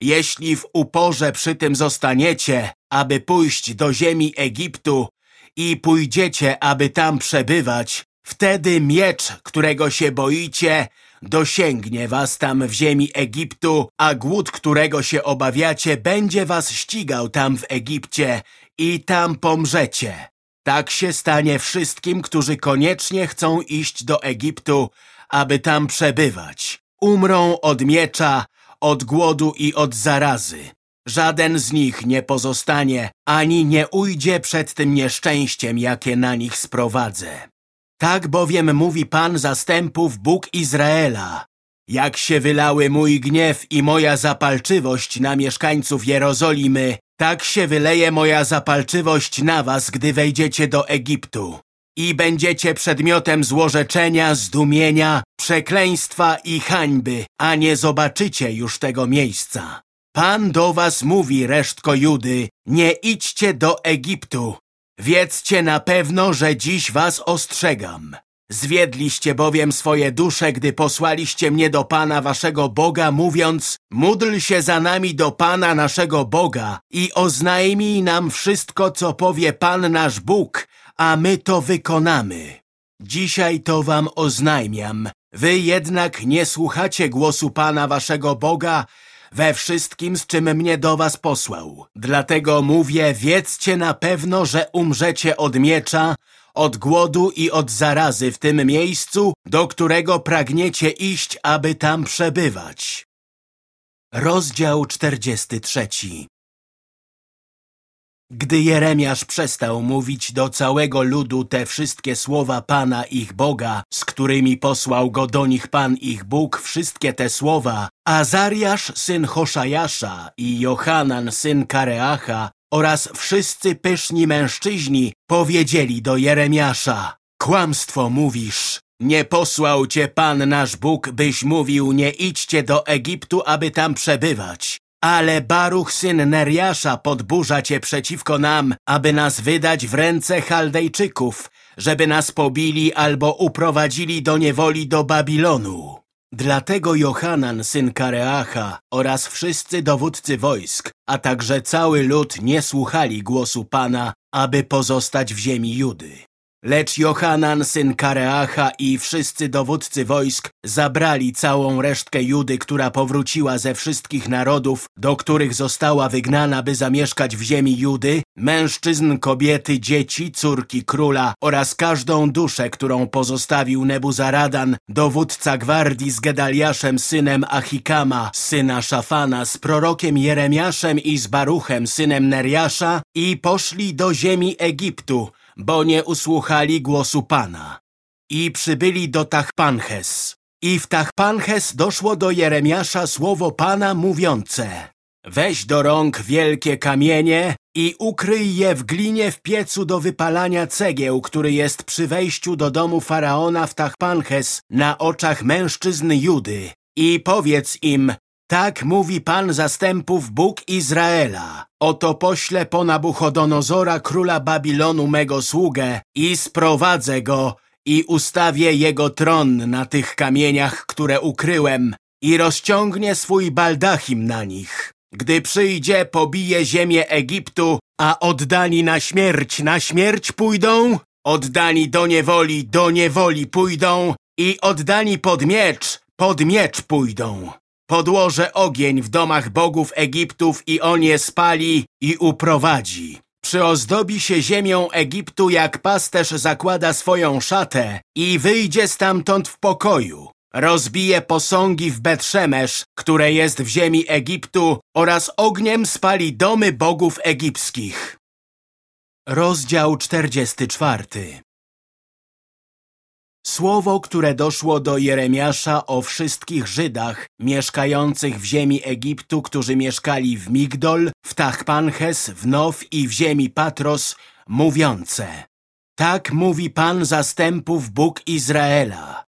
Jeśli w uporze przy tym zostaniecie, aby pójść do ziemi Egiptu i pójdziecie, aby tam przebywać, wtedy miecz, którego się boicie, dosięgnie was tam w ziemi Egiptu, a głód, którego się obawiacie, będzie was ścigał tam w Egipcie i tam pomrzecie. Tak się stanie wszystkim, którzy koniecznie chcą iść do Egiptu, aby tam przebywać. Umrą od miecza, od głodu i od zarazy. Żaden z nich nie pozostanie, ani nie ujdzie przed tym nieszczęściem, jakie na nich sprowadzę. Tak bowiem mówi Pan zastępów Bóg Izraela. Jak się wylały mój gniew i moja zapalczywość na mieszkańców Jerozolimy, tak się wyleje moja zapalczywość na was, gdy wejdziecie do Egiptu. I będziecie przedmiotem złorzeczenia, zdumienia, przekleństwa i hańby, a nie zobaczycie już tego miejsca. Pan do was mówi, resztko Judy, nie idźcie do Egiptu. Wiedzcie na pewno, że dziś was ostrzegam. Zwiedliście bowiem swoje dusze, gdy posłaliście mnie do Pana waszego Boga, mówiąc Módl się za nami do Pana naszego Boga i oznajmij nam wszystko, co powie Pan nasz Bóg, a my to wykonamy. Dzisiaj to wam oznajmiam. Wy jednak nie słuchacie głosu Pana waszego Boga, we wszystkim, z czym mnie do was posłał. Dlatego mówię, wiedzcie na pewno, że umrzecie od miecza, od głodu i od zarazy w tym miejscu, do którego pragniecie iść, aby tam przebywać. Rozdział 43 Gdy Jeremiasz przestał mówić do całego ludu te wszystkie słowa Pana ich Boga, z którymi posłał go do nich Pan ich Bóg, wszystkie te słowa, Azariasz syn Hoszajasza i Johanan syn Kareacha oraz wszyscy pyszni mężczyźni powiedzieli do Jeremiasza Kłamstwo mówisz, nie posłał cię Pan nasz Bóg, byś mówił nie idźcie do Egiptu, aby tam przebywać. Ale Baruch syn Neriasza podburza cię przeciwko nam, aby nas wydać w ręce Chaldejczyków, żeby nas pobili albo uprowadzili do niewoli do Babilonu. Dlatego Johanan, syn Kareacha oraz wszyscy dowódcy wojsk, a także cały lud nie słuchali głosu Pana, aby pozostać w ziemi Judy. Lecz Johanan, syn Kareacha i wszyscy dowódcy wojsk zabrali całą resztkę Judy, która powróciła ze wszystkich narodów, do których została wygnana, by zamieszkać w ziemi Judy, mężczyzn, kobiety, dzieci, córki króla oraz każdą duszę, którą pozostawił Nebuzaradan, dowódca gwardii z Gedaliaszem, synem Achikama, syna Szafana, z prorokiem Jeremiaszem i z Baruchem, synem Neriasza i poszli do ziemi Egiptu, bo nie usłuchali głosu Pana. I przybyli do Tachpanches. I w Tachpanches doszło do Jeremiasza słowo Pana mówiące Weź do rąk wielkie kamienie i ukryj je w glinie w piecu do wypalania cegieł, który jest przy wejściu do domu Faraona w Tachpanches na oczach mężczyzn Judy. I powiedz im, tak mówi Pan zastępów Bóg Izraela. Oto poślę po Nabuchodonozora króla Babilonu mego sługę i sprowadzę go i ustawię jego tron na tych kamieniach, które ukryłem i rozciągnie swój baldachim na nich. Gdy przyjdzie, pobije ziemię Egiptu, a oddani na śmierć, na śmierć pójdą, oddani do niewoli, do niewoli pójdą i oddani pod miecz, pod miecz pójdą. Podłoże ogień w domach bogów Egiptów i on je spali i uprowadzi. Przyozdobi się ziemią Egiptu, jak pasterz zakłada swoją szatę i wyjdzie stamtąd w pokoju. Rozbije posągi w Betrzemesz, które jest w ziemi Egiptu oraz ogniem spali domy bogów egipskich. Rozdział 44 Słowo, które doszło do Jeremiasza o wszystkich Żydach mieszkających w ziemi Egiptu, którzy mieszkali w Migdol, w Tachpanches, w Now i w ziemi Patros, mówiące Tak mówi Pan zastępów Bóg Izraela.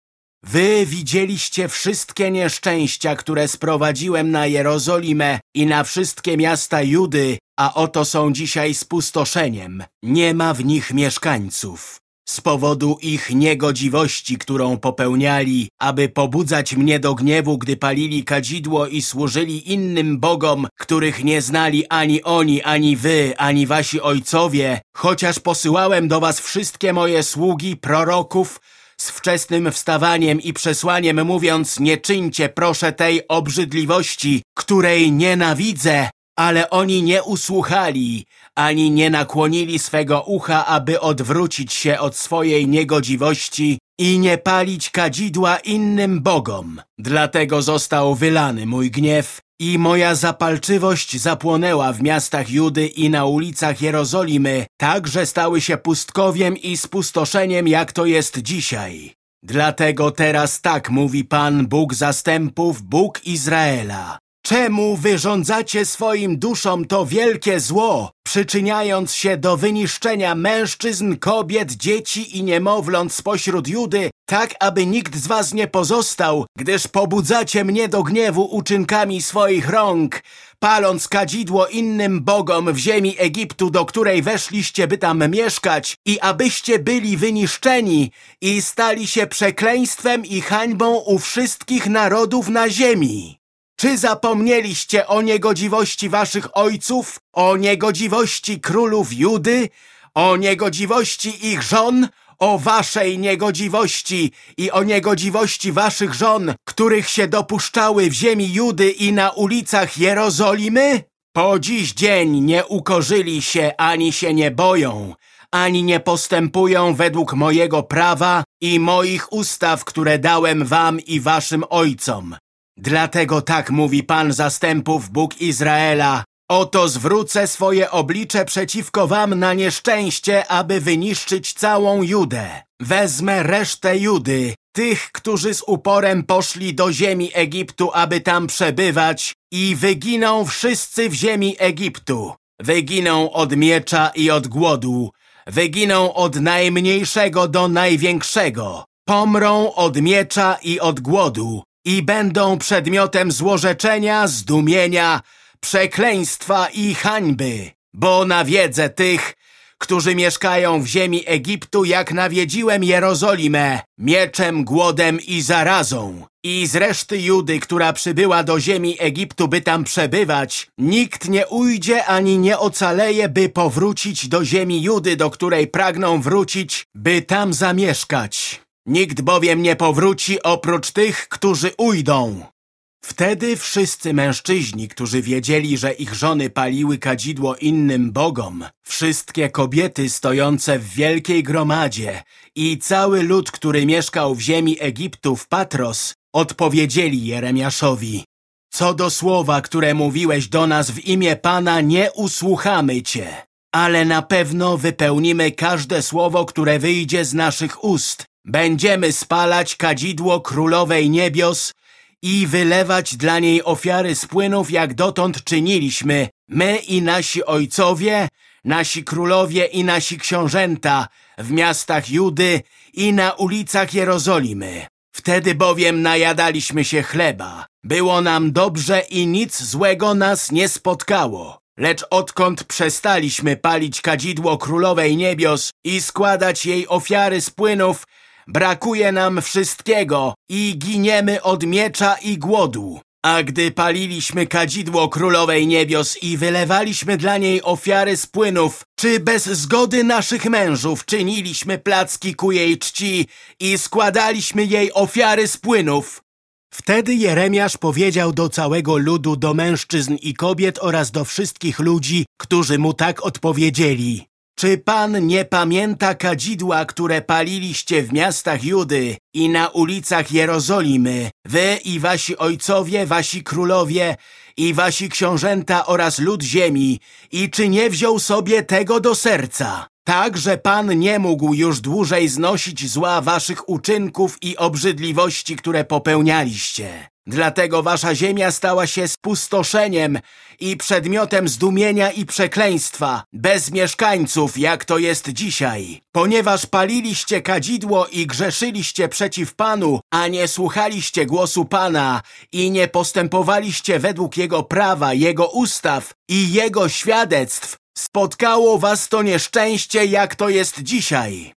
Wy widzieliście wszystkie nieszczęścia, które sprowadziłem na Jerozolimę i na wszystkie miasta Judy, a oto są dzisiaj spustoszeniem. Nie ma w nich mieszkańców z powodu ich niegodziwości, którą popełniali, aby pobudzać mnie do gniewu, gdy palili kadzidło i służyli innym bogom, których nie znali ani oni, ani wy, ani wasi ojcowie, chociaż posyłałem do was wszystkie moje sługi, proroków, z wczesnym wstawaniem i przesłaniem mówiąc nie czyńcie proszę tej obrzydliwości, której nienawidzę, ale oni nie usłuchali, ani nie nakłonili swego ucha, aby odwrócić się od swojej niegodziwości i nie palić kadzidła innym bogom. Dlatego został wylany mój gniew i moja zapalczywość zapłonęła w miastach Judy i na ulicach Jerozolimy, tak, że stały się pustkowiem i spustoszeniem, jak to jest dzisiaj. Dlatego teraz tak mówi Pan Bóg zastępów, Bóg Izraela. Czemu wyrządzacie swoim duszom to wielkie zło, przyczyniając się do wyniszczenia mężczyzn, kobiet, dzieci i niemowląt spośród Judy, tak aby nikt z was nie pozostał, gdyż pobudzacie mnie do gniewu uczynkami swoich rąk, paląc kadzidło innym bogom w ziemi Egiptu, do której weszliście, by tam mieszkać i abyście byli wyniszczeni i stali się przekleństwem i hańbą u wszystkich narodów na ziemi. Czy zapomnieliście o niegodziwości waszych ojców, o niegodziwości królów Judy, o niegodziwości ich żon, o waszej niegodziwości i o niegodziwości waszych żon, których się dopuszczały w ziemi Judy i na ulicach Jerozolimy? Po dziś dzień nie ukorzyli się ani się nie boją, ani nie postępują według mojego prawa i moich ustaw, które dałem wam i waszym ojcom. Dlatego tak mówi Pan zastępów, Bóg Izraela. Oto zwrócę swoje oblicze przeciwko wam na nieszczęście, aby wyniszczyć całą Judę. Wezmę resztę Judy, tych, którzy z uporem poszli do ziemi Egiptu, aby tam przebywać i wyginą wszyscy w ziemi Egiptu. Wyginą od miecza i od głodu, wyginą od najmniejszego do największego. Pomrą od miecza i od głodu, i będą przedmiotem złorzeczenia, zdumienia, przekleństwa i hańby, bo nawiedzę tych, którzy mieszkają w ziemi Egiptu, jak nawiedziłem Jerozolimę, mieczem, głodem i zarazą. I z reszty Judy, która przybyła do ziemi Egiptu, by tam przebywać, nikt nie ujdzie ani nie ocaleje, by powrócić do ziemi Judy, do której pragną wrócić, by tam zamieszkać. Nikt bowiem nie powróci oprócz tych, którzy ujdą. Wtedy wszyscy mężczyźni, którzy wiedzieli, że ich żony paliły kadzidło innym bogom, wszystkie kobiety stojące w wielkiej gromadzie i cały lud, który mieszkał w ziemi Egiptu w Patros, odpowiedzieli Jeremiaszowi. Co do słowa, które mówiłeś do nas w imię Pana, nie usłuchamy Cię, ale na pewno wypełnimy każde słowo, które wyjdzie z naszych ust, Będziemy spalać kadzidło królowej niebios i wylewać dla niej ofiary z płynów, jak dotąd czyniliśmy, my i nasi ojcowie, nasi królowie i nasi książęta w miastach Judy i na ulicach Jerozolimy. Wtedy bowiem najadaliśmy się chleba. Było nam dobrze i nic złego nas nie spotkało. Lecz odkąd przestaliśmy palić kadzidło królowej niebios i składać jej ofiary z płynów, Brakuje nam wszystkiego i giniemy od miecza i głodu. A gdy paliliśmy kadzidło królowej niebios i wylewaliśmy dla niej ofiary z płynów, czy bez zgody naszych mężów czyniliśmy placki ku jej czci i składaliśmy jej ofiary z płynów? Wtedy Jeremiasz powiedział do całego ludu, do mężczyzn i kobiet oraz do wszystkich ludzi, którzy mu tak odpowiedzieli. Czy pan nie pamięta kadzidła, które paliliście w miastach Judy i na ulicach Jerozolimy, wy i wasi ojcowie, wasi królowie i wasi książęta oraz lud ziemi i czy nie wziął sobie tego do serca? Tak, że Pan nie mógł już dłużej znosić zła waszych uczynków i obrzydliwości, które popełnialiście. Dlatego wasza ziemia stała się spustoszeniem i przedmiotem zdumienia i przekleństwa, bez mieszkańców, jak to jest dzisiaj. Ponieważ paliliście kadzidło i grzeszyliście przeciw Panu, a nie słuchaliście głosu Pana i nie postępowaliście według Jego prawa, Jego ustaw i Jego świadectw, spotkało was to nieszczęście, jak to jest dzisiaj.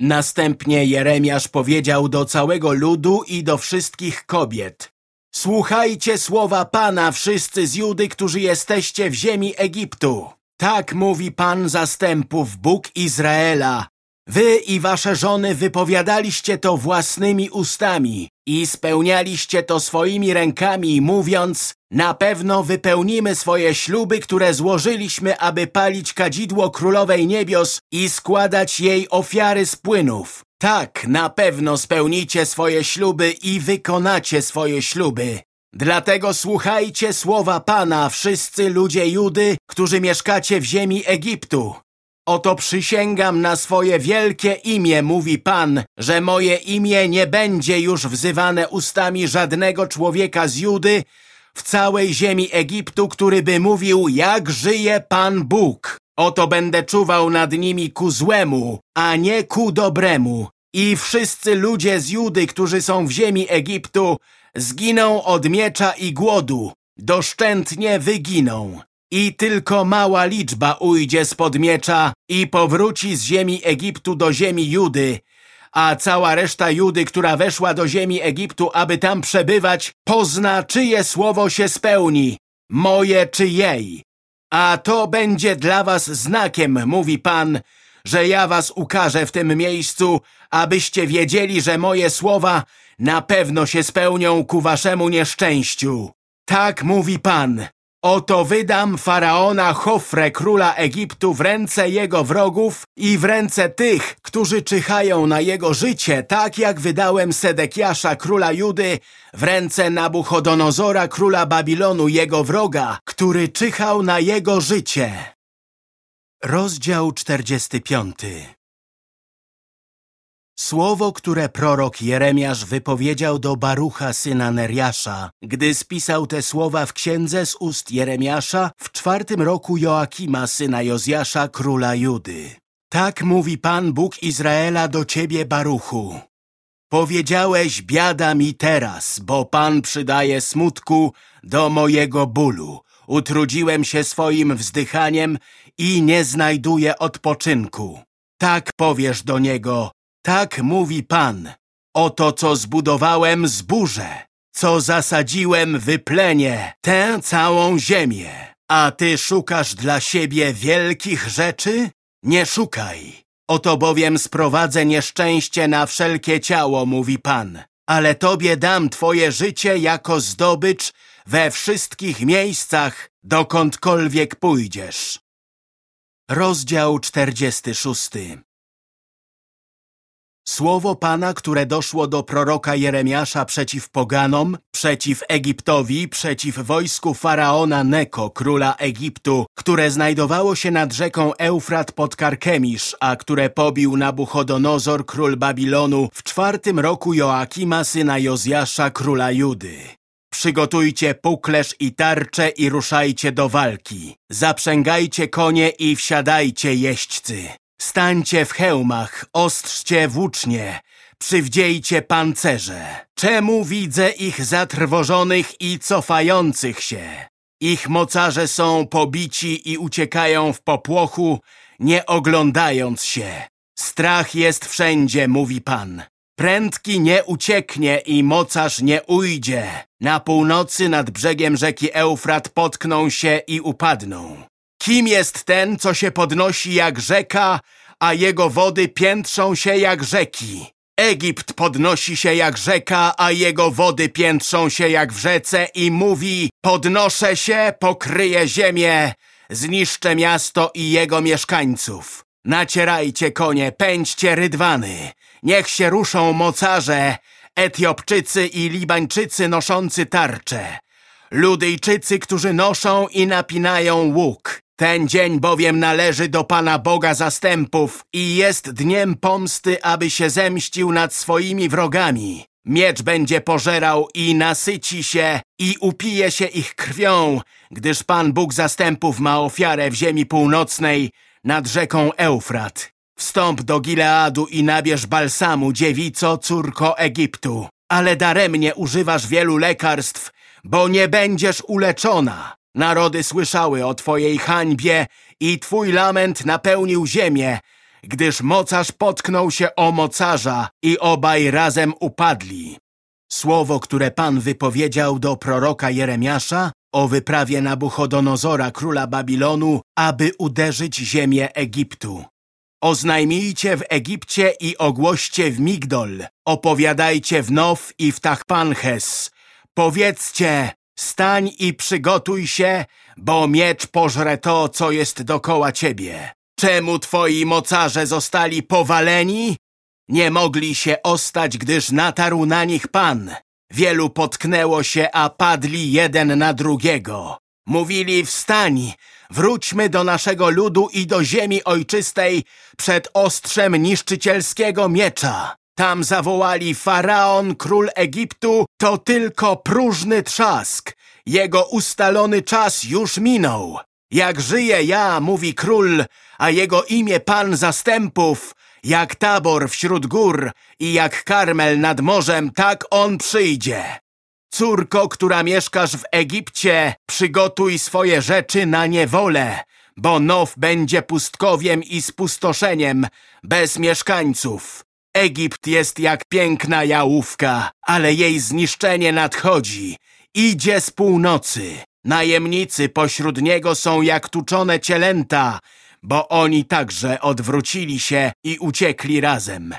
Następnie Jeremiasz powiedział do całego ludu i do wszystkich kobiet. Słuchajcie słowa Pana, wszyscy z Judy, którzy jesteście w ziemi Egiptu. Tak mówi Pan zastępów, Bóg Izraela. Wy i wasze żony wypowiadaliście to własnymi ustami i spełnialiście to swoimi rękami, mówiąc na pewno wypełnimy swoje śluby, które złożyliśmy, aby palić kadzidło Królowej Niebios i składać jej ofiary z płynów. Tak, na pewno spełnicie swoje śluby i wykonacie swoje śluby. Dlatego słuchajcie słowa Pana, wszyscy ludzie Judy, którzy mieszkacie w ziemi Egiptu. Oto przysięgam na swoje wielkie imię, mówi Pan, że moje imię nie będzie już wzywane ustami żadnego człowieka z Judy w całej ziemi Egiptu, który by mówił, jak żyje Pan Bóg. Oto będę czuwał nad nimi ku złemu, a nie ku dobremu. I wszyscy ludzie z Judy, którzy są w ziemi Egiptu, zginą od miecza i głodu, doszczętnie wyginą. I tylko mała liczba ujdzie spod miecza i powróci z ziemi Egiptu do ziemi Judy, a cała reszta Judy, która weszła do ziemi Egiptu, aby tam przebywać, pozna, czyje słowo się spełni, moje czy jej. A to będzie dla was znakiem, mówi Pan, że ja was ukażę w tym miejscu, abyście wiedzieli, że moje słowa na pewno się spełnią ku waszemu nieszczęściu. Tak mówi Pan. Oto wydam faraona Chofrę, króla Egiptu, w ręce jego wrogów i w ręce tych, którzy czyhają na jego życie, tak jak wydałem Sedekiasza, króla Judy, w ręce Nabuchodonozora, króla Babilonu, jego wroga, który czyhał na jego życie. Rozdział 45 Słowo, które prorok Jeremiasz wypowiedział do Barucha, syna Neriasza, gdy spisał te słowa w księdze z ust Jeremiasza w czwartym roku Joakima, syna Jozjasza, króla Judy. Tak mówi Pan Bóg Izraela do ciebie, Baruchu. Powiedziałeś, biada mi teraz, bo Pan przydaje smutku do mojego bólu. Utrudziłem się swoim wzdychaniem i nie znajduję odpoczynku. Tak powiesz do niego, tak mówi Pan. Oto co zbudowałem zburzę, co zasadziłem wyplenię tę całą ziemię. A ty szukasz dla siebie wielkich rzeczy? Nie szukaj. Oto bowiem sprowadzę nieszczęście na wszelkie ciało, mówi Pan. Ale tobie dam twoje życie jako zdobycz we wszystkich miejscach, dokądkolwiek pójdziesz. Rozdział 46 Słowo Pana, które doszło do proroka Jeremiasza przeciw poganom, przeciw Egiptowi, przeciw wojsku faraona Neko, króla Egiptu, które znajdowało się nad rzeką Eufrat pod Karkemisz, a które pobił Nabuchodonozor, król Babilonu, w czwartym roku Joakima, syna Jozjasza, króla Judy. Przygotujcie puklerz i tarcze i ruszajcie do walki. Zaprzęgajcie konie i wsiadajcie jeźdźcy. Stańcie w hełmach, ostrzcie włócznie, przywdziejcie pancerze. Czemu widzę ich zatrwożonych i cofających się? Ich mocarze są pobici i uciekają w popłochu, nie oglądając się. Strach jest wszędzie, mówi Pan. Prędki nie ucieknie i mocarz nie ujdzie. Na północy nad brzegiem rzeki Eufrat potkną się i upadną. Kim jest ten, co się podnosi jak rzeka, a jego wody piętrzą się jak rzeki? Egipt podnosi się jak rzeka, a jego wody piętrzą się jak w rzece i mówi Podnoszę się, pokryję ziemię, zniszczę miasto i jego mieszkańców. Nacierajcie konie, pędźcie rydwany, niech się ruszą mocarze, Etiopczycy i Libańczycy noszący tarcze, Ludyjczycy, którzy noszą i napinają łuk. Ten dzień bowiem należy do Pana Boga zastępów i jest dniem pomsty, aby się zemścił nad swoimi wrogami. Miecz będzie pożerał i nasyci się i upije się ich krwią, gdyż Pan Bóg zastępów ma ofiarę w ziemi północnej nad rzeką Eufrat. Wstąp do Gileadu i nabierz balsamu, dziewico, córko Egiptu. Ale daremnie używasz wielu lekarstw, bo nie będziesz uleczona. Narody słyszały o twojej hańbie i twój lament napełnił ziemię, gdyż mocarz potknął się o mocarza i obaj razem upadli. Słowo, które Pan wypowiedział do proroka Jeremiasza o wyprawie Nabuchodonozora, króla Babilonu, aby uderzyć ziemię Egiptu. Oznajmijcie w Egipcie i ogłoście w Migdol. Opowiadajcie w Now i w Tachpanches. Powiedzcie, stań i przygotuj się, bo miecz pożre to, co jest dokoła ciebie. Czemu twoi mocarze zostali powaleni? Nie mogli się ostać, gdyż natarł na nich Pan. Wielu potknęło się, a padli jeden na drugiego. Mówili, wstań, wróćmy do naszego ludu i do ziemi ojczystej przed ostrzem niszczycielskiego miecza. Tam zawołali Faraon, król Egiptu, to tylko próżny trzask. Jego ustalony czas już minął. Jak żyję ja, mówi król, a jego imię pan zastępów, jak tabor wśród gór i jak karmel nad morzem, tak on przyjdzie. Córko, która mieszkasz w Egipcie, przygotuj swoje rzeczy na niewolę, bo Now będzie pustkowiem i spustoszeniem, bez mieszkańców. Egipt jest jak piękna jałówka, ale jej zniszczenie nadchodzi. Idzie z północy. Najemnicy pośród niego są jak tuczone cielęta, bo oni także odwrócili się i uciekli razem.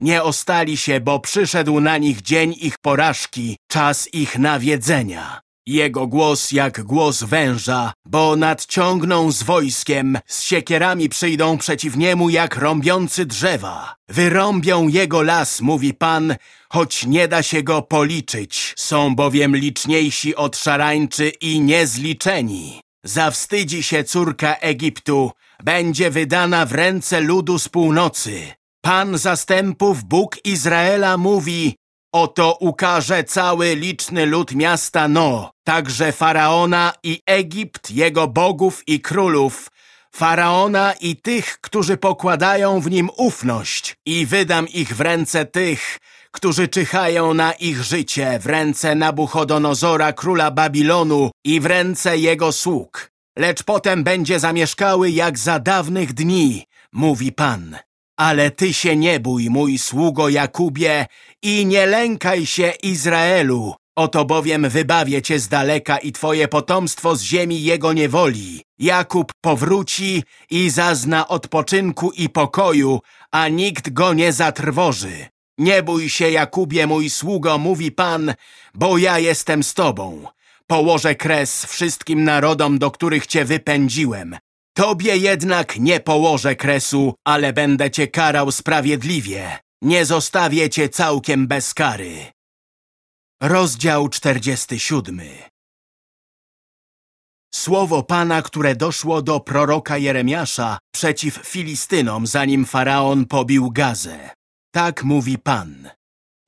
Nie ostali się, bo przyszedł na nich dzień ich porażki, czas ich nawiedzenia. Jego głos jak głos węża, bo nadciągną z wojskiem, z siekierami przyjdą przeciw niemu jak rąbiący drzewa. Wyrąbią jego las, mówi Pan, choć nie da się go policzyć. Są bowiem liczniejsi od szarańczy i niezliczeni. Zawstydzi się córka Egiptu, będzie wydana w ręce ludu z północy. Pan zastępów, Bóg Izraela mówi, Oto ukaże cały liczny lud miasta No, także Faraona i Egipt, jego bogów i królów, Faraona i tych, którzy pokładają w nim ufność i wydam ich w ręce tych, którzy czyhają na ich życie, w ręce Nabuchodonozora, króla Babilonu i w ręce jego sług. Lecz potem będzie zamieszkały jak za dawnych dni, mówi Pan. Ale ty się nie bój, mój sługo Jakubie, i nie lękaj się Izraelu. Oto bowiem wybawię cię z daleka i twoje potomstwo z ziemi jego niewoli. Jakub powróci i zazna odpoczynku i pokoju, a nikt go nie zatrwoży. Nie bój się, Jakubie, mój sługo, mówi Pan, bo ja jestem z tobą. Położę kres wszystkim narodom, do których cię wypędziłem. Tobie jednak nie położę kresu, ale będę cię karał sprawiedliwie. Nie zostawię cię całkiem bez kary. Rozdział 47 Słowo Pana, które doszło do proroka Jeremiasza przeciw Filistynom, zanim Faraon pobił Gazę. Tak mówi Pan.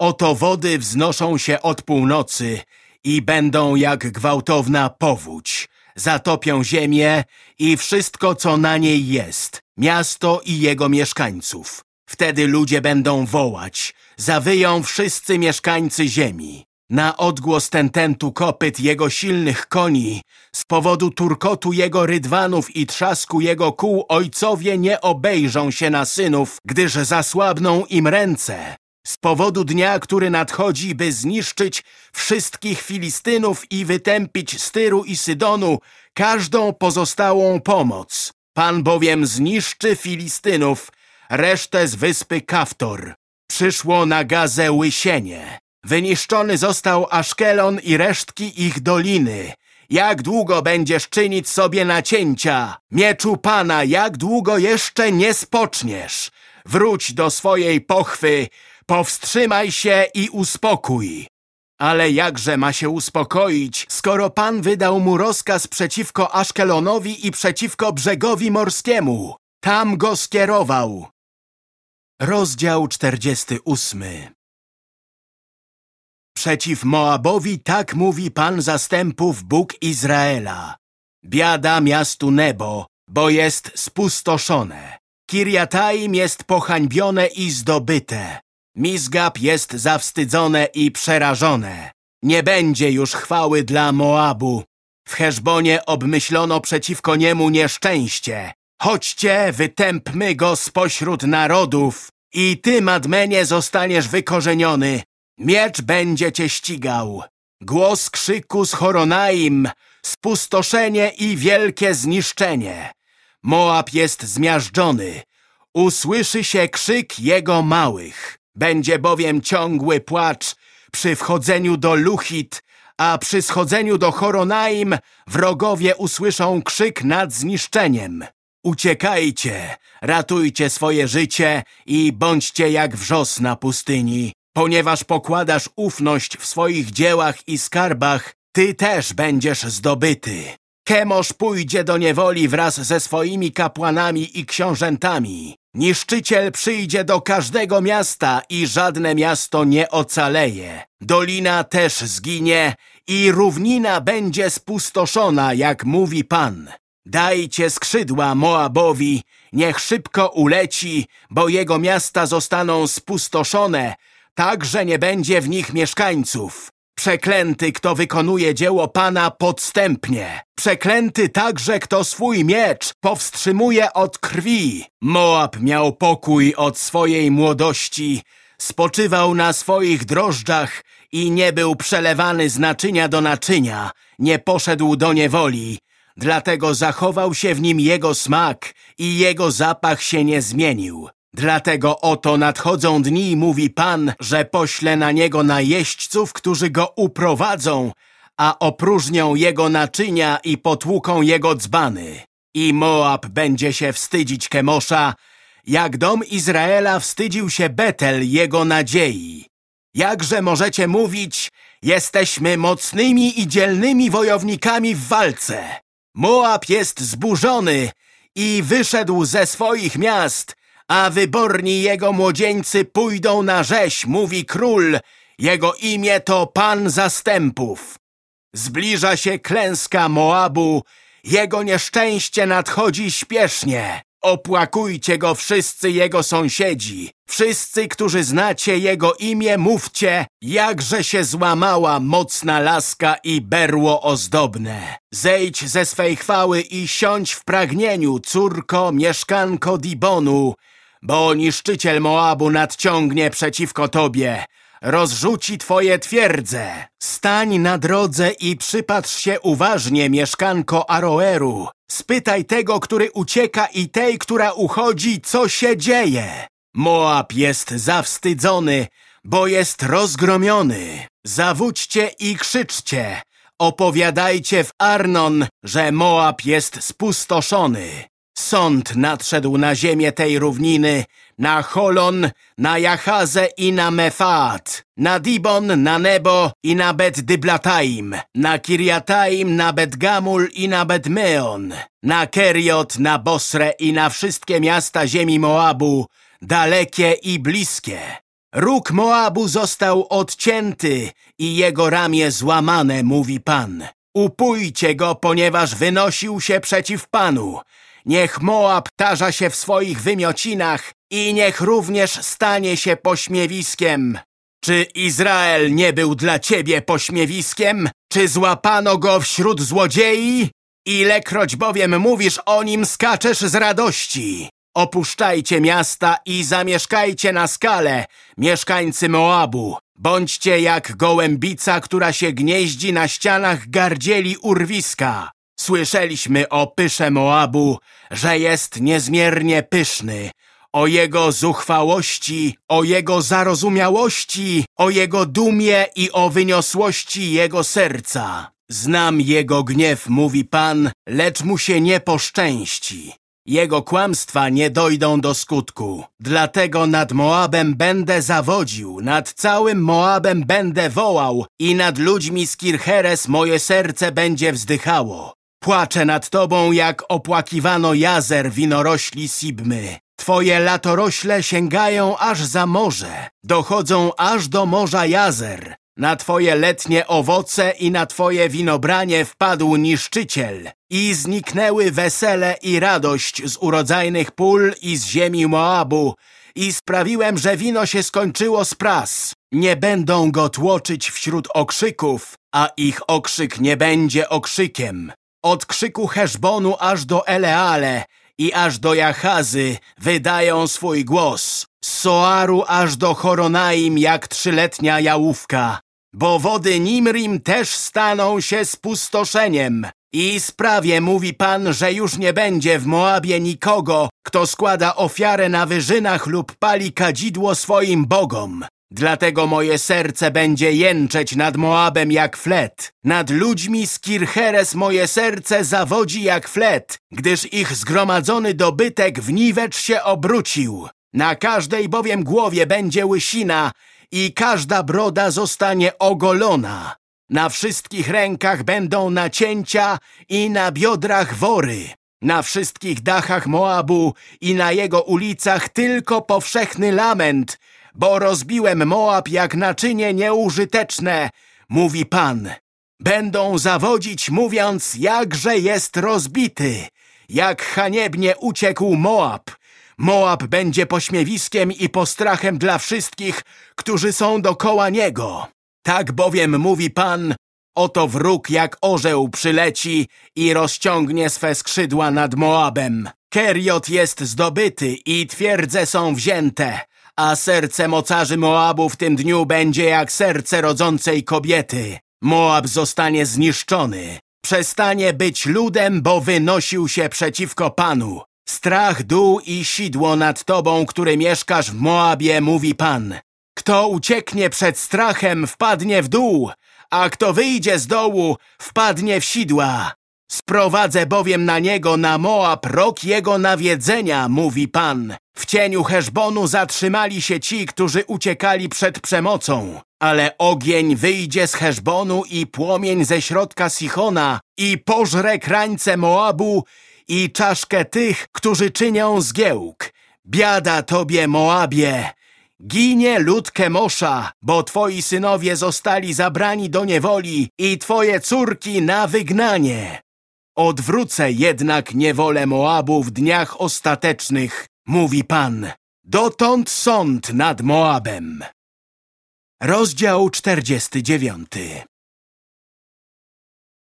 Oto wody wznoszą się od północy i będą jak gwałtowna powódź zatopią ziemię i wszystko, co na niej jest, miasto i jego mieszkańców. Wtedy ludzie będą wołać, zawyją wszyscy mieszkańcy ziemi. Na odgłos tententu kopyt jego silnych koni, z powodu turkotu jego rydwanów i trzasku jego kół ojcowie nie obejrzą się na synów, gdyż zasłabną im ręce z powodu dnia, który nadchodzi, by zniszczyć wszystkich Filistynów i wytępić z Tyru i Sydonu każdą pozostałą pomoc. Pan bowiem zniszczy Filistynów, resztę z wyspy Kaftor. Przyszło na Gazę łysienie. Wyniszczony został Aszkelon i resztki ich doliny. Jak długo będziesz czynić sobie nacięcia? Mieczu Pana, jak długo jeszcze nie spoczniesz? Wróć do swojej pochwy, Powstrzymaj się i uspokój. Ale jakże ma się uspokoić, skoro Pan wydał mu rozkaz przeciwko Aszkelonowi i przeciwko brzegowi morskiemu? Tam go skierował. Rozdział 48 Przeciw Moabowi tak mówi Pan zastępów Bóg Izraela. Biada miastu Nebo, bo jest spustoszone. Kiriataim jest pohańbione i zdobyte. Mizgab jest zawstydzone i przerażone. Nie będzie już chwały dla Moabu. W Heszbonie obmyślono przeciwko niemu nieszczęście. Chodźcie, wytępmy go spośród narodów i ty, Madmenie, zostaniesz wykorzeniony. Miecz będzie cię ścigał. Głos krzyku z Horonaim, spustoszenie i wielkie zniszczenie. Moab jest zmiażdżony, usłyszy się krzyk jego małych. Będzie bowiem ciągły płacz przy wchodzeniu do Luchit, a przy schodzeniu do Horonaim wrogowie usłyszą krzyk nad zniszczeniem. Uciekajcie, ratujcie swoje życie i bądźcie jak wrzos na pustyni. Ponieważ pokładasz ufność w swoich dziełach i skarbach, ty też będziesz zdobyty. Kemosz pójdzie do niewoli wraz ze swoimi kapłanami i książętami. Niszczyciel przyjdzie do każdego miasta i żadne miasto nie ocaleje. Dolina też zginie i równina będzie spustoszona, jak mówi Pan. Dajcie skrzydła Moabowi, niech szybko uleci, bo jego miasta zostaną spustoszone, tak, że nie będzie w nich mieszkańców. Przeklęty, kto wykonuje dzieło Pana podstępnie. Przeklęty także, kto swój miecz powstrzymuje od krwi. Moab miał pokój od swojej młodości, spoczywał na swoich drożdżach i nie był przelewany z naczynia do naczynia, nie poszedł do niewoli. Dlatego zachował się w nim jego smak i jego zapach się nie zmienił. Dlatego oto nadchodzą dni, mówi Pan, że pośle na niego najeźdźców, którzy go uprowadzą, a opróżnią jego naczynia i potłuką jego dzbany. I Moab będzie się wstydzić Kemosza, jak dom Izraela wstydził się Betel jego nadziei. Jakże możecie mówić, jesteśmy mocnymi i dzielnymi wojownikami w walce. Moab jest zburzony i wyszedł ze swoich miast, a wyborni jego młodzieńcy pójdą na rzeź, mówi król. Jego imię to Pan Zastępów. Zbliża się klęska Moabu, jego nieszczęście nadchodzi śpiesznie. Opłakujcie go wszyscy jego sąsiedzi. Wszyscy, którzy znacie jego imię, mówcie, jakże się złamała mocna laska i berło ozdobne. Zejdź ze swej chwały i siądź w pragnieniu, córko, mieszkanko Dibonu, bo niszczyciel Moabu nadciągnie przeciwko tobie. Rozrzuci twoje twierdze. Stań na drodze i przypatrz się uważnie, mieszkanko Aroeru. Spytaj tego, który ucieka i tej, która uchodzi, co się dzieje. Moab jest zawstydzony, bo jest rozgromiony. Zawódźcie i krzyczcie. Opowiadajcie w Arnon, że Moab jest spustoszony. Sąd nadszedł na ziemię tej równiny, na Holon, na Jachazę i na Mefat, na Dibon, na Nebo i na Bet Dyblataim, na Kiriataim, na Bet Gamul i na Bet Meon, na Keriot, na Bosre i na wszystkie miasta ziemi Moabu, dalekie i bliskie. Róg Moabu został odcięty i jego ramię złamane, mówi Pan. Upójcie go, ponieważ wynosił się przeciw Panu. Niech Moab tarza się w swoich wymiocinach i niech również stanie się pośmiewiskiem. Czy Izrael nie był dla ciebie pośmiewiskiem? Czy złapano go wśród złodziei? Ilekroć bowiem mówisz o nim, skaczesz z radości. Opuszczajcie miasta i zamieszkajcie na skale, mieszkańcy Moabu. Bądźcie jak gołębica, która się gnieździ na ścianach gardzieli urwiska. Słyszeliśmy o pysze Moabu, że jest niezmiernie pyszny, o jego zuchwałości, o jego zarozumiałości, o jego dumie i o wyniosłości jego serca. Znam jego gniew, mówi Pan, lecz mu się nie poszczęści. Jego kłamstwa nie dojdą do skutku. Dlatego nad Moabem będę zawodził, nad całym Moabem będę wołał i nad ludźmi z Kircheres moje serce będzie wzdychało. Płaczę nad tobą, jak opłakiwano jazer winorośli Sibmy. Twoje latorośle sięgają aż za morze, dochodzą aż do morza jazer. Na twoje letnie owoce i na twoje winobranie wpadł niszczyciel i zniknęły wesele i radość z urodzajnych pól i z ziemi Moabu i sprawiłem, że wino się skończyło z pras. Nie będą go tłoczyć wśród okrzyków, a ich okrzyk nie będzie okrzykiem. Od krzyku Heszbonu aż do Eleale i aż do Jachazy wydają swój głos. Z Soaru aż do Horonaim jak trzyletnia jałówka. Bo wody Nimrim też staną się spustoszeniem. I sprawie mówi Pan, że już nie będzie w Moabie nikogo, kto składa ofiarę na wyżynach lub pali kadzidło swoim bogom. Dlatego moje serce będzie jęczeć nad Moabem jak flet. Nad ludźmi z Kircheres moje serce zawodzi jak flet, gdyż ich zgromadzony dobytek w niwecz się obrócił. Na każdej bowiem głowie będzie łysina i każda broda zostanie ogolona. Na wszystkich rękach będą nacięcia i na biodrach wory. Na wszystkich dachach Moabu i na jego ulicach tylko powszechny lament, bo rozbiłem Moab jak naczynie nieużyteczne, mówi Pan. Będą zawodzić, mówiąc, jakże jest rozbity, jak haniebnie uciekł Moab. Moab będzie pośmiewiskiem i postrachem dla wszystkich, którzy są dokoła niego. Tak bowiem mówi Pan, oto wróg jak orzeł przyleci i rozciągnie swe skrzydła nad Moabem. Keriot jest zdobyty i twierdze są wzięte, a serce mocarzy Moabu w tym dniu będzie jak serce rodzącej kobiety. Moab zostanie zniszczony. Przestanie być ludem, bo wynosił się przeciwko Panu. Strach, dół i sidło nad tobą, który mieszkasz w Moabie, mówi Pan. Kto ucieknie przed strachem, wpadnie w dół, a kto wyjdzie z dołu, wpadnie w sidła. Sprowadzę bowiem na niego, na Moab, rok jego nawiedzenia, mówi Pan. W cieniu Heszbonu zatrzymali się ci, którzy uciekali przed przemocą. Ale ogień wyjdzie z Heszbonu i płomień ze środka Sichona i pożre krańce Moabu i czaszkę tych, którzy czynią zgiełk. Biada tobie, Moabie! Ginie lud Kemosza, bo twoi synowie zostali zabrani do niewoli i twoje córki na wygnanie. Odwrócę jednak niewolę Moabu w dniach ostatecznych, mówi Pan. Dotąd sąd nad Moabem. Rozdział 49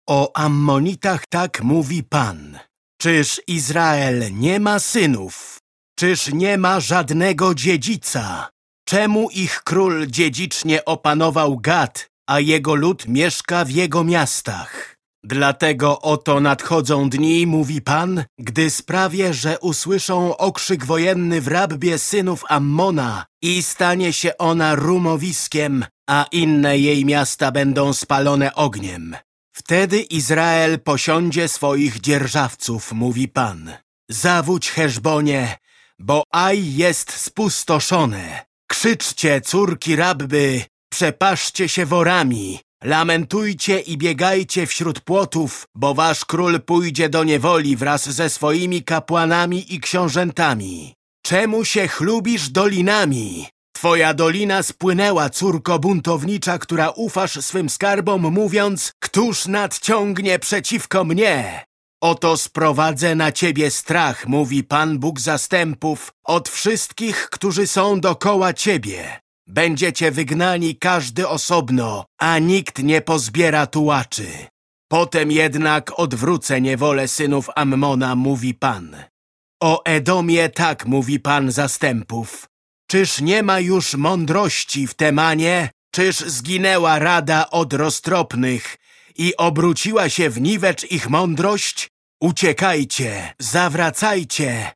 O Ammonitach tak mówi Pan. Czyż Izrael nie ma synów? Czyż nie ma żadnego dziedzica? Czemu ich król dziedzicznie opanował Gad, a jego lud mieszka w jego miastach? Dlatego oto nadchodzą dni, mówi Pan, gdy sprawię, że usłyszą okrzyk wojenny w Rabbie synów Ammona i stanie się ona rumowiskiem, a inne jej miasta będą spalone ogniem. Wtedy Izrael posiądzie swoich dzierżawców, mówi Pan. Zawódź Heszbonie, bo Aj jest spustoszone. Krzyczcie, córki Rabby, przepaszcie się worami. Lamentujcie i biegajcie wśród płotów, bo wasz król pójdzie do niewoli wraz ze swoimi kapłanami i książętami. Czemu się chlubisz dolinami? Twoja dolina spłynęła, córko buntownicza, która ufasz swym skarbom, mówiąc, któż nadciągnie przeciwko mnie? Oto sprowadzę na ciebie strach, mówi Pan Bóg zastępów, od wszystkich, którzy są dokoła ciebie. Będziecie wygnani każdy osobno, a nikt nie pozbiera tułaczy. Potem jednak odwrócę niewolę synów Ammona, mówi Pan. O Edomie tak mówi Pan zastępów. Czyż nie ma już mądrości w Temanie? Czyż zginęła rada od roztropnych i obróciła się w niwecz ich mądrość? Uciekajcie, zawracajcie,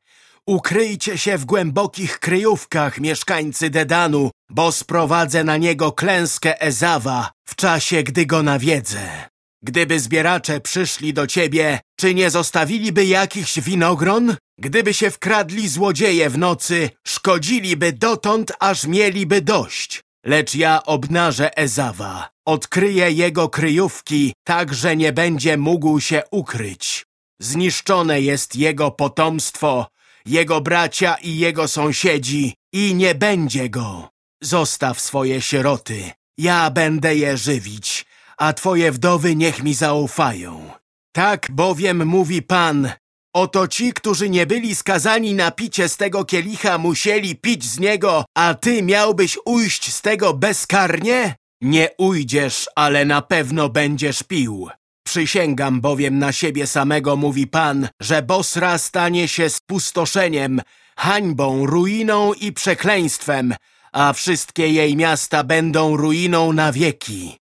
ukryjcie się w głębokich kryjówkach, mieszkańcy Dedanu, bo sprowadzę na niego klęskę Ezawa w czasie, gdy go nawiedzę. Gdyby zbieracze przyszli do ciebie, czy nie zostawiliby jakichś winogron? Gdyby się wkradli złodzieje w nocy, szkodziliby dotąd, aż mieliby dość. Lecz ja obnażę Ezawa, odkryję jego kryjówki, tak, że nie będzie mógł się ukryć. Zniszczone jest jego potomstwo, jego bracia i jego sąsiedzi i nie będzie go. Zostaw swoje sieroty, ja będę je żywić, a twoje wdowy niech mi zaufają. Tak bowiem mówi Pan, oto ci, którzy nie byli skazani na picie z tego kielicha, musieli pić z niego, a ty miałbyś ujść z tego bezkarnie? Nie ujdziesz, ale na pewno będziesz pił. Przysięgam bowiem na siebie samego, mówi Pan, że Bosra stanie się spustoszeniem, hańbą, ruiną i przekleństwem, a wszystkie jej miasta będą ruiną na wieki.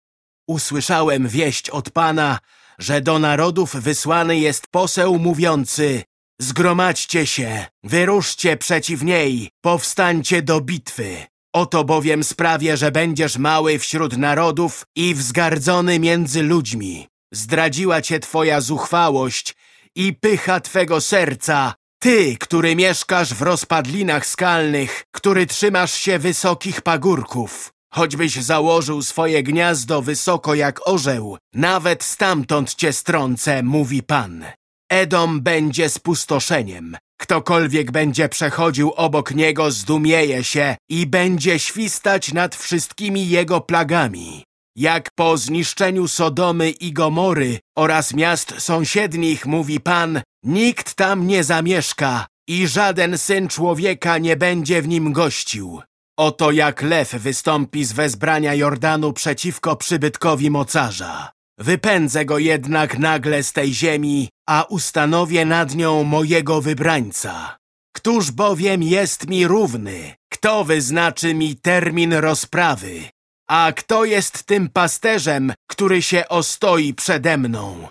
Usłyszałem wieść od Pana, że do narodów wysłany jest poseł mówiący Zgromadźcie się, wyruszcie przeciw niej, powstańcie do bitwy. Oto bowiem sprawię, że będziesz mały wśród narodów i wzgardzony między ludźmi. Zdradziła cię twoja zuchwałość i pycha twego serca, ty, który mieszkasz w rozpadlinach skalnych, który trzymasz się wysokich pagórków. Choćbyś założył swoje gniazdo wysoko jak orzeł, nawet stamtąd cię strącę, mówi Pan. Edom będzie spustoszeniem. Ktokolwiek będzie przechodził obok niego zdumieje się i będzie świstać nad wszystkimi jego plagami. Jak po zniszczeniu Sodomy i Gomory oraz miast sąsiednich, mówi Pan, nikt tam nie zamieszka i żaden syn człowieka nie będzie w nim gościł. Oto jak lew wystąpi z wezbrania Jordanu przeciwko przybytkowi mocarza. Wypędzę go jednak nagle z tej ziemi, a ustanowię nad nią mojego wybrańca. Któż bowiem jest mi równy? Kto wyznaczy mi termin rozprawy? A kto jest tym pasterzem, który się ostoi przede mną?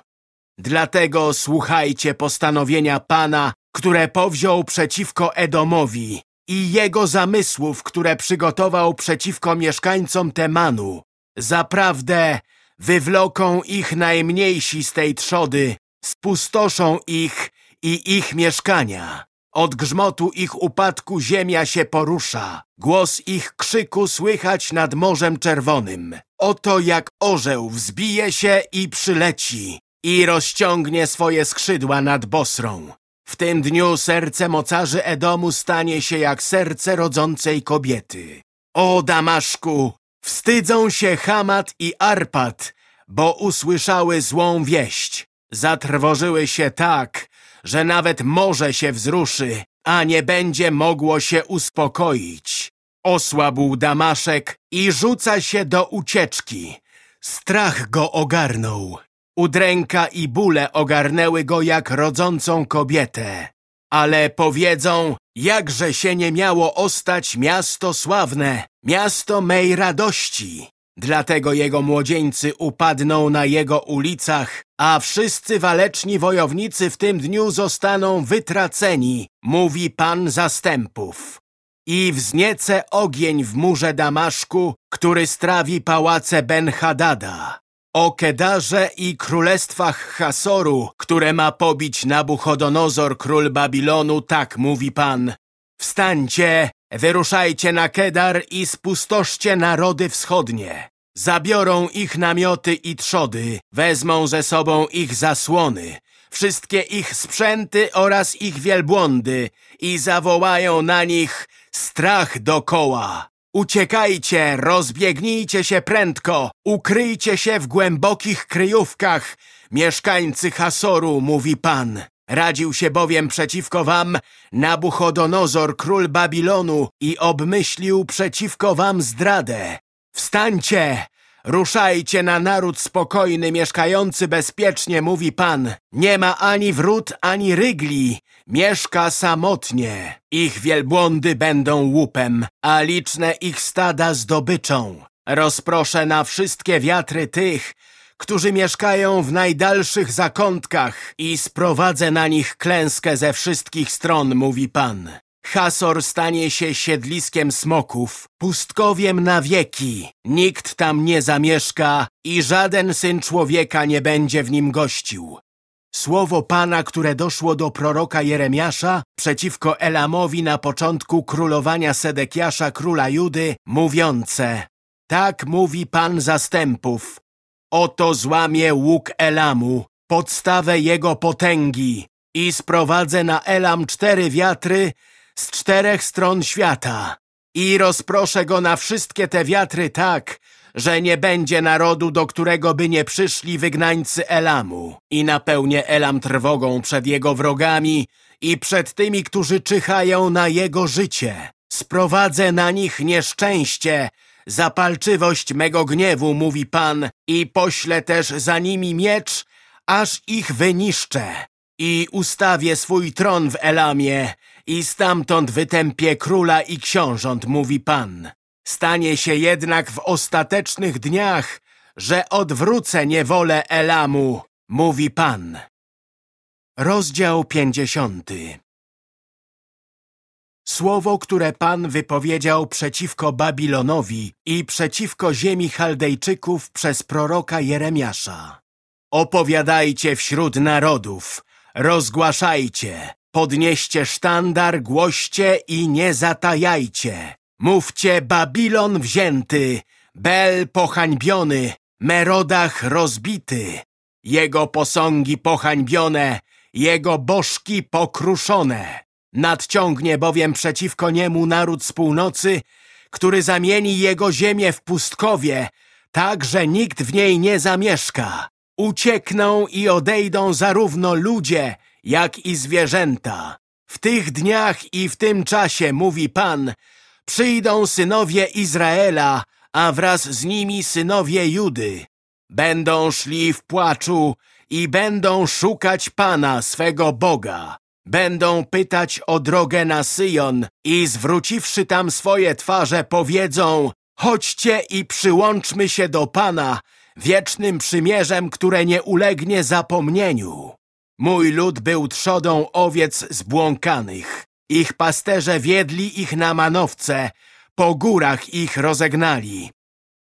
Dlatego słuchajcie postanowienia Pana, które powziął przeciwko Edomowi i jego zamysłów, które przygotował przeciwko mieszkańcom Temanu. Zaprawdę wywloką ich najmniejsi z tej trzody, spustoszą ich i ich mieszkania. Od grzmotu ich upadku ziemia się porusza. Głos ich krzyku słychać nad Morzem Czerwonym. Oto jak orzeł wzbije się i przyleci i rozciągnie swoje skrzydła nad Bosrą. W tym dniu serce mocarzy Edomu stanie się jak serce rodzącej kobiety. O Damaszku, wstydzą się Hamat i Arpat, bo usłyszały złą wieść. Zatrwożyły się tak, że nawet morze się wzruszy, a nie będzie mogło się uspokoić. Osłabł Damaszek i rzuca się do ucieczki. Strach go ogarnął. Udręka i bóle ogarnęły go jak rodzącą kobietę. Ale powiedzą, jakże się nie miało ostać miasto sławne, miasto mej radości. Dlatego jego młodzieńcy upadną na jego ulicach, a wszyscy waleczni wojownicy w tym dniu zostaną wytraceni, mówi Pan zastępów. I wzniece ogień w murze Damaszku, który strawi pałace Ben-Hadada. O Kedarze i królestwach Hasoru, które ma pobić Nabuchodonozor, król Babilonu, tak mówi Pan. Wstańcie, wyruszajcie na Kedar i spustoszcie narody wschodnie. Zabiorą ich namioty i trzody, wezmą ze sobą ich zasłony, wszystkie ich sprzęty oraz ich wielbłądy i zawołają na nich strach dokoła. Uciekajcie, rozbiegnijcie się prędko, ukryjcie się w głębokich kryjówkach, mieszkańcy Hasoru, mówi Pan. Radził się bowiem przeciwko wam Nabuchodonozor, król Babilonu i obmyślił przeciwko wam zdradę. Wstańcie! Ruszajcie na naród spokojny, mieszkający bezpiecznie, mówi Pan. Nie ma ani wrót, ani rygli. Mieszka samotnie. Ich wielbłądy będą łupem, a liczne ich stada zdobyczą. Rozproszę na wszystkie wiatry tych, którzy mieszkają w najdalszych zakątkach i sprowadzę na nich klęskę ze wszystkich stron, mówi Pan. Hasor stanie się siedliskiem smoków, pustkowiem na wieki. Nikt tam nie zamieszka i żaden syn człowieka nie będzie w nim gościł. Słowo Pana, które doszło do proroka Jeremiasza przeciwko Elamowi na początku królowania Sedekiasza, króla Judy, mówiące Tak mówi Pan zastępów. Oto złamie łuk Elamu, podstawę jego potęgi i sprowadzę na Elam cztery wiatry z czterech stron świata i rozproszę go na wszystkie te wiatry tak, że nie będzie narodu, do którego by nie przyszli wygnańcy Elamu i napełnię Elam trwogą przed jego wrogami i przed tymi, którzy czyhają na jego życie. Sprowadzę na nich nieszczęście, zapalczywość mego gniewu, mówi Pan, i poślę też za nimi miecz, aż ich wyniszczę. I ustawię swój tron w Elamie i stamtąd wytępię króla i książąt, mówi Pan. Stanie się jednak w ostatecznych dniach, że odwrócę niewolę Elamu, mówi Pan. Rozdział pięćdziesiąty Słowo, które Pan wypowiedział przeciwko Babilonowi i przeciwko ziemi Chaldejczyków przez proroka Jeremiasza. Opowiadajcie wśród narodów, rozgłaszajcie, podnieście sztandar, głoście i nie zatajajcie. Mówcie Babilon wzięty, Bel pohańbiony, Merodach rozbity, jego posągi pohańbione, jego bożki pokruszone. Nadciągnie bowiem przeciwko niemu naród z północy, który zamieni jego ziemię w pustkowie, tak, że nikt w niej nie zamieszka. Uciekną i odejdą zarówno ludzie, jak i zwierzęta. W tych dniach i w tym czasie, mówi Pan, przyjdą synowie Izraela, a wraz z nimi synowie Judy. Będą szli w płaczu i będą szukać Pana, swego Boga. Będą pytać o drogę na Syjon i zwróciwszy tam swoje twarze powiedzą Chodźcie i przyłączmy się do Pana, wiecznym przymierzem, które nie ulegnie zapomnieniu. Mój lud był trzodą owiec zbłąkanych. Ich pasterze wiedli ich na manowce, po górach ich rozegnali.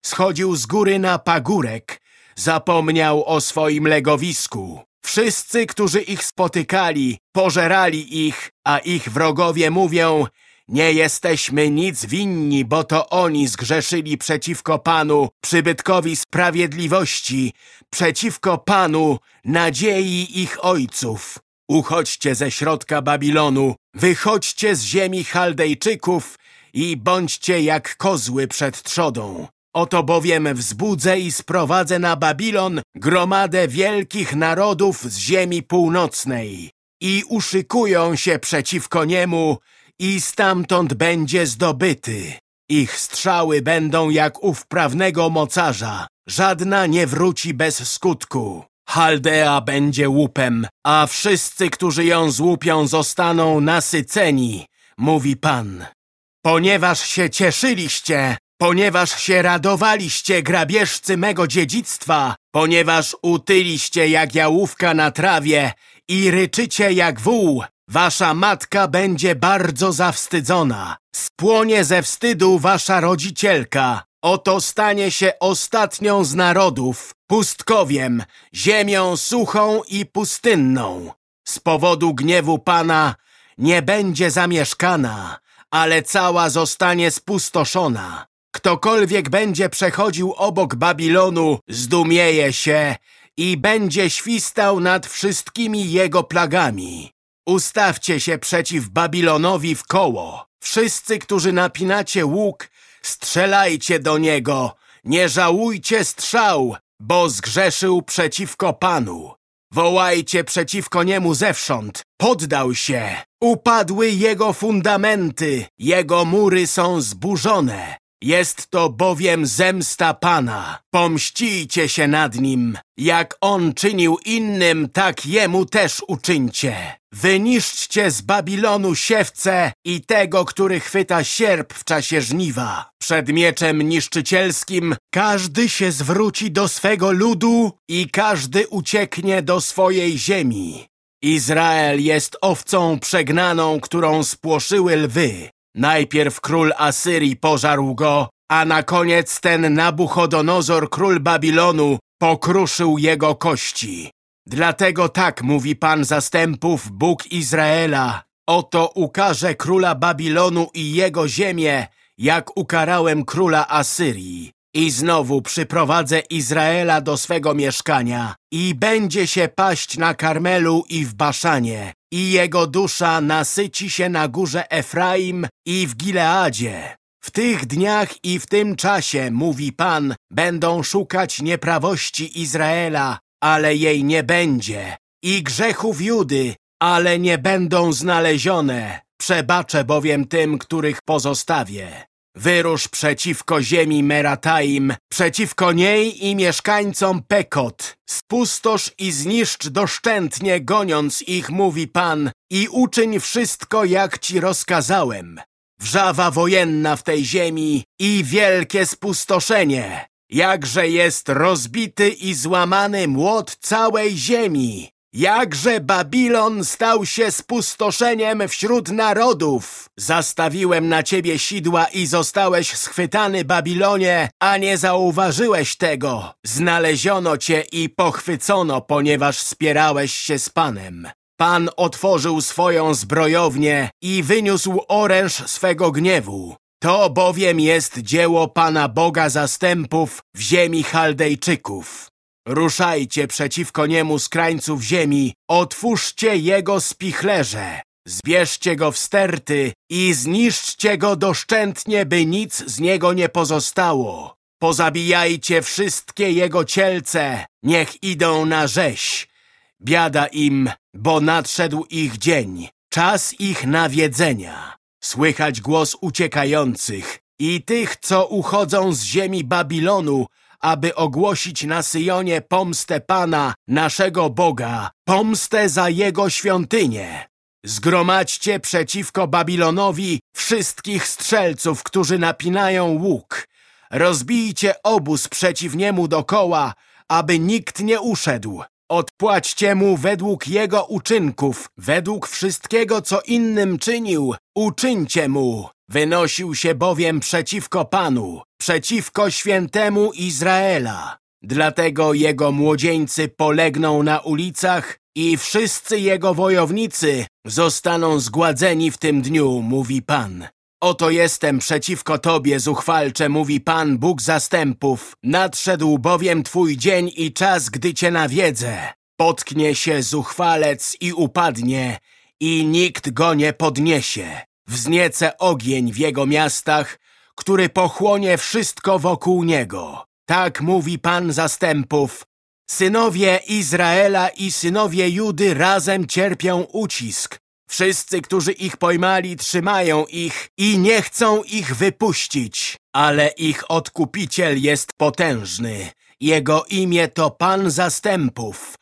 Schodził z góry na pagórek, zapomniał o swoim legowisku. Wszyscy, którzy ich spotykali, pożerali ich, a ich wrogowie mówią nie jesteśmy nic winni, bo to oni zgrzeszyli przeciwko Panu, przybytkowi sprawiedliwości, przeciwko Panu, nadziei ich ojców. Uchodźcie ze środka Babilonu, wychodźcie z ziemi Chaldejczyków i bądźcie jak kozły przed trzodą. Oto bowiem wzbudzę i sprowadzę na Babilon gromadę wielkich narodów z ziemi północnej i uszykują się przeciwko niemu i stamtąd będzie zdobyty. Ich strzały będą jak u wprawnego mocarza, żadna nie wróci bez skutku. Chaldea będzie łupem, a wszyscy, którzy ją złupią, zostaną nasyceni, mówi Pan. Ponieważ się cieszyliście, ponieważ się radowaliście, grabieżcy mego dziedzictwa, ponieważ utyliście jak jałówka na trawie i ryczycie jak wół, wasza matka będzie bardzo zawstydzona. Spłonie ze wstydu wasza rodzicielka. Oto stanie się ostatnią z narodów, pustkowiem, ziemią suchą i pustynną. Z powodu gniewu Pana nie będzie zamieszkana, ale cała zostanie spustoszona. Ktokolwiek będzie przechodził obok Babilonu, zdumieje się i będzie świstał nad wszystkimi jego plagami. Ustawcie się przeciw Babilonowi w koło. Wszyscy, którzy napinacie łuk, strzelajcie do niego. Nie żałujcie strzał, bo zgrzeszył przeciwko Panu. Wołajcie przeciwko niemu zewsząd. Poddał się. Upadły jego fundamenty. Jego mury są zburzone. Jest to bowiem zemsta Pana. Pomścijcie się nad nim. Jak on czynił innym, tak jemu też uczyńcie. Wyniszczcie z Babilonu siewce i tego, który chwyta sierp w czasie żniwa. Przed mieczem niszczycielskim każdy się zwróci do swego ludu i każdy ucieknie do swojej ziemi. Izrael jest owcą przegnaną, którą spłoszyły lwy. Najpierw król Asyrii pożarł go, a na koniec ten Nabuchodonozor, król Babilonu, pokruszył jego kości. Dlatego tak mówi Pan zastępów, Bóg Izraela. Oto ukażę króla Babilonu i jego ziemię, jak ukarałem króla Asyrii. I znowu przyprowadzę Izraela do swego mieszkania i będzie się paść na Karmelu i w Baszanie i jego dusza nasyci się na górze Efraim i w Gileadzie. W tych dniach i w tym czasie, mówi Pan, będą szukać nieprawości Izraela, ale jej nie będzie, i grzechów Judy, ale nie będą znalezione. Przebaczę bowiem tym, których pozostawię. Wyrusz przeciwko ziemi Merataim, przeciwko niej i mieszkańcom Pekot. Spustosz i zniszcz doszczętnie, goniąc ich, mówi Pan, i uczyń wszystko, jak ci rozkazałem. Wrzawa wojenna w tej ziemi i wielkie spustoszenie. Jakże jest rozbity i złamany młot całej ziemi. Jakże Babilon stał się spustoszeniem wśród narodów! Zastawiłem na ciebie sidła i zostałeś schwytany, Babilonie, a nie zauważyłeś tego. Znaleziono cię i pochwycono, ponieważ spierałeś się z Panem. Pan otworzył swoją zbrojownię i wyniósł oręż swego gniewu. To bowiem jest dzieło Pana Boga zastępów w ziemi Chaldejczyków. Ruszajcie przeciwko niemu z krańców ziemi, otwórzcie jego spichlerze, zbierzcie go w sterty i zniszczcie go doszczętnie, by nic z niego nie pozostało. Pozabijajcie wszystkie jego cielce, niech idą na rzeź. Biada im, bo nadszedł ich dzień, czas ich nawiedzenia. Słychać głos uciekających i tych, co uchodzą z ziemi Babilonu, aby ogłosić na Syjonie pomstę Pana, naszego Boga, pomstę za Jego świątynię. Zgromadźcie przeciwko Babilonowi wszystkich strzelców, którzy napinają łuk. Rozbijcie obóz przeciw niemu dokoła, aby nikt nie uszedł. Odpłaćcie mu według jego uczynków, według wszystkiego, co innym czynił. Uczyńcie mu. Wynosił się bowiem przeciwko Panu, przeciwko świętemu Izraela. Dlatego jego młodzieńcy polegną na ulicach i wszyscy jego wojownicy zostaną zgładzeni w tym dniu, mówi Pan. Oto jestem przeciwko Tobie, zuchwalcze, mówi Pan, Bóg zastępów. Nadszedł bowiem Twój dzień i czas, gdy Cię nawiedzę. Potknie się zuchwalec i upadnie i nikt go nie podniesie. Wzniecę ogień w jego miastach, który pochłonie wszystko wokół niego. Tak mówi Pan zastępów. Synowie Izraela i synowie Judy razem cierpią ucisk. Wszyscy, którzy ich pojmali, trzymają ich i nie chcą ich wypuścić. Ale ich odkupiciel jest potężny. Jego imię to Pan Zastępów.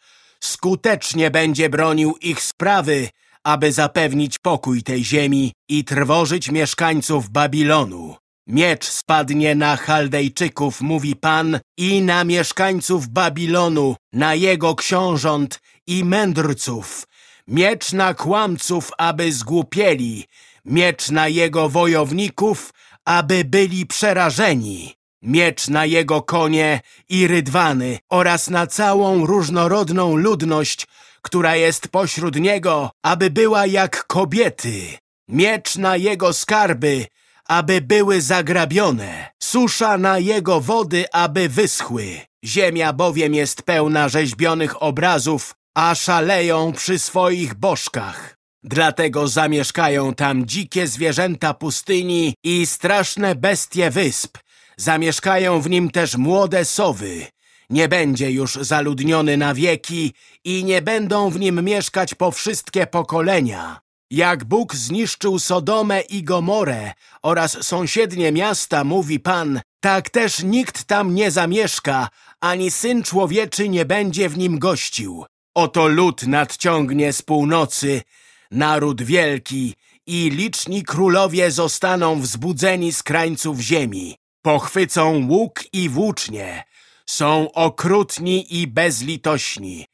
Skutecznie będzie bronił ich sprawy, aby zapewnić pokój tej ziemi i trwożyć mieszkańców Babilonu. Miecz spadnie na Chaldejczyków, mówi Pan, i na mieszkańców Babilonu, na jego książąt i mędrców. Miecz na kłamców, aby zgłupieli, miecz na jego wojowników, aby byli przerażeni. Miecz na jego konie i rydwany oraz na całą różnorodną ludność, która jest pośród niego, aby była jak kobiety. Miecz na jego skarby, aby były zagrabione. Susza na jego wody, aby wyschły. Ziemia bowiem jest pełna rzeźbionych obrazów, a szaleją przy swoich bożkach. Dlatego zamieszkają tam dzikie zwierzęta pustyni i straszne bestie wysp. Zamieszkają w nim też młode sowy nie będzie już zaludniony na wieki i nie będą w nim mieszkać po wszystkie pokolenia. Jak Bóg zniszczył Sodomę i Gomorę oraz sąsiednie miasta, mówi Pan, tak też nikt tam nie zamieszka, ani Syn Człowieczy nie będzie w nim gościł. Oto lud nadciągnie z północy, naród wielki i liczni królowie zostaną wzbudzeni z krańców ziemi. Pochwycą łuk i włócznie, są okrutni i bezlitośni.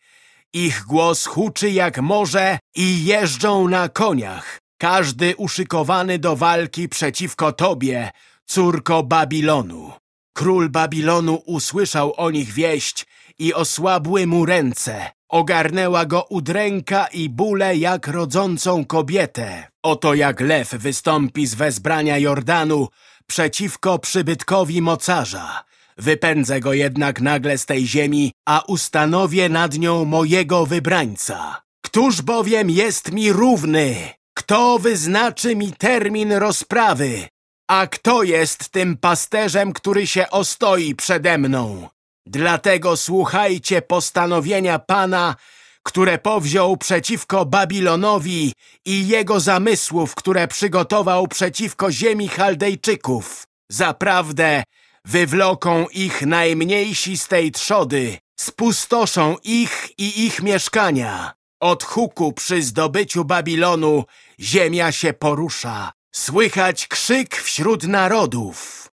Ich głos huczy jak morze i jeżdżą na koniach. Każdy uszykowany do walki przeciwko tobie, córko Babilonu. Król Babilonu usłyszał o nich wieść i osłabły mu ręce. Ogarnęła go udręka i bóle jak rodzącą kobietę. Oto jak lew wystąpi z wezbrania Jordanu przeciwko przybytkowi mocarza. Wypędzę go jednak nagle z tej ziemi, a ustanowię nad nią mojego wybrańca. Któż bowiem jest mi równy? Kto wyznaczy mi termin rozprawy? A kto jest tym pasterzem, który się ostoi przede mną? Dlatego słuchajcie postanowienia Pana, które powziął przeciwko Babilonowi i jego zamysłów, które przygotował przeciwko ziemi Chaldejczyków. Zaprawdę Wywloką ich najmniejsi z tej trzody, spustoszą ich i ich mieszkania. Od huku przy zdobyciu Babilonu ziemia się porusza. Słychać krzyk wśród narodów.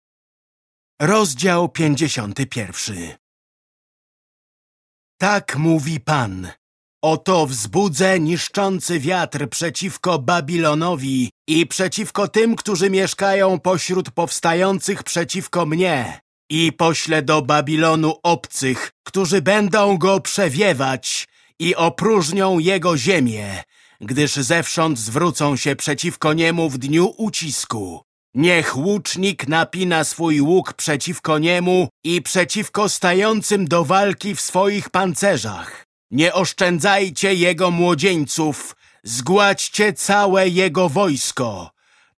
Rozdział 51 Tak mówi Pan. Oto wzbudzę niszczący wiatr przeciwko Babilonowi i przeciwko tym, którzy mieszkają pośród powstających przeciwko mnie. I poślę do Babilonu obcych, którzy będą go przewiewać i opróżnią jego ziemię, gdyż zewsząd zwrócą się przeciwko niemu w dniu ucisku. Niech łucznik napina swój łuk przeciwko niemu i przeciwko stającym do walki w swoich pancerzach. Nie oszczędzajcie jego młodzieńców, zgładźcie całe jego wojsko.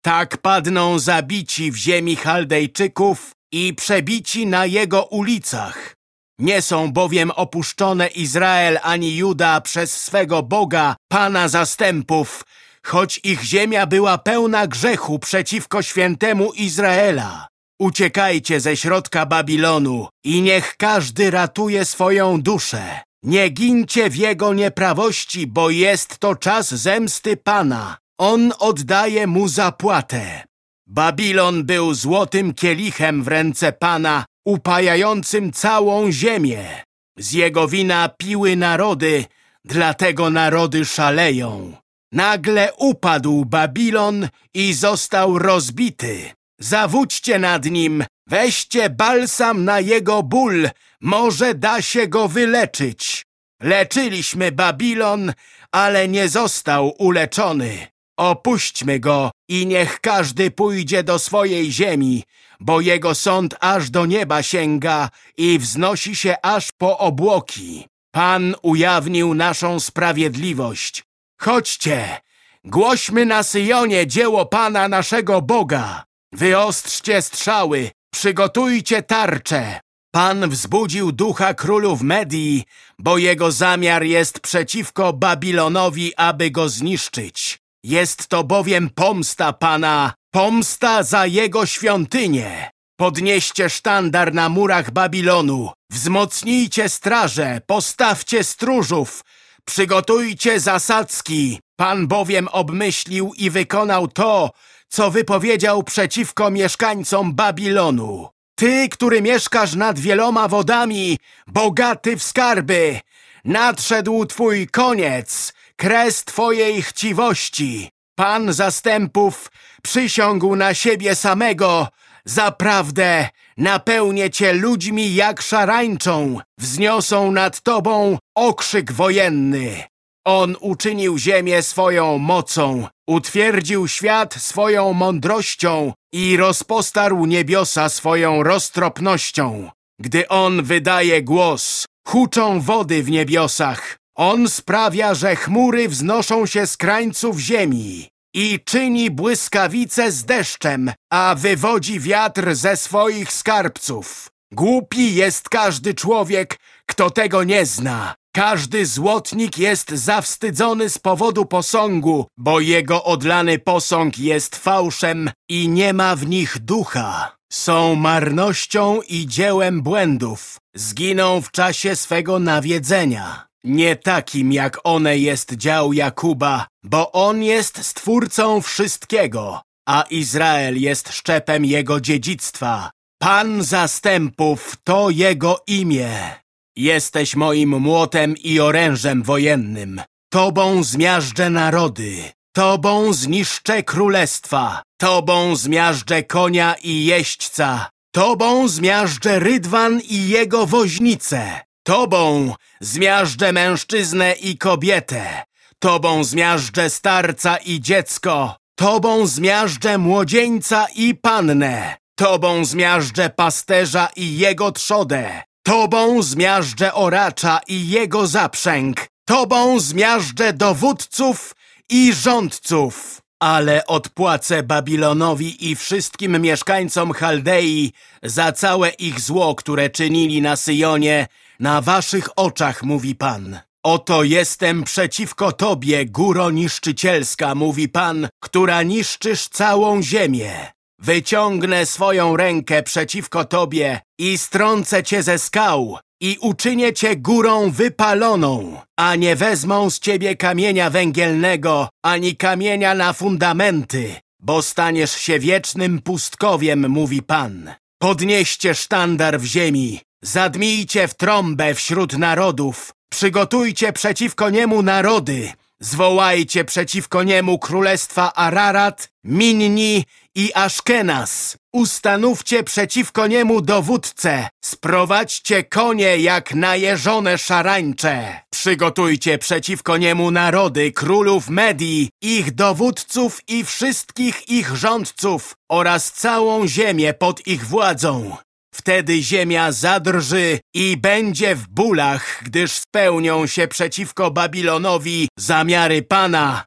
Tak padną zabici w ziemi Chaldejczyków i przebici na jego ulicach. Nie są bowiem opuszczone Izrael ani Juda przez swego Boga, Pana zastępów, choć ich ziemia była pełna grzechu przeciwko świętemu Izraela. Uciekajcie ze środka Babilonu i niech każdy ratuje swoją duszę. Nie gincie w jego nieprawości, bo jest to czas zemsty Pana. On oddaje mu zapłatę. Babilon był złotym kielichem w ręce Pana, upajającym całą ziemię. Z jego wina piły narody, dlatego narody szaleją. Nagle upadł Babilon i został rozbity. Zawódźcie nad nim, weźcie balsam na jego ból, może da się go wyleczyć. Leczyliśmy Babilon, ale nie został uleczony. Opuśćmy go i niech każdy pójdzie do swojej ziemi, bo jego sąd aż do nieba sięga i wznosi się aż po obłoki. Pan ujawnił naszą sprawiedliwość. Chodźcie, głośmy na Syjonie dzieło Pana naszego Boga. Wyostrzcie strzały, przygotujcie tarcze. Pan wzbudził ducha królów Medii, bo jego zamiar jest przeciwko Babilonowi, aby go zniszczyć. Jest to bowiem pomsta Pana, pomsta za jego świątynię. Podnieście sztandar na murach Babilonu, wzmocnijcie straże, postawcie stróżów, przygotujcie zasadzki. Pan bowiem obmyślił i wykonał to, co wypowiedział przeciwko mieszkańcom Babilonu. Ty, który mieszkasz nad wieloma wodami, bogaty w skarby, nadszedł twój koniec, kres twojej chciwości. Pan zastępów przysiągł na siebie samego, zaprawdę napełnię cię ludźmi jak szarańczą, wzniosą nad tobą okrzyk wojenny. On uczynił ziemię swoją mocą, utwierdził świat swoją mądrością i rozpostarł niebiosa swoją roztropnością. Gdy On wydaje głos, huczą wody w niebiosach. On sprawia, że chmury wznoszą się z krańców ziemi i czyni błyskawice z deszczem, a wywodzi wiatr ze swoich skarbców. Głupi jest każdy człowiek, kto tego nie zna. Każdy złotnik jest zawstydzony z powodu posągu, bo jego odlany posąg jest fałszem i nie ma w nich ducha. Są marnością i dziełem błędów. Zginą w czasie swego nawiedzenia. Nie takim jak one jest dział Jakuba, bo on jest stwórcą wszystkiego, a Izrael jest szczepem jego dziedzictwa. Pan zastępów to jego imię. Jesteś moim młotem i orężem wojennym. Tobą zmiażdżę narody. Tobą zniszczę królestwa. Tobą zmiażdżę konia i jeźdźca. Tobą zmiażdżę rydwan i jego woźnicę. Tobą zmiażdżę mężczyznę i kobietę. Tobą zmiażdżę starca i dziecko. Tobą zmiażdżę młodzieńca i pannę. Tobą zmiażdżę pasterza i jego trzodę. Tobą zmiażdżę oracza i jego zaprzęg. Tobą zmiażdżę dowódców i rządców. Ale odpłacę Babilonowi i wszystkim mieszkańcom Chaldei za całe ich zło, które czynili na Syjonie, na waszych oczach, mówi Pan. Oto jestem przeciwko tobie, góro niszczycielska, mówi Pan, która niszczysz całą ziemię. Wyciągnę swoją rękę przeciwko tobie i strącę cię ze skał i uczynię cię górą wypaloną, a nie wezmą z ciebie kamienia węgielnego, ani kamienia na fundamenty, bo staniesz się wiecznym pustkowiem, mówi Pan. Podnieście sztandar w ziemi, zadmijcie w trąbę wśród narodów, Przygotujcie przeciwko niemu narody. Zwołajcie przeciwko niemu królestwa Ararat, Minni i Aszkenaz. Ustanówcie przeciwko niemu dowódcę. Sprowadźcie konie jak najeżone szarańcze. Przygotujcie przeciwko niemu narody, królów Medii, ich dowódców i wszystkich ich rządców oraz całą ziemię pod ich władzą. Wtedy ziemia zadrży i będzie w bólach, gdyż spełnią się przeciwko Babilonowi zamiary Pana,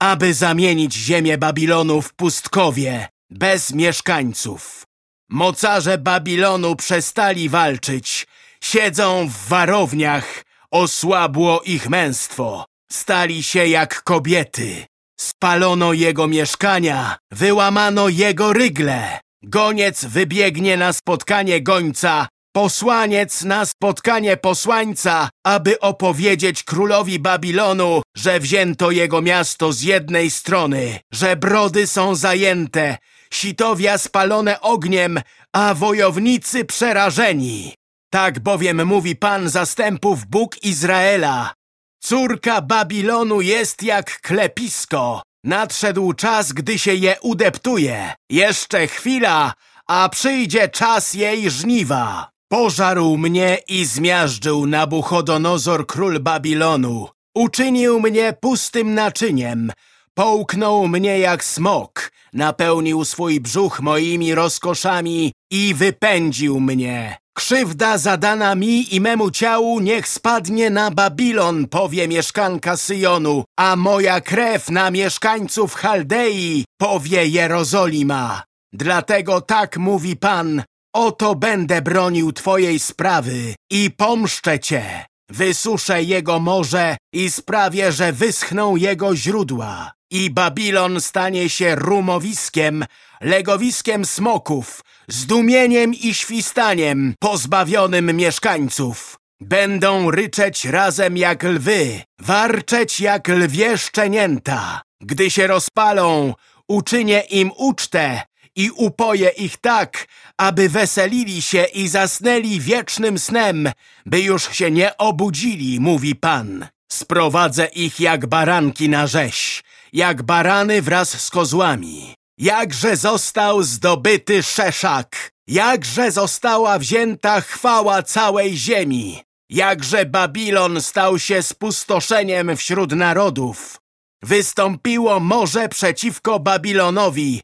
aby zamienić ziemię Babilonu w pustkowie, bez mieszkańców. Mocarze Babilonu przestali walczyć, siedzą w warowniach, osłabło ich męstwo, stali się jak kobiety. Spalono jego mieszkania, wyłamano jego rygle. Goniec wybiegnie na spotkanie gońca, posłaniec na spotkanie posłańca, aby opowiedzieć królowi Babilonu, że wzięto jego miasto z jednej strony, że brody są zajęte, sitowia spalone ogniem, a wojownicy przerażeni. Tak bowiem mówi Pan zastępów Bóg Izraela. Córka Babilonu jest jak klepisko. Nadszedł czas, gdy się je udeptuje. Jeszcze chwila, a przyjdzie czas jej żniwa. Pożarł mnie i zmiażdżył Nabuchodonozor król Babilonu. Uczynił mnie pustym naczyniem. Połknął mnie jak smok. Napełnił swój brzuch moimi rozkoszami i wypędził mnie. Krzywda zadana mi i memu ciału niech spadnie na Babilon, powie mieszkanka Syjonu, a moja krew na mieszkańców Chaldei, powie Jerozolima. Dlatego tak mówi Pan, oto będę bronił Twojej sprawy i pomszczę Cię. Wysuszę jego morze i sprawię, że wyschną jego źródła. I Babilon stanie się rumowiskiem, legowiskiem smoków, zdumieniem i świstaniem, pozbawionym mieszkańców. Będą ryczeć razem jak lwy, warczeć jak lwie szczenięta. Gdy się rozpalą, uczynię im ucztę i upoję ich tak, aby weselili się i zasnęli wiecznym snem, by już się nie obudzili, mówi Pan. Sprowadzę ich jak baranki na rzeź, jak barany wraz z kozłami. Jakże został zdobyty Szeszak, jakże została wzięta chwała całej ziemi, jakże Babilon stał się spustoszeniem wśród narodów. Wystąpiło morze przeciwko Babilonowi,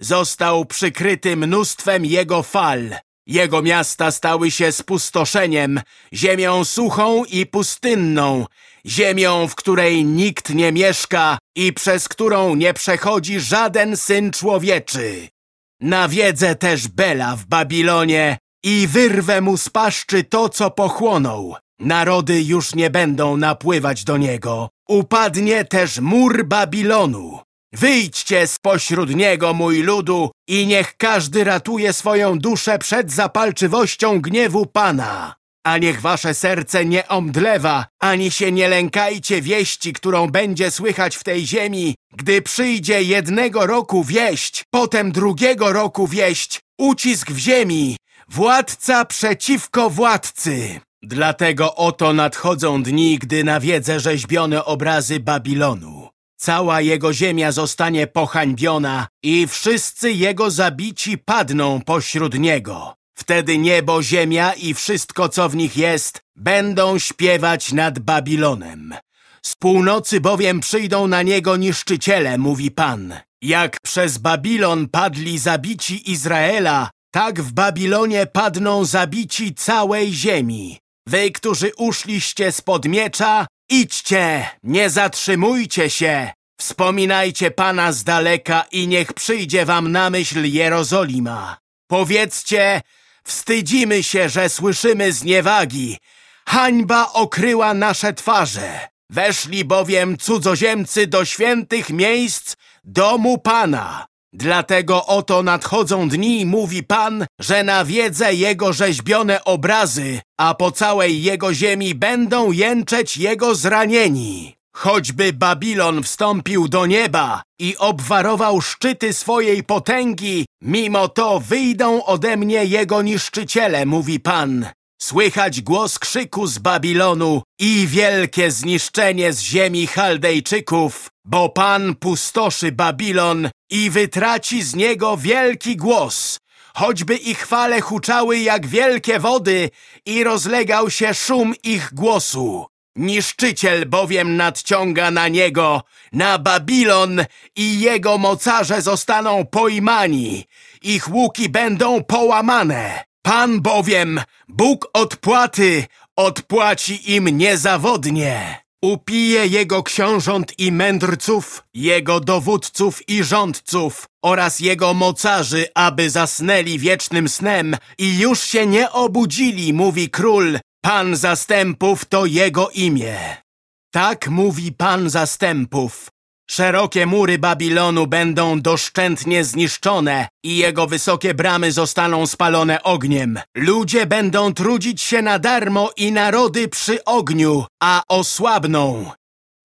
został przykryty mnóstwem jego fal. Jego miasta stały się spustoszeniem, ziemią suchą i pustynną, ziemią, w której nikt nie mieszka i przez którą nie przechodzi żaden syn człowieczy. Nawiedzę też Bela w Babilonie i wyrwę mu z paszczy to, co pochłonął. Narody już nie będą napływać do niego. Upadnie też mur Babilonu. Wyjdźcie spośród niego, mój ludu, i niech każdy ratuje swoją duszę przed zapalczywością gniewu Pana. A niech wasze serce nie omdlewa, ani się nie lękajcie wieści, którą będzie słychać w tej ziemi, gdy przyjdzie jednego roku wieść, potem drugiego roku wieść, ucisk w ziemi, władca przeciwko władcy. Dlatego oto nadchodzą dni, gdy nawiedzę rzeźbione obrazy Babilonu. Cała jego ziemia zostanie pohańbiona i wszyscy jego zabici padną pośród niego. Wtedy niebo, ziemia i wszystko, co w nich jest, będą śpiewać nad Babilonem. Z północy bowiem przyjdą na niego niszczyciele, mówi Pan. Jak przez Babilon padli zabici Izraela, tak w Babilonie padną zabici całej ziemi. Wy, którzy uszliście spod miecza, idźcie, nie zatrzymujcie się. Wspominajcie Pana z daleka i niech przyjdzie wam na myśl Jerozolima. Powiedzcie, wstydzimy się, że słyszymy zniewagi. Hańba okryła nasze twarze. Weszli bowiem cudzoziemcy do świętych miejsc domu Pana. Dlatego oto nadchodzą dni, mówi Pan, że nawiedzę Jego rzeźbione obrazy, a po całej Jego ziemi będą jęczeć Jego zranieni. Choćby Babilon wstąpił do nieba i obwarował szczyty swojej potęgi, mimo to wyjdą ode mnie Jego niszczyciele, mówi Pan. Słychać głos krzyku z Babilonu i wielkie zniszczenie z ziemi Chaldejczyków, bo Pan pustoszy Babilon i wytraci z niego wielki głos, choćby ich fale huczały jak wielkie wody i rozlegał się szum ich głosu. Niszczyciel bowiem nadciąga na niego, na Babilon i jego mocarze zostaną pojmani. Ich łuki będą połamane. Pan bowiem, Bóg odpłaty, odpłaci im niezawodnie. Upije jego książąt i mędrców, jego dowódców i rządców oraz jego mocarzy, aby zasnęli wiecznym snem i już się nie obudzili, mówi król, Pan zastępów to jego imię. Tak mówi Pan zastępów. Szerokie mury Babilonu będą doszczętnie zniszczone i jego wysokie bramy zostaną spalone ogniem. Ludzie będą trudzić się na darmo i narody przy ogniu, a osłabną.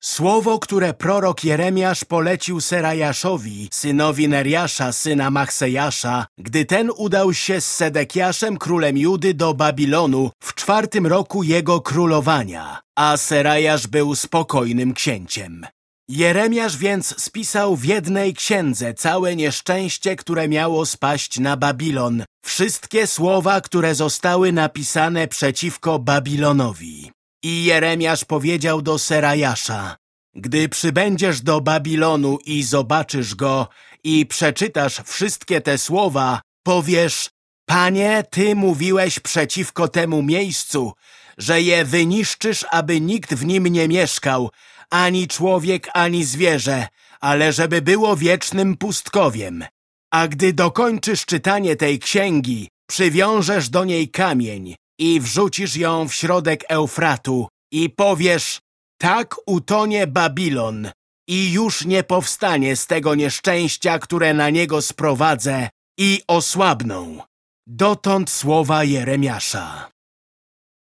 Słowo, które prorok Jeremiasz polecił Serajaszowi, synowi Neriasza, syna Machsejasza, gdy ten udał się z Sedekiaszem, królem Judy, do Babilonu w czwartym roku jego królowania, a Serajasz był spokojnym księciem. Jeremiasz więc spisał w jednej księdze całe nieszczęście, które miało spaść na Babilon, wszystkie słowa, które zostały napisane przeciwko Babilonowi. I Jeremiasz powiedział do Serajasza, gdy przybędziesz do Babilonu i zobaczysz go i przeczytasz wszystkie te słowa, powiesz, Panie, Ty mówiłeś przeciwko temu miejscu, że je wyniszczysz, aby nikt w nim nie mieszkał, ani człowiek, ani zwierzę, ale żeby było wiecznym pustkowiem. A gdy dokończysz czytanie tej księgi, przywiążesz do niej kamień i wrzucisz ją w środek Eufratu i powiesz, tak utonie Babilon i już nie powstanie z tego nieszczęścia, które na niego sprowadzę i osłabną. Dotąd słowa Jeremiasza.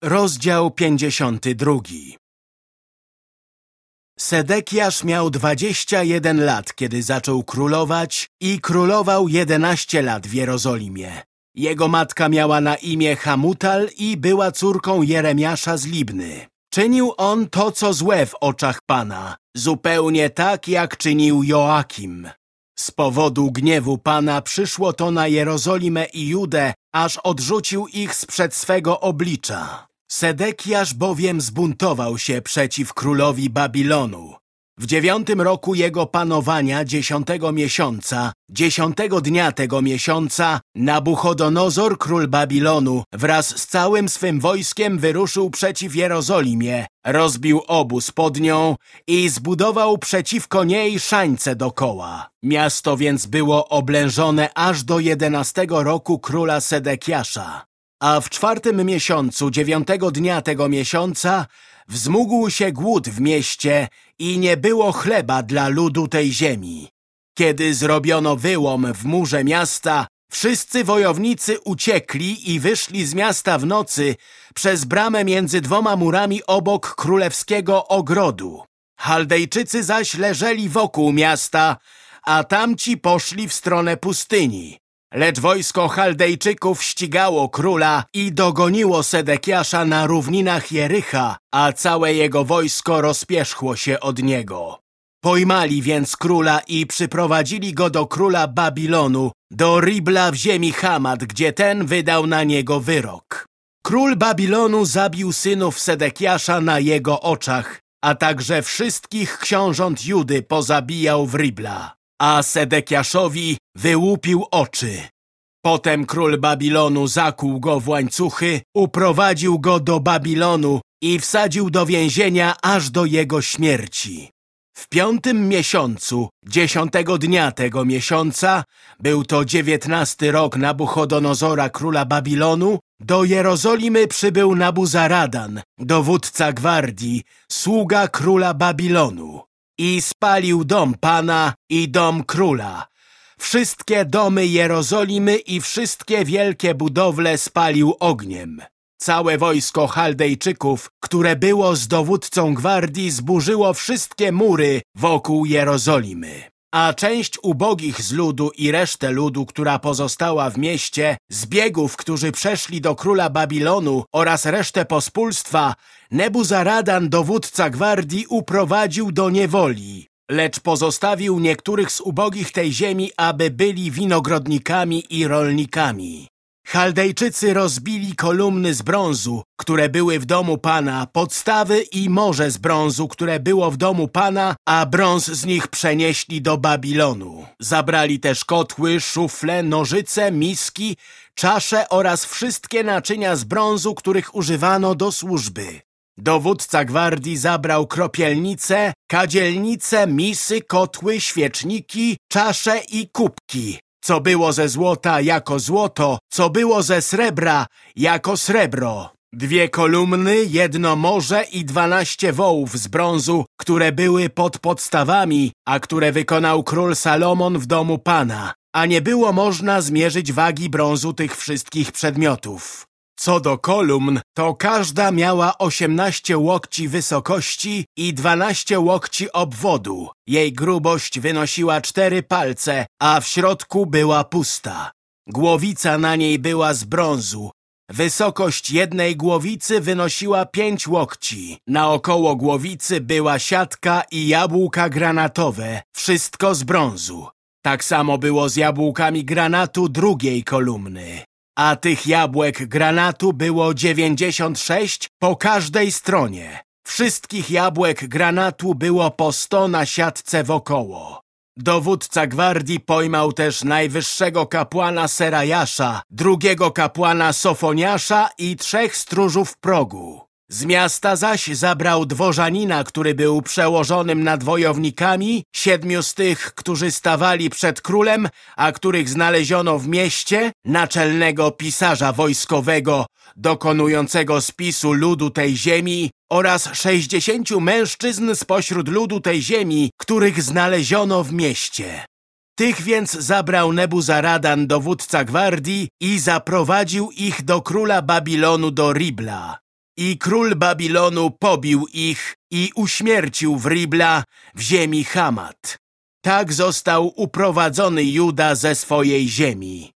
Rozdział 52 Sedekiasz miał 21 lat, kiedy zaczął królować i królował 11 lat w Jerozolimie. Jego matka miała na imię Hamutal i była córką Jeremiasza z Libny. Czynił on to, co złe w oczach Pana, zupełnie tak, jak czynił Joakim. Z powodu gniewu Pana przyszło to na Jerozolimę i Judę, aż odrzucił ich sprzed swego oblicza. Sedekiasz bowiem zbuntował się przeciw królowi Babilonu. W dziewiątym roku jego panowania, dziesiątego miesiąca, dziesiątego dnia tego miesiąca, Nabuchodonozor, król Babilonu, wraz z całym swym wojskiem wyruszył przeciw Jerozolimie, rozbił obóz pod nią i zbudował przeciwko niej szańce dokoła. Miasto więc było oblężone aż do jedenastego roku króla Sedekiasza. A w czwartym miesiącu, dziewiątego dnia tego miesiąca, wzmógł się głód w mieście i nie było chleba dla ludu tej ziemi. Kiedy zrobiono wyłom w murze miasta, wszyscy wojownicy uciekli i wyszli z miasta w nocy przez bramę między dwoma murami obok królewskiego ogrodu. Chaldejczycy zaś leżeli wokół miasta, a tamci poszli w stronę pustyni. Lecz wojsko Chaldejczyków ścigało króla i dogoniło Sedekiasza na równinach Jericha, a całe jego wojsko rozpierzchło się od niego. Pojmali więc króla i przyprowadzili go do króla Babilonu, do Ribla w ziemi Hamad, gdzie ten wydał na niego wyrok. Król Babilonu zabił synów Sedekiasza na jego oczach, a także wszystkich książąt Judy pozabijał w Ribla a Sedekiaszowi wyłupił oczy. Potem król Babilonu zakłuł go w łańcuchy, uprowadził go do Babilonu i wsadził do więzienia aż do jego śmierci. W piątym miesiącu, dziesiątego dnia tego miesiąca, był to dziewiętnasty rok Nabuchodonozora króla Babilonu, do Jerozolimy przybył Nabuzaradan, dowódca gwardii, sługa króla Babilonu i spalił dom Pana i dom Króla. Wszystkie domy Jerozolimy i wszystkie wielkie budowle spalił ogniem. Całe wojsko Chaldejczyków, które było z dowódcą gwardii, zburzyło wszystkie mury wokół Jerozolimy. A część ubogich z ludu i resztę ludu, która pozostała w mieście, zbiegów, którzy przeszli do króla Babilonu oraz resztę pospólstwa, Nebuzaradan, dowódca gwardii, uprowadził do niewoli. Lecz pozostawił niektórych z ubogich tej ziemi, aby byli winogrodnikami i rolnikami. Chaldejczycy rozbili kolumny z brązu, które były w domu Pana, podstawy i morze z brązu, które było w domu Pana, a brąz z nich przenieśli do Babilonu. Zabrali też kotły, szufle, nożyce, miski, czasze oraz wszystkie naczynia z brązu, których używano do służby. Dowódca gwardii zabrał kropielnice, kadzielnice, misy, kotły, świeczniki, czasze i kubki. Co było ze złota jako złoto, co było ze srebra jako srebro. Dwie kolumny, jedno morze i dwanaście wołów z brązu, które były pod podstawami, a które wykonał król Salomon w domu Pana. A nie było można zmierzyć wagi brązu tych wszystkich przedmiotów. Co do kolumn, to każda miała 18 łokci wysokości i 12 łokci obwodu. Jej grubość wynosiła cztery palce, a w środku była pusta. Głowica na niej była z brązu. Wysokość jednej głowicy wynosiła pięć łokci. Naokoło głowicy była siatka i jabłka granatowe, wszystko z brązu. Tak samo było z jabłkami granatu drugiej kolumny a tych jabłek granatu było 96 po każdej stronie. Wszystkich jabłek granatu było po 100 na siatce wokoło. Dowódca gwardii pojmał też najwyższego kapłana Serajasza, drugiego kapłana Sofoniasza i trzech stróżów progu. Z miasta zaś zabrał dworzanina, który był przełożonym nad wojownikami, siedmiu z tych, którzy stawali przed królem, a których znaleziono w mieście, naczelnego pisarza wojskowego, dokonującego spisu ludu tej ziemi oraz sześćdziesięciu mężczyzn spośród ludu tej ziemi, których znaleziono w mieście. Tych więc zabrał Nebuzaradan, dowódca gwardii, i zaprowadził ich do króla Babilonu do Ribla. I król Babilonu pobił ich i uśmiercił w Ribla w ziemi Hamat. Tak został uprowadzony Juda ze swojej ziemi.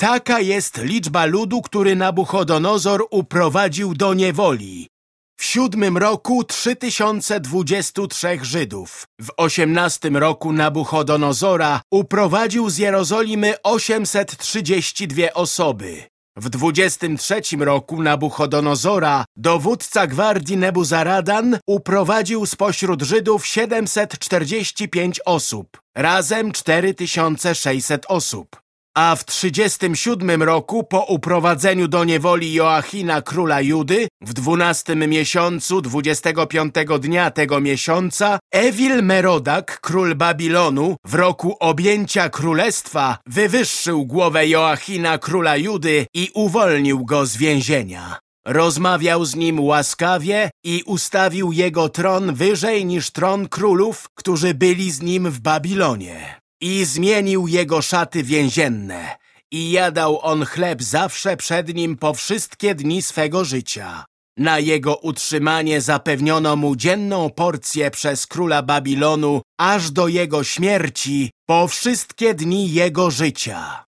Taka jest liczba ludu, który Nabuchodonozor uprowadził do niewoli. W siódmym roku 3023 Żydów. W osiemnastym roku Nabuchodonozora uprowadził z Jerozolimy 832 osoby. W 23 roku Nabuchodonozora dowódca gwardii Nebuzaradan uprowadził spośród Żydów 745 osób, razem 4600 osób a w 37 roku po uprowadzeniu do niewoli Joachina króla Judy w 12 miesiącu 25 dnia tego miesiąca Ewil Merodak, król Babilonu, w roku objęcia królestwa wywyższył głowę Joachina króla Judy i uwolnił go z więzienia. Rozmawiał z nim łaskawie i ustawił jego tron wyżej niż tron królów, którzy byli z nim w Babilonie. I zmienił jego szaty więzienne i jadał on chleb zawsze przed nim po wszystkie dni swego życia. Na jego utrzymanie zapewniono mu dzienną porcję przez króla Babilonu aż do jego śmierci po wszystkie dni jego życia.